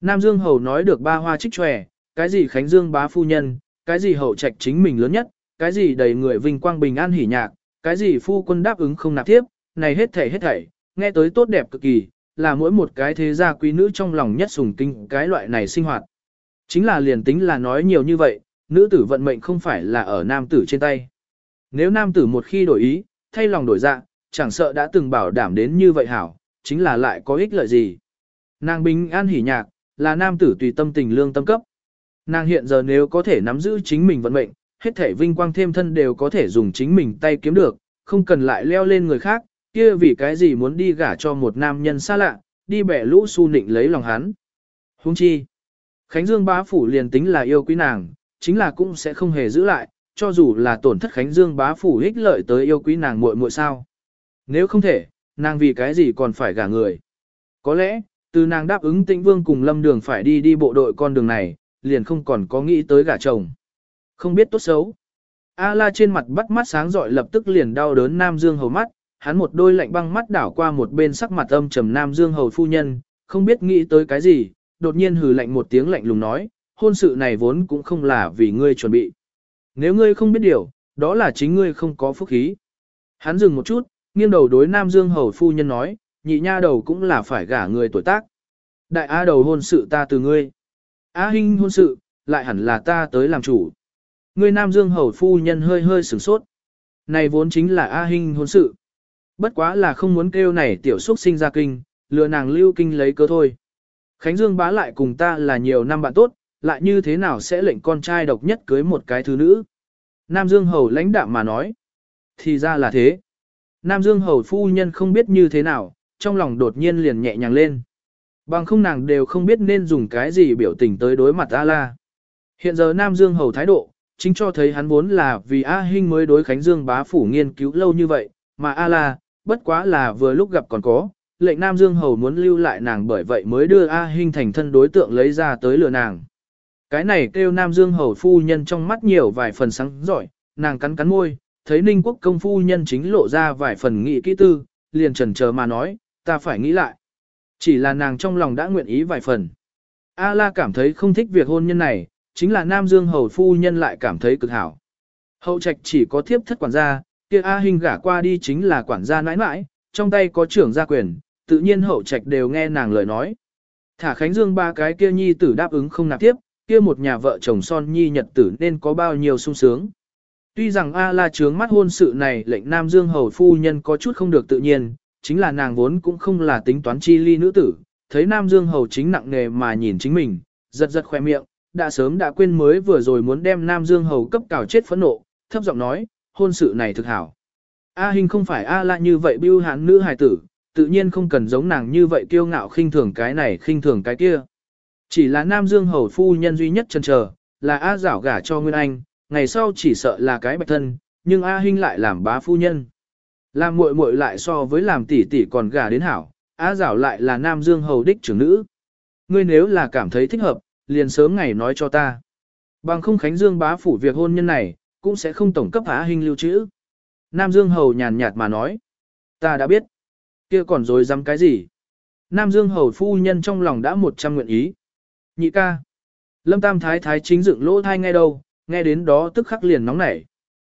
Nam Dương hầu nói được ba hoa trích tròe, cái gì Khánh Dương bá phu nhân, cái gì hậu trạch chính mình lớn nhất, cái gì đầy người vinh quang bình an hỉ nhạc, cái gì phu quân đáp ứng không nạp tiếp, này hết thảy hết thảy, nghe tới tốt đẹp cực kỳ, là mỗi một cái thế gia quý nữ trong lòng nhất sùng kinh cái loại này sinh hoạt. Chính là liền tính là nói nhiều như vậy, nữ tử vận mệnh không phải là ở nam tử trên tay. Nếu nam tử một khi đổi ý, thay lòng đổi dạ, chẳng sợ đã từng bảo đảm đến như vậy hảo, chính là lại có ích lợi gì. Nàng bình an hỉ nhạc, là nam tử tùy tâm tình lương tâm cấp. Nàng hiện giờ nếu có thể nắm giữ chính mình vận mệnh, hết thể vinh quang thêm thân đều có thể dùng chính mình tay kiếm được, không cần lại leo lên người khác, kia vì cái gì muốn đi gả cho một nam nhân xa lạ, đi bẻ lũ su nịnh lấy lòng hắn. Hung chi, Khánh Dương bá phủ liền tính là yêu quý nàng, chính là cũng sẽ không hề giữ lại, cho dù là tổn thất Khánh Dương bá phủ ích lợi tới yêu quý nàng muội muội sao. Nếu không thể, nàng vì cái gì còn phải gả người. Có lẽ, từ nàng đáp ứng tĩnh vương cùng lâm đường phải đi đi bộ đội con đường này, liền không còn có nghĩ tới gả chồng. Không biết tốt xấu. A la trên mặt bắt mắt sáng rọi lập tức liền đau đớn Nam Dương hầu mắt, hắn một đôi lạnh băng mắt đảo qua một bên sắc mặt âm trầm Nam Dương hầu phu nhân, không biết nghĩ tới cái gì, đột nhiên hừ lạnh một tiếng lạnh lùng nói, hôn sự này vốn cũng không là vì ngươi chuẩn bị. Nếu ngươi không biết điều, đó là chính ngươi không có phúc khí. Hắn dừng một chút, nghiêng đầu đối Nam Dương hầu phu nhân nói, nhị nha đầu cũng là phải gả người tuổi tác. Đại A đầu hôn sự ta từ ngươi. A Hinh hôn sự, lại hẳn là ta tới làm chủ. Ngươi Nam Dương hầu phu nhân hơi hơi sửng sốt. Này vốn chính là A Hinh hôn sự. Bất quá là không muốn kêu này tiểu xuất sinh ra kinh, lừa nàng lưu kinh lấy cớ thôi. Khánh Dương bá lại cùng ta là nhiều năm bạn tốt, lại như thế nào sẽ lệnh con trai độc nhất cưới một cái thứ nữ. Nam Dương hầu lãnh đạm mà nói. Thì ra là thế. Nam Dương hầu phu nhân không biết như thế nào, trong lòng đột nhiên liền nhẹ nhàng lên. Bằng không nàng đều không biết nên dùng cái gì biểu tình tới đối mặt A-la. Hiện giờ Nam Dương hầu thái độ, chính cho thấy hắn vốn là vì A Hinh mới đối Khánh Dương bá phủ nghiên cứu lâu như vậy, mà A-la, bất quá là vừa lúc gặp còn có, lệnh Nam Dương hầu muốn lưu lại nàng bởi vậy mới đưa A Hinh thành thân đối tượng lấy ra tới lừa nàng. Cái này kêu Nam Dương hầu phu nhân trong mắt nhiều vài phần sáng giỏi, nàng cắn cắn môi, thấy Ninh Quốc công phu nhân chính lộ ra vài phần nghị kỹ tư, liền trần chờ mà nói, ta phải nghĩ lại. Chỉ là nàng trong lòng đã nguyện ý vài phần. A la cảm thấy không thích việc hôn nhân này, chính là Nam Dương hầu phu nhân lại cảm thấy cực hảo. Hậu trạch chỉ có thiếp thất quản gia, kia A Hinh gả qua đi chính là quản gia nãi nãi, trong tay có trưởng gia quyền, tự nhiên hậu trạch đều nghe nàng lời nói. Thả Khánh Dương ba cái kia nhi tử đáp ứng không nạp tiếp, kia một nhà vợ chồng son nhi nhật tử nên có bao nhiêu sung sướng. Tuy rằng A la trướng mắt hôn sự này lệnh Nam Dương hầu phu nhân có chút không được tự nhiên, chính là nàng vốn cũng không là tính toán chi ly nữ tử, thấy Nam Dương hầu chính nặng nề mà nhìn chính mình, giật giật khoe miệng, đã sớm đã quên mới vừa rồi muốn đem Nam Dương hầu cấp cào chết phẫn nộ, thấp giọng nói, hôn sự này thực hảo. A Hinh không phải A la như vậy bưu hán nữ hài tử, tự nhiên không cần giống nàng như vậy kiêu ngạo khinh thường cái này khinh thường cái kia. Chỉ là Nam Dương hầu phu nhân duy nhất chân chờ, là A giảo gả cho Nguyên Anh, ngày sau chỉ sợ là cái bạch thân, nhưng A Hinh lại làm bá phu nhân. Làm muội muội lại so với làm tỷ tỷ còn gả đến hảo, A giảo lại là Nam Dương hầu đích trưởng nữ. Ngươi nếu là cảm thấy thích hợp, liền sớm ngày nói cho ta. Bằng không Khánh Dương bá phủ việc hôn nhân này, cũng sẽ không tổng cấp A hình lưu trữ. Nam Dương hầu nhàn nhạt mà nói. Ta đã biết. kia còn dối dám cái gì? Nam Dương hầu phu nhân trong lòng đã một trăm nguyện ý. Nhị ca. Lâm Tam Thái Thái chính dựng lỗ thai ngay đâu, nghe đến đó tức khắc liền nóng nảy.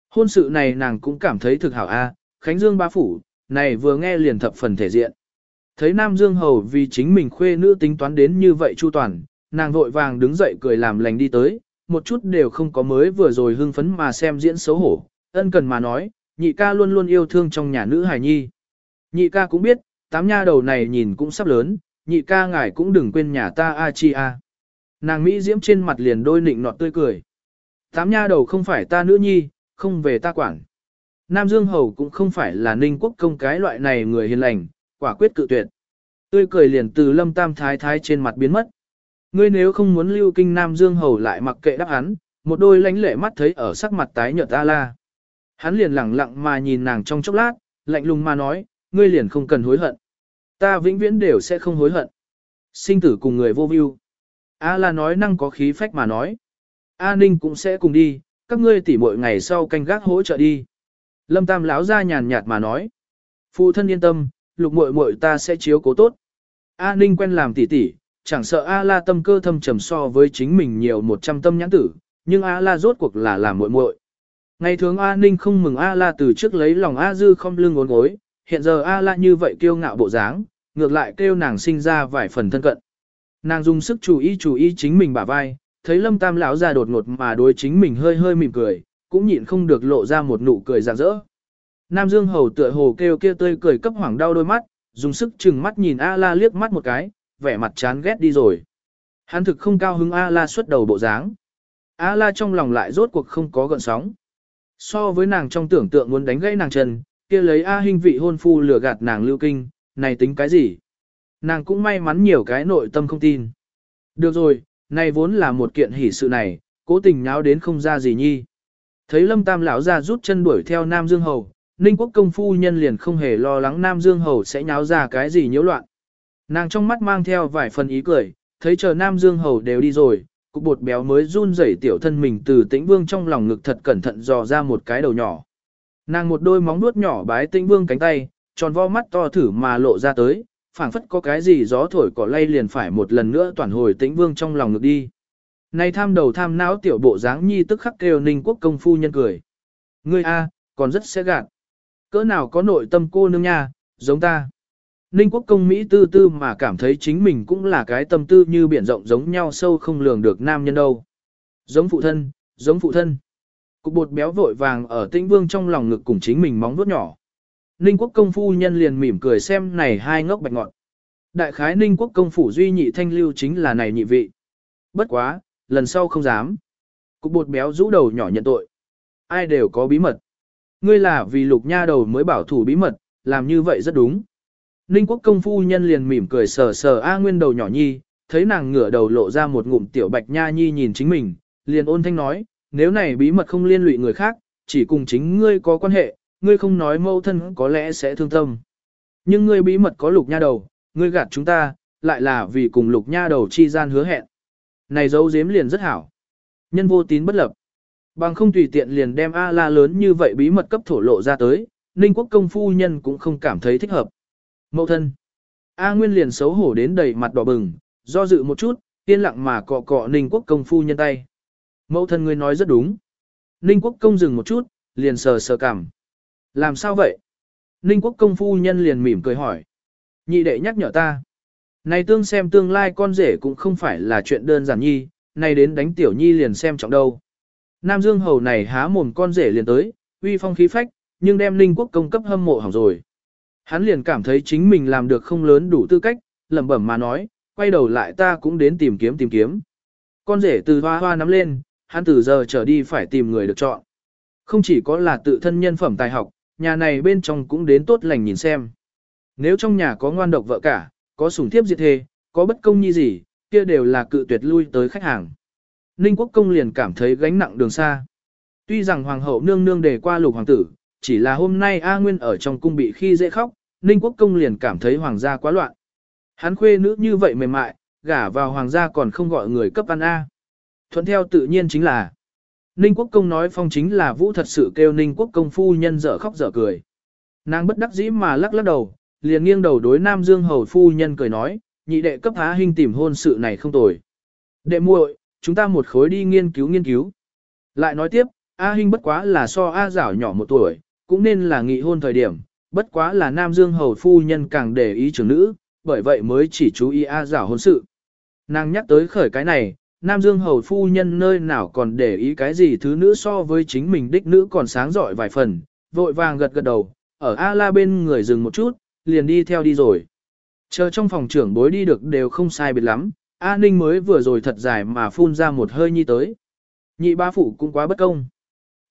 Hôn sự này nàng cũng cảm thấy thực hảo a, Khánh Dương Bá phủ, này vừa nghe liền thập phần thể diện. Thấy Nam Dương Hầu vì chính mình khuê nữ tính toán đến như vậy chu toàn, nàng vội vàng đứng dậy cười làm lành đi tới, một chút đều không có mới vừa rồi hưng phấn mà xem diễn xấu hổ, ân cần mà nói, nhị ca luôn luôn yêu thương trong nhà nữ hài nhi. Nhị ca cũng biết, tám nha đầu này nhìn cũng sắp lớn, nhị ca ngài cũng đừng quên nhà ta a chi a. Nàng Mỹ diễm trên mặt liền đôi nịnh nọt tươi cười. Tám nha đầu không phải ta nữ nhi, không về ta quản. Nam Dương Hầu cũng không phải là ninh quốc công cái loại này người hiền lành, quả quyết cự tuyệt. Tươi cười liền từ lâm tam thái thái trên mặt biến mất. Ngươi nếu không muốn lưu kinh Nam Dương Hầu lại mặc kệ đáp hắn, một đôi lánh lệ mắt thấy ở sắc mặt tái nhợt A la. Hắn liền lẳng lặng mà nhìn nàng trong chốc lát, lạnh lùng mà nói, ngươi liền không cần hối hận. Ta vĩnh viễn đều sẽ không hối hận. Sinh tử cùng người vô view. A la nói năng có khí phách mà nói. A Ninh cũng sẽ cùng đi, các ngươi tỉ muội ngày sau canh gác hỗ trợ đi. Lâm Tam lão ra nhàn nhạt mà nói. Phụ thân yên tâm, lục muội muội ta sẽ chiếu cố tốt. A Ninh quen làm tỉ tỉ, chẳng sợ A La tâm cơ thâm trầm so với chính mình nhiều một trăm tâm nhãn tử, nhưng A La rốt cuộc là làm muội muội. Ngày thường A Ninh không mừng A La từ trước lấy lòng A Dư không lưng ngốn gối, hiện giờ A La như vậy kiêu ngạo bộ dáng, ngược lại kêu nàng sinh ra vài phần thân cận. Nàng dùng sức chú ý chú ý chính mình bả vai, thấy lâm tam lão ra đột ngột mà đối chính mình hơi hơi mỉm cười, cũng nhịn không được lộ ra một nụ cười rạng rỡ. Nam Dương hầu tựa hồ kêu kia tươi cười cấp hoảng đau đôi mắt, dùng sức chừng mắt nhìn A La liếc mắt một cái, vẻ mặt chán ghét đi rồi. Hắn thực không cao hứng A La xuất đầu bộ dáng. A La trong lòng lại rốt cuộc không có gợn sóng. So với nàng trong tưởng tượng muốn đánh gãy nàng chân, kia lấy A Hinh vị hôn phu lừa gạt nàng lưu kinh, này tính cái gì? Nàng cũng may mắn nhiều cái nội tâm không tin. Được rồi, này vốn là một kiện hỷ sự này, cố tình nháo đến không ra gì nhi. Thấy lâm tam lão ra rút chân đuổi theo Nam Dương Hầu, Ninh quốc công phu nhân liền không hề lo lắng Nam Dương Hầu sẽ nháo ra cái gì nhiễu loạn. Nàng trong mắt mang theo vài phần ý cười, thấy chờ Nam Dương Hầu đều đi rồi, cục bột béo mới run rẩy tiểu thân mình từ tĩnh vương trong lòng ngực thật cẩn thận dò ra một cái đầu nhỏ. Nàng một đôi móng nuốt nhỏ bái tĩnh vương cánh tay, tròn vo mắt to thử mà lộ ra tới, phảng phất có cái gì gió thổi cỏ lay liền phải một lần nữa toàn hồi tĩnh vương trong lòng ngực đi. Này tham đầu tham não tiểu bộ dáng nhi tức khắc kêu ninh quốc công phu nhân cười. Ngươi a, còn rất sẽ gạt. Cỡ nào có nội tâm cô nương nha, giống ta. Ninh quốc công Mỹ tư tư mà cảm thấy chính mình cũng là cái tâm tư như biển rộng giống nhau sâu không lường được nam nhân đâu. Giống phụ thân, giống phụ thân. Cục bột béo vội vàng ở tĩnh vương trong lòng ngực cùng chính mình móng vuốt nhỏ. Ninh quốc công phu nhân liền mỉm cười xem này hai ngốc bạch ngọn. Đại khái ninh quốc công phủ duy nhị thanh lưu chính là này nhị vị. Bất quá, lần sau không dám. Cục bột béo rũ đầu nhỏ nhận tội. Ai đều có bí mật. Ngươi là vì lục nha đầu mới bảo thủ bí mật, làm như vậy rất đúng. Ninh quốc công phu nhân liền mỉm cười sờ sờ A Nguyên đầu nhỏ nhi, thấy nàng ngửa đầu lộ ra một ngụm tiểu bạch nha nhi nhìn chính mình, liền ôn thanh nói, nếu này bí mật không liên lụy người khác, chỉ cùng chính ngươi có quan hệ, ngươi không nói mâu thân có lẽ sẽ thương tâm. Nhưng ngươi bí mật có lục nha đầu, ngươi gạt chúng ta, lại là vì cùng lục nha đầu chi gian hứa hẹn. Này dấu dếm liền rất hảo. Nhân vô tín bất lập. Bằng không tùy tiện liền đem A la lớn như vậy bí mật cấp thổ lộ ra tới, Ninh quốc công phu nhân cũng không cảm thấy thích hợp. Mậu thân. A Nguyên liền xấu hổ đến đầy mặt đỏ bừng, do dự một chút, yên lặng mà cọ cọ Ninh quốc công phu nhân tay. Mậu thân ngươi nói rất đúng. Ninh quốc công dừng một chút, liền sờ sờ cảm. Làm sao vậy? Ninh quốc công phu nhân liền mỉm cười hỏi. Nhị đệ nhắc nhở ta. Này tương xem tương lai con rể cũng không phải là chuyện đơn giản nhi, này đến đánh tiểu nhi liền xem trọng đâu. Nam Dương hầu này há mồm con rể liền tới, uy phong khí phách, nhưng đem Ninh quốc công cấp hâm mộ hỏng rồi. Hắn liền cảm thấy chính mình làm được không lớn đủ tư cách, lẩm bẩm mà nói, quay đầu lại ta cũng đến tìm kiếm tìm kiếm. Con rể từ hoa hoa nắm lên, hắn từ giờ trở đi phải tìm người được chọn. Không chỉ có là tự thân nhân phẩm tài học, nhà này bên trong cũng đến tốt lành nhìn xem. Nếu trong nhà có ngoan độc vợ cả, có sủng thiếp diệt thê, có bất công như gì, kia đều là cự tuyệt lui tới khách hàng. Ninh quốc công liền cảm thấy gánh nặng đường xa. Tuy rằng hoàng hậu nương nương đề qua lục hoàng tử, chỉ là hôm nay A Nguyên ở trong cung bị khi dễ khóc, Ninh quốc công liền cảm thấy hoàng gia quá loạn. Hắn khuê nữ như vậy mềm mại, gả vào hoàng gia còn không gọi người cấp ăn A. Thuận theo tự nhiên chính là Ninh quốc công nói phong chính là vũ thật sự kêu Ninh quốc công phu nhân dở khóc dở cười. Nàng bất đắc dĩ mà lắc lắc đầu, liền nghiêng đầu đối Nam Dương hầu phu nhân cười nói, nhị đệ cấp há hình tìm hôn sự này không tồi. Đệ muội, chúng ta một khối đi nghiên cứu nghiên cứu. Lại nói tiếp, A Hinh bất quá là so A Giảo nhỏ một tuổi, cũng nên là nghị hôn thời điểm, bất quá là Nam Dương hầu phu nhân càng để ý trưởng nữ, bởi vậy mới chỉ chú ý A Giảo hôn sự. Nàng nhắc tới khởi cái này, Nam Dương hầu phu nhân nơi nào còn để ý cái gì thứ nữ so với chính mình đích nữ còn sáng giỏi vài phần, vội vàng gật gật đầu, ở A La bên người dừng một chút, liền đi theo đi rồi. Chờ trong phòng trưởng bối đi được đều không sai biệt lắm, A Ninh mới vừa rồi thật dài mà phun ra một hơi nhi tới. Nhị ba phụ cũng quá bất công.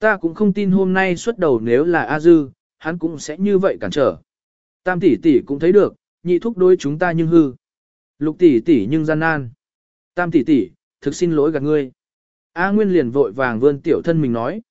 Ta cũng không tin hôm nay xuất đầu nếu là A Dư, hắn cũng sẽ như vậy cản trở. Tam tỷ tỷ cũng thấy được, nhị thúc đối chúng ta nhưng hư. Lục tỷ tỷ nhưng gian nan. Tam tỷ tỷ, thực xin lỗi gạt ngươi. A Nguyên liền vội vàng vươn tiểu thân mình nói.